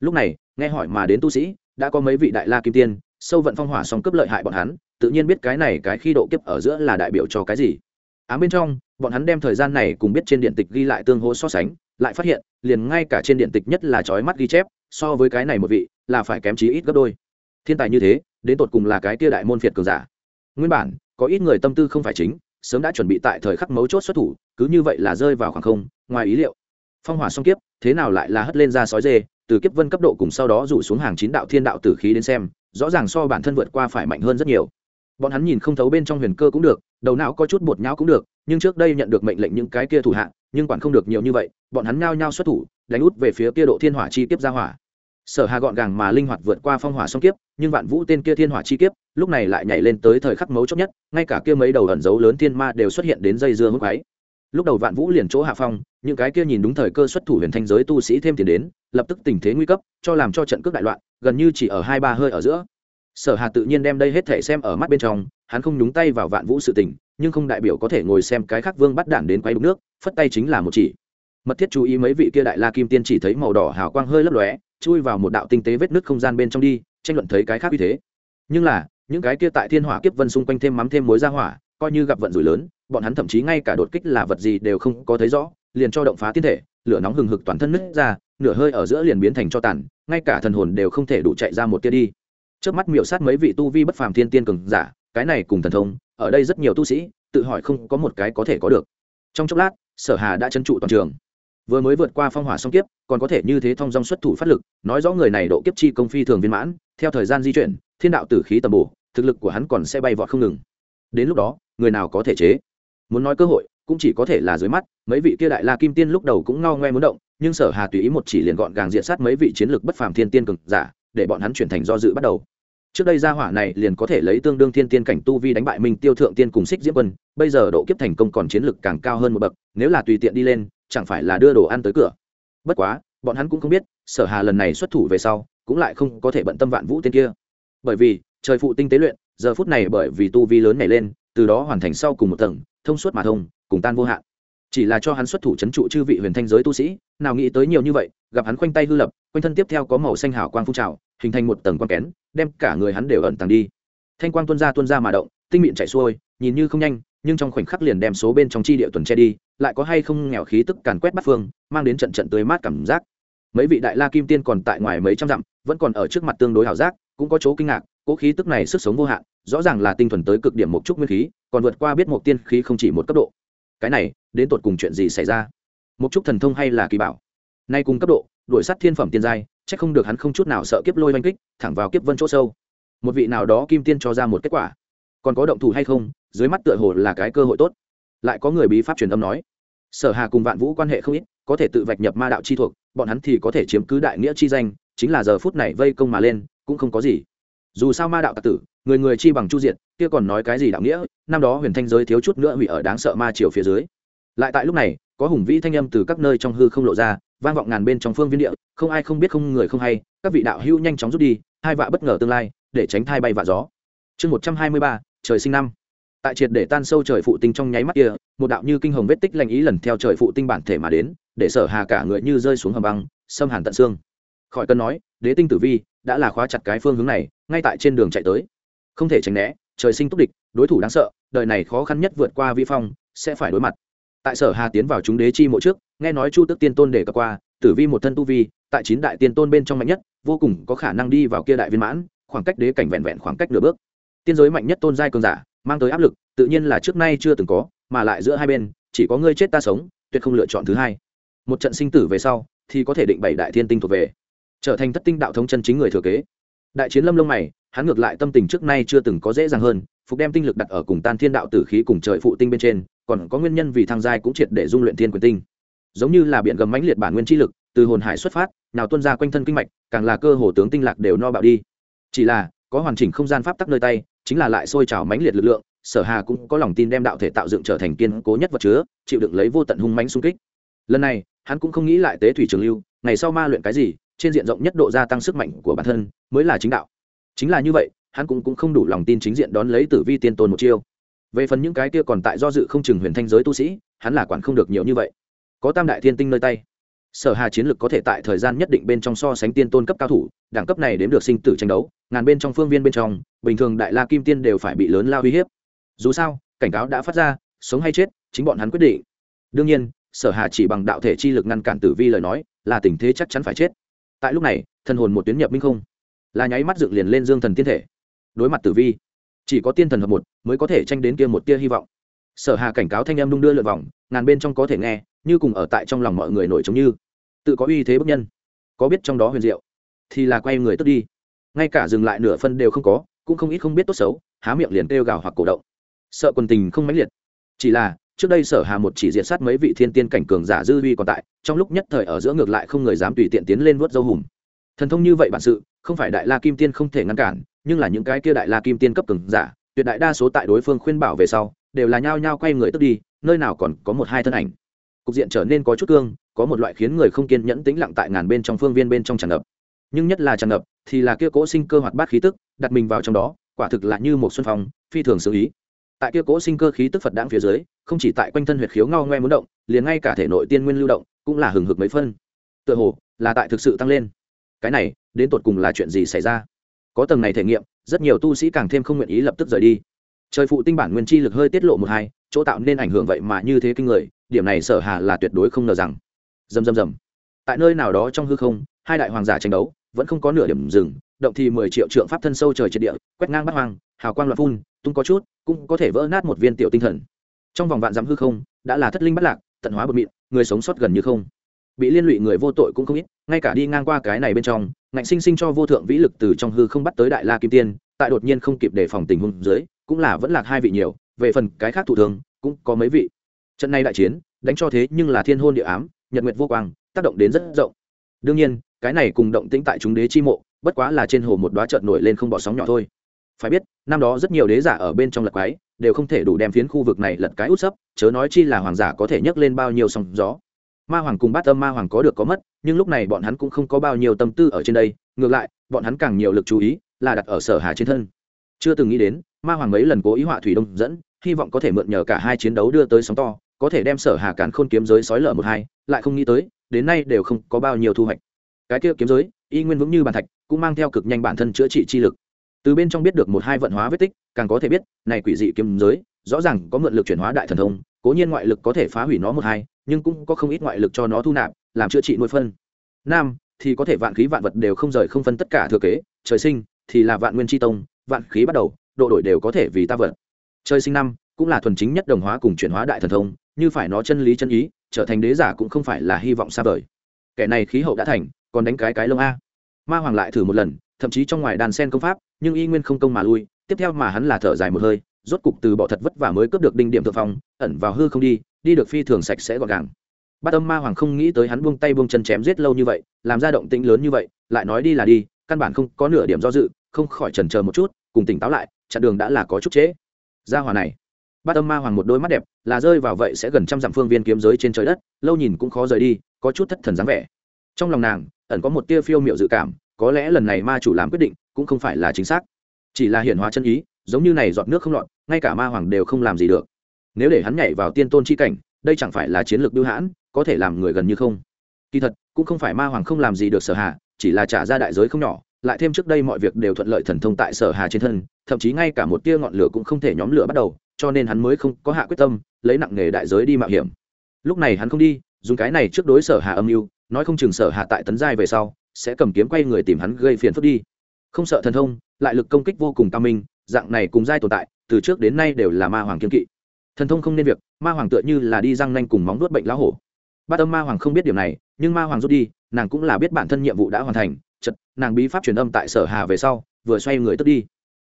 Lúc này, nghe hỏi mà đến tu sĩ, đã có mấy vị đại la kim tiên, sâu vận phong hỏa song cướp lợi hại bọn hắn, tự nhiên biết cái này cái khi độ kiếp ở giữa là đại biểu cho cái gì. Ám bên trong, bọn hắn đem thời gian này cùng biết trên điện tịch ghi lại tương hỗ so sánh, lại phát hiện, liền ngay cả trên điện tịch nhất là trói mắt ghi chép, so với cái này một vị, là phải kém chí ít gấp đôi. Thiên tài như thế, đến tột cùng là cái kia đại môn phiệt cường giả. Nguyên bản, có ít người tâm tư không phải chính sớm đã chuẩn bị tại thời khắc mấu chốt xuất thủ, cứ như vậy là rơi vào khoảng không, ngoài ý liệu. Phong hỏa song kiếp, thế nào lại là hất lên ra sói dê, từ kiếp vân cấp độ cùng sau đó rủ xuống hàng chín đạo thiên đạo tử khí đến xem, rõ ràng so bản thân vượt qua phải mạnh hơn rất nhiều. Bọn hắn nhìn không thấu bên trong huyền cơ cũng được, đầu não có chút bột nhão cũng được, nhưng trước đây nhận được mệnh lệnh những cái kia thủ hạng nhưng quản không được nhiều như vậy, bọn hắn nhao nhao xuất thủ, đánh út về phía kia độ thiên hỏa chi tiếp ra hỏa. Sở hà gọn gàng mà linh hoạt vượt qua phong hỏa song kiếp nhưng vạn vũ tên kia thiên hỏa chi kiếp, lúc này lại nhảy lên tới thời khắc mấu chốt nhất, ngay cả kia mấy đầu ẩn dấu lớn thiên ma đều xuất hiện đến dây dưa hốc ấy lúc đầu vạn vũ liền chỗ hạ phong, những cái kia nhìn đúng thời cơ xuất thủ huyền thanh giới tu sĩ thêm tiền đến, lập tức tình thế nguy cấp, cho làm cho trận cướp đại loạn, gần như chỉ ở hai ba hơi ở giữa. Sở hà tự nhiên đem đây hết thể xem ở mắt bên trong, hắn không nhúng tay vào vạn vũ sự tình, nhưng không đại biểu có thể ngồi xem cái khác vương bắt đản đến quay đục nước, phất tay chính là một chỉ. Mật thiết chú ý mấy vị kia đại la kim tiên chỉ thấy màu đỏ hào quang hơi lấp lóe chui vào một đạo tinh tế vết nứt không gian bên trong đi, tranh luận thấy cái khác như thế. Nhưng là, những cái kia tại thiên hỏa kiếp vân xung quanh thêm mắm thêm muối ra hỏa, coi như gặp vận rủi lớn, bọn hắn thậm chí ngay cả đột kích là vật gì đều không có thấy rõ, liền cho động phá tiên thể, lửa nóng hừng hực toàn thân nứt ra, nửa hơi ở giữa liền biến thành cho tàn, ngay cả thần hồn đều không thể đủ chạy ra một tia đi. Trước mắt miểu sát mấy vị tu vi bất phàm thiên tiên cường giả, cái này cùng thần thông, ở đây rất nhiều tu sĩ, tự hỏi không có một cái có thể có được. Trong chốc lát, sở hà đã chân trụ toàn trường vừa mới vượt qua phong hỏa song kiếp, còn có thể như thế thông dong xuất thủ phát lực, nói rõ người này độ kiếp chi công phi thường viên mãn, theo thời gian di chuyển, thiên đạo tử khí tầm bổ, thực lực của hắn còn sẽ bay vọt không ngừng. Đến lúc đó, người nào có thể chế? Muốn nói cơ hội, cũng chỉ có thể là dưới mắt, mấy vị kia đại la kim tiên lúc đầu cũng ngao ngoe muốn động, nhưng sở hà tùy ý một chỉ liền gọn gàng diện sát mấy vị chiến lược bất phàm thiên tiên cực giả, để bọn hắn chuyển thành do dự bắt đầu. Trước đây gia hỏa này liền có thể lấy tương đương thiên tiên cảnh tu vi đánh bại minh tiêu thượng tiên cùng xích diễm quân, bây giờ độ kiếp thành công còn chiến lực càng cao hơn một bậc, nếu là tùy tiện đi lên chẳng phải là đưa đồ ăn tới cửa. Bất quá, bọn hắn cũng không biết, sở hà lần này xuất thủ về sau, cũng lại không có thể bận tâm vạn vũ tên kia. Bởi vì, trời phụ tinh tế luyện, giờ phút này bởi vì tu vi lớn này lên, từ đó hoàn thành sau cùng một tầng, thông suốt mà thông, cùng tan vô hạn. Chỉ là cho hắn xuất thủ c h ấ n trụ chư vị huyền thanh giới tu sĩ, nào nghĩ tới nhiều như vậy, gặp hắn khoanh tay hư lập, quanh thân tiếp theo có màu xanh hào quang phun trào, hình thành một tầng quang kén, đem cả người hắn đều ẩn tàng đi. Thanh quang tuân ra tuân ra mà động, tinh mịn chạy xuôi, nhìn như không nhanh, nhưng trong khoảnh khắc liền đem số bên trong chi địa tuần che đi lại có hay không nghèo khí tức càn quét bắt phương, mang đến trận trận tươi mát cảm giác. Mấy vị đại la kim tiên còn tại ngoài mấy trăm dặm, vẫn còn ở trước mặt tương đối hảo giác, cũng có chỗ kinh ngạc cỗ khí tức này sức sống vô hạn, rõ ràng là tinh thuần tới cực điểm một chút nguyên khí, còn vượt qua biết một tiên khí không chỉ một cấp độ. Cái này, đến tột cùng chuyện gì xảy ra? Một chút thần thông hay là kỳ bảo? Nay cùng cấp độ, đuổi sát thiên phẩm tiên giai, chắc không được hắn không chút nào sợ kiếp lôi oanh kích, thẳng vào kiếp vân chỗ sâu. Một vị nào đó kim tiên cho ra một kết quả. Còn có động thủ hay không, dưới mắt tựa hồ là cái cơ hội tốt. Lại có người bí pháp truyền âm nói sở hà cùng vạn vũ quan hệ không ít, có thể tự vạch nhập ma đạo chi thuộc, bọn hắn thì có thể chiếm cứ đại nghĩa chi danh, chính là giờ phút này vây công mà lên, cũng không có gì. Dù sao ma đạo tạc tử, người người chi bằng chu diện kia còn nói cái gì đạo nghĩa, năm đó huyền thanh giới thiếu chút nữa hủy ở đáng sợ ma triều phía dưới. Lại tại lúc này, có hùng vĩ thanh âm từ các nơi trong hư không lộ ra, vang vọng ngàn bên trong phương viên địa, không ai không biết không người không hay, các vị đạo hữu nhanh chóng rút đi, hai vạ bất ngờ tương lai, để tránh thai bay vạ gió. Chương một trăm hai mươi ba, trời sinh năm tại triệt để tan sâu trời phụ tinh trong nháy mắt kia, một đạo như kinh hồng vết tích lành ý lần theo trời phụ tinh bản thể mà đến, để sở hà cả người như rơi xuống hầm băng, xâm hàn tận xương. Khỏi cần nói, đế tinh tử vi đã là khóa chặt cái phương hướng này, ngay tại trên đường chạy tới. Không thể tránh né, trời sinh túc địch, đối thủ đáng sợ, đời này khó khăn nhất vượt qua vi phong, sẽ phải đối mặt. Tại sở hà tiến vào chúng đế chi mộ trước, nghe nói chu tức tiên tôn để cập qua, tử vi một thân tu vi, tại chín đại tiên tôn bên trong mạnh nhất, vô cùng có khả năng đi vào kia đại viên mãn, khoảng cách đế cảnh vẹn vẹn khoảng cách nửa bước. Tiên giới mạnh nhất tôn giai cường giả mang tới áp lực, tự nhiên là trước nay chưa từng có, mà lại giữa hai bên, chỉ có ngươi chết ta sống, tuyệt không lựa chọn thứ hai. Một trận sinh tử về sau, thì có thể định bảy đại thiên tinh thuộc về, trở thành thất tinh đạo thống chân chính người thừa kế. Đại chiến lâm lông mày, hắn ngược lại tâm tình trước nay chưa từng có dễ dàng hơn, phục đem tinh lực đặt ở cùng tan thiên đạo tử khí cùng trời phụ tinh bên trên, còn có nguyên nhân vì thăng giai cũng triệt để dung luyện thiên quyền tinh. Giống như là biện gầm mãnh liệt bản nguyên chi lực, từ hồn hải xuất phát, nào tuân ra quanh thân kinh mạch, càng là cơ hồ tướng tinh lạc đều no bạo đi. Chỉ là có hoàn chỉnh không gian pháp tắc nơi tay chính là lại sôi trào mãnh liệt lực lượng sở hà cũng có lòng tin đem đạo thể tạo dựng trở thành kiên cố nhất vật chứa chịu đựng lấy vô tận hung mãnh xung kích. Lần này hắn cũng không nghĩ lại tế thủy trường lưu ngày sau ma luyện cái gì trên diện rộng nhất độ gia tăng sức mạnh của bản thân mới là chính đạo. Chính là như vậy hắn cũng, cũng không đủ lòng tin chính diện đón lấy tử vi tiên tôn một chiêu. Về phần những cái kia còn tại do dự không chừng huyền thanh giới tu sĩ hắn là quản không được nhiều như vậy. Có tam đại thiên tinh nơi tay sở hà chiến lực có thể tại thời gian nhất định bên trong so sánh tiên tôn cấp cao thủ, đẳng cấp này đếm được sinh tử tranh đấu, ngàn bên trong phương viên bên trong, bình thường đại la kim tiên đều phải bị lớn lao uy hiếp. Dù sao, cảnh cáo đã phát ra, sống hay chết, chính bọn hắn quyết định. Đương nhiên, sở hà chỉ bằng đạo thể chi lực ngăn cản tử vi lời nói, là tình thế chắc chắn phải chết. Tại lúc này, thần hồn một tuyến nhập minh không, là nháy mắt dựng liền lên dương thần tiên thể. Đối mặt tử vi, chỉ có tiên thần hợp một, mới có thể tranh đến kia một tia hy vọng. Sở hà cảnh cáo thanh em đung đưa lượt vòng, ngàn bên trong có thể nghe như cùng ở tại trong lòng mọi người nổi trống như. Tự có uy thế bức nhân. Có biết trong đó huyền diệu, thì là quay người tức đi. Ngay cả dừng lại nửa phân đều không có, cũng không ít không biết tốt xấu, há miệng liền kêu gào hoặc cổ động. Sợ quần tình không mãnh liệt. Chỉ là, trước đây sở hà một chỉ diện sát mấy vị thiên tiên cảnh cường giả dư vi còn tại, trong lúc nhất thời ở giữa ngược lại không người dám tùy tiện tiến lên vớt dâu hùm. Thần thông như vậy bản sự, không phải đại la kim tiên không thể ngăn cản, nhưng là những cái kia đại la kim tiên cấp cường giả, tuyệt đại đa số tại đối phương khuyên bảo về sau, đều là nhao nhao quay người tức đi, nơi nào còn có một hai thân ảnh cục diện trở nên có chút cương, có một loại khiến người không kiên nhẫn tĩnh lặng tại ngàn bên trong phương viên bên trong tràn ngập. Nhưng nhất là tràn ngập, thì là kia cố sinh cơ hoạt bát khí tức, đặt mình vào trong đó, quả thực là như một xuân phong, phi thường xử ý. Tại kia cố sinh cơ khí tức phật đãng phía dưới, không chỉ tại quanh thân huyệt khiếu ngao ngoe muốn động, liền ngay cả thể nội tiên nguyên lưu động, cũng là hừng hực mấy phân. Tựa hồ, là tại thực sự tăng lên. Cái này, đến tột cùng là chuyện gì xảy ra? Có tầng này thể nghiệm, rất nhiều tu sĩ càng thêm không nguyện ý lập tức rời đi. Trời phụ tinh bản nguyên chi lực hơi tiết lộ một hai chỗ tạo nên ảnh hưởng vậy mà như thế kinh người, điểm này sở hà là tuyệt đối không ngờ rằng. Dầm dầm dầm tại nơi nào đó trong hư không, hai đại hoàng giả tranh đấu, vẫn không có nửa điểm dừng, động thì mười triệu trượng pháp thân sâu trời trên địa, quét ngang bắt hoang, hào quang loạn phun, tung có chút, cũng có thể vỡ nát một viên tiểu tinh thần. Trong vòng vạn dặm hư không, đã là thất linh bắt lạc, tận hóa bột mịn, người sống sót gần như không. Bị liên lụy người vô tội cũng không ít, ngay cả đi ngang qua cái này bên trong, ngạnh sinh sinh cho vô thượng vĩ lực từ trong hư không bắt tới đại la kim tiên, tại đột nhiên không kịp đề phòng tình huống dưới, cũng là vẫn lạc hai vị nhiều về phần cái khác thủ thường, cũng có mấy vị. Trận này đại chiến, đánh cho thế nhưng là thiên hôn địa ám, nhật nguyệt vô quang, tác động đến rất rộng. Đương nhiên, cái này cùng động tĩnh tại chúng đế chi mộ, bất quá là trên hồ một đoá trợn nổi lên không bỏ sóng nhỏ thôi. Phải biết, năm đó rất nhiều đế giả ở bên trong lật quái, đều không thể đủ đem phiến khu vực này lật cái út sấp, chớ nói chi là hoàng giả có thể nhấc lên bao nhiêu sóng gió. Ma hoàng cùng bát âm ma hoàng có được có mất, nhưng lúc này bọn hắn cũng không có bao nhiêu tâm tư ở trên đây, ngược lại, bọn hắn càng nhiều lực chú ý là đặt ở sở hà trên thân. Chưa từng nghĩ đến, ma hoàng mấy lần cố ý họa thủy đông dẫn hy vọng có thể mượn nhờ cả hai chiến đấu đưa tới sóng to, có thể đem sở hà cản khôn kiếm giới sói lở một hai, lại không nghĩ tới, đến nay đều không có bao nhiêu thu hoạch. Cái kia kiếm giới, y nguyên vững như bàn thạch, cũng mang theo cực nhanh bản thân chữa trị chi lực. Từ bên trong biết được một hai vận hóa vết tích, càng có thể biết, này quỷ dị kiếm giới, rõ ràng có mượn lực chuyển hóa đại thần thông, cố nhiên ngoại lực có thể phá hủy nó một hai, nhưng cũng có không ít ngoại lực cho nó thu nạp, làm chữa trị nuôi phân. Nam, thì có thể vạn khí vạn vật đều không rời không phân tất cả thừa kế, trời sinh, thì là vạn nguyên tri tông, vạn khí bắt đầu, độ đổi đều có thể vì ta vật Chơi sinh năm, cũng là thuần chính nhất đồng hóa cùng chuyển hóa đại thần thông, như phải nó chân lý chân ý, trở thành đế giả cũng không phải là hy vọng xa vời. Kẻ này khí hậu đã thành, còn đánh cái cái lông a. Ma hoàng lại thử một lần, thậm chí trong ngoài đàn sen công pháp, nhưng y nguyên không công mà lui, tiếp theo mà hắn là thở dài một hơi, rốt cục từ bỏ thật vất vả mới cướp được đinh điểm thượng phong, ẩn vào hư không đi đi được phi thường sạch sẽ gọn gàng. Bát âm ma hoàng không nghĩ tới hắn buông tay buông chân chém giết lâu như vậy, làm ra động tĩnh lớn như vậy, lại nói đi là đi, căn bản không có nửa điểm do dự, không khỏi chần chờ một chút, cùng tỉnh táo lại, chặn đường đã là có chút trễ gia hòa này. Bát âm ma hoàng một đôi mắt đẹp là rơi vào vậy sẽ gần trăm dặm phương viên kiếm giới trên trời đất lâu nhìn cũng khó rời đi có chút thất thần dáng vẻ. Trong lòng nàng ẩn có một tia phiêu miệu dự cảm có lẽ lần này ma chủ làm quyết định cũng không phải là chính xác. Chỉ là hiển hóa chân ý giống như này giọt nước không lọt ngay cả ma hoàng đều không làm gì được. Nếu để hắn nhảy vào tiên tôn chi cảnh đây chẳng phải là chiến lược biêu hãn có thể làm người gần như không. Kỳ thật cũng không phải ma hoàng không làm gì được sở hạ, chỉ là trả ra đại giới không nhỏ lại thêm trước đây mọi việc đều thuận lợi thần thông tại sở hà trên thân, thậm chí ngay cả một tia ngọn lửa cũng không thể nhóm lửa bắt đầu, cho nên hắn mới không có hạ quyết tâm, lấy nặng nghề đại giới đi mạo hiểm. Lúc này hắn không đi, dùng cái này trước đối sở hà âm mưu, nói không chừng sở hà tại tấn giai về sau, sẽ cầm kiếm quay người tìm hắn gây phiền phức đi. Không sợ thần thông, lại lực công kích vô cùng cao minh, dạng này cùng giai tồn tại, từ trước đến nay đều là ma hoàng kiên kỵ. Thần thông không nên việc, ma hoàng tựa như là đi răng nanh cùng móng nuốt bệnh lá hổ. Ba tâm ma hoàng không biết điểm này, nhưng ma hoàng rút đi, nàng cũng là biết bản thân nhiệm vụ đã hoàn thành nàng bí pháp truyền âm tại sở hà về sau, vừa xoay người tức đi.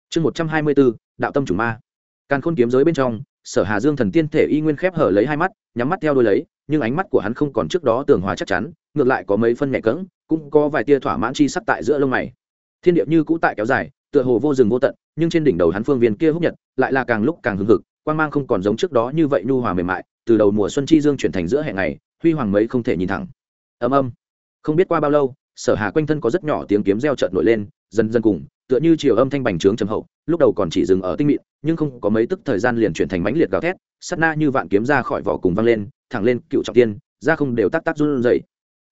Chương một trăm hai mươi bốn, đạo tâm chủ ma. Càn khôn kiếm giới bên trong, sở hà dương thần tiên thể y nguyên khép hở lấy hai mắt, nhắm mắt theo đôi lấy, nhưng ánh mắt của hắn không còn trước đó tường hòa chắc chắn, ngược lại có mấy phân nhẹ cỡng cũng có vài tia thỏa mãn chi sắc tại giữa lông mày. Thiên địa như cũ tại kéo dài, tựa hồ vô rừng vô tận, nhưng trên đỉnh đầu hắn phương viên kia húc nhật, lại là càng lúc càng hưng hực, quang mang không còn giống trước đó như vậy nhu hòa mềm mại, từ đầu mùa xuân chi dương chuyển thành giữa hè ngày, huy hoàng mấy không thể nhìn thẳng. Ầm ầm. Không biết qua bao lâu sở hà quanh thân có rất nhỏ tiếng kiếm reo trợn nổi lên, dần dần cùng, tựa như chiều âm thanh bành trướng trầm hậu, lúc đầu còn chỉ dừng ở tinh mịn, nhưng không có mấy tức thời gian liền chuyển thành mãnh liệt gào thét sắt na như vạn kiếm ra khỏi vỏ cùng văng lên, thẳng lên cựu trọng tiên, ra không đều tắc tắc run dậy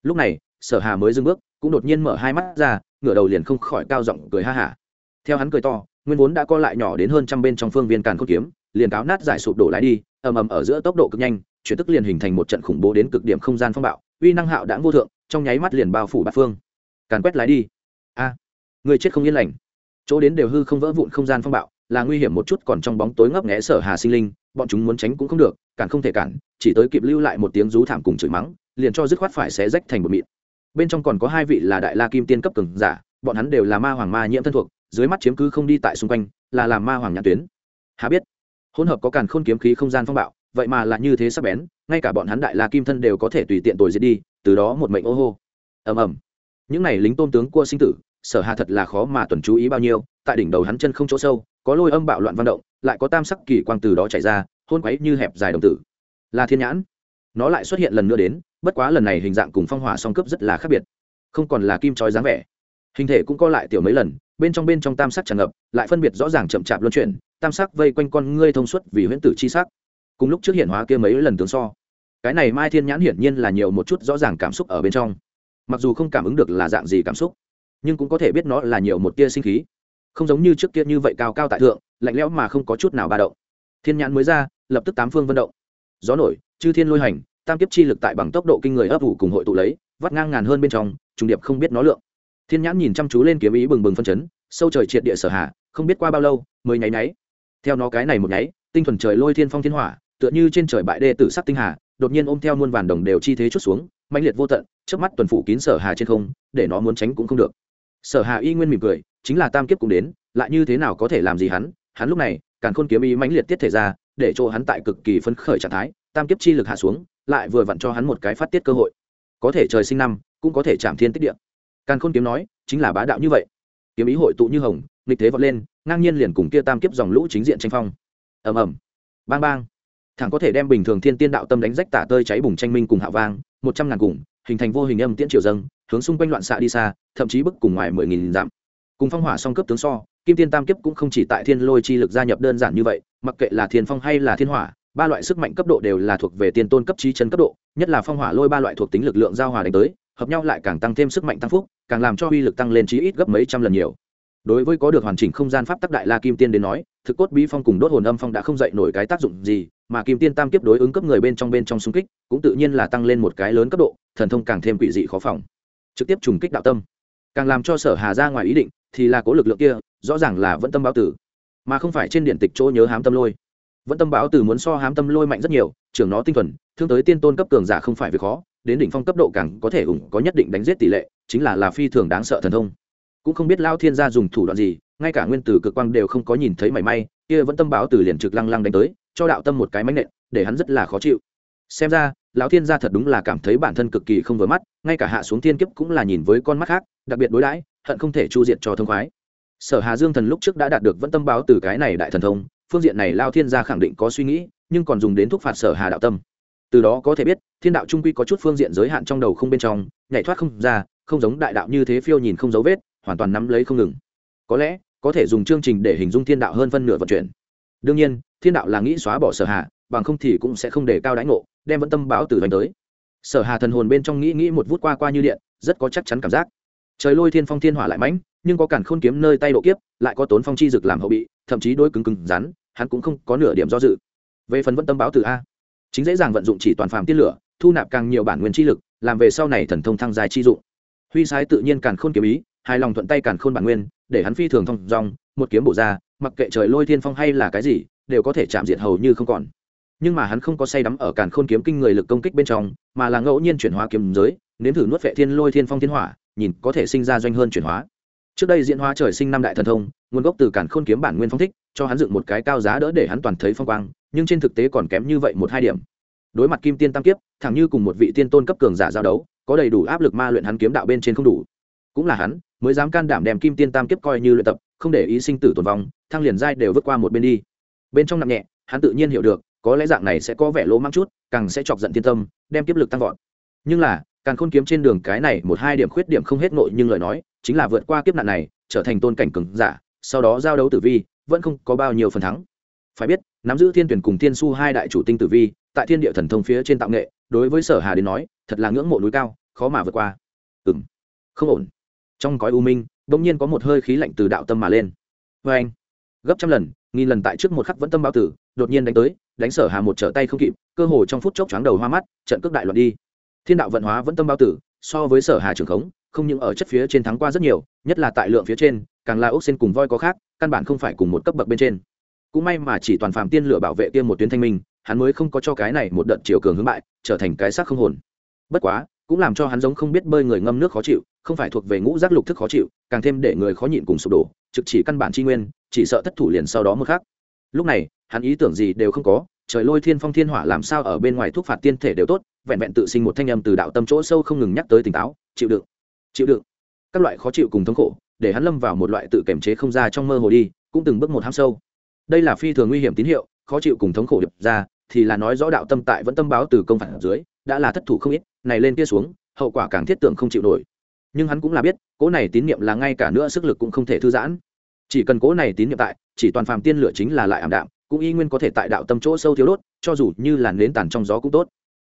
lúc này, sở hà mới dừng bước, cũng đột nhiên mở hai mắt ra, ngửa đầu liền không khỏi cao giọng cười ha hả. Theo hắn cười to, nguyên vốn đã co lại nhỏ đến hơn trăm bên trong phương viên càn khôn kiếm, liền cáo nát giải sụp đổ lái đi, ầm ầm ở giữa tốc độ cực nhanh, chuyển tức liền hình thành một trận khủng bố đến cực điểm không gian phong bạo, uy năng hạo đã vô thượng trong nháy mắt liền bao phủ bát phương. Càn quét lái đi. A, người chết không yên lành. Chỗ đến đều hư không vỡ vụn không gian phong bạo, là nguy hiểm một chút, còn trong bóng tối ngấp nghé sở hà sinh linh, bọn chúng muốn tránh cũng không được cản không thể cản, chỉ tới kịp lưu lại một tiếng rú thảm cùng chửi mắng, liền cho dứt khoát phải xé rách thành một mịn. Bên trong còn có hai vị là đại la kim tiên cấp cường giả, bọn hắn đều là ma hoàng ma nhiễm thân thuộc, dưới mắt chiếm cứ không đi tại xung quanh, là làm ma hoàng nhãn tuyến. Hà biết, hỗn hợp có càn khôn kiếm khí không gian phong bạo, vậy mà là như thế sắp bén, ngay cả bọn hắn đại la kim thân đều có thể tùy tiện tồi diệt đi từ đó một mệnh ô hô. Ầm ầm. Những này lính tôn tướng cua sinh tử, sở hà thật là khó mà tuần chú ý bao nhiêu, tại đỉnh đầu hắn chân không chỗ sâu, có lôi âm bạo loạn văn động, lại có tam sắc kỳ quang từ đó chảy ra, hôn quấy như hẹp dài đồng tử. Là thiên nhãn. Nó lại xuất hiện lần nữa đến, bất quá lần này hình dạng cùng phong hỏa song cấp rất là khác biệt. Không còn là kim trói dáng vẻ. Hình thể cũng co lại tiểu mấy lần, bên trong bên trong tam sắc tràn ngập, lại phân biệt rõ ràng chậm chạp luân chuyển, tam sắc vây quanh con ngươi thông suốt vì huyễn tử chi sắc. Cùng lúc trước hiện hóa kia mấy lần tướng so cái này mai thiên nhãn hiển nhiên là nhiều một chút rõ ràng cảm xúc ở bên trong. Mặc dù không cảm ứng được là dạng gì cảm xúc, nhưng cũng có thể biết nó là nhiều một tia sinh khí. Không giống như trước kia như vậy cao cao tại thượng, lạnh lẽo mà không có chút nào ba động. Thiên nhãn mới ra, lập tức tám phương vận động. Gió nổi, chư thiên lôi hành, tam kiếp chi lực tại bằng tốc độ kinh người ấp ủ cùng hội tụ lấy, vắt ngang ngàn hơn bên trong, trùng điệp không biết nó lượng. Thiên nhãn nhìn chăm chú lên kiếm ý bừng bừng phân chấn, sâu trời triệt địa sở hạ, không biết qua bao lâu, mới nháy nháy. Theo nó cái này một nháy, tinh thuần trời lôi thiên phong thiên hỏa, tựa như trên trời bại đê tử sắc tinh hà đột nhiên ôm theo muôn vàn đồng đều chi thế chút xuống, mãnh liệt vô tận trước mắt tuần phủ kín sở hà trên không, để nó muốn tránh cũng không được. Sở hà y nguyên mỉm cười, chính là tam kiếp cũng đến, lại như thế nào có thể làm gì hắn? Hắn lúc này càng khôn kiếm ý mãnh liệt tiết thể ra, để cho hắn tại cực kỳ phấn khởi trạng thái, tam kiếp chi lực hạ xuống, lại vừa vặn cho hắn một cái phát tiết cơ hội. Có thể trời sinh năm, cũng có thể chạm thiên tích địa. Càn khôn kiếm nói, chính là bá đạo như vậy. Kiếm ý hội tụ như hồng, nghịch thế vọt lên, ngang nhiên liền cùng kia tam kiếp dòng lũ chính diện tranh phong. Ầm ầm. Bang bang thẳng có thể đem bình thường thiên tiên đạo tâm đánh rách tả tơi cháy bùng tranh minh cùng hạ vang, một trăm ngàn cùng, hình thành vô hình âm tiễn triều dâng, hướng xung quanh loạn xạ đi xa, thậm chí bức cùng ngoài mười nghìn dặm. Cùng phong hỏa song cấp tướng so, kim tiên tam kiếp cũng không chỉ tại thiên lôi chi lực gia nhập đơn giản như vậy, mặc kệ là thiên phong hay là thiên hỏa, ba loại sức mạnh cấp độ đều là thuộc về tiên tôn cấp trí chân cấp độ, nhất là phong hỏa lôi ba loại thuộc tính lực lượng giao hòa đánh tới, hợp nhau lại càng tăng thêm sức mạnh tăng phúc, càng làm cho uy lực tăng lên chí ít gấp mấy trăm lần nhiều. Đối với có được hoàn chỉnh không gian pháp tắc đại la kim tiên đến nói thực cốt bí phong cùng đốt hồn âm phong đã không dậy nổi cái tác dụng gì, mà kim tiên tam kiếp đối ứng cấp người bên trong bên trong xung kích, cũng tự nhiên là tăng lên một cái lớn cấp độ, thần thông càng thêm quỷ dị khó phòng. Trực tiếp trùng kích đạo tâm. Càng làm cho sở hà ra ngoài ý định, thì là cố lực lượng kia, rõ ràng là vẫn tâm báo tử. Mà không phải trên điện tịch chỗ nhớ hám tâm lôi. Vẫn tâm báo tử muốn so hám tâm lôi mạnh rất nhiều, trưởng nó tinh thuần, thương tới tiên tôn cấp cường giả không phải việc khó, đến đỉnh phong cấp độ càng có thể ủng có nhất định đánh giết tỷ lệ, chính là là phi thường đáng sợ thần thông. Cũng không biết lao thiên gia dùng thủ đoạn gì ngay cả nguyên tử cực quang đều không có nhìn thấy mảy may, kia vẫn tâm báo từ liền trực lăng lăng đánh tới, cho đạo tâm một cái mánh nện, để hắn rất là khó chịu. Xem ra, lão thiên gia thật đúng là cảm thấy bản thân cực kỳ không vừa mắt, ngay cả hạ xuống thiên kiếp cũng là nhìn với con mắt khác, đặc biệt đối đãi, hận không thể chu diệt cho thông khoái. Sở hà dương thần lúc trước đã đạt được vẫn tâm báo từ cái này đại thần thông, phương diện này lao thiên gia khẳng định có suy nghĩ, nhưng còn dùng đến thúc phạt sở hà đạo tâm. Từ đó có thể biết, thiên đạo trung quy có chút phương diện giới hạn trong đầu không bên trong, nhảy thoát không ra, không giống đại đạo như thế phiêu nhìn không dấu vết, hoàn toàn nắm lấy không ngừng có lẽ, có thể dùng chương trình để hình dung thiên đạo hơn phân nửa vận chuyển. Đương nhiên, thiên đạo là nghĩ xóa bỏ sở hà, bằng không thì cũng sẽ không để cao đánh ngộ, đem vẫn tâm báo từ đánh tới. Sở hà thần hồn bên trong nghĩ nghĩ một vút qua qua như điện, rất có chắc chắn cảm giác. Trời lôi thiên phong thiên hỏa lại mãnh, nhưng có cản khôn kiếm nơi tay độ kiếp, lại có tốn phong chi dực làm hậu bị, thậm chí đôi cứng cứng rắn, hắn cũng không có nửa điểm do dự. Về phần vẫn tâm báo từ a. Chính dễ dàng vận dụng chỉ toàn phàm tiên lửa, thu nạp càng nhiều bản nguyên chi lực, làm về sau này thần thông thăng dài chi dụng. Huy sái tự nhiên càn khôn kiếm ý, hài lòng thuận tay càn khôn bản nguyên để hắn phi thường thông dòng một kiếm bổ ra, mặc kệ trời lôi thiên phong hay là cái gì, đều có thể chạm diệt hầu như không còn. Nhưng mà hắn không có say đắm ở càn khôn kiếm kinh người lực công kích bên trong, mà là ngẫu nhiên chuyển hóa kiếm giới, nếm thử nuốt vệ thiên lôi thiên phong thiên hỏa, nhìn có thể sinh ra doanh hơn chuyển hóa. Trước đây diễn hóa trời sinh năm đại thần thông, nguồn gốc từ càn khôn kiếm bản nguyên phong thích, cho hắn dựng một cái cao giá đỡ để hắn toàn thấy phong quang, nhưng trên thực tế còn kém như vậy một hai điểm. Đối mặt kim tiên tam kiếp, thẳng như cùng một vị tiên tôn cấp cường giả giao đấu, có đầy đủ áp lực ma luyện hắn kiếm đạo bên trên không đủ. Cũng là hắn mới dám can đảm đem kim tiên tam kiếp coi như luyện tập, không để ý sinh tử tồn vong, thăng liền giai đều vượt qua một bên đi. Bên trong nặng nhẹ, hắn tự nhiên hiểu được, có lẽ dạng này sẽ có vẻ lỗ mang chút, càng sẽ chọc giận thiên tâm, đem kiếp lực tăng vọt. Nhưng là càng khôn kiếm trên đường cái này một hai điểm khuyết điểm không hết nội nhưng lời nói, chính là vượt qua kiếp nạn này, trở thành tôn cảnh cường giả, sau đó giao đấu tử vi, vẫn không có bao nhiêu phần thắng. Phải biết, nắm giữ thiên tuyển cùng thiên su hai đại chủ tinh tử vi, tại thiên địa thần thông phía trên tạo nghệ, đối với sở hà đến nói, thật là ngưỡng mộ núi cao, khó mà vượt qua. Ừng không ổn trong cõi u minh bỗng nhiên có một hơi khí lạnh từ đạo tâm mà lên. Vê anh, gấp trăm lần, nghìn lần tại trước một khắc vẫn tâm bao tử, đột nhiên đánh tới, đánh sở hà một trở tay không kịp, cơ hồ trong phút chốc choáng đầu hoa mắt, trận cước đại loạn đi. Thiên đạo vận hóa vẫn tâm bao tử, so với sở hà trường khống, không những ở chất phía trên thắng qua rất nhiều, nhất là tại lượng phía trên, càng là ốc xên cùng voi có khác, căn bản không phải cùng một cấp bậc bên trên. Cũng may mà chỉ toàn phàm tiên lửa bảo vệ tiêm một tuyến thanh minh, hắn mới không có cho cái này một đợt chiều cường hướng bại, trở thành cái xác không hồn. Bất quá cũng làm cho hắn giống không biết bơi người ngâm nước khó chịu, không phải thuộc về ngũ giác lục thức khó chịu, càng thêm để người khó nhịn cùng sụp đổ, trực chỉ căn bản tri nguyên, chỉ sợ thất thủ liền sau đó mơ khác lúc này, hắn ý tưởng gì đều không có, trời lôi thiên phong thiên hỏa làm sao ở bên ngoài thuốc phạt tiên thể đều tốt, vẹn vẹn tự sinh một thanh âm từ đạo tâm chỗ sâu không ngừng nhắc tới tỉnh táo, chịu đựng chịu đựng. Các loại khó chịu cùng thống khổ, để hắn lâm vào một loại tự kiểm chế không ra trong mơ hồ đi, cũng từng bước một ham sâu. Đây là phi thường nguy hiểm tín hiệu, khó chịu cùng thống khổ đập ra thì là nói rõ đạo tâm tại vẫn tâm báo từ công phản dưới, đã là thất thủ không ít, này lên kia xuống, hậu quả càng thiết tưởng không chịu nổi. Nhưng hắn cũng là biết cỗ này tín nhiệm là ngay cả nữa sức lực cũng không thể thư giãn. Chỉ cần cỗ này tín nhiệm tại, chỉ toàn phàm tiên lửa chính là lại ảm đạm, cũng y nguyên có thể tại đạo tâm chỗ sâu thiếu đốt, cho dù như là nến tàn trong gió cũng tốt.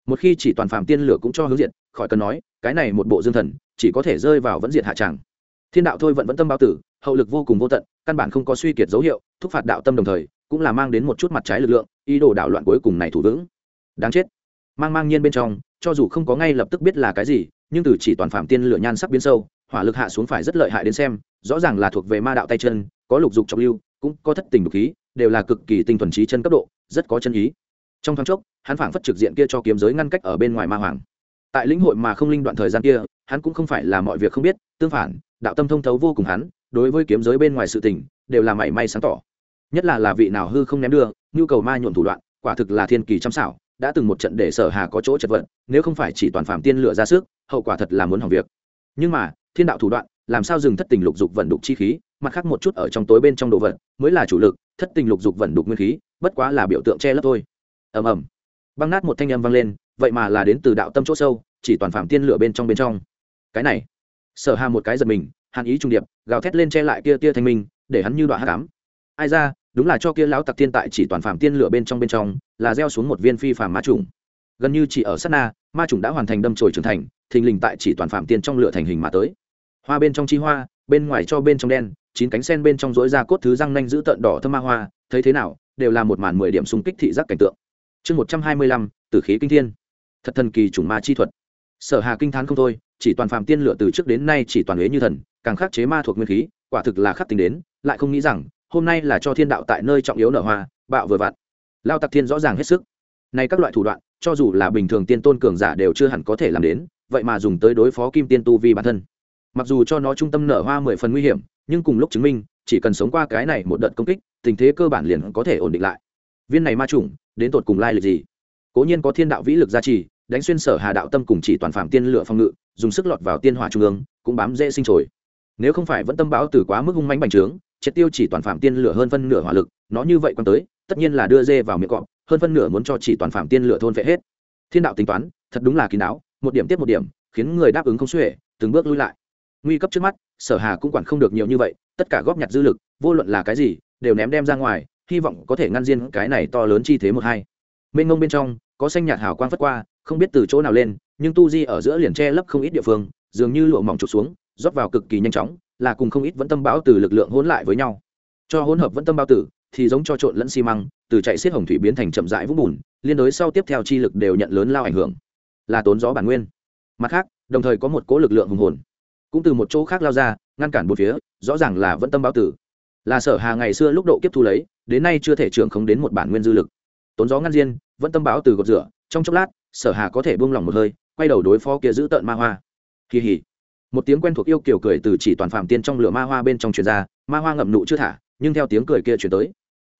Một khi chỉ toàn phàm tiên lửa cũng cho hướng diện khỏi cần nói, cái này một bộ dương thần, chỉ có thể rơi vào vẫn diện hạ tràng. Thiên đạo thôi vẫn vẫn tâm bao tử, hậu lực vô cùng vô tận, căn bản không có suy kiệt dấu hiệu, thúc phạt đạo tâm đồng thời cũng là mang đến một chút mặt trái lực lượng, ý đồ đảo loạn cuối cùng này thủ vững. Đáng chết. Mang mang nhiên bên trong, cho dù không có ngay lập tức biết là cái gì, nhưng từ chỉ toàn phạm tiên lửa nhan sắc biến sâu, hỏa lực hạ xuống phải rất lợi hại đến xem, rõ ràng là thuộc về ma đạo tay chân, có lục dục trọng lưu, cũng có thất tình đục khí, đều là cực kỳ tinh thuần trí chân cấp độ, rất có chân ý. Trong thoáng chốc, hắn phảng phất trực diện kia cho kiếm giới ngăn cách ở bên ngoài ma hoàng. Tại lĩnh hội mà không linh đoạn thời gian kia, hắn cũng không phải là mọi việc không biết, tương phản, đạo tâm thông thấu vô cùng hắn, đối với kiếm giới bên ngoài sự tình, đều là mảy may sáng tỏ nhất là là vị nào hư không ném đưa nhu cầu ma nhuộm thủ đoạn quả thực là thiên kỳ chăm xảo đã từng một trận để sở hà có chỗ chật vật nếu không phải chỉ toàn phạm tiên lửa ra sức hậu quả thật là muốn hỏng việc. Nhưng mà thiên đạo thủ đoạn làm sao dừng thất tình lục dục vận đục chi khí mặt khác một chút ở trong tối bên trong đồ vật mới là chủ lực thất tình lục dục vận đục nguyên khí bất quá là biểu tượng che lấp thôi. Ầm ầm. Băng nát một thanh âm vang lên vậy mà là đến từ đạo tâm chỗ sâu chỉ toàn phạm tiên lửa bên trong bên trong. Cái này sở hà một cái giật mình hàn ý trung điệp gào thét lên che lại kia tia thanh minh để hắn như đoạn hắc ám, ai ra đúng là cho kia lão tặc tiên tại chỉ toàn phạm tiên lửa bên trong bên trong, là gieo xuống một viên phi phàm ma trùng gần như chỉ ở sát na, ma trùng đã hoàn thành đâm chồi trưởng thành, thình lình tại chỉ toàn phạm tiên trong lửa thành hình mà tới. Hoa bên trong chi hoa, bên ngoài cho bên trong đen, chín cánh sen bên trong rỗi ra cốt thứ răng nanh giữ tợn đỏ thơm ma hoa, thấy thế nào, đều là một màn mười điểm xung kích thị giác cảnh tượng. Chương một trăm hai mươi lăm, tử khí kinh thiên. Thật thần kỳ chủng ma chi thuật. Sở hà kinh thán không thôi, chỉ toàn phạm tiên lửa từ trước đến nay chỉ toàn huế như thần, càng khắc chế ma thuộc nguyên khí, quả thực là khắc tính đến, lại không nghĩ rằng hôm nay là cho thiên đạo tại nơi trọng yếu nở hoa, bạo vừa vặn. Lao tặc thiên rõ ràng hết sức. Nay các loại thủ đoạn, cho dù là bình thường tiên tôn cường giả đều chưa hẳn có thể làm đến, vậy mà dùng tới đối phó kim tiên tu vi bản thân. Mặc dù cho nó trung tâm nở hoa mười phần nguy hiểm, nhưng cùng lúc chứng minh, chỉ cần sống qua cái này một đợt công kích, tình thế cơ bản liền có thể ổn định lại. Viên này ma chủng, đến tột cùng lai lịch gì? Cố nhiên có thiên đạo vĩ lực gia trì, đánh xuyên sở hà đạo tâm cùng chỉ toàn phạm tiên lửa phòng ngự, dùng sức lọt vào tiên hỏa trung ương, cũng bám dễ sinh trồi. Nếu không phải vẫn tâm báo từ quá mức hung mánh bành trướng triệt tiêu chỉ toàn phạm tiên lửa hơn phân nửa hỏa lực, nó như vậy quan tới, tất nhiên là đưa dê vào miệng cọp, hơn phân nửa muốn cho chỉ toàn phạm tiên lửa thôn vệ hết. Thiên đạo tính toán, thật đúng là kín đáo một điểm tiếp một điểm, khiến người đáp ứng không xuể, từng bước lui lại. Nguy cấp trước mắt, sở hà cũng quản không được nhiều như vậy, tất cả góp nhặt dư lực, vô luận là cái gì, đều ném đem ra ngoài, hy vọng có thể ngăn diên cái này to lớn chi thế một hai. Mênh ngông bên trong, có xanh nhạt hào quang phất qua, không biết từ chỗ nào lên, nhưng tu di ở giữa liền che lấp không ít địa phương, dường như lụa mỏng trục xuống, rót vào cực kỳ nhanh chóng là cùng không ít vẫn tâm bão từ lực lượng hỗn lại với nhau. Cho hỗn hợp vẫn tâm bao tử thì giống cho trộn lẫn xi măng, từ chạy xiết hồng thủy biến thành chậm rãi vũng bùn, liên đối sau tiếp theo chi lực đều nhận lớn lao ảnh hưởng. Là tốn gió bản nguyên. Mặt khác, đồng thời có một cố lực lượng hùng hồn. Cũng từ một chỗ khác lao ra, ngăn cản một phía, rõ ràng là vẫn tâm bao tử là sở hà ngày xưa lúc độ kiếp thu lấy, đến nay chưa thể trưởng không đến một bản nguyên dư lực. Tốn gió ngăn diên, vẫn tâm báo từ gột rửa, trong chốc lát, sở hà có thể buông lỏng một hơi, quay đầu đối phó kia giữ tợn ma hoa. Kỳ hỉ một tiếng quen thuộc yêu kiểu cười từ chỉ toàn phạm tiên trong lửa ma hoa bên trong truyền ra, ma hoa ngậm nụ chưa thả, nhưng theo tiếng cười kia chuyển tới,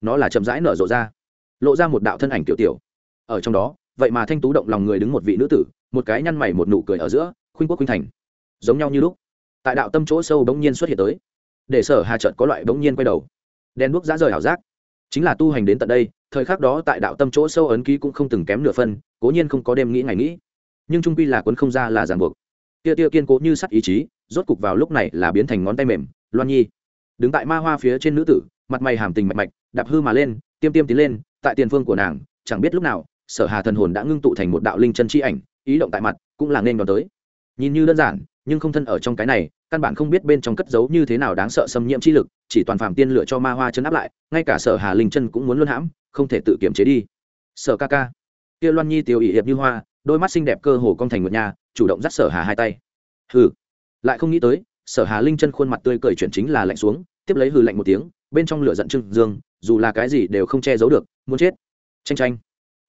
nó là chậm rãi nở rộ ra, lộ ra một đạo thân ảnh tiểu tiểu. Ở trong đó, vậy mà thanh tú động lòng người đứng một vị nữ tử, một cái nhăn mày một nụ cười ở giữa, khuynh quốc khuynh thành. Giống nhau như lúc, tại đạo tâm chỗ sâu bỗng nhiên xuất hiện tới. Để sở hà trợt có loại bỗng nhiên quay đầu. Đen đuốc ra rời ảo giác. Chính là tu hành đến tận đây, thời khắc đó tại đạo tâm chỗ sâu ấn ký cũng không từng kém nửa phân, cố nhiên không có đêm nghĩ ngày nghĩ. Nhưng trung quy là quấn không ra là ràng buộc tia tia kiên cố như sắt ý chí, rốt cục vào lúc này là biến thành ngón tay mềm, loan nhi. Đứng tại ma hoa phía trên nữ tử, mặt mày hàm tình mạch mạch, đạp hư mà lên, tiêm tiêm tiến lên, tại tiền phương của nàng, chẳng biết lúc nào, sở hà thần hồn đã ngưng tụ thành một đạo linh chân chi ảnh, ý động tại mặt, cũng là nên đón tới. Nhìn như đơn giản, nhưng không thân ở trong cái này, căn bản không biết bên trong cất giấu như thế nào đáng sợ xâm nhiễm chi lực, chỉ toàn phạm tiên lựa cho ma hoa chấn áp lại, ngay cả sở hà linh chân cũng muốn luôn hãm, không thể tự kiểm chế đi. Sở ca ca. Kia loan nhi tiểu ỷ hiệp như hoa, đôi mắt xinh đẹp cơ hồ cong thành nguyệt nhà chủ động dắt sở hà hai tay. Hừ. Lại không nghĩ tới, sở hà linh chân khuôn mặt tươi cười chuyển chính là lạnh xuống, tiếp lấy hừ lạnh một tiếng, bên trong lửa giận trưng dương, dù là cái gì đều không che giấu được, muốn chết. Tranh tranh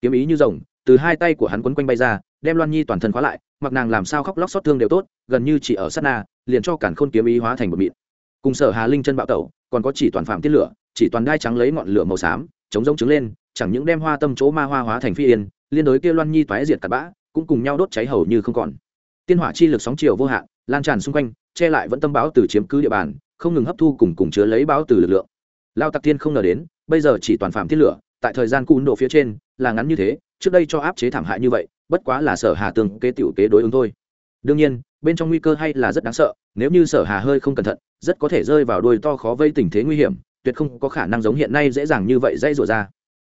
kiếm ý như rồng, từ hai tay của hắn quấn quanh bay ra, đem loan nhi toàn thân khóa lại, mặc nàng làm sao khóc lóc xót thương đều tốt, gần như chỉ ở sát na, liền cho cản khôn kiếm ý hóa thành một mịn. Cùng sở hà linh chân bạo tẩu, còn có chỉ toàn phạm tiết lửa, chỉ toàn đai trắng lấy ngọn lửa màu xám, chống rông trứng lên, chẳng những đem hoa tâm chỗ ma hoa hóa thành phi yên, liên đối kia loan nhi toái diệt cặn bã cũng cùng nhau đốt cháy hầu như không còn. Tiên hỏa chi lực sóng chiều vô hạn, lan tràn xung quanh, che lại vẫn tâm báo từ chiếm cứ địa bàn, không ngừng hấp thu cùng cùng chứa lấy báo từ lực lượng. Lao tặc tiên không ngờ đến, bây giờ chỉ toàn phạm thiết lửa, tại thời gian cún độ phía trên, là ngắn như thế, trước đây cho áp chế thảm hại như vậy, bất quá là sở hà tương kế tiểu kế đối ứng thôi. Đương nhiên, bên trong nguy cơ hay là rất đáng sợ, nếu như sở hà hơi không cẩn thận, rất có thể rơi vào đuôi to khó vây tình thế nguy hiểm, tuyệt không có khả năng giống hiện nay dễ dàng như vậy dây rủa ra.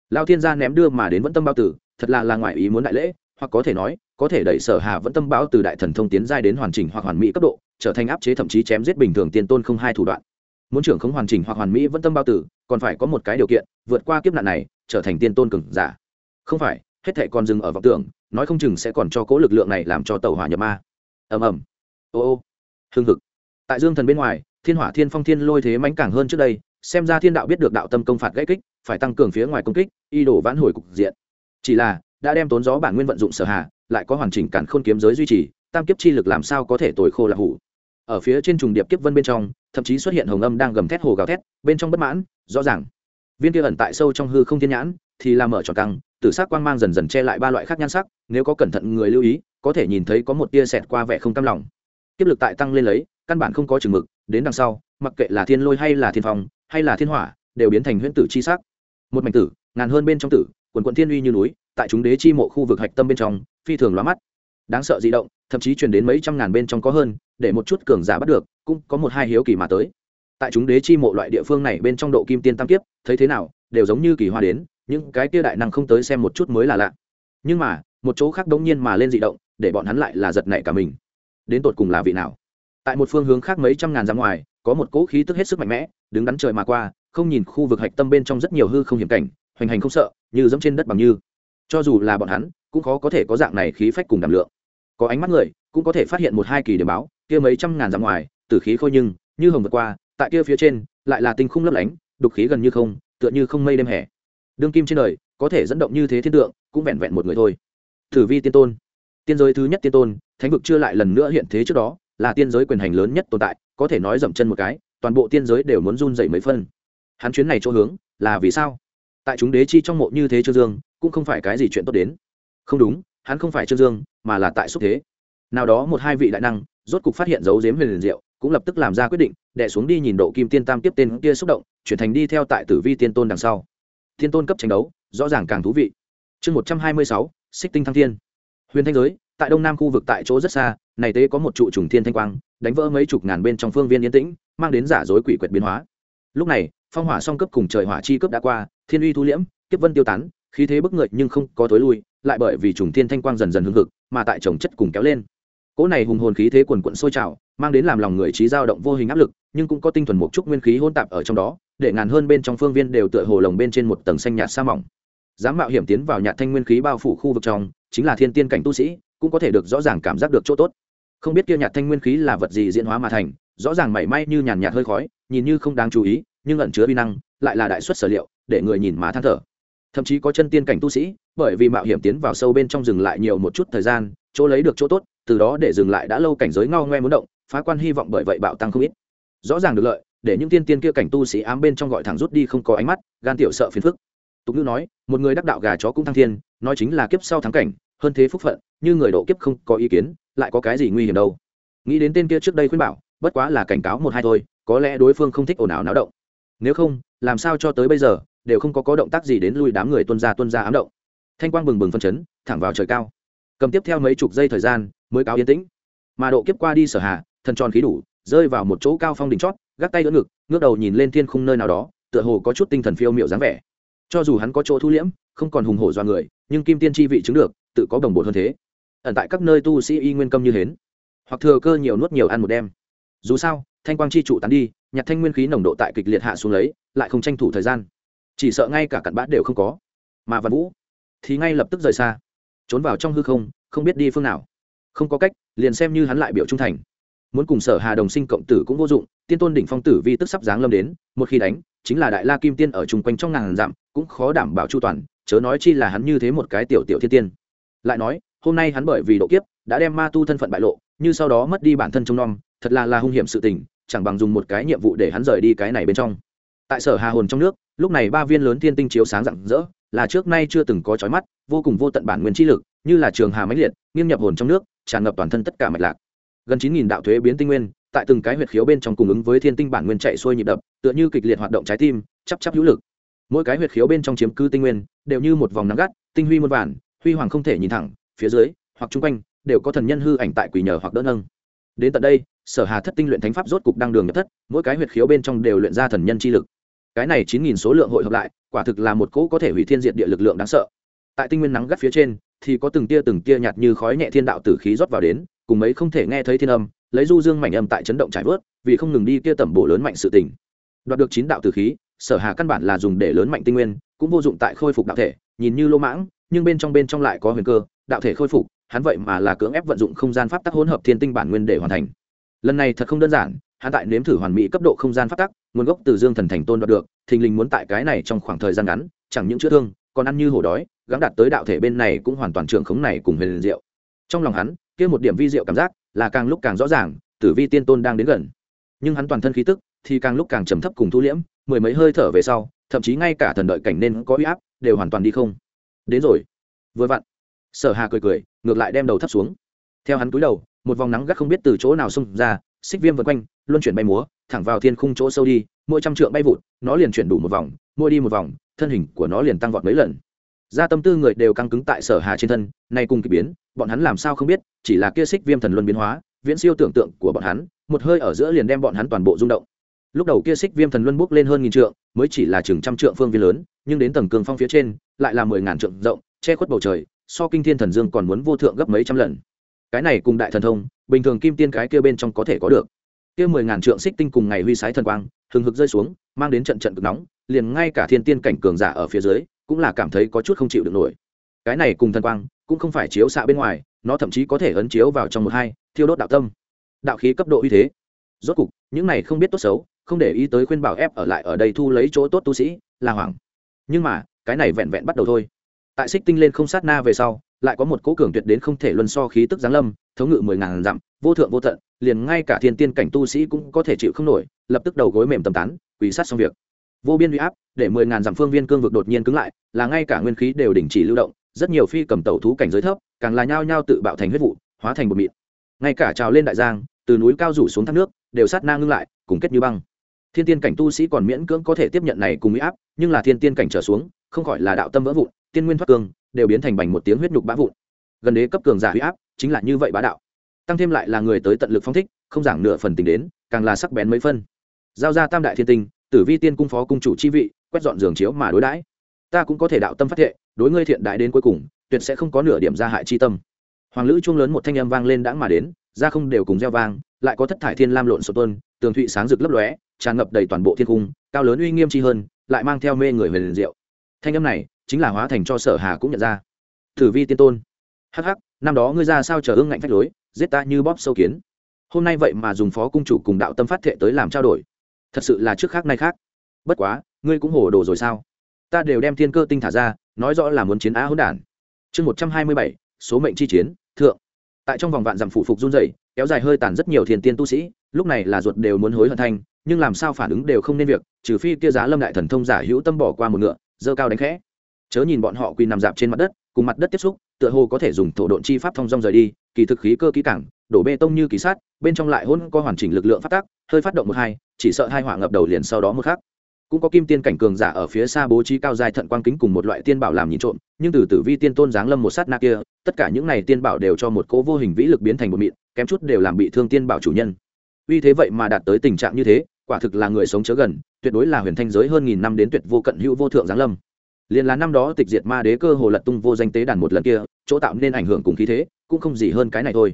Lao thiên gia ném đưa mà đến vẫn tâm bao tử, thật là là ngoại ý muốn đại lễ hoặc có thể nói, có thể đẩy sở hà vẫn tâm báo từ đại thần thông tiến giai đến hoàn chỉnh hoặc hoàn mỹ cấp độ, trở thành áp chế thậm chí chém giết bình thường Tiên tôn không hai thủ đoạn. Muốn trưởng không hoàn chỉnh hoặc hoàn mỹ vẫn tâm bao tử, còn phải có một cái điều kiện, vượt qua kiếp nạn này, trở thành tiên tôn cường giả. Không phải, hết thệ còn dừng ở vọng tưởng, nói không chừng sẽ còn cho cố lực lượng này làm cho tàu hỏa nhập ma. Ầm ầm. Ô ô. Hương hực. Tại dương thần bên ngoài, thiên hỏa thiên phong thiên lôi thế mãnh càng hơn trước đây, xem ra thiên đạo biết được đạo tâm công phạt gãy kích, phải tăng cường phía ngoài công kích, y đổ vãn hồi cục diện. Chỉ là đã đem tốn gió bản nguyên vận dụng sở hạ lại có hoàn chỉnh cản khôn kiếm giới duy trì, tam kiếp chi lực làm sao có thể tồi khô là hủ? Ở phía trên trùng điệp kiếp vân bên trong, thậm chí xuất hiện hồng âm đang gầm thét hồ gào thét, bên trong bất mãn, rõ ràng. Viên kia ẩn tại sâu trong hư không thiên nhãn, thì làm mở tròn căng, tử sắc quang mang dần dần che lại ba loại khác nhan sắc, nếu có cẩn thận người lưu ý, có thể nhìn thấy có một tia xẹt qua vẻ không cam lòng. Kiếp lực tại tăng lên lấy, căn bản không có chừng mực, đến đằng sau, mặc kệ là thiên lôi hay là thiên phong, hay là thiên hỏa, đều biến thành huyễn tử chi sắc. Một mảnh tử, ngàn hơn bên trong tử, quần quận thiên uy như núi tại chúng đế chi mộ khu vực hạch tâm bên trong, phi thường lóa mắt. Đáng sợ di động, thậm chí truyền đến mấy trăm ngàn bên trong có hơn, để một chút cường giả bắt được, cũng có một hai hiếu kỳ mà tới. Tại chúng đế chi mộ loại địa phương này bên trong độ kim tiên tam kiếp, thấy thế nào, đều giống như kỳ hoa đến, những cái kia đại năng không tới xem một chút mới là lạ. Nhưng mà, một chỗ khác đống nhiên mà lên dị động, để bọn hắn lại là giật nảy cả mình. Đến tột cùng là vị nào? Tại một phương hướng khác mấy trăm ngàn ra ngoài, có một cỗ khí tức hết sức mạnh mẽ, đứng đắn trời mà qua, không nhìn khu vực hạch tâm bên trong rất nhiều hư không hiểm cảnh, hoành hành không sợ, như dẫm trên đất bằng như cho dù là bọn hắn, cũng khó có thể có dạng này khí phách cùng đảm lượng. Có ánh mắt người, cũng có thể phát hiện một hai kỳ điểm báo, kia mấy trăm ngàn dặm ngoài, tử khí khôi nhưng, như hồng vượt qua, tại kia phía trên, lại là tinh khung lấp lánh, đục khí gần như không, tựa như không mây đêm hè. Đương kim trên đời, có thể dẫn động như thế thiên tượng, cũng vẹn vẹn một người thôi. Thử vi tiên tôn. Tiên giới thứ nhất tiên tôn, thánh vực chưa lại lần nữa hiện thế trước đó, là tiên giới quyền hành lớn nhất tồn tại, có thể nói dậm chân một cái, toàn bộ tiên giới đều muốn run dậy mấy phân. Hắn chuyến này chỗ hướng, là vì sao? Tại chúng đế chi trong mộ như thế trương dương, cũng không phải cái gì chuyện tốt đến. Không đúng, hắn không phải trương dương, mà là tại xúc thế. Nào đó một hai vị đại năng, rốt cục phát hiện dấu dếm huyền liền diệu, cũng lập tức làm ra quyết định đẻ xuống đi nhìn độ kim tiên tam tiếp tên kia xúc động, chuyển thành đi theo tại tử vi tiên tôn đằng sau. Thiên tôn cấp tranh đấu, rõ ràng càng thú vị. Chương một trăm hai mươi sáu, xích tinh thăng thiên. Huyền thanh giới, tại đông nam khu vực tại chỗ rất xa, này tế có một trụ trùng thiên thanh quang, đánh vỡ mấy chục ngàn bên trong phương viên yên tĩnh, mang đến giả dối quỷ quyệt biến hóa. Lúc này phong hỏa song cấp cùng trời hỏa chi cấp đã qua, thiên uy thu liễm, kiếp vân tiêu tán, khí thế bức người nhưng không có tối lui, lại bởi vì trùng thiên thanh quang dần dần hưng hực, mà tại trồng chất cùng kéo lên. Cỗ này hùng hồn khí thế quần quận sôi trào, mang đến làm lòng người trí dao động vô hình áp lực, nhưng cũng có tinh thuần một chút nguyên khí hôn tạp ở trong đó, để ngàn hơn bên trong phương viên đều tựa hồ lồng bên trên một tầng xanh nhạt sa mỏng. Dám mạo hiểm tiến vào nhạt thanh nguyên khí bao phủ khu vực trong, chính là thiên tiên cảnh tu sĩ, cũng có thể được rõ ràng cảm giác được chỗ tốt. Không biết kia nhạt thanh nguyên khí là vật gì diễn hóa mà thành, rõ ràng mảy may như nhàn nhạt hơi khói, nhìn như không đáng chú ý nhưng ẩn chứa vi năng, lại là đại xuất sở liệu, để người nhìn mà than thở. Thậm chí có chân tiên cảnh tu sĩ, bởi vì mạo hiểm tiến vào sâu bên trong rừng lại nhiều một chút thời gian, chỗ lấy được chỗ tốt, từ đó để dừng lại đã lâu cảnh giới ngao ngoe muốn động, phá quan hy vọng bởi vậy bạo tăng không ít. Rõ ràng được lợi, để những tiên tiên kia cảnh tu sĩ ám bên trong gọi thẳng rút đi không có ánh mắt, gan tiểu sợ phiền phức. Tục ngữ nói, một người đắc đạo gà chó cũng thăng thiên, nói chính là kiếp sau thắng cảnh, hơn thế phúc phận, như người độ kiếp không có ý kiến, lại có cái gì nguy hiểm đâu. Nghĩ đến tên kia trước đây khuyên bảo, bất quá là cảnh cáo một hai thôi, có lẽ đối phương không thích ồn ào náo động nếu không, làm sao cho tới bây giờ đều không có có động tác gì đến lui đám người tuân ra tuân ra ám động. Thanh quang bừng bừng phân chấn, thẳng vào trời cao. Cầm tiếp theo mấy chục giây thời gian, mới cáo yên tĩnh. Mà độ kiếp qua đi sở hạ, thần tròn khí đủ, rơi vào một chỗ cao phong đỉnh chót, gác tay đỡ ngực, ngước đầu nhìn lên thiên khung nơi nào đó, tựa hồ có chút tinh thần phiêu miệu dáng vẻ. Cho dù hắn có chỗ thu liễm, không còn hùng hổ do người, nhưng kim tiên chi vị chứng được, tự có đồng bộ hơn thế. Ẩn tại các nơi tu sĩ y nguyên công như hến. Hoặc thừa cơ nhiều nuốt nhiều ăn một đêm. Dù sao, thanh quang chi trụ tán đi nhặt thanh nguyên khí nồng độ tại kịch liệt hạ xuống lấy, lại không tranh thủ thời gian. Chỉ sợ ngay cả cặn bát đều không có. Mà văn vũ thì ngay lập tức rời xa, trốn vào trong hư không không biết đi phương nào. Không có cách, liền xem như hắn lại biểu trung thành. Muốn cùng sở hà đồng sinh cộng tử cũng vô dụng, tiên tôn đỉnh phong tử vi tức sắp giáng lâm đến, một khi đánh, chính là đại la kim tiên ở chung quanh trong ngàn dặm, cũng khó đảm bảo chu toàn, chớ nói chi là hắn như thế một cái tiểu tiểu thiên tiên. Lại nói, hôm nay hắn bởi vì độ kiếp, đã đem ma tu thân phận bại lộ, như sau đó mất đi bản thân trông nom, thật là là hung hiểm sự tình chẳng bằng dùng một cái nhiệm vụ để hắn rời đi cái này bên trong. Tại sở hà hồn trong nước, lúc này ba viên lớn thiên tinh chiếu sáng rạng rỡ, là trước nay chưa từng có chói mắt, vô cùng vô tận bản nguyên chi lực, như là trường hà máy liệt, nghiêng nhập hồn trong nước, tràn ngập toàn thân tất cả mạch lạc. Gần chín nghìn đạo thuế biến tinh nguyên, tại từng cái huyệt khiếu bên trong cùng ứng với thiên tinh bản nguyên chạy xuôi nhịp đập, tựa như kịch liệt hoạt động trái tim, chắp chắp hữu lực. Mỗi cái huyệt khiếu bên trong chiếm cư tinh nguyên, đều như một vòng nắng gắt, tinh huy muôn vàn, huy hoàng không thể nhìn thẳng, phía dưới, hoặc chung quanh, đều có thần nhân hư ảnh tại quỷ nhờ hoặc đỡ nâng. Đến tận đây sở hà thất tinh luyện thánh pháp rốt cục đăng đường nhập thất, mỗi cái huyệt khiếu bên trong đều luyện ra thần nhân chi lực. Cái này chín nghìn số lượng hội hợp lại, quả thực là một cỗ có thể hủy thiên diệt địa lực lượng đáng sợ. Tại tinh nguyên nắng gắt phía trên, thì có từng tia từng tia nhạt như khói nhẹ thiên đạo tử khí rót vào đến, cùng mấy không thể nghe thấy thiên âm, lấy du dương mảnh âm tại chấn động trải vớt, vì không ngừng đi kia tẩm bổ lớn mạnh sự tình. Đoạt được chín đạo tử khí, sở hà căn bản là dùng để lớn mạnh tinh nguyên, cũng vô dụng tại khôi phục đạo thể, nhìn như lô mãng, nhưng bên trong bên trong lại có huyền cơ, đạo thể khôi phục, hắn vậy mà là cưỡng ép vận dụng không gian pháp tắc hỗn hợp thiên tinh bản nguyên để hoàn thành lần này thật không đơn giản, hắn tại nếm thử hoàn mỹ cấp độ không gian phát tắc, nguồn gốc từ dương thần thành tôn đoạt được, thình lình muốn tại cái này trong khoảng thời gian ngắn, chẳng những chữa thương, còn ăn như hổ đói, gắng đạt tới đạo thể bên này cũng hoàn toàn trường khống này cùng huyền diệu. Trong lòng hắn, kia một điểm vi diệu cảm giác là càng lúc càng rõ ràng, tử vi tiên tôn đang đến gần. Nhưng hắn toàn thân khí tức thì càng lúc càng trầm thấp cùng thu liễm, mười mấy hơi thở về sau, thậm chí ngay cả thần đợi cảnh nên có uy áp đều hoàn toàn đi không. Đến rồi. Vừa vặn. Sở hà cười cười, ngược lại đem đầu thấp xuống. Theo hắn cúi đầu một vòng nắng gắt không biết từ chỗ nào xông ra, xích viêm vân quanh, luân chuyển bay múa, thẳng vào thiên khung chỗ sâu đi, mỗi trăm trượng bay vụt, nó liền chuyển đủ một vòng, mỗi đi một vòng, thân hình của nó liền tăng vọt mấy lần. Gia tâm tư người đều căng cứng tại sở hà trên thân, nay cùng kỳ biến, bọn hắn làm sao không biết, chỉ là kia xích viêm thần luân biến hóa, viễn siêu tưởng tượng của bọn hắn, một hơi ở giữa liền đem bọn hắn toàn bộ rung động. Lúc đầu kia xích viêm thần luân bốc lên hơn nghìn trượng, mới chỉ là chừng trăm trượng phương viên lớn, nhưng đến tầng cường phong phía trên, lại là mười ngàn trượng rộng, che khuất bầu trời, so kinh thiên thần dương còn muốn vô thượng gấp mấy trăm lần cái này cùng đại thần thông, bình thường kim tiên cái kia bên trong có thể có được. Kia mười ngàn trượng xích tinh cùng ngày huy sái thần quang, hừng hực rơi xuống, mang đến trận trận cực nóng, liền ngay cả thiên tiên cảnh cường giả ở phía dưới, cũng là cảm thấy có chút không chịu được nổi. Cái này cùng thần quang, cũng không phải chiếu xạ bên ngoài, nó thậm chí có thể ấn chiếu vào trong một hai, thiêu đốt đạo tâm. Đạo khí cấp độ uy thế. Rốt cục, những này không biết tốt xấu, không để ý tới khuyên bảo ép ở lại ở đây thu lấy chỗ tốt tu sĩ, là hoàng nhưng mà, cái này vẹn vẹn bắt đầu thôi. Tại xích tinh lên không sát na về sau lại có một cố cường tuyệt đến không thể luân so khí tức giáng lâm, thống ngự mười ngàn dặm, vô thượng vô tận, liền ngay cả thiên tiên cảnh tu sĩ cũng có thể chịu không nổi, lập tức đầu gối mềm tầm tán, quỳ sát xong việc. Vô biên uy áp, để mười ngàn dặm phương viên cương vực đột nhiên cứng lại, là ngay cả nguyên khí đều đình chỉ lưu động, rất nhiều phi cầm tẩu thú cảnh giới thấp, càng là nhao nhao tự bạo thành huyết vụ, hóa thành bột mịn. Ngay cả trào lên đại giang, từ núi cao rủ xuống thác nước, đều sát na ngưng lại, cùng kết như băng. Thiên tiên cảnh tu sĩ còn miễn cưỡng có thể tiếp nhận này cùng uy áp, nhưng là thiên tiên cảnh trở xuống, không khỏi là đạo tâm vỡ vụn, tiên nguyên thoát cương đều biến thành bành một tiếng huyết nhục bã vụn. Gần đế cấp cường giả huy áp, chính là như vậy bá đạo. Tăng thêm lại là người tới tận lực phong thích, không giảng nửa phần tình đến, càng là sắc bén mấy phân. Giao ra tam đại thiên tinh, tử vi tiên cung phó cung chủ chi vị, quét dọn giường chiếu mà đối đãi. Ta cũng có thể đạo tâm phát thệ, đối ngươi thiện đại đến cuối cùng, tuyệt sẽ không có nửa điểm gia hại chi tâm. Hoàng lữ chuông lớn một thanh âm vang lên đãng mà đến, ra không đều cùng gieo vang, lại có thất thải thiên lam lộn sổ tuân tường thụy sáng rực lấp lóe, tràn ngập đầy toàn bộ thiên cung, cao lớn uy nghiêm chi hơn, lại mang theo mê người về liền diệu. Thanh âm này chính là hóa thành cho sở hà cũng nhận ra. Thử vi tiên tôn. Hắc hắc, năm đó ngươi ra sao chờ ương ngạnh phách lối, giết ta như bóp sâu kiến. Hôm nay vậy mà dùng phó cung chủ cùng đạo tâm phát thệ tới làm trao đổi. Thật sự là trước khác nay khác. Bất quá, ngươi cũng hồ đồ rồi sao? Ta đều đem thiên cơ tinh thả ra, nói rõ là muốn chiến á hỗn đản. Chương một trăm hai mươi bảy, số mệnh chi chiến, thượng. Tại trong vòng vạn dặm phủ phục run dày kéo dài hơi tàn rất nhiều thiền tiên tu sĩ, lúc này là ruột đều muốn hối hận thanh nhưng làm sao phản ứng đều không nên việc, trừ phi kia giá lâm đại thần thông giả hữu tâm bỏ qua một ngựa, dơ cao đánh khẽ chớ nhìn bọn họ quy nằm dạp trên mặt đất, cùng mặt đất tiếp xúc, tựa hồ có thể dùng thổ độn chi pháp thông dong rời đi, kỳ thực khí cơ kỹ cảng đổ bê tông như kỳ sát, bên trong lại hôn có hoàn chỉnh lực lượng phát tác, hơi phát động một hai, chỉ sợ hai hỏa ngập đầu liền sau đó một khác cũng có kim tiên cảnh cường giả ở phía xa bố trí cao dài thận quang kính cùng một loại tiên bảo làm nhìn trộm, nhưng từ tử vi tiên tôn giáng lâm một sát na kia, tất cả những này tiên bảo đều cho một cỗ vô hình vĩ lực biến thành một mịn, kém chút đều làm bị thương tiên bảo chủ nhân. Vì thế vậy mà đạt tới tình trạng như thế, quả thực là người sống chớ gần, tuyệt đối là huyền thanh giới hơn nghìn năm đến tuyệt vô cận hữu vô thượng giáng lâm liền là năm đó tịch diệt ma đế cơ hồ lật tung vô danh tế đàn một lần kia, chỗ tạo nên ảnh hưởng cùng khí thế, cũng không gì hơn cái này thôi.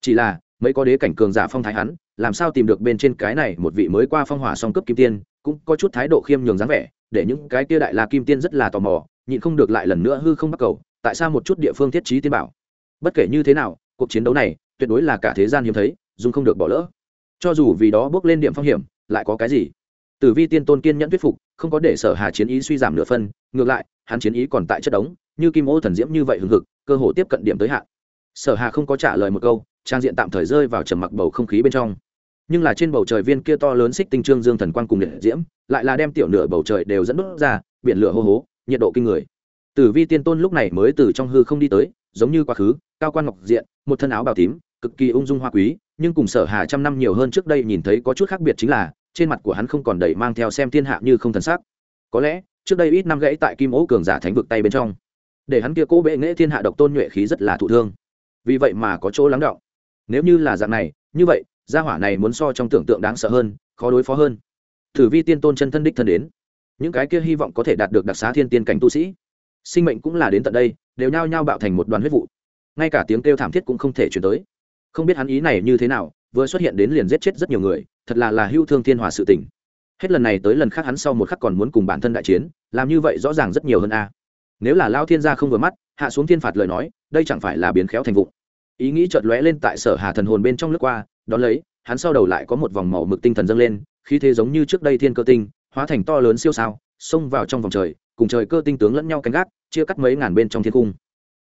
Chỉ là, mấy có đế cảnh cường giả phong thái hắn, làm sao tìm được bên trên cái này một vị mới qua phong hỏa song cấp kim tiên, cũng có chút thái độ khiêm nhường dáng vẻ, để những cái kia đại la kim tiên rất là tò mò, nhịn không được lại lần nữa hư không bắt cầu, tại sao một chút địa phương thiết trí tiên bảo? Bất kể như thế nào, cuộc chiến đấu này, tuyệt đối là cả thế gian hiếm thấy dung không được bỏ lỡ. Cho dù vì đó bước lên điểm phong hiểm, lại có cái gì? Tử vi tiên tôn kiên nhẫn thuyết phục không có để sở hà chiến ý suy giảm nửa phân, ngược lại, hắn chiến ý còn tại chất đống, như kim ô thần diễm như vậy hừng hực, cơ hồ tiếp cận điểm tới hạn. Sở hà không có trả lời một câu, trang diện tạm thời rơi vào trầm mặc bầu không khí bên trong. Nhưng là trên bầu trời viên kia to lớn xích tinh trương dương thần quang cùng liệt diễm, lại là đem tiểu nửa bầu trời đều dẫn đốt ra, biển lửa hô hố, nhiệt độ kinh người. Tử vi tiên tôn lúc này mới từ trong hư không đi tới, giống như quá khứ, cao quan ngọc diện, một thân áo bào tím, cực kỳ ung dung hoa quý, nhưng cùng sở hà trăm năm nhiều hơn trước đây nhìn thấy có chút khác biệt chính là trên mặt của hắn không còn đầy mang theo xem thiên hạ như không thần sắc. Có lẽ, trước đây ít năm gãy tại kim Ô cường giả thánh vực tay bên trong. Để hắn kia cố bệ nghệ thiên hạ độc tôn nhuệ khí rất là thụ thương. Vì vậy mà có chỗ lắng động. Nếu như là dạng này, như vậy, gia hỏa này muốn so trong tưởng tượng đáng sợ hơn, khó đối phó hơn. Thử vi tiên tôn chân thân đích thân đến. Những cái kia hy vọng có thể đạt được đặc xá thiên tiên cảnh tu sĩ. Sinh mệnh cũng là đến tận đây, đều nhao nhao bạo thành một đoàn huyết vụ. Ngay cả tiếng kêu thảm thiết cũng không thể truyền tới. Không biết hắn ý này như thế nào, vừa xuất hiện đến liền giết chết rất nhiều người thật là là hưu thương thiên hòa sự tình. Hết lần này tới lần khác hắn sau một khắc còn muốn cùng bản thân đại chiến, làm như vậy rõ ràng rất nhiều hơn a. Nếu là lao thiên gia không vừa mắt, hạ xuống thiên phạt lời nói, đây chẳng phải là biến khéo thành vụ. Ý nghĩ chợt lóe lên tại sở hà thần hồn bên trong lướt qua, đón lấy, hắn sau đầu lại có một vòng màu mực tinh thần dâng lên khi thế giống như trước đây thiên cơ tinh, hóa thành to lớn siêu sao, xông vào trong vòng trời, cùng trời cơ tinh tướng lẫn nhau canh gác, chia cắt mấy ngàn bên trong thiên cung.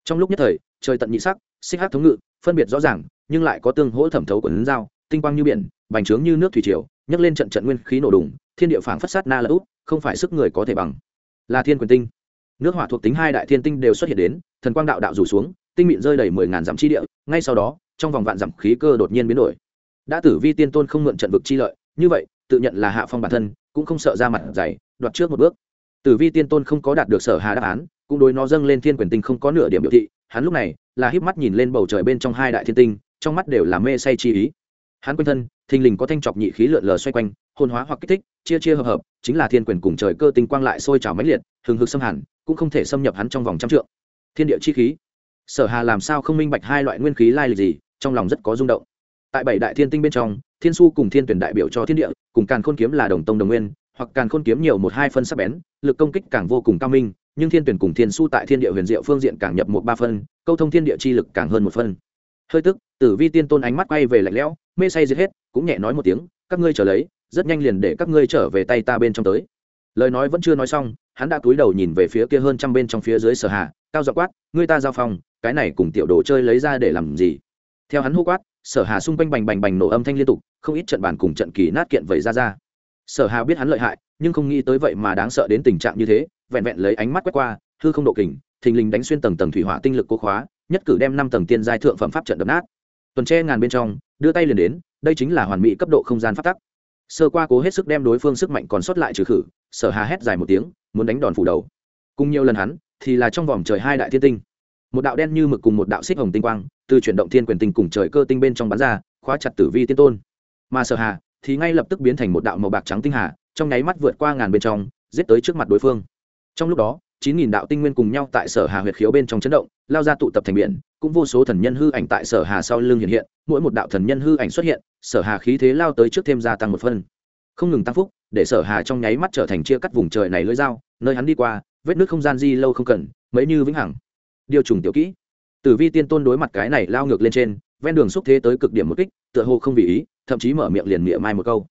Trong lúc nhất thời, trời tận nhị sắc, xích hát thống ngự, phân biệt rõ ràng, nhưng lại có tương hỗ thẩm thấu của lấn dao tinh quang như biển bành trướng như nước thủy triều, nhấc lên trận trận nguyên khí nổ đùng, thiên địa phảng phất sát na là út, không phải sức người có thể bằng. Là thiên quyền tinh. Nước hỏa thuộc tính hai đại thiên tinh đều xuất hiện đến, thần quang đạo đạo rủ xuống, tinh mịn rơi đầy mười ngàn dặm chi địa, ngay sau đó, trong vòng vạn dặm khí cơ đột nhiên biến đổi. Đã tử vi tiên tôn không mượn trận vực chi lợi, như vậy, tự nhận là hạ phong bản thân, cũng không sợ ra mặt dày, đoạt trước một bước. Tử vi tiên tôn không có đạt được sở hà đáp án, cũng đối nó dâng lên thiên quyền tinh không có nửa điểm biểu thị, hắn lúc này là híp mắt nhìn lên bầu trời bên trong hai đại thiên tinh, trong mắt đều là mê say chi ý hắn quanh thân, thình lình có thanh trọc nhị khí lượn lờ xoay quanh hôn hóa hoặc kích thích, chia chia hợp hợp, chính là thiên quyền cùng trời cơ tinh quang lại sôi trào mãnh liệt, hừng hực xâm hẳn, cũng không thể xâm nhập hắn trong vòng trăm trượng. Thiên địa chi khí. Sở hà làm sao không minh bạch hai loại nguyên khí lai lịch gì, trong lòng rất có rung động. Tại bảy đại thiên tinh bên trong, thiên su cùng thiên tuyển đại biểu cho thiên địa, cùng càn khôn kiếm là đồng tông đồng nguyên, hoặc càn khôn kiếm nhiều một hai phân sắc bén, lực công kích càng vô cùng cao minh, nhưng thiên tuyển cùng thiên su tại thiên địa huyền diệu phương diện càng nhập một ba phân, câu thông thiên địa chi lực càng hơn một phân. Hơi tức tử vi tiên tôn ánh mắt quay về lạnh lẽo, mê say giết hết, cũng nhẹ nói một tiếng, các ngươi trở lấy, rất nhanh liền để các ngươi trở về tay ta bên trong tới. Lời nói vẫn chưa nói xong, hắn đã cúi đầu nhìn về phía kia hơn trăm bên trong phía dưới sở hạ cao dọ quát, ngươi ta giao phòng, cái này cùng tiểu đồ chơi lấy ra để làm gì? Theo hắn hô quát, sở hà xung quanh bành bành bành nổ âm thanh liên tục, không ít trận bàn cùng trận kỳ nát kiện vẩy ra ra. Sở hà biết hắn lợi hại, nhưng không nghĩ tới vậy mà đáng sợ đến tình trạng như thế, vẹn vẹn lấy ánh mắt quét qua, hư không độ kình, thình lình đánh xuyên tầng tầng thủy hỏa tinh lực cố khóa, nhất cử đem năm tầng tiên giai thượng phẩm pháp trận đập nát tuần tre ngàn bên trong, đưa tay liền đến, đây chính là hoàn mỹ cấp độ không gian phát tắc. Sơ qua cố hết sức đem đối phương sức mạnh còn sót lại trừ khử, sở hà hét dài một tiếng, muốn đánh đòn phủ đầu. Cùng nhiều lần hắn, thì là trong vòng trời hai đại thiên tinh. Một đạo đen như mực cùng một đạo xích hồng tinh quang, từ chuyển động thiên quyền tinh cùng trời cơ tinh bên trong bán ra, khóa chặt tử vi tiên tôn. Mà sở hà, thì ngay lập tức biến thành một đạo màu bạc trắng tinh hà, trong nháy mắt vượt qua ngàn bên trong, giết tới trước mặt đối phương. Trong lúc đó chín nghìn đạo tinh nguyên cùng nhau tại sở hà huyệt khiếu bên trong chấn động, lao ra tụ tập thành biển, cũng vô số thần nhân hư ảnh tại sở hà sau lưng hiện hiện, mỗi một đạo thần nhân hư ảnh xuất hiện, sở hà khí thế lao tới trước thêm gia tăng một phân. Không ngừng tăng phúc, để sở hà trong nháy mắt trở thành chia cắt vùng trời này lưỡi dao, nơi hắn đi qua, vết nước không gian di lâu không cần, mấy như vĩnh hằng. Điều trùng tiểu kỹ. Tử vi tiên tôn đối mặt cái này lao ngược lên trên, ven đường xúc thế tới cực điểm một kích, tựa hồ không vì ý, thậm chí mở miệng liền miệng mai một câu.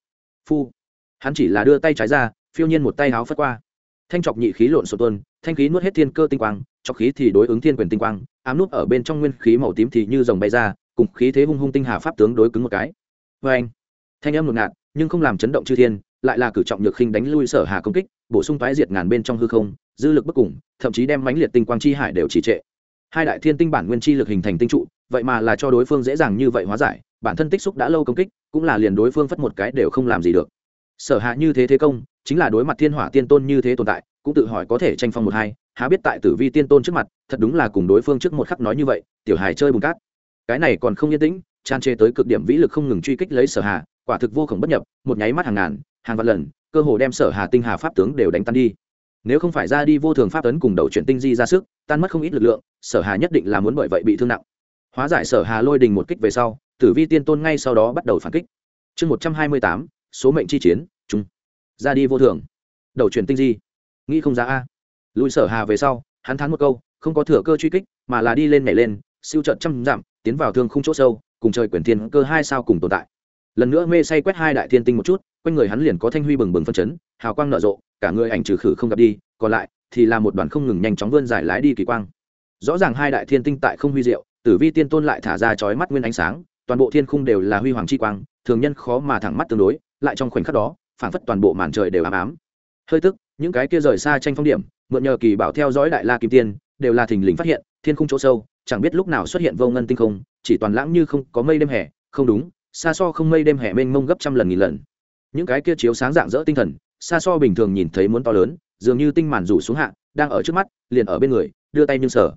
Phu. Hắn chỉ là đưa tay trái ra, phiêu nhiên một tay háo phất qua thanh trọc nhị khí lộn xộn tuôn, thanh khí nuốt hết thiên cơ tinh quang trọc khí thì đối ứng thiên quyền tinh quang, ám nút ở bên trong nguyên khí màu tím thì như dòng bay ra, cùng khí thế hung hung tinh hà pháp tướng đối cứng một cái. Vê anh, thanh âm ngột ngạt, nhưng không làm chấn động chư thiên, lại là cử trọng nhược khinh đánh lui sở hà công kích, bổ sung thoái diệt ngàn bên trong hư không, dư lực bất cùng, thậm chí đem mãnh liệt tinh quang chi hải đều trì trệ. Hai đại thiên tinh bản nguyên chi lực hình thành tinh trụ, vậy mà là cho đối phương dễ dàng như vậy hóa giải, bản thân tích xúc đã lâu công kích, cũng là liền đối phương phất một cái đều không làm gì được. Sở hạ như thế thế công chính là đối mặt thiên hỏa tiên tôn như thế tồn tại, cũng tự hỏi có thể tranh phong một hai, há biết tại tử vi tiên tôn trước mặt, thật đúng là cùng đối phương trước một khắc nói như vậy, tiểu hài chơi bùn cát. Cái này còn không yên tĩnh, tràn chê tới cực điểm vĩ lực không ngừng truy kích lấy sở hà, quả thực vô khổng bất nhập, một nháy mắt hàng ngàn, hàng vạn lần, cơ hồ đem sở hà tinh hà pháp tướng đều đánh tan đi. Nếu không phải ra đi vô thường pháp tấn cùng đầu chuyển tinh di ra sức, tan mất không ít lực lượng, sở hà nhất định là muốn bởi vậy bị thương nặng. Hóa giải sở hà lôi đình một kích về sau, tử vi tiên tôn ngay sau đó bắt đầu phản kích. Chương một trăm hai mươi tám, số mệnh chi chiến ra đi vô thường. Đầu chuyển tinh di. Nghĩ không ra a. Lùi sở hà về sau, hắn thán một câu, không có thừa cơ truy kích, mà là đi lên nhảy lên, siêu trận trăm dặm, tiến vào thương không chỗ sâu, cùng trời quyển thiên cơ hai sao cùng tồn tại. Lần nữa mê say quét hai đại thiên tinh một chút, quanh người hắn liền có thanh huy bừng bừng phân chấn, hào quang nở rộ, cả người ảnh trừ khử không gặp đi, còn lại thì là một đoàn không ngừng nhanh chóng vươn giải lái đi kỳ quang. Rõ ràng hai đại thiên tinh tại không huy diệu, tử vi tiên tôn lại thả ra chói mắt nguyên ánh sáng, toàn bộ thiên khung đều là huy hoàng chi quang, thường nhân khó mà thẳng mắt tương đối, lại trong khoảnh khắc đó phảng phất toàn bộ màn trời đều ám ám. Hơi tức, những cái kia rời xa tranh phong điểm, mượn nhờ kỳ bảo theo dõi đại la kim tiên, đều là thình lình phát hiện, thiên khung chỗ sâu, chẳng biết lúc nào xuất hiện vô ngân tinh không, chỉ toàn lãng như không có mây đêm hè, không đúng, xa so không mây đêm hè mênh mông gấp trăm lần nghìn lần. Những cái kia chiếu sáng dạng dỡ tinh thần, xa so bình thường nhìn thấy muốn to lớn, dường như tinh màn rủ xuống hạ, đang ở trước mắt, liền ở bên người, đưa tay nhưng sở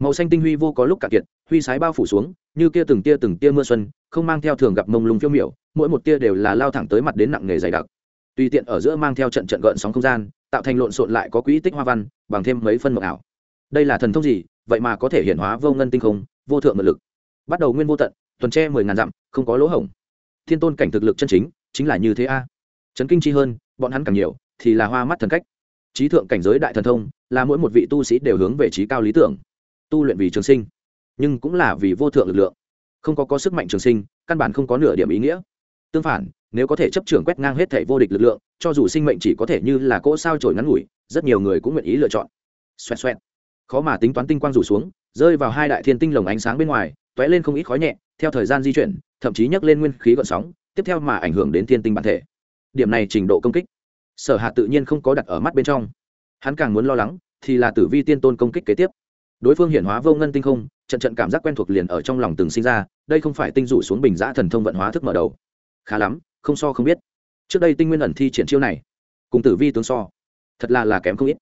màu xanh tinh huy vô có lúc cả kiệt, huy sái bao phủ xuống, như kia từng tia từng tia mưa xuân, không mang theo thường gặp mông lung phiêu miểu, mỗi một tia đều là lao thẳng tới mặt đến nặng nghề dày đặc tùy tiện ở giữa mang theo trận trận gợn sóng không gian, tạo thành lộn xộn lại có quỹ tích hoa văn, bằng thêm mấy phân mộng ảo. Đây là thần thông gì? Vậy mà có thể hiển hóa vô ngân tinh không, vô thượng mật lực. Bắt đầu nguyên vô tận, tuần tre mười ngàn dặm, không có lỗ hổng. Thiên tôn cảnh thực lực chân chính chính là như thế a. Trấn kinh chi hơn, bọn hắn càng nhiều, thì là hoa mắt thần cách. Trí thượng cảnh giới đại thần thông, là mỗi một vị tu sĩ đều hướng về trí cao lý tưởng. Tu luyện vì trường sinh, nhưng cũng là vì vô thượng lực lượng. Không có có sức mạnh trường sinh, căn bản không có nửa điểm ý nghĩa. Tương phản nếu có thể chấp trưởng quét ngang hết thể vô địch lực lượng, cho dù sinh mệnh chỉ có thể như là cỗ sao trổi ngắn ngủi, rất nhiều người cũng nguyện ý lựa chọn. Xoẹt xoẹt. Khó mà tính toán tinh quang rủ xuống, rơi vào hai đại thiên tinh lồng ánh sáng bên ngoài t ó é lên không ít khói nhẹ, theo thời gian di chuyển, thậm chí nhấc lên nguyên khí gợn sóng, tiếp theo mà ảnh hưởng đến thiên tinh bản thể. Điểm này trình độ công kích, sở hạ tự nhiên không có đặt ở mắt bên trong. Hắn càng muốn lo lắng, thì là tử vi tiên tôn công kích kế tiếp. Đối phương hiển hóa vô ngân tinh không, trận trận cảm giác quen thuộc liền ở trong lòng từng sinh ra, đây không phải tinh rủ xuống bình giã thần thông vận hóa thức mở đầu. Khá lắm không so không biết. Trước đây tinh nguyên ẩn thi triển chiêu này, cùng tử vi tướng so, thật là là kém không ít.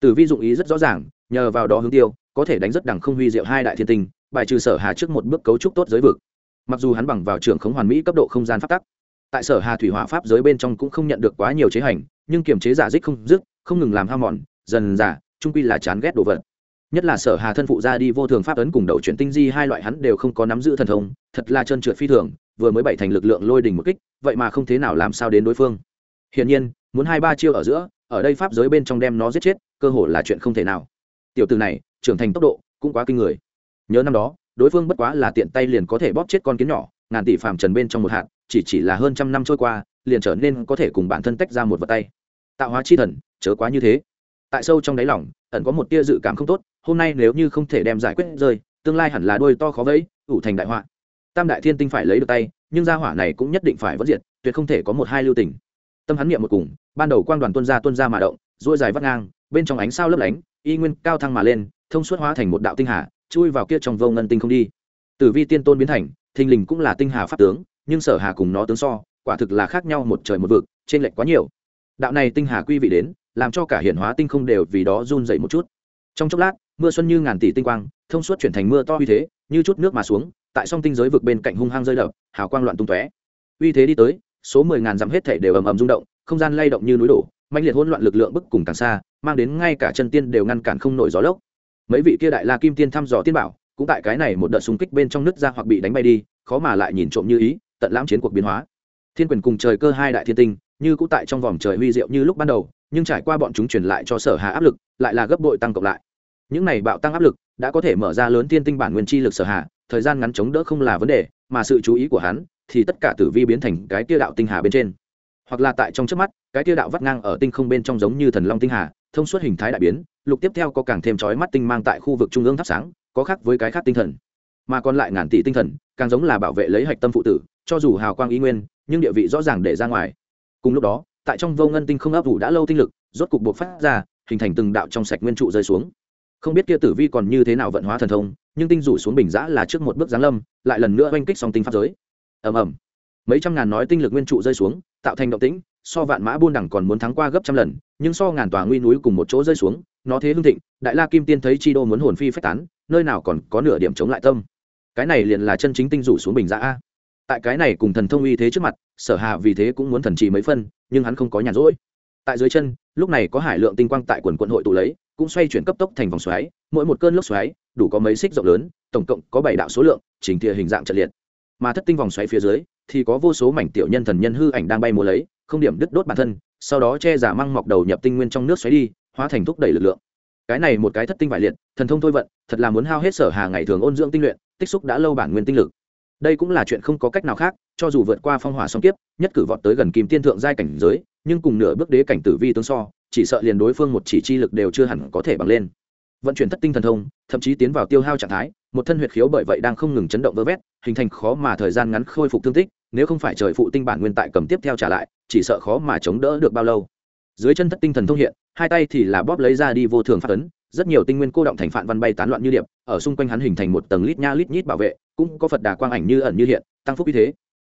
Tử vi dụng ý rất rõ ràng, nhờ vào đó hướng tiêu, có thể đánh rất đẳng không huy diệu hai đại thiên tinh, bài trừ sở hà trước một bước cấu trúc tốt giới vực. Mặc dù hắn bằng vào trường khống hoàn mỹ cấp độ không gian phát tắc, tại sở hà thủy hỏa pháp giới bên trong cũng không nhận được quá nhiều chế hành, nhưng kiềm chế giả dích không dứt, không ngừng làm ham mòn, dần giả trung quy là chán ghét đồ vật. Nhất là sở hà thân phụ ra đi vô thường pháp ấn cùng đầu chuyển tinh di hai loại hắn đều không có nắm giữ thần thông, thật là trơn trượt phi thường vừa mới bảy thành lực lượng lôi đình một kích, vậy mà không thế nào làm sao đến đối phương. Hiển nhiên, muốn hai ba chiêu ở giữa, ở đây pháp giới bên trong đem nó giết chết, cơ hội là chuyện không thể nào. Tiểu từ này, trưởng thành tốc độ cũng quá kinh người. Nhớ năm đó, đối phương bất quá là tiện tay liền có thể bóp chết con kiến nhỏ, ngàn tỷ phàm trần bên trong một hạt, chỉ chỉ là hơn trăm năm trôi qua, liền trở nên có thể cùng bản thân tách ra một vật tay. Tạo hóa chi thần, chớ quá như thế. Tại sâu trong đáy lòng, ẩn có một tia dự cảm không tốt, hôm nay nếu như không thể đem giải quyết rơi, tương lai hẳn là đôi to khó vẫy, ủ thành đại họa tam đại thiên tinh phải lấy được tay, nhưng gia hỏa này cũng nhất định phải vẫn diệt, tuyệt không thể có một hai lưu tình. Tâm hắn niệm một cùng, ban đầu quang đoàn tuân ra tuân ra mà động dỗi dài vắt ngang, bên trong ánh sao lấp lánh, y nguyên cao thăng mà lên, thông suốt hóa thành một đạo tinh hà, chui vào kia trong vô ngân tinh không đi. Tử vi tiên tôn biến thành, thình lình cũng là tinh hà pháp tướng, nhưng sở hà cùng nó tướng so, quả thực là khác nhau một trời một vực trên lệch quá nhiều. Đạo này tinh hà quy vị đến, làm cho cả hiển hóa tinh không đều vì đó run dậy một chút. Trong chốc lát, mưa xuân như ngàn tỷ tinh quang, thông suốt chuyển thành mưa to uy thế, như chút nước mà xuống tại song tinh giới vực bên cạnh hung hăng rơi đập, hào quang loạn tung tóe. Uy thế đi tới, số mười ngàn dặm hết thể đều ầm ầm rung động, không gian lay động như núi đổ mạnh liệt hỗn loạn lực lượng bức cùng càng xa, mang đến ngay cả chân tiên đều ngăn cản không nổi gió lốc. Mấy vị kia đại la kim tiên thăm dò tiên bảo, cũng tại cái này một đợt xung kích bên trong nước ra hoặc bị đánh bay đi, khó mà lại nhìn trộm như ý, tận lãm chiến cuộc biến hóa. Thiên quyền cùng trời cơ hai đại thiên tinh, như cũng tại trong vòng trời huy diệu như lúc ban đầu, nhưng trải qua bọn chúng truyền lại cho sở hà áp lực, lại là gấp bội tăng cộng lại. Những này bạo tăng áp lực, đã có thể mở ra lớn thiên tinh bản nguyên chi lực sở hà thời gian ngắn chống đỡ không là vấn đề, mà sự chú ý của hắn thì tất cả tử vi biến thành cái tia đạo tinh hà bên trên. Hoặc là tại trong trước mắt, cái tia đạo vắt ngang ở tinh không bên trong giống như thần long tinh hà, thông suốt hình thái đại biến, lục tiếp theo có càng thêm chói mắt tinh mang tại khu vực trung ương thắp sáng, có khác với cái khác tinh thần. Mà còn lại ngàn tỷ tinh thần, càng giống là bảo vệ lấy hạch tâm phụ tử, cho dù hào quang ý nguyên, nhưng địa vị rõ ràng để ra ngoài. Cùng lúc đó, tại trong vô ngân tinh không ấp ủ đã lâu tinh lực, rốt cục buộc phát ra, hình thành từng đạo trong sạch nguyên trụ rơi xuống không biết kia tử vi còn như thế nào vận hóa thần thông, nhưng tinh rủ xuống bình giã là trước một bước giáng lâm, lại lần nữa oanh kích song tinh pháp giới. Ầm ầm. Mấy trăm ngàn nói tinh lực nguyên trụ rơi xuống, tạo thành động tĩnh, so vạn mã buôn đẳng còn muốn thắng qua gấp trăm lần, nhưng so ngàn tòa nguy núi cùng một chỗ rơi xuống, nó thế hưng thịnh, đại la kim tiên thấy chi đô muốn hồn phi phách tán, nơi nào còn có nửa điểm chống lại tâm. Cái này liền là chân chính tinh rủ xuống bình giã a. Tại cái này cùng thần thông uy thế trước mặt, sở hà vì thế cũng muốn thần trì mấy phân, nhưng hắn không có nhàn rỗi. Tại dưới chân lúc này có hải lượng tinh quang tại quần quận hội tụ lấy, cũng xoay chuyển cấp tốc thành vòng xoáy, mỗi một cơn lốc xoáy, đủ có mấy xích rộng lớn, tổng cộng có bảy đạo số lượng, chỉnh thìa hình dạng trận liệt. Mà thất tinh vòng xoáy phía dưới, thì có vô số mảnh tiểu nhân thần nhân hư ảnh đang bay múa lấy, không điểm đứt đốt bản thân, sau đó che giả măng mọc đầu nhập tinh nguyên trong nước xoáy đi, hóa thành thúc đẩy lực lượng. Cái này một cái thất tinh vải liệt, thần thông thôi vận, thật là muốn hao hết sở hà ngày thường ôn dưỡng tinh luyện, tích xúc đã lâu bản nguyên tinh lực. Đây cũng là chuyện không có cách nào khác, cho dù vượt qua phong hỏa song kiếp, nhất cử vọt tới gần kim tiên thượng giai cảnh giới nhưng cùng nửa bước đế cảnh tử vi tương so, chỉ sợ liền đối phương một chỉ chi lực đều chưa hẳn có thể bằng lên. Vận chuyển thất tinh thần thông, thậm chí tiến vào tiêu hao trạng thái, một thân huyệt khiếu bởi vậy đang không ngừng chấn động vơ vét, hình thành khó mà thời gian ngắn khôi phục thương tích, nếu không phải trời phụ tinh bản nguyên tại cầm tiếp theo trả lại, chỉ sợ khó mà chống đỡ được bao lâu. Dưới chân thất tinh thần thông hiện, hai tay thì là bóp lấy ra đi vô thường phát ấn, rất nhiều tinh nguyên cô động thành phản văn bay tán loạn như điệp, ở xung quanh hắn hình thành một tầng lít nha lít nhít bảo vệ, cũng có phật đà quang ảnh như ẩn như hiện, tăng phúc như thế.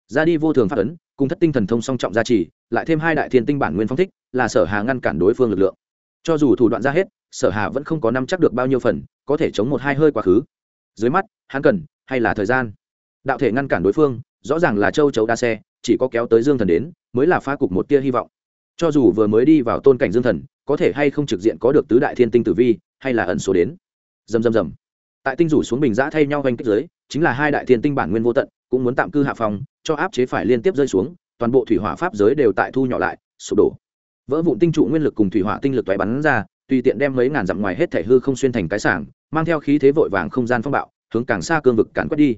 Ra đi vô thường phát ấn, cùng thất tinh thần thông song trọng gia trì lại thêm hai đại thiên tinh bản nguyên phong thích, là sở hà ngăn cản đối phương lực lượng. Cho dù thủ đoạn ra hết, sở hà vẫn không có năm chắc được bao nhiêu phần, có thể chống một hai hơi quá khứ. Dưới mắt, hắn cần hay là thời gian? Đạo thể ngăn cản đối phương, rõ ràng là châu chấu đa xe, chỉ có kéo tới dương thần đến, mới là phá cục một tia hy vọng. Cho dù vừa mới đi vào tôn cảnh dương thần, có thể hay không trực diện có được tứ đại thiên tinh tử vi, hay là ẩn số đến? Dầm dầm dầm tại tinh rủ xuống bình giã thay nhau vanh kích giới, chính là hai đại thiên tinh bản nguyên vô tận, cũng muốn tạm cư hạ phòng, cho áp chế phải liên tiếp rơi xuống toàn bộ thủy hỏa pháp giới đều tại thu nhỏ lại, sụp đổ. Vỡ vụn tinh trụ nguyên lực cùng thủy hỏa tinh lực toái bắn ra, tùy tiện đem mấy ngàn dặm ngoài hết thể hư không xuyên thành cái sảng, mang theo khí thế vội vàng không gian phong bạo, hướng càng xa cương vực càn quét đi.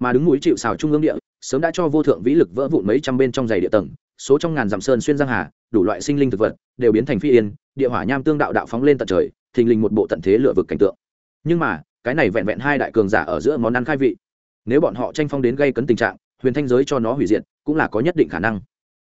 Mà đứng núi chịu xào trung ương địa, sớm đã cho vô thượng vĩ lực vỡ vụn mấy trăm bên trong dày địa tầng, số trong ngàn dặm sơn xuyên giang hà, đủ loại sinh linh thực vật, đều biến thành phi yên, địa hỏa nham tương đạo đạo phóng lên tận trời, thình lình một bộ tận thế lựa vực cảnh tượng. Nhưng mà, cái này vẹn vẹn hai đại cường giả ở giữa món ăn khai vị. Nếu bọn họ tranh phong đến gây cấn tình trạng huyền thanh giới cho nó hủy diệt cũng là có nhất định khả năng.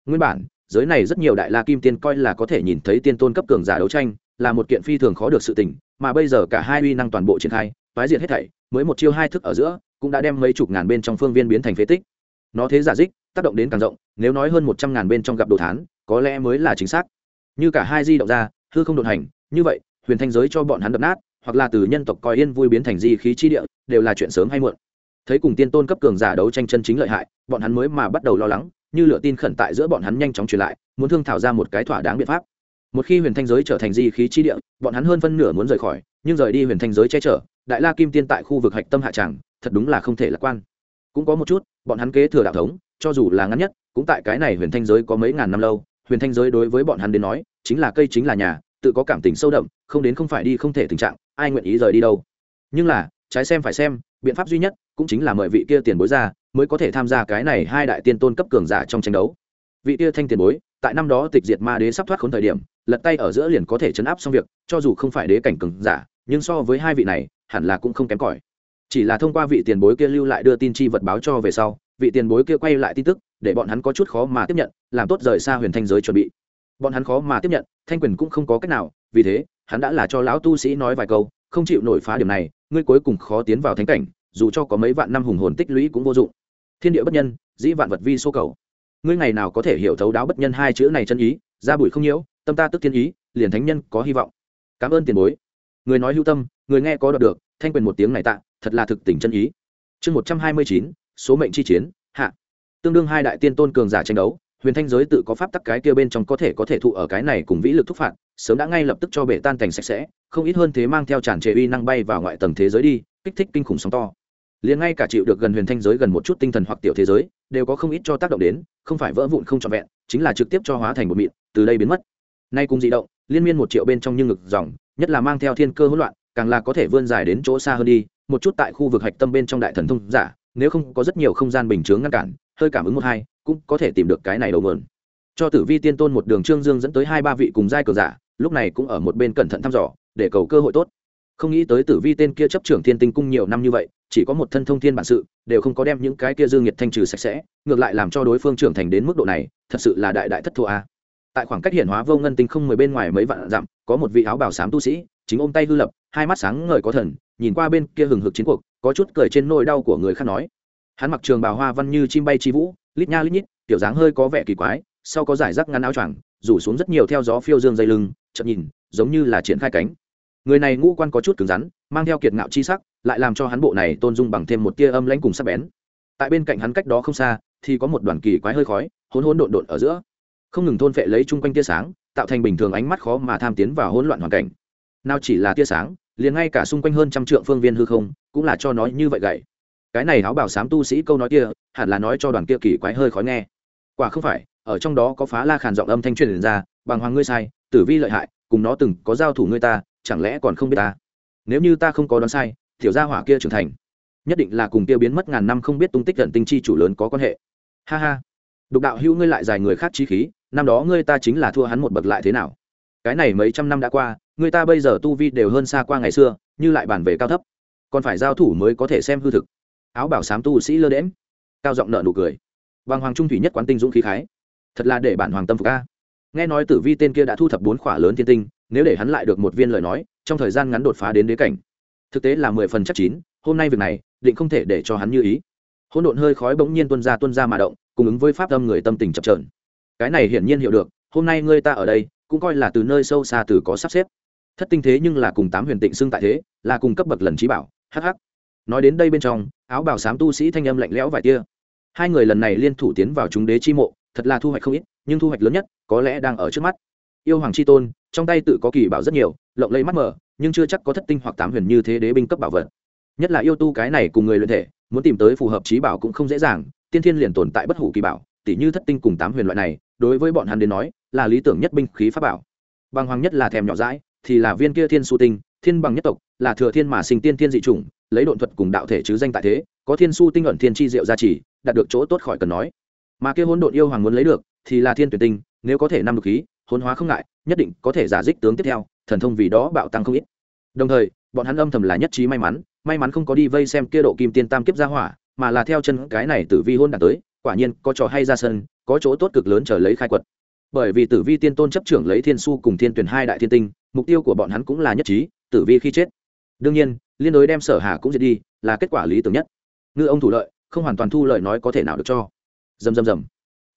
Nguyên bản, giới này rất nhiều đại la kim tiên coi là có thể nhìn thấy tiên tôn cấp cường giả đấu tranh, là một kiện phi thường khó được sự tình, mà bây giờ cả hai uy năng toàn bộ triển khai toái diệt hết thảy, mới một chiêu hai thức ở giữa, cũng đã đem mấy chục ngàn bên trong phương viên biến thành phế tích. Nó thế giả dích, tác động đến càng rộng, nếu nói hơn một trăm ngàn bên trong gặp đồ thán, có lẽ mới là chính xác. Như cả hai di động ra, hư không đột hành, như vậy, huyền thanh giới cho bọn hắn đập nát, hoặc là từ nhân tộc coi yên vui biến thành di khí chi địa, đều là chuyện sớm hay muộn thấy cùng tiên tôn cấp cường giả đấu tranh chân chính lợi hại, bọn hắn mới mà bắt đầu lo lắng, như lựa tin khẩn tại giữa bọn hắn nhanh chóng truyền lại, muốn thương thảo ra một cái thỏa đáng biện pháp. Một khi huyền thanh giới trở thành di khí chi địa, bọn hắn hơn phân nửa muốn rời khỏi, nhưng rời đi huyền thanh giới che chở, đại la kim tiên tại khu vực hạch tâm hạ tràng, thật đúng là không thể lạc quan. Cũng có một chút, bọn hắn kế thừa đạo thống, cho dù là ngắn nhất, cũng tại cái này huyền thanh giới có mấy ngàn năm lâu, huyền thanh giới đối với bọn hắn đến nói, chính là cây chính là nhà, tự có cảm tình sâu đậm, không đến không phải đi không thể tình trạng, ai nguyện ý rời đi đâu. Nhưng là, trái xem phải xem biện pháp duy nhất cũng chính là mời vị kia tiền bối ra mới có thể tham gia cái này hai đại tiên tôn cấp cường giả trong tranh đấu. Vị kia thanh tiền bối, tại năm đó tịch diệt ma đế sắp thoát khốn thời điểm, lật tay ở giữa liền có thể chấn áp xong việc, cho dù không phải đế cảnh cường giả, nhưng so với hai vị này, hẳn là cũng không kém cỏi. Chỉ là thông qua vị tiền bối kia lưu lại đưa tin chi vật báo cho về sau, vị tiền bối kia quay lại tin tức, để bọn hắn có chút khó mà tiếp nhận, làm tốt rời xa huyền thanh giới chuẩn bị. Bọn hắn khó mà tiếp nhận, thanh quyền cũng không có cách nào, vì thế, hắn đã là cho lão tu sĩ nói vài câu không chịu nổi phá điểm này, ngươi cuối cùng khó tiến vào thánh cảnh, dù cho có mấy vạn năm hùng hồn tích lũy cũng vô dụng. Thiên địa bất nhân, dĩ vạn vật vi số cầu. Ngươi ngày nào có thể hiểu thấu đáo bất nhân hai chữ này chân ý, ra bụi không nhiễu, tâm ta tức thiên ý, liền thánh nhân có hy vọng. Cảm ơn tiền bối. Người nói hữu tâm, người nghe có đọc được, thanh quyền một tiếng này tạ, thật là thực tình chân ý. Chương một trăm hai mươi chín, số mệnh chi chiến, hạ. Tương đương hai đại tiên tôn cường giả tranh đấu, huyền thanh giới tự có pháp tắc cái kia bên trong có thể có thể thụ ở cái này cùng vĩ lực thúc phạt, sớm đã ngay lập tức cho bể tan cảnh sạch sẽ không ít hơn thế mang theo tràn trề uy năng bay vào ngoại tầng thế giới đi, kích thích kinh khủng sóng to. Liền ngay cả chịu được gần huyền thanh giới gần một chút tinh thần hoặc tiểu thế giới, đều có không ít cho tác động đến, không phải vỡ vụn không trọn vẹn, chính là trực tiếp cho hóa thành một mịn, từ đây biến mất. Nay cùng di động, liên miên một triệu bên trong như ngực dòng, nhất là mang theo thiên cơ hỗn loạn, càng là có thể vươn dài đến chỗ xa hơn đi, một chút tại khu vực hạch tâm bên trong đại thần thông giả, nếu không có rất nhiều không gian bình chướng ngăn cản, hơi cảm ứng một hai, cũng có thể tìm được cái này đầu mượn cho tử vi tiên tôn một đường trương dương dẫn tới hai ba vị cùng giai cờ giả, lúc này cũng ở một bên cẩn thận thăm dò để cầu cơ hội tốt. Không nghĩ tới tử vi tên kia chấp trưởng thiên tinh cung nhiều năm như vậy, chỉ có một thân thông thiên bản sự, đều không có đem những cái kia dương nhiệt thanh trừ sạch sẽ, ngược lại làm cho đối phương trưởng thành đến mức độ này, thật sự là đại đại thất thua a. Tại khoảng cách hiển hóa vô ngân tinh không mười bên ngoài mấy vạn dặm, có một vị áo bào xám tu sĩ, chính ôm tay hư lập, hai mắt sáng ngời có thần, nhìn qua bên kia hừng hực chiến cuộc, có chút cười trên nỗi đau của người khác nói. Hắn mặc trường bào hoa văn như chim bay chi vũ, lít nha lít nhít, kiểu dáng hơi có vẻ kỳ quái, sau có giải rác ngắn áo choàng, rủ xuống rất nhiều theo gió phiêu dương dây lưng chậm nhìn, giống như là triển khai cánh người này ngũ quan có chút cứng rắn, mang theo kiệt ngạo chi sắc, lại làm cho hắn bộ này tôn dung bằng thêm một tia âm lãnh cùng sắc bén. Tại bên cạnh hắn cách đó không xa, thì có một đoàn kỳ quái hơi khói, hỗn hỗn độn độn ở giữa. Không ngừng thôn phệ lấy chung quanh tia sáng, tạo thành bình thường ánh mắt khó mà tham tiến vào hỗn loạn hoàn cảnh. Nào chỉ là tia sáng, liền ngay cả xung quanh hơn trăm trượng phương viên hư không, cũng là cho nói như vậy gậy. Cái này áo bảo sám tu sĩ câu nói kia, hẳn là nói cho đoàn kia kỳ quái hơi khói nghe. Quả không phải, ở trong đó có phá la khàn giọng âm thanh truyền ra bằng hoàng ngươi sai, tử vi lợi hại, cùng nó từng có giao thủ ngươi ta chẳng lẽ còn không biết ta? Nếu như ta không có đoán sai, tiểu gia hỏa kia trưởng thành, nhất định là cùng kia biến mất ngàn năm không biết tung tích gần tinh chi chủ lớn có quan hệ. Ha ha. Đục đạo hữu ngươi lại dài người khác trí khí, năm đó ngươi ta chính là thua hắn một bậc lại thế nào? Cái này mấy trăm năm đã qua người ta bây giờ tu vi đều hơn xa qua ngày xưa, như lại bàn về cao thấp. Còn phải giao thủ mới có thể xem hư thực. Áo bảo sám tu sĩ lơ đễm cao giọng nợ nụ cười. Bằng hoàng trung thủy nhất quán tinh dũng khí khái. Thật là để bản hoàng tâm phục ca nghe nói tử vi tên kia đã thu thập bốn khỏa lớn thiên tinh, nếu để hắn lại được một viên lời nói, trong thời gian ngắn đột phá đến đế cảnh. Thực tế là mười phần chắc chín, hôm nay việc này, định không thể để cho hắn như ý. Hỗn độn hơi khói bỗng nhiên tuân ra tuân ra mà động, cùng ứng với pháp tâm người tâm tình chập trờn cái này hiển nhiên hiểu được, hôm nay ngươi ta ở đây, cũng coi là từ nơi sâu xa từ có sắp xếp. Thất tinh thế nhưng là cùng tám huyền tịnh xưng tại thế, là cùng cấp bậc lần trí bảo hh nói đến đây bên trong, áo bảo sám tu sĩ thanh âm lạnh lẽo vài tia. Hai người lần này liên thủ tiến vào chúng đế chi mộ, thật là thu hoạch không ít nhưng thu hoạch lớn nhất có lẽ đang ở trước mắt. Yêu hoàng c h i tôn, trong tay tự có kỳ bảo rất nhiều, lộng lấy mắt mờ, nhưng chưa chắc có thất tinh hoặc tám huyền như thế đế binh cấp bảo vật. Nhất là yêu tu cái này cùng người luyện thể, muốn tìm tới phù hợp trí bảo cũng không dễ dàng, tiên thiên liền tồn tại bất hủ kỳ bảo tỷ như thất tinh cùng tám huyền loại này, đối với bọn hắn đến nói, là lý tưởng nhất binh khí pháp bảo. Bằng hoàng nhất là thèm nhỏ dãi, thì là viên kia thiên su tinh, thiên bằng nhất tộc, là thừa thiên mà sinh tiên thiên dị chủng, lấy độn thuật cùng đạo thể chứ danh tại thế, có thiên su tinh ẩn thiên chi diệu gia trì, đạt được chỗ tốt khỏi cần nói. Mà kia hỗn độn yêu hoàng muốn lấy được thì là thiên tuyển tinh, nếu có thể năm độc khí, hỗn hóa không ngại, nhất định có thể giả dích tướng tiếp theo, thần thông vì đó bạo tăng không ít. Đồng thời, bọn hắn âm thầm là nhất trí may mắn may mắn không có đi vây xem kia độ kim tiên tam kiếp ra hỏa, mà là theo chân cái này tử vi hôn đạt tới, quả nhiên có trò hay ra sân, có chỗ tốt cực lớn chờ lấy khai quật. Bởi vì tử vi tiên tôn chấp trưởng lấy thiên su cùng thiên tuyển hai đại thiên tinh, mục tiêu của bọn hắn cũng là nhất trí, tử vi khi chết. Đương nhiên, liên đối đem sở hà cũng diệt đi, là kết quả lý tưởng nhất. Ngư ông thủ lợi, không hoàn toàn thu lợi nói có thể nào được cho. Dầm dầm dầm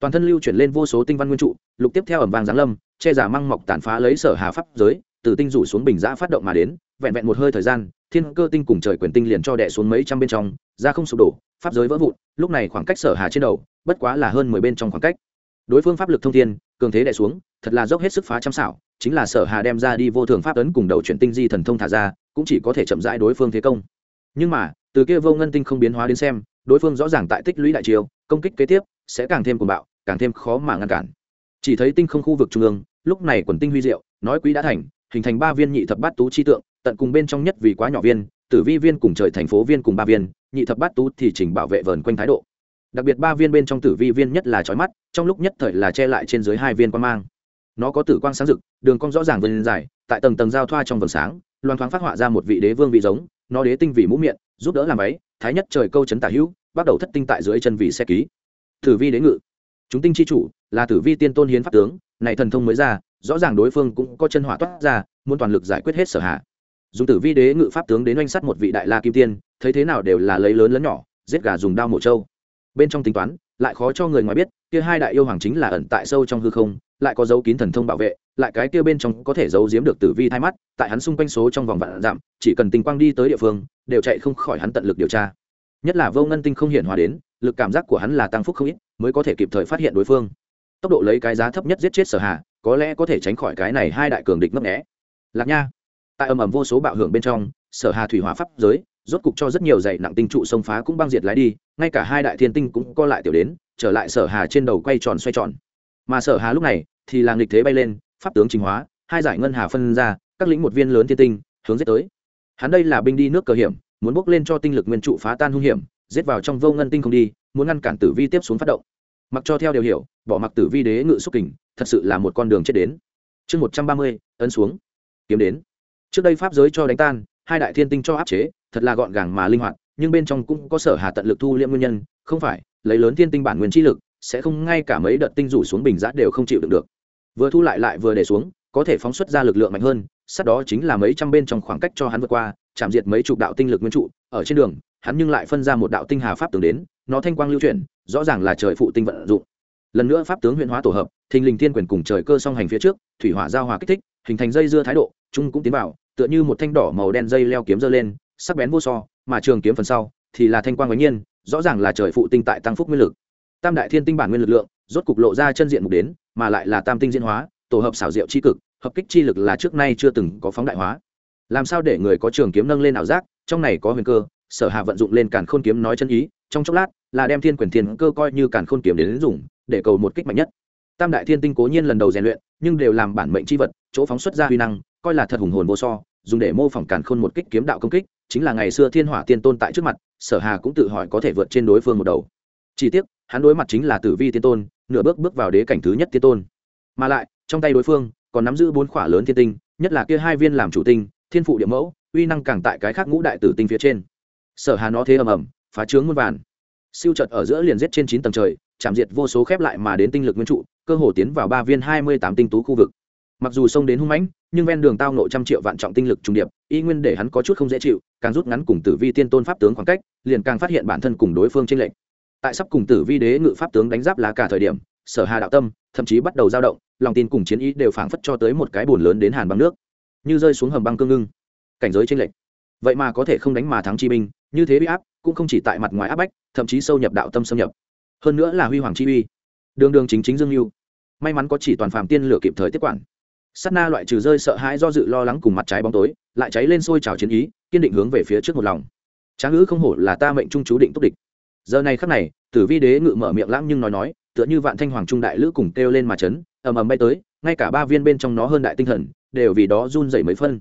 toàn thân lưu chuyển lên vô số tinh văn nguyên trụ, lục tiếp theo ẩm vàng giáng lâm, che giả măng mọc tàn phá lấy sở hà pháp giới, từ tinh rủ xuống bình giã phát động mà đến, vẹn vẹn một hơi thời gian, thiên cơ tinh cùng trời quyền tinh liền cho đẻ xuống mấy trăm bên trong, ra không sụp đổ, pháp giới vỡ vụn, lúc này khoảng cách sở hà trên đầu, bất quá là hơn mười bên trong khoảng cách. Đối phương pháp lực thông thiên, cường thế đẻ xuống, thật là dốc hết sức phá trăm xảo, chính là sở hà đem ra đi vô thường pháp ấn cùng đầu chuyển tinh di thần thông thả ra, cũng chỉ có thể chậm rãi đối phương thế công. Nhưng mà, từ kia vô ngân tinh không biến hóa đến xem, đối phương rõ ràng tại tích lũy đại chiều công kích kế tiếp, sẽ càng thêm cuồng bạo càng thêm khó mà ngăn cản. Chỉ thấy tinh không khu vực trung ương, lúc này quần tinh huy diệu, nói quý đã thành, hình thành ba viên nhị thập bát tú chi tượng, tận cùng bên trong nhất vì quá nhỏ viên, tử vi viên cùng trời thành phố viên cùng ba viên, nhị thập bát tú thì chỉnh bảo vệ vờn quanh thái độ. Đặc biệt ba viên bên trong tử vi viên nhất là trói mắt, trong lúc nhất thời là che lại trên dưới hai viên quan mang. Nó có tử quang sáng rực, đường cong rõ ràng vân dài, tại tầng tầng giao thoa trong vầng sáng, loan thoáng phát họa ra một vị đế vương vị giống, nó đế tinh vị mũ miệng, giúp đỡ làm váy thái nhất trời câu chấn tả hữu, bắt đầu thất tinh tại dưới chân vị xe ký. Tử vi đế ngự chúng tinh chi chủ là tử vi tiên tôn hiến pháp tướng này thần thông mới ra rõ ràng đối phương cũng có chân hỏa toát ra muốn toàn lực giải quyết hết sở hạ. Dùng tử vi đế ngự pháp tướng đến oanh sắt một vị đại la kim tiên thấy thế nào đều là lấy lớn lớn nhỏ giết gà dùng đao mổ trâu. Bên trong tính toán lại khó cho người ngoài biết kia hai đại yêu hoàng chính là ẩn tại sâu trong hư không lại có dấu kín thần thông bảo vệ lại cái kia bên trong có thể giấu giếm được tử vi thay mắt tại hắn xung quanh số trong vòng vạn giảm, chỉ cần tình quang đi tới địa phương đều chạy không khỏi hắn tận lực điều tra nhất là vô ngân tinh không hiện hóa đến, lực cảm giác của hắn là tăng phúc không ít, mới có thể kịp thời phát hiện đối phương. Tốc độ lấy cái giá thấp nhất giết chết sở hà, có lẽ có thể tránh khỏi cái này hai đại cường địch ngấp nghẽ lạc nha, tại ầm ầm vô số bạo hưởng bên trong, sở hà thủy hỏa pháp giới, rốt cục cho rất nhiều dạy nặng tinh trụ sông phá cũng băng diệt lái đi, ngay cả hai đại thiên tinh cũng co lại tiểu đến, trở lại sở hà trên đầu quay tròn xoay tròn. Mà sở hà lúc này thì là nghịch thế bay lên, pháp tướng trình hóa, hai giải ngân hà phân ra, các lĩnh một viên lớn thiên tinh, hướng giết tới. Hắn đây là binh đi nước cờ hiểm muốn bước lên cho tinh lực nguyên trụ phá tan hung hiểm, giết vào trong vô ngân tinh không đi, muốn ngăn cản tử vi tiếp xuống phát động. Mặc cho theo điều hiểu, bỏ mặc tử vi đế ngự xúc kình, thật sự là một con đường chết đến. Chương một trăm ba mươi, ấn xuống. Kiếm đến. Trước đây pháp giới cho đánh tan, hai đại thiên tinh cho áp chế, thật là gọn gàng mà linh hoạt, nhưng bên trong cũng có sở hà tận lực thu liệm nguyên nhân, không phải, lấy lớn thiên tinh bản nguyên chi lực, sẽ không ngay cả mấy đợt tinh rủ xuống bình giã đều không chịu được được. Vừa thu lại lại vừa để xuống, có thể phóng xuất ra lực lượng mạnh hơn sát đó chính là mấy trăm bên trong khoảng cách cho hắn vượt qua chạm diệt mấy chục đạo tinh lực nguyên trụ, ở trên đường, hắn nhưng lại phân ra một đạo tinh hà pháp tướng đến, nó thanh quang lưu chuyển, rõ ràng là trời phụ tinh vận dụng. Lần nữa pháp tướng huyện hóa tổ hợp, thình lình thiên quyền cùng trời cơ song hành phía trước, thủy hỏa giao hòa kích thích, hình thành dây dưa thái độ trung cũng tiến vào, tựa như một thanh đỏ màu đen dây leo kiếm dơ lên, sắc bén vô so, mà trường kiếm phần sau thì là thanh quang ngẫu nhiên, rõ ràng là trời phụ tinh tại tăng phúc nguyên lực. Tam đại thiên tinh bản nguyên lực lượng, rốt cục lộ ra chân diện mục đến, mà lại là tam tinh diễn hóa, tổ hợp xảo diệu chi cực, hợp kích chi lực là trước nay chưa từng có phóng đại hóa làm sao để người có trường kiếm nâng lên ảo giác, trong này có huyền cơ, sở hạ vận dụng lên càn khôn kiếm nói chân ý, trong chốc lát là đem thiên quyền thiên cơ coi như càn khôn kiếm đến dùng để cầu một kích mạnh nhất. Tam đại thiên tinh cố nhiên lần đầu rèn luyện, nhưng đều làm bản mệnh chi vật, chỗ phóng xuất ra huy năng, coi là thật hùng hồn vô so, dùng để mô phỏng càn khôn một kích kiếm đạo công kích, chính là ngày xưa thiên hỏa tiên tôn tại trước mặt, sở hà cũng tự hỏi có thể vượt trên đối phương một đầu. Chỉ tiếc, hắn đối mặt chính là tử vi tiên tôn, nửa bước bước vào đế cảnh thứ nhất tiên tôn. Mà lại, trong tay đối phương còn nắm giữ bốn khỏa lớn thiên tinh, nhất là kia hai viên làm chủ tinh thiên phụ địa mẫu, uy năng càng tại cái khác ngũ đại tử tinh phía trên. Sở hà nó thế ầm ầm, phá trướng muôn vàn. Siêu trật ở giữa liền giết trên chín tầng trời, chạm diệt vô số khép lại mà đến tinh lực nguyên trụ, cơ hồ tiến vào ba viên hai mươi tám tinh tú khu vực. Mặc dù sông đến hung mãnh, nhưng ven đường tao nộ trăm triệu vạn trọng tinh lực trùng điệp, y nguyên để hắn có chút không dễ chịu, càng rút ngắn cùng tử vi tiên tôn pháp tướng khoảng cách, liền càng phát hiện bản thân cùng đối phương tranh lệch. Tại sắp cùng tử vi đế ngự pháp tướng đánh giáp lá cả thời điểm, sở hà đạo tâm, thậm chí bắt đầu dao động, lòng tin cùng chiến ý đều phảng phất cho tới một cái bùn lớn đến hàn băng nước như rơi xuống hầm băng cương ngưng. Cảnh giới tranh lệch. Vậy mà có thể không đánh mà thắng chi binh, như thế bị áp, cũng không chỉ tại mặt ngoài áp bách, thậm chí sâu nhập đạo tâm xâm nhập. Hơn nữa là huy hoàng chi uy. Đường đường chính chính dương mưu may mắn có chỉ toàn phàm tiên lửa kịp thời tiếp quản. Sát na loại trừ rơi sợ hãi do dự lo lắng cùng mặt trái bóng tối, lại cháy lên sôi trào chiến ý, kiên định hướng về phía trước một lòng. Tráng ngữ không hổ là ta mệnh trung chú định túc địch. Giờ này khắc này, tử vi đế ngự mở miệng lãng nhưng nói nói, tựa như vạn thanh hoàng trung đại lữ cùng kêu lên mà chấn, ầm ầm bay tới, ngay cả ba viên bên trong nó hơn đại tinh thần đều vì đó run dậy mấy phân.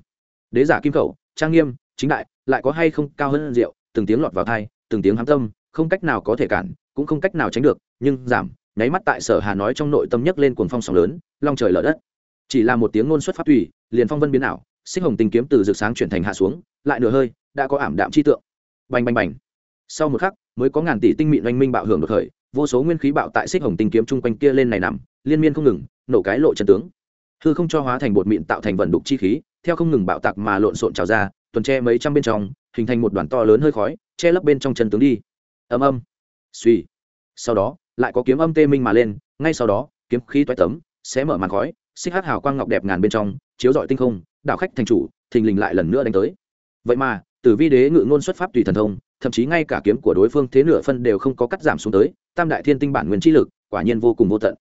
Đế giả kim khẩu, trang nghiêm, chính đại, lại có hay không cao hơn rượu, từng tiếng lọt vào thai từng tiếng hám tâm, không cách nào có thể cản, cũng không cách nào tránh được, nhưng giảm, nháy mắt tại sở hà nói trong nội tâm nhấc lên cuồng phong sóng lớn, long trời lở đất. Chỉ là một tiếng ngôn xuất phát tùy, liền phong vân biến ảo, xích hồng tình kiếm từ rực sáng chuyển thành hạ xuống, lại nửa hơi, đã có ảm đạm chi tượng. Bành bành bành. Sau một khắc, mới có ngàn tỷ tinh mịn oanh minh bạo hưởng được khởi, vô số nguyên khí bạo tại xích hồng tinh kiếm chung quanh kia lên này nằm, liên miên không ngừng, nổ cái lộ chân tướng hư không cho hóa thành bột mịn tạo thành vận đục chi khí, theo không ngừng bạo tạc mà lộn xộn trào ra, tuần tre mấy trăm bên trong, hình thành một đoàn to lớn hơi khói, che lấp bên trong chân tướng đi. Âm âm. Suy sau đó, lại có kiếm âm tê minh mà lên, ngay sau đó, kiếm khí toái tấm sẽ mở màn khói, xích hát hào quang ngọc đẹp ngàn bên trong, chiếu dọi tinh không, đảo khách thành chủ, thình lình lại lần nữa đánh tới. Vậy mà, tử vi đế ngự ngôn xuất pháp tùy thần thông, thậm chí ngay cả kiếm của đối phương thế nửa phân đều không có cắt giảm xuống tới, tam đại thiên tinh bản nguyên trí lực, quả nhiên vô cùng vô tận.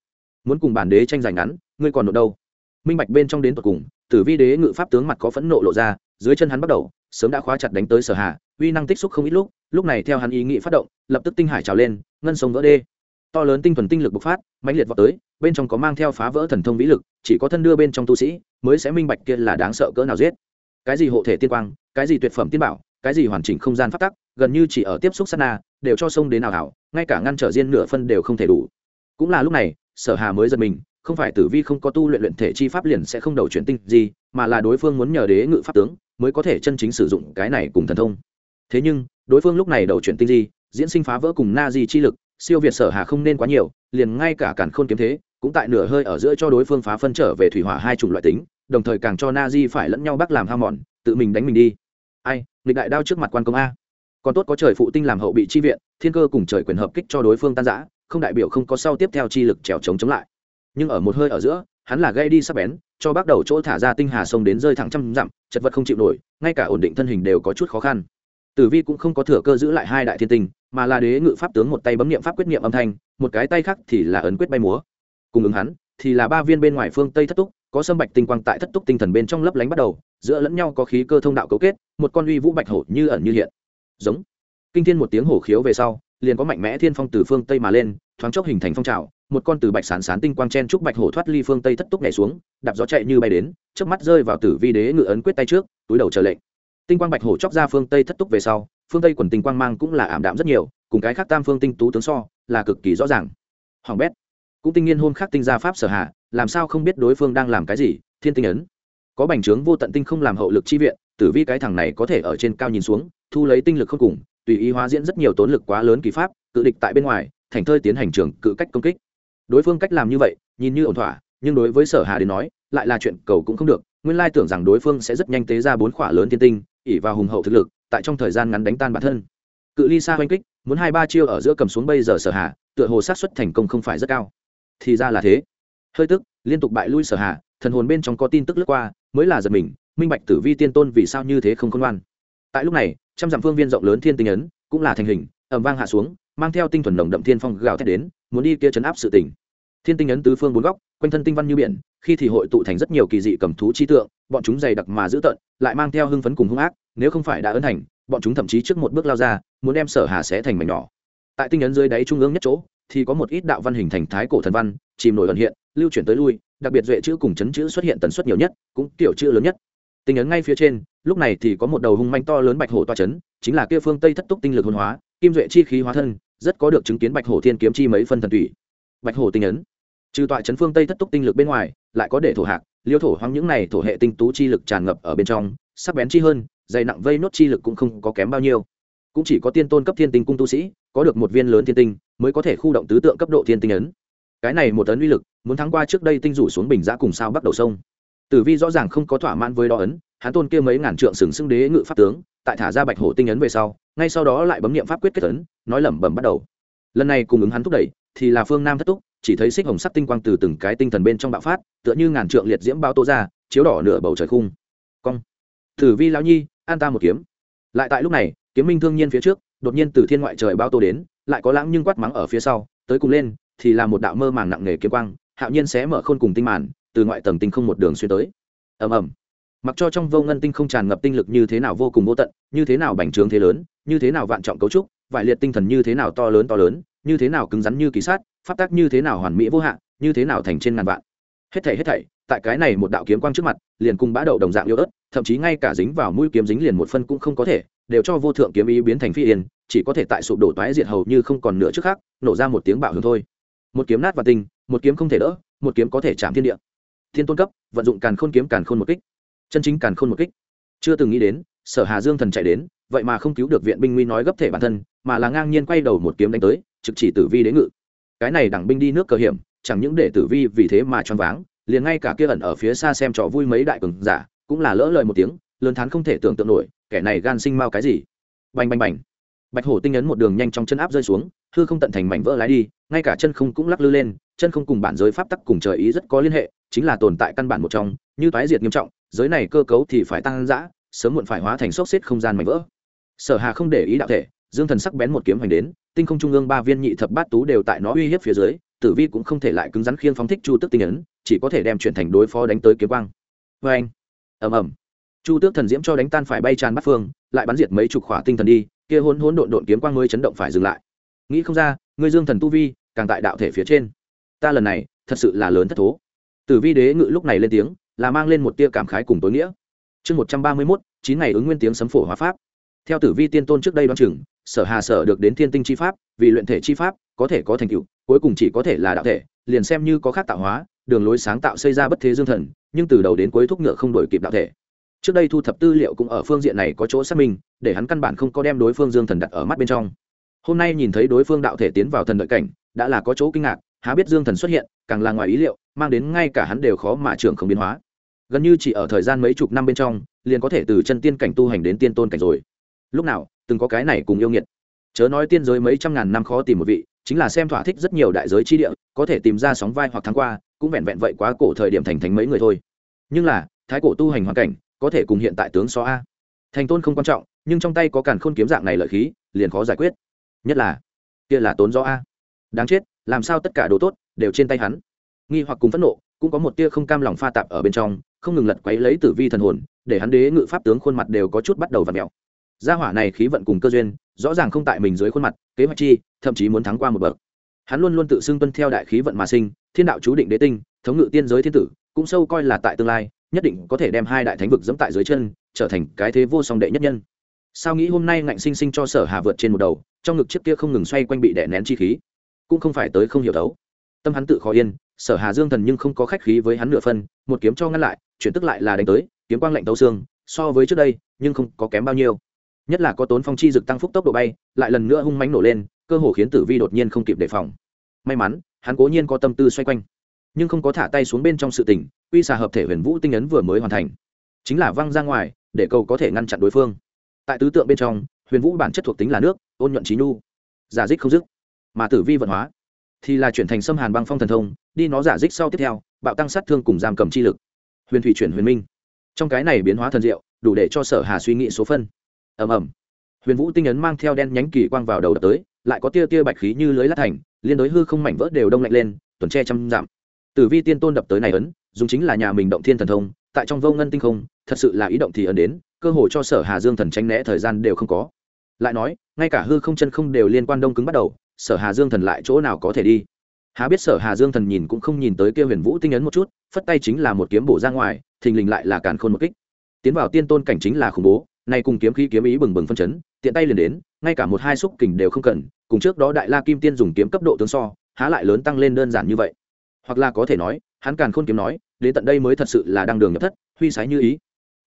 Muốn cùng bản đế tranh giành ngắn, ngươi còn nộ đâu? Minh bạch bên trong đến tột cùng, tử vi đế ngự pháp tướng mặt có phẫn nộ lộ ra, dưới chân hắn bắt đầu, sớm đã khóa chặt đánh tới sở hà, uy năng tích xúc không ít lúc lúc này theo hắn ý nghĩ phát động, lập tức tinh hải trào lên, ngân sông vỡ đê. To lớn tinh thuần tinh lực bộc phát, mãnh liệt vào tới, bên trong có mang theo phá vỡ thần thông vĩ lực, chỉ có thân đưa bên trong tu sĩ mới sẽ minh bạch kia là đáng sợ cỡ nào giết. Cái gì hộ thể tiên quang, cái gì tuyệt phẩm tiên bảo, cái gì hoàn chỉnh không gian phát tắc, gần như chỉ ở tiếp xúc sát na, đều cho sông đến nào hảo, ngay cả ngăn trở riêng nửa phân đều không thể đủ. Cũng là lúc này, sở hà mới giật mình không phải tử vi không có tu luyện luyện thể chi pháp liền sẽ không đầu chuyển tinh gì mà là đối phương muốn nhờ đế ngự pháp tướng mới có thể chân chính sử dụng cái này cùng thần thông. Thế nhưng đối phương lúc này đầu chuyển tinh gì, diễn sinh phá vỡ cùng na di chi lực siêu việt sở hà không nên quá nhiều liền ngay cả cản khôn kiếm thế cũng tại nửa hơi ở giữa cho đối phương phá phân trở về thủy hỏa hai chủng loại tính đồng thời càng cho na di phải lẫn nhau bắt làm ham mòn tự mình đánh mình đi. Ai nghịch đại đao trước mặt quan công a. Còn tốt có trời phụ tinh làm hậu bị chi viện thiên cơ cùng trời quyền hợp kích cho đối phương tan giã không đại biểu không có sau tiếp theo chi lực trèo chống chống lại nhưng ở một hơi ở giữa, hắn là gây đi sắp bén, cho bắt đầu chỗ thả ra tinh hà sông đến rơi thẳng trăm dặm, chật vật không chịu nổi, ngay cả ổn định thân hình đều có chút khó khăn. Tử vi cũng không có thừa cơ giữ lại hai đại thiên tinh, mà là đế ngự pháp tướng một tay bấm niệm pháp quyết niệm âm thanh, một cái tay khác thì là ấn quyết bay múa. Cùng ứng hắn, thì là ba viên bên ngoài phương tây thất túc, có sâm bạch tinh quang tại thất túc tinh thần bên trong lấp lánh bắt đầu, giữa lẫn nhau có khí cơ thông đạo cấu kết, một con uy vũ bạch hổ như ẩn như hiện. Giống. Kinh thiên một tiếng hổ khiếu về sau, liền có mạnh mẽ thiên phong từ phương tây mà lên, thoáng chốc hình thành phong trào một con từ bạch sán sán tinh quang chen trúc bạch hổ thoát ly phương tây thất túc nhảy xuống, đạp gió chạy như bay đến trước mắt rơi vào tử vi đế ngự ấn quyết tay trước, túi đầu chờ lệnh. Tinh quang bạch hổ chóc ra phương tây thất túc về sau, phương tây quần tinh quang mang cũng là ảm đạm rất nhiều, cùng cái khác tam phương tinh tú tướng so, là cực kỳ rõ ràng. Hoàng bét, cũng tinh nhiên hôn khắc tinh gia pháp sở hạ, làm sao không biết đối phương đang làm cái gì, thiên tinh ấn. Có bành trướng vô tận tinh không làm hậu lực chi viện, tử vi cái thằng này có thể ở trên cao nhìn xuống, thu lấy tinh lực không cùng, tùy ý hóa diễn rất nhiều tốn lực quá lớn kỳ pháp, cự địch tại bên ngoài, thành thơi tiến hành trường cự cách công kích đối phương cách làm như vậy, nhìn như ổn thỏa, nhưng đối với sở hà đến nói, lại là chuyện cầu cũng không được. Nguyên lai tưởng rằng đối phương sẽ rất nhanh tế ra bốn khỏa lớn thiên tinh ỉ vào hùng hậu thực lực, tại trong thời gian ngắn đánh tan bản thân. Cự ly xa oanh kích, muốn hai ba chiêu ở giữa cầm xuống bây giờ sở hà, tựa hồ sát xuất thành công không phải rất cao. Thì ra là thế. Hơi tức, liên tục bại lui sở hà, thần hồn bên trong có tin tức lướt qua, mới là giật mình, minh bạch tử vi tiên tôn vì sao như thế không công an. tại lúc này, trăm dặm phương viên rộng lớn thiên tinh ấn, cũng là thành hình ẩm vang hạ xuống, mang theo tinh thuần nồng đậm thiên phong gào thét đến muốn đi kia chấn áp sự tình. thiên tinh ấn tứ phương bốn góc, quanh thân tinh văn như biển, khi thì hội tụ thành rất nhiều kỳ dị cầm thú chi tượng, bọn chúng dày đặc mà dữ tợn, lại mang theo hưng phấn cùng hung ác, nếu không phải đã ấn thành bọn chúng thậm chí trước một bước lao ra, muốn đem sở hà sẽ thành mảnh nhỏ tại tinh ấn dưới đáy trung ương nhất chỗ, thì có một ít đạo văn hình thành thái cổ thần văn, chìm nổi ẩn hiện, lưu chuyển tới lui, đặc biệt duệ chữ cùng chấn chữ xuất hiện tần suất nhiều nhất, cũng kiểu chữ lớn nhất tinh ấn ngay phía trên, lúc này thì có một đầu hung manh to lớn bạch hổ toa chấn, chính là kia phương tây thất túc tinh lực hồn hóa, kim duệ chi khí hóa thân rất có được chứng kiến bạch hổ thiên kiếm chi mấy phân thần thủy bạch hổ tinh ấn. Trừ tọa chấn phương tây thất túc tinh lực bên ngoài, lại có để thổ hạc, liêu thổ hoang những này thổ hệ tinh tú chi lực tràn ngập ở bên trong, sắc bén chi hơn, dày nặng vây nốt chi lực cũng không có kém bao nhiêu. Cũng chỉ có tiên tôn cấp thiên tinh cung tu sĩ, có được một viên lớn thiên tinh, mới có thể khu động tứ tượng cấp độ thiên tinh ấn. Cái này một ấn uy lực, muốn thắng qua trước đây tinh rủ xuống bình giã cùng sao bắt đầu sông. Tử vi rõ ràng không có thỏa mãn với đo ấn hắn tôn kia mấy ngàn trượng sừng sững đế ngự pháp tướng, tại thả ra bạch hổ tinh ấn về sau, ngay sau đó lại bấm nghiệm pháp quyết kết ấn, nói lẩm bẩm bắt đầu. Lần này cùng ứng hắn thúc đẩy, thì là phương nam thất túc, chỉ thấy xích hồng sắc tinh quang từ từng cái tinh thần bên trong bạo phát, tựa như ngàn trượng liệt diễm bao tô ra, chiếu đỏ nửa bầu trời khung. Cong. Thử vi lão nhi, an ta một kiếm. Lại tại lúc này, kiếm minh thương nhiên phía trước, đột nhiên từ thiên ngoại trời bao tô đến, lại có lãng nhưng quát mắng ở phía sau, tới cùng lên, thì là một đạo mơ màng nặng nề kiếm quang, hạo nhiên sẽ mở khôn cùng tinh màn, từ ngoại tầng tinh không một đường xuyên tới. Ầm ầm mặc cho trong vô ngân tinh không tràn ngập tinh lực như thế nào vô cùng vô tận, như thế nào bành trướng thế lớn, như thế nào vạn trọng cấu trúc, vải liệt tinh thần như thế nào to lớn to lớn, như thế nào cứng rắn như kỳ sát, pháp tác như thế nào hoàn mỹ vô hạn, như thế nào thành trên ngàn vạn. Hết thảy hết thảy, tại cái này một đạo kiếm quang trước mặt, liền cùng bã đậu đồng dạng yếu ớt, thậm chí ngay cả dính vào mũi kiếm dính liền một phân cũng không có thể, đều cho vô thượng kiếm ý biến thành phi yên, chỉ có thể tại sụp đổ toái diệt hầu như không còn nữa trước khác, nổ ra một tiếng bạo hưởng thôi. Một kiếm nát và tinh, một kiếm không thể đỡ, một kiếm có thể chạm thiên địa. Thiên tôn cấp, vận dụng càn khôn kiếm càn khôn một kích chân chính càn khôn một kích. Chưa từng nghĩ đến, sở hà dương thần chạy đến, vậy mà không cứu được viện binh nguy nói gấp thể bản thân, mà là ngang nhiên quay đầu một kiếm đánh tới, trực chỉ tử vi đến ngự. Cái này đẳng binh đi nước cờ hiểm, chẳng những để tử vi vì thế mà choáng váng, liền ngay cả kia ẩn ở phía xa xem trò vui mấy đại cường giả, cũng là lỡ lời một tiếng, lớn thán không thể tưởng tượng nổi, kẻ này gan sinh mau cái gì. Bành bành bành. Bạch hổ tinh ấn một đường nhanh trong chân áp rơi xuống, hư không tận thành mảnh vỡ lái đi, ngay cả chân không cũng lắc lư lên, chân không cùng bản giới pháp tắc cùng trời ý rất có liên hệ, chính là tồn tại căn bản một trong, như toái diệt nghiêm trọng giới này cơ cấu thì phải tăng dã, sớm muộn phải hóa thành xốc xếp không gian mảnh vỡ. Sở hà không để ý đạo thể, dương thần sắc bén một kiếm hành đến, tinh không trung ương ba viên nhị thập bát tú đều tại nó uy hiếp phía dưới, tử vi cũng không thể lại cứng rắn khiên phóng thích chu tước tinh ấn, chỉ có thể đem chuyển thành đối phó đánh tới kiếm quang. Vê anh, ầm ầm. Chu tước thần diễm cho đánh tan phải bay tràn bắt phương, lại bắn diệt mấy chục khỏa tinh thần đi, kia hỗn hỗn độn độn kiếm quang mới chấn động phải dừng lại. Nghĩ không ra, ngươi dương thần tu vi, càng tại đạo thể phía trên. Ta lần này, thật sự là lớn thất thố. Tử vi đế ngự lúc này lên tiếng là mang lên một tia cảm khái cùng tối nghĩa. Chương một trăm ba mươi mốt, chín ngày ứng nguyên tiếng sấm phổ hóa pháp. Theo tử vi tiên tôn trước đây đoán chừng, sở hà sở được đến thiên tinh chi pháp, vì luyện thể chi pháp, có thể có thành tựu, cuối cùng chỉ có thể là đạo thể, liền xem như có khác tạo hóa, đường lối sáng tạo xây ra bất thế dương thần, nhưng từ đầu đến cuối thúc ngựa không đổi kịp đạo thể. Trước đây thu thập tư liệu cũng ở phương diện này có chỗ xác minh, để hắn căn bản không có đem đối phương dương thần đặt ở mắt bên trong. Hôm nay nhìn thấy đối phương đạo thể tiến vào thần đợi cảnh, đã là có chỗ kinh ngạc, há biết dương thần xuất hiện, càng là ngoài ý liệu, mang đến ngay cả hắn đều khó mà trưởng không biến hóa gần như chỉ ở thời gian mấy chục năm bên trong, liền có thể từ chân tiên cảnh tu hành đến tiên tôn cảnh rồi. Lúc nào, từng có cái này cùng yêu nghiệt. Chớ nói tiên giới mấy trăm ngàn năm khó tìm một vị, chính là xem thỏa thích rất nhiều đại giới chi địa, có thể tìm ra sóng vai hoặc tháng qua, cũng vẹn vẹn vậy quá cổ thời điểm thành thánh mấy người thôi. Nhưng là, thái cổ tu hành hoàn cảnh, có thể cùng hiện tại tướng so a. Thành tôn không quan trọng, nhưng trong tay có càn khôn kiếm dạng này lợi khí, liền khó giải quyết. Nhất là, kia là tốn do a. Đáng chết, làm sao tất cả đồ tốt đều trên tay hắn? Nghi hoặc cùng phẫn nộ, cũng có một tia không cam lòng pha tạp ở bên trong không ngừng lật quấy lấy tử vi thần hồn, để hắn đế ngự pháp tướng khuôn mặt đều có chút bắt đầu và mèo. Gia hỏa này khí vận cùng cơ duyên, rõ ràng không tại mình dưới khuôn mặt, kế hoạch chi, thậm chí muốn thắng qua một bậc. Hắn luôn luôn tự xưng tuân theo đại khí vận mà sinh, thiên đạo chú định đế tinh, thống ngự tiên giới thiên tử, cũng sâu coi là tại tương lai, nhất định có thể đem hai đại thánh vực dẫm tại dưới chân, trở thành cái thế vô song đệ nhất nhân. Sao nghĩ hôm nay ngạnh sinh sinh cho sở hà vượt trên một đầu, trong ngực chiếc kia không ngừng xoay quanh bị đè nén chi khí, cũng không phải tới không hiểu thấu. Tâm hắn tự khó yên sở hà dương thần nhưng không có khách khí với hắn nửa phân, một kiếm cho ngăn lại, chuyển tức lại là đánh tới, kiếm quang lạnh tấu xương, so với trước đây, nhưng không có kém bao nhiêu. Nhất là có tốn phong chi dực tăng phúc tốc độ bay, lại lần nữa hung mánh nổ lên, cơ hồ khiến tử vi đột nhiên không kịp đề phòng. May mắn, hắn cố nhiên có tâm tư xoay quanh, nhưng không có thả tay xuống bên trong sự tình quy xà hợp thể huyền vũ tinh ấn vừa mới hoàn thành. Chính là văng ra ngoài, để cầu có thể ngăn chặn đối phương. Tại tứ tượng bên trong, huyền vũ bản chất thuộc tính là nước, ôn nhuận trí nhu. Giả dích không dứt, mà tử vi vận hóa thì là chuyển thành xâm hàn băng phong thần thông, đi nó giả dích sau tiếp theo, bạo tăng sát thương cùng giam cầm chi lực. Huyền thủy chuyển huyền minh. Trong cái này biến hóa thần diệu, đủ để cho sở hà suy nghĩ số phân. Ầm ầm. Huyền vũ tinh ấn mang theo đen nhánh kỳ quang vào đầu đập tới, lại có tia tia bạch khí như lưới lát thành, liên đối hư không mảnh vỡ đều đông lạnh lên, tuần tre trăm giảm tử vi tiên tôn đập tới này ấn, dùng chính là nhà mình động thiên thần thông, tại trong vô ngân tinh không, thật sự là ý động thì ấn đến, cơ hội cho sở hà dương thần tránh né thời gian đều không có. Lại nói, ngay cả hư không chân không đều liên quan đông cứng bắt đầu sở hà dương thần lại chỗ nào có thể đi? Há biết sở hà dương thần nhìn cũng không nhìn tới kia huyền vũ tinh ấn một chút, phất tay chính là một kiếm bổ ra ngoài, thình lình lại là càn khôn một kích. Tiến vào tiên tôn cảnh chính là khủng bố, nay cùng kiếm khí kiếm ý bừng bừng phân chấn, tiện tay liền đến, ngay cả một hai xúc kình đều không cần, cùng trước đó đại la kim tiên dùng kiếm cấp độ tướng so, há lại lớn tăng lên đơn giản như vậy. Hoặc là có thể nói, hắn càn khôn kiếm nói, đến tận đây mới thật sự là đang đường nhập thất, huy sái như ý.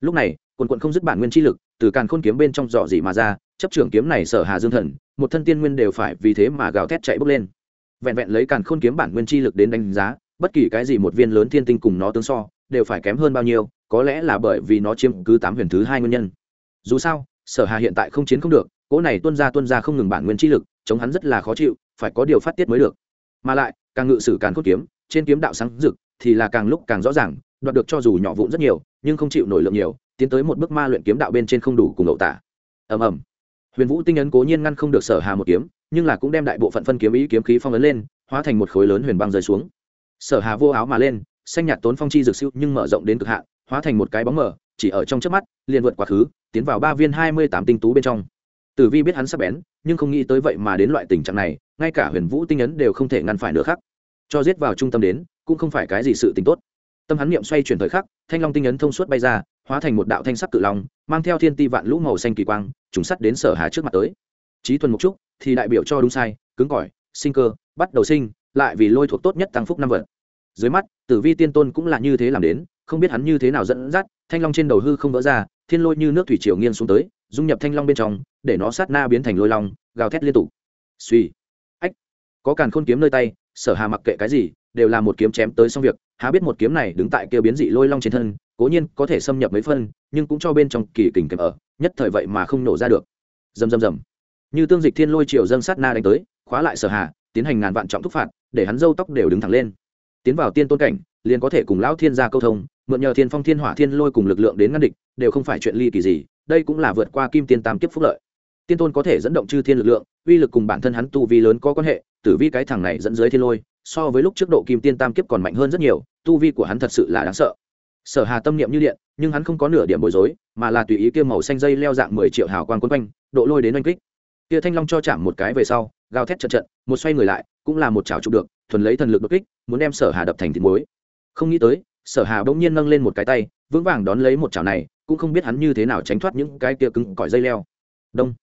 Lúc này, quần quận không dứt bản nguyên chi lực, từ càn khôn kiếm bên trong dọ dị mà ra, chấp trưởng kiếm này sở hà dương thần một thân tiên nguyên đều phải vì thế mà gào thét chạy bốc lên. Vẹn vẹn lấy càn khôn kiếm bản nguyên chi lực đến đánh giá, bất kỳ cái gì một viên lớn thiên tinh cùng nó tương so, đều phải kém hơn bao nhiêu, có lẽ là bởi vì nó chiếm cứ tám huyền thứ hai nguyên nhân. Dù sao, sở hà hiện tại không chiến không được, cỗ này tuân ra tuân ra không ngừng bản nguyên chi lực, chống hắn rất là khó chịu, phải có điều phát tiết mới được. Mà lại, càng ngự sử càng cốt kiếm, trên kiếm đạo sáng rực, thì là càng lúc càng rõ ràng, đoạt được cho dù nhỏ vụn rất nhiều, nhưng không chịu nổi lượng nhiều, tiến tới một bước ma luyện kiếm đạo bên trên không đủ cùng ẩu tả. Ầm ầm huyền vũ tinh ấn cố nhiên ngăn không được sở hà một kiếm, nhưng là cũng đem đại bộ phận phân kiếm ý kiếm khí phong ấn lên, hóa thành một khối lớn huyền băng rơi xuống. Sở hà vô áo mà lên, xanh nhạt tốn phong chi rực siêu nhưng mở rộng đến cực hạn, hóa thành một cái bóng mở chỉ ở trong trước mắt, liền vượt quá khứ, tiến vào ba viên hai mươi tám tinh tú bên trong. Tử vi biết hắn sắp bén, nhưng không nghĩ tới vậy mà đến loại tình trạng này, ngay cả huyền vũ tinh ấn đều không thể ngăn phải nữa khác cho giết vào trung tâm đến, cũng không phải cái gì sự tình tốt. Tâm hắn niệm xoay chuyển thời khắc, thanh long tinh ấn thông suốt bay ra hóa thành một đạo thanh sắc cự long, mang theo thiên ti vạn lũ màu xanh kỳ quang, trùng sắt đến sở hà trước mặt tới. Trí thuần mục trúc thì đại biểu cho đúng sai, cứng cỏi, sinh cơ, bắt đầu sinh, lại vì lôi thuộc tốt nhất tăng phúc năm vật. Dưới mắt, tử vi tiên tôn cũng là như thế làm đến, không biết hắn như thế nào dẫn dắt, thanh long trên đầu hư không vỡ ra, thiên lôi như nước thủy triều nghiêng xuống tới, dung nhập thanh long bên trong, để nó sát na biến thành lôi long, gào thét liên tục. Suy ách. Có càn khôn kiếm nơi tay, sở hà mặc kệ cái gì, đều là một kiếm chém tới xong việc há biết một kiếm này đứng tại kia biến dị lôi long trên thân, cố nhiên có thể xâm nhập mấy phân, nhưng cũng cho bên trong kỳ kình kèm ở, nhất thời vậy mà không nổ ra được. Dầm dầm dầm như tương dịch thiên lôi triều dâng sát na đánh tới, khóa lại sở hà, tiến hành ngàn vạn trọng thúc phạt, để hắn râu tóc đều đứng thẳng lên. Tiến vào tiên tôn cảnh, liền có thể cùng lão thiên gia câu thông, mượn nhờ thiên phong thiên hỏa thiên lôi cùng lực lượng đến ngăn địch, đều không phải chuyện ly kỳ gì, đây cũng là vượt qua kim tiên tam kiếp phúc lợi. Tiên tôn có thể dẫn động chư thiên lực lượng, uy lực cùng bản thân hắn tu vi lớn có quan hệ, tử vi cái thằng này dẫn dưới thiên lôi so với lúc trước độ kim tiên tam kiếp còn mạnh hơn rất nhiều, tu vi của hắn thật sự là đáng sợ. Sở hà tâm niệm như điện, nhưng hắn không có nửa điểm bối rối, mà là tùy ý kia màu xanh dây leo dạng mười triệu hào quang quấn quanh, độ lôi đến oanh kích. Kia thanh long cho chạm một cái về sau, gào thét trận trận, một xoay người lại, cũng là một chảo trụ được, thuần lấy thần lực đột kích, muốn đem sở hà đập thành thịt muối. Không nghĩ tới, sở hà bỗng nhiên nâng lên một cái tay, vững vàng đón lấy một chảo này, cũng không biết hắn như thế nào tránh thoát những cái kia cứng cỏi dây leo. Đông.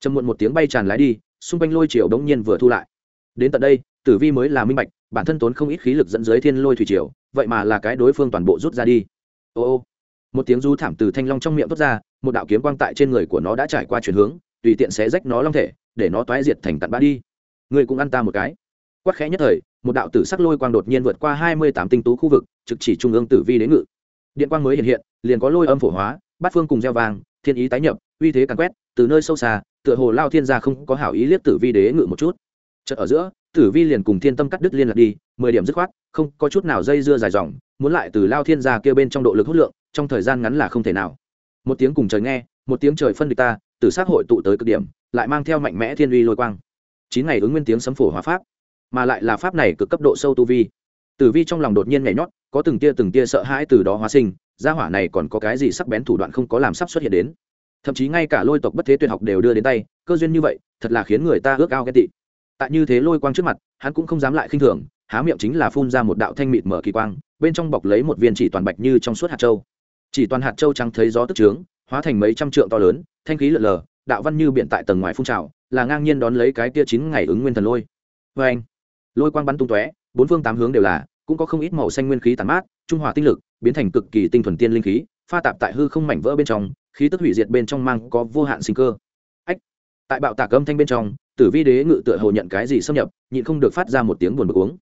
Chầm muộn một tiếng bay tràn lái đi, xung quanh lôi chiều bỗng nhiên vừa thu lại. Đến tận đây tử vi mới là minh bạch, bản thân tốn không ít khí lực dẫn dưới thiên lôi thủy triều, vậy mà là cái đối phương toàn bộ rút ra đi. Ô ô. Một tiếng du thảm từ thanh long trong miệng thoát ra, một đạo kiếm quang tại trên người của nó đã trải qua chuyển hướng, tùy tiện sẽ rách nó long thể, để nó toái diệt thành tận bã đi. Người cũng ăn ta một cái. Quắc khẽ nhất thời, một đạo tử sắc lôi quang đột nhiên vượt qua hai mươi tám tinh tú khu vực, trực chỉ trung ương tử vi đế ngự. Điện quang mới hiện hiện, liền có lôi âm phổ hóa, bát phương cùng gieo vàng, thiên ý tái nhập, uy thế càn quét, từ nơi sâu xa, tựa hồ lao thiên gia không có hảo ý liếc tử vi đế ngự một chút chợt ở giữa, tử vi liền cùng thiên tâm cắt đứt liên lạc đi, mười điểm dứt khoát, không có chút nào dây dưa dài dòng, muốn lại từ lao thiên gia kia bên trong độ lực hút lượng, trong thời gian ngắn là không thể nào. Một tiếng cùng trời nghe, một tiếng trời phân địch ta từ xác hội tụ tới cực điểm, lại mang theo mạnh mẽ thiên uy lôi quang. Chín ngày ứng nguyên tiếng sấm phổ hóa pháp, mà lại là pháp này cực cấp độ sâu tu vi. Tử vi trong lòng đột nhiên nhảy nhót, có từng tia từng tia sợ hãi từ đó hóa sinh, gia hỏa này còn có cái gì sắc bén thủ đoạn không có làm sắp xuất hiện đến. Thậm chí ngay cả lôi tộc bất thế tuyệt học đều đưa đến tay, cơ duyên như vậy, thật là khiến người ta ước ao ghen tị tại như thế lôi quang trước mặt, hắn cũng không dám lại khinh thường, há miệng chính là phun ra một đạo thanh mịt mở kỳ quang, bên trong bọc lấy một viên chỉ toàn bạch như trong suốt hạt châu. Chỉ toàn hạt châu trắng thấy gió tức trướng, hóa thành mấy trăm trượng to lớn, thanh khí lợn lờ, đạo văn như biện tại tầng ngoài phun trào, là ngang nhiên đón lấy cái tia chín ngày ứng nguyên thần lôi. Vê anh, lôi quang bắn tung tóe, bốn phương tám hướng đều là, cũng có không ít màu xanh nguyên khí tàn mát, trung hòa tinh lực, biến thành cực kỳ tinh thuần tiên linh khí, pha tạp tại hư không mảnh vỡ bên trong, khí tức hủy diệt bên trong mang có vô hạn sinh cơ. Ách, tại bạo tạc âm thanh bên trong tử vi đế ngự tựa hồ nhận cái gì xâm nhập, nhịn không được phát ra một tiếng buồn bực uống.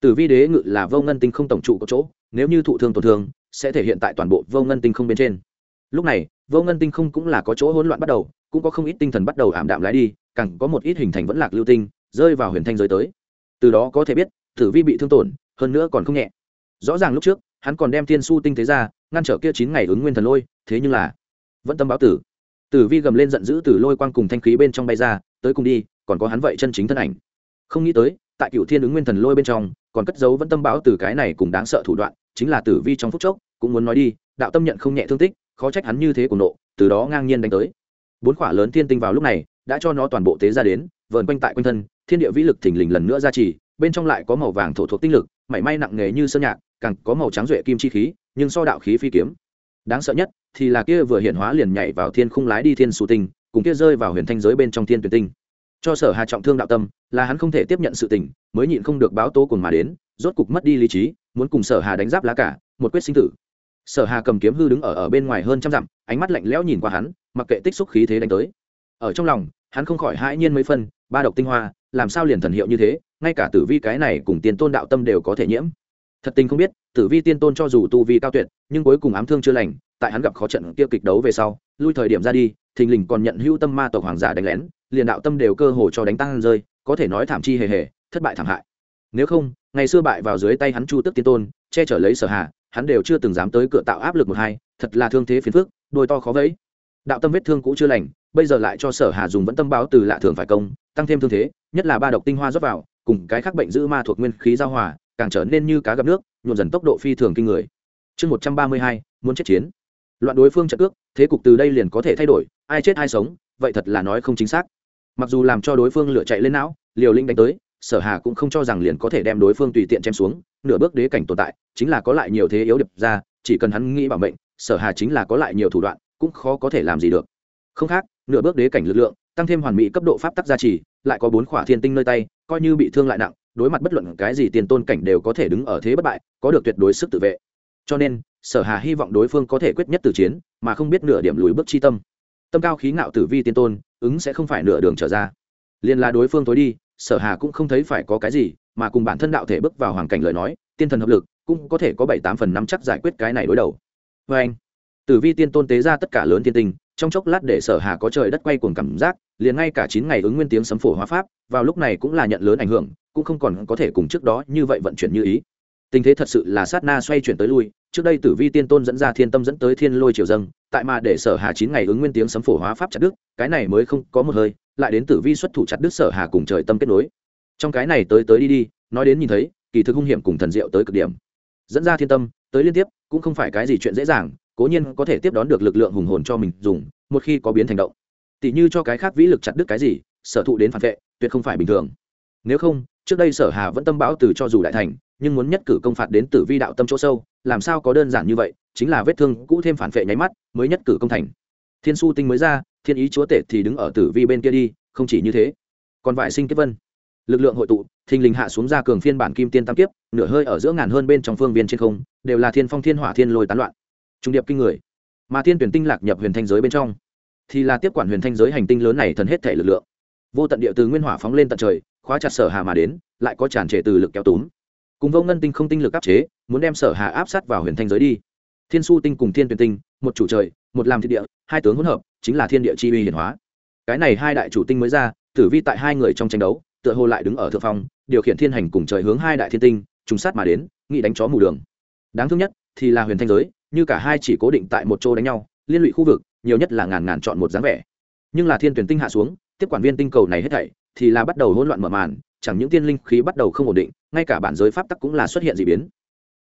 Tử vi đế ngự là vô ngân tinh không tổng trụ có chỗ, nếu như thụ thương tổn thương, sẽ thể hiện tại toàn bộ vô ngân tinh không bên trên. Lúc này, vô ngân tinh không cũng là có chỗ hỗn loạn bắt đầu, cũng có không ít tinh thần bắt đầu ảm đạm lái đi, càng có một ít hình thành vẫn lạc lưu tinh, rơi vào huyền thanh giới tới. Từ đó có thể biết, tử vi bị thương tổn, hơn nữa còn không nhẹ. Rõ ràng lúc trước, hắn còn đem thiên su tinh thế ra, ngăn trở kia chín ngày ứng nguyên thần lôi, thế nhưng là vẫn tâm báo tử. Tử vi gầm lên giận dữ từ lôi quang cùng thanh khí bên trong bay ra, tới cùng đi còn có hắn vậy chân chính thân ảnh. Không nghĩ tới, tại cựu thiên ứng nguyên thần lôi bên trong, còn cất giấu vẫn tâm báo từ cái này cùng đáng sợ thủ đoạn, chính là tử vi trong phút chốc, cũng muốn nói đi, đạo tâm nhận không nhẹ thương tích, khó trách hắn như thế của nộ, từ đó ngang nhiên đánh tới. Bốn khỏa lớn thiên tinh vào lúc này, đã cho nó toàn bộ tế ra đến, vờn quanh tại quanh thân, thiên địa vĩ lực thình lình lần nữa ra trì, bên trong lại có màu vàng thổ thuộc tinh lực, mảy may nặng nghề như sơn nhạc, càng có màu trắng duệ kim chi khí, nhưng so đạo khí phi kiếm. Đáng sợ nhất thì là kia vừa hiện hóa liền nhảy vào thiên khung lái đi thiên sù tinh, cùng kia rơi vào huyền thanh giới bên trong thiên tuyển tinh cho sở hà trọng thương đạo tâm, là hắn không thể tiếp nhận sự tình, mới nhịn không được báo tố cùng mà đến, rốt cục mất đi lý trí, muốn cùng sở hà đánh giáp lá cả, một quyết sinh tử. Sở hà cầm kiếm hư đứng ở ở bên ngoài hơn trăm dặm, ánh mắt lạnh lẽo nhìn qua hắn, mặc kệ tích xúc khí thế đánh tới. Ở trong lòng, hắn không khỏi hãi nhiên mấy phân, ba độc tinh hoa, làm sao liền thần hiệu như thế, ngay cả tử vi cái này cùng tiên tôn đạo tâm đều có thể nhiễm. Thật tình không biết, tử vi tiên tôn cho dù tu vi cao tuyệt, nhưng cuối cùng ám thương chưa lành, tại hắn gặp khó trận kia kịch đấu về sau, lui thời điểm ra đi, thình lình còn nhận hữu tâm ma tộc hoàng giả đánh lén liền đạo tâm đều cơ hồ cho đánh tăng rơi có thể nói thảm chi hề hề thất bại thảm hại. Nếu không ngày xưa bại vào dưới tay hắn chu tức tiên tôn che chở lấy sở hà, hắn đều chưa từng dám tới cửa tạo áp lực một hai thật là thương thế phiền phức đôi to khó vẫy. Đạo tâm vết thương cũ chưa lành bây giờ lại cho sở hà dùng vẫn tâm báo từ lạ thường phải công tăng thêm thương thế nhất là ba độc tinh hoa rót vào cùng cái khác bệnh giữ ma thuộc nguyên khí giao hòa càng trở nên như cá gặp nước nhuộn dần tốc độ phi thường kinh người. Chương một trăm ba mươi hai muốn chết chiến. Loạn đối phương trận cước thế cục từ đây liền có thể thay đổi ai chết ai sống vậy thật là nói không chính xác mặc dù làm cho đối phương lựa chạy lên não, liều linh đánh tới, sở hà cũng không cho rằng liền có thể đem đối phương tùy tiện chém xuống, nửa bước đế cảnh tồn tại, chính là có lại nhiều thế yếu điệp ra, chỉ cần hắn nghĩ bảo mệnh, sở hà chính là có lại nhiều thủ đoạn, cũng khó có thể làm gì được. Không khác, nửa bước đế cảnh lực lượng, tăng thêm hoàn mỹ cấp độ pháp tắc gia trì, lại có bốn khỏa thiên tinh nơi tay, coi như bị thương lại nặng, đối mặt bất luận cái gì tiền tôn cảnh đều có thể đứng ở thế bất bại, có được tuyệt đối sức tự vệ. Cho nên, sở hà hy vọng đối phương có thể quyết nhất từ chiến, mà không biết nửa điểm lùi bước chi tâm tâm cao khí ngạo tử vi tiên tôn, ứng sẽ không phải nửa đường trở ra. Liền là đối phương tối đi, sở hà cũng không thấy phải có cái gì, mà cùng bản thân đạo thể bước vào hoàn cảnh lời nói, tiên thần hợp lực, cũng có thể có bảy tám phần năm chắc giải quyết cái này đối đầu. Vê anh, tử vi tiên tôn tế ra tất cả lớn tiên tình trong chốc lát để sở hà có trời đất quay cuồng cảm giác, liền ngay cả chín ngày ứng nguyên tiếng sấm phổ hóa pháp, vào lúc này cũng là nhận lớn ảnh hưởng, cũng không còn có thể cùng trước đó như vậy vận chuyển như ý. Tình thế thật sự là sát na xoay chuyển tới lui trước đây tử vi tiên tôn dẫn ra thiên tâm dẫn tới thiên lôi triều dâng, tại mà để sở hà chín ngày ứng nguyên tiếng sấm phổ hóa pháp chặt đức cái này mới không có một hơi, lại đến tử vi xuất thủ chặt đức sở hà cùng trời tâm kết nối. Trong cái này tới tới đi đi, nói đến nhìn thấy, kỳ thực hung hiểm cùng thần diệu tới cực điểm. Dẫn ra thiên tâm, tới liên tiếp, cũng không phải cái gì chuyện dễ dàng, cố nhiên có thể tiếp đón được lực lượng hùng hồn cho mình dùng, một khi có biến thành động. Tỷ như cho cái khác vĩ lực chặt đứt cái gì, sở thụ đến phản vệ, tuyệt không phải bình thường. Nếu không, trước đây sở hà vẫn tâm bão từ cho dù đại thành nhưng muốn nhất cử công phạt đến tử vi đạo tâm chỗ sâu, làm sao có đơn giản như vậy, chính là vết thương cũ thêm phản vệ nháy mắt, mới nhất cử công thành. Thiên su tinh mới ra, thiên ý chúa tể thì đứng ở tử vi bên kia đi, không chỉ như thế. Còn vải sinh kiếp vân. Lực lượng hội tụ, thình lình hạ xuống ra cường phiên bản kim tiên tam kiếp, nửa hơi ở giữa ngàn hơn bên trong phương viên trên không, đều là thiên phong thiên hỏa thiên lôi tán loạn. Trung điệp kinh người. Mà thiên tuyển tinh lạc nhập huyền thanh giới bên trong, thì là tiếp quản huyền thanh giới hành tinh lớn này thần hết thể lực lượng. Vô tận địa từ nguyên hỏa phóng lên tận trời, khóa chặt sở hà mà đến, lại có tràn trề từ lực kéo túm cùng vô ngân tinh không tinh lực áp chế, muốn đem sở hà áp sát vào huyền thanh giới đi. Thiên su tinh cùng thiên tuyển tinh, một chủ trời, một làm thiên địa, hai tướng hỗn hợp, chính là thiên địa chi uy hiển hóa. Cái này hai đại chủ tinh mới ra, tử vi tại hai người trong tranh đấu, tựa hồ lại đứng ở thượng phong, điều khiển thiên hành cùng trời hướng hai đại thiên tinh, trùng sát mà đến, nghị đánh chó mù đường. Đáng thương nhất, thì là huyền thanh giới, như cả hai chỉ cố định tại một chỗ đánh nhau, liên lụy khu vực, nhiều nhất là ngàn ngàn chọn một dáng vẻ. Nhưng là thiên tuyển tinh hạ xuống, tiếp quản viên tinh cầu này hết thảy, thì là bắt đầu hỗn loạn mở màn chẳng những tiên linh khí bắt đầu không ổn định, ngay cả bản giới pháp tắc cũng là xuất hiện d ị biến.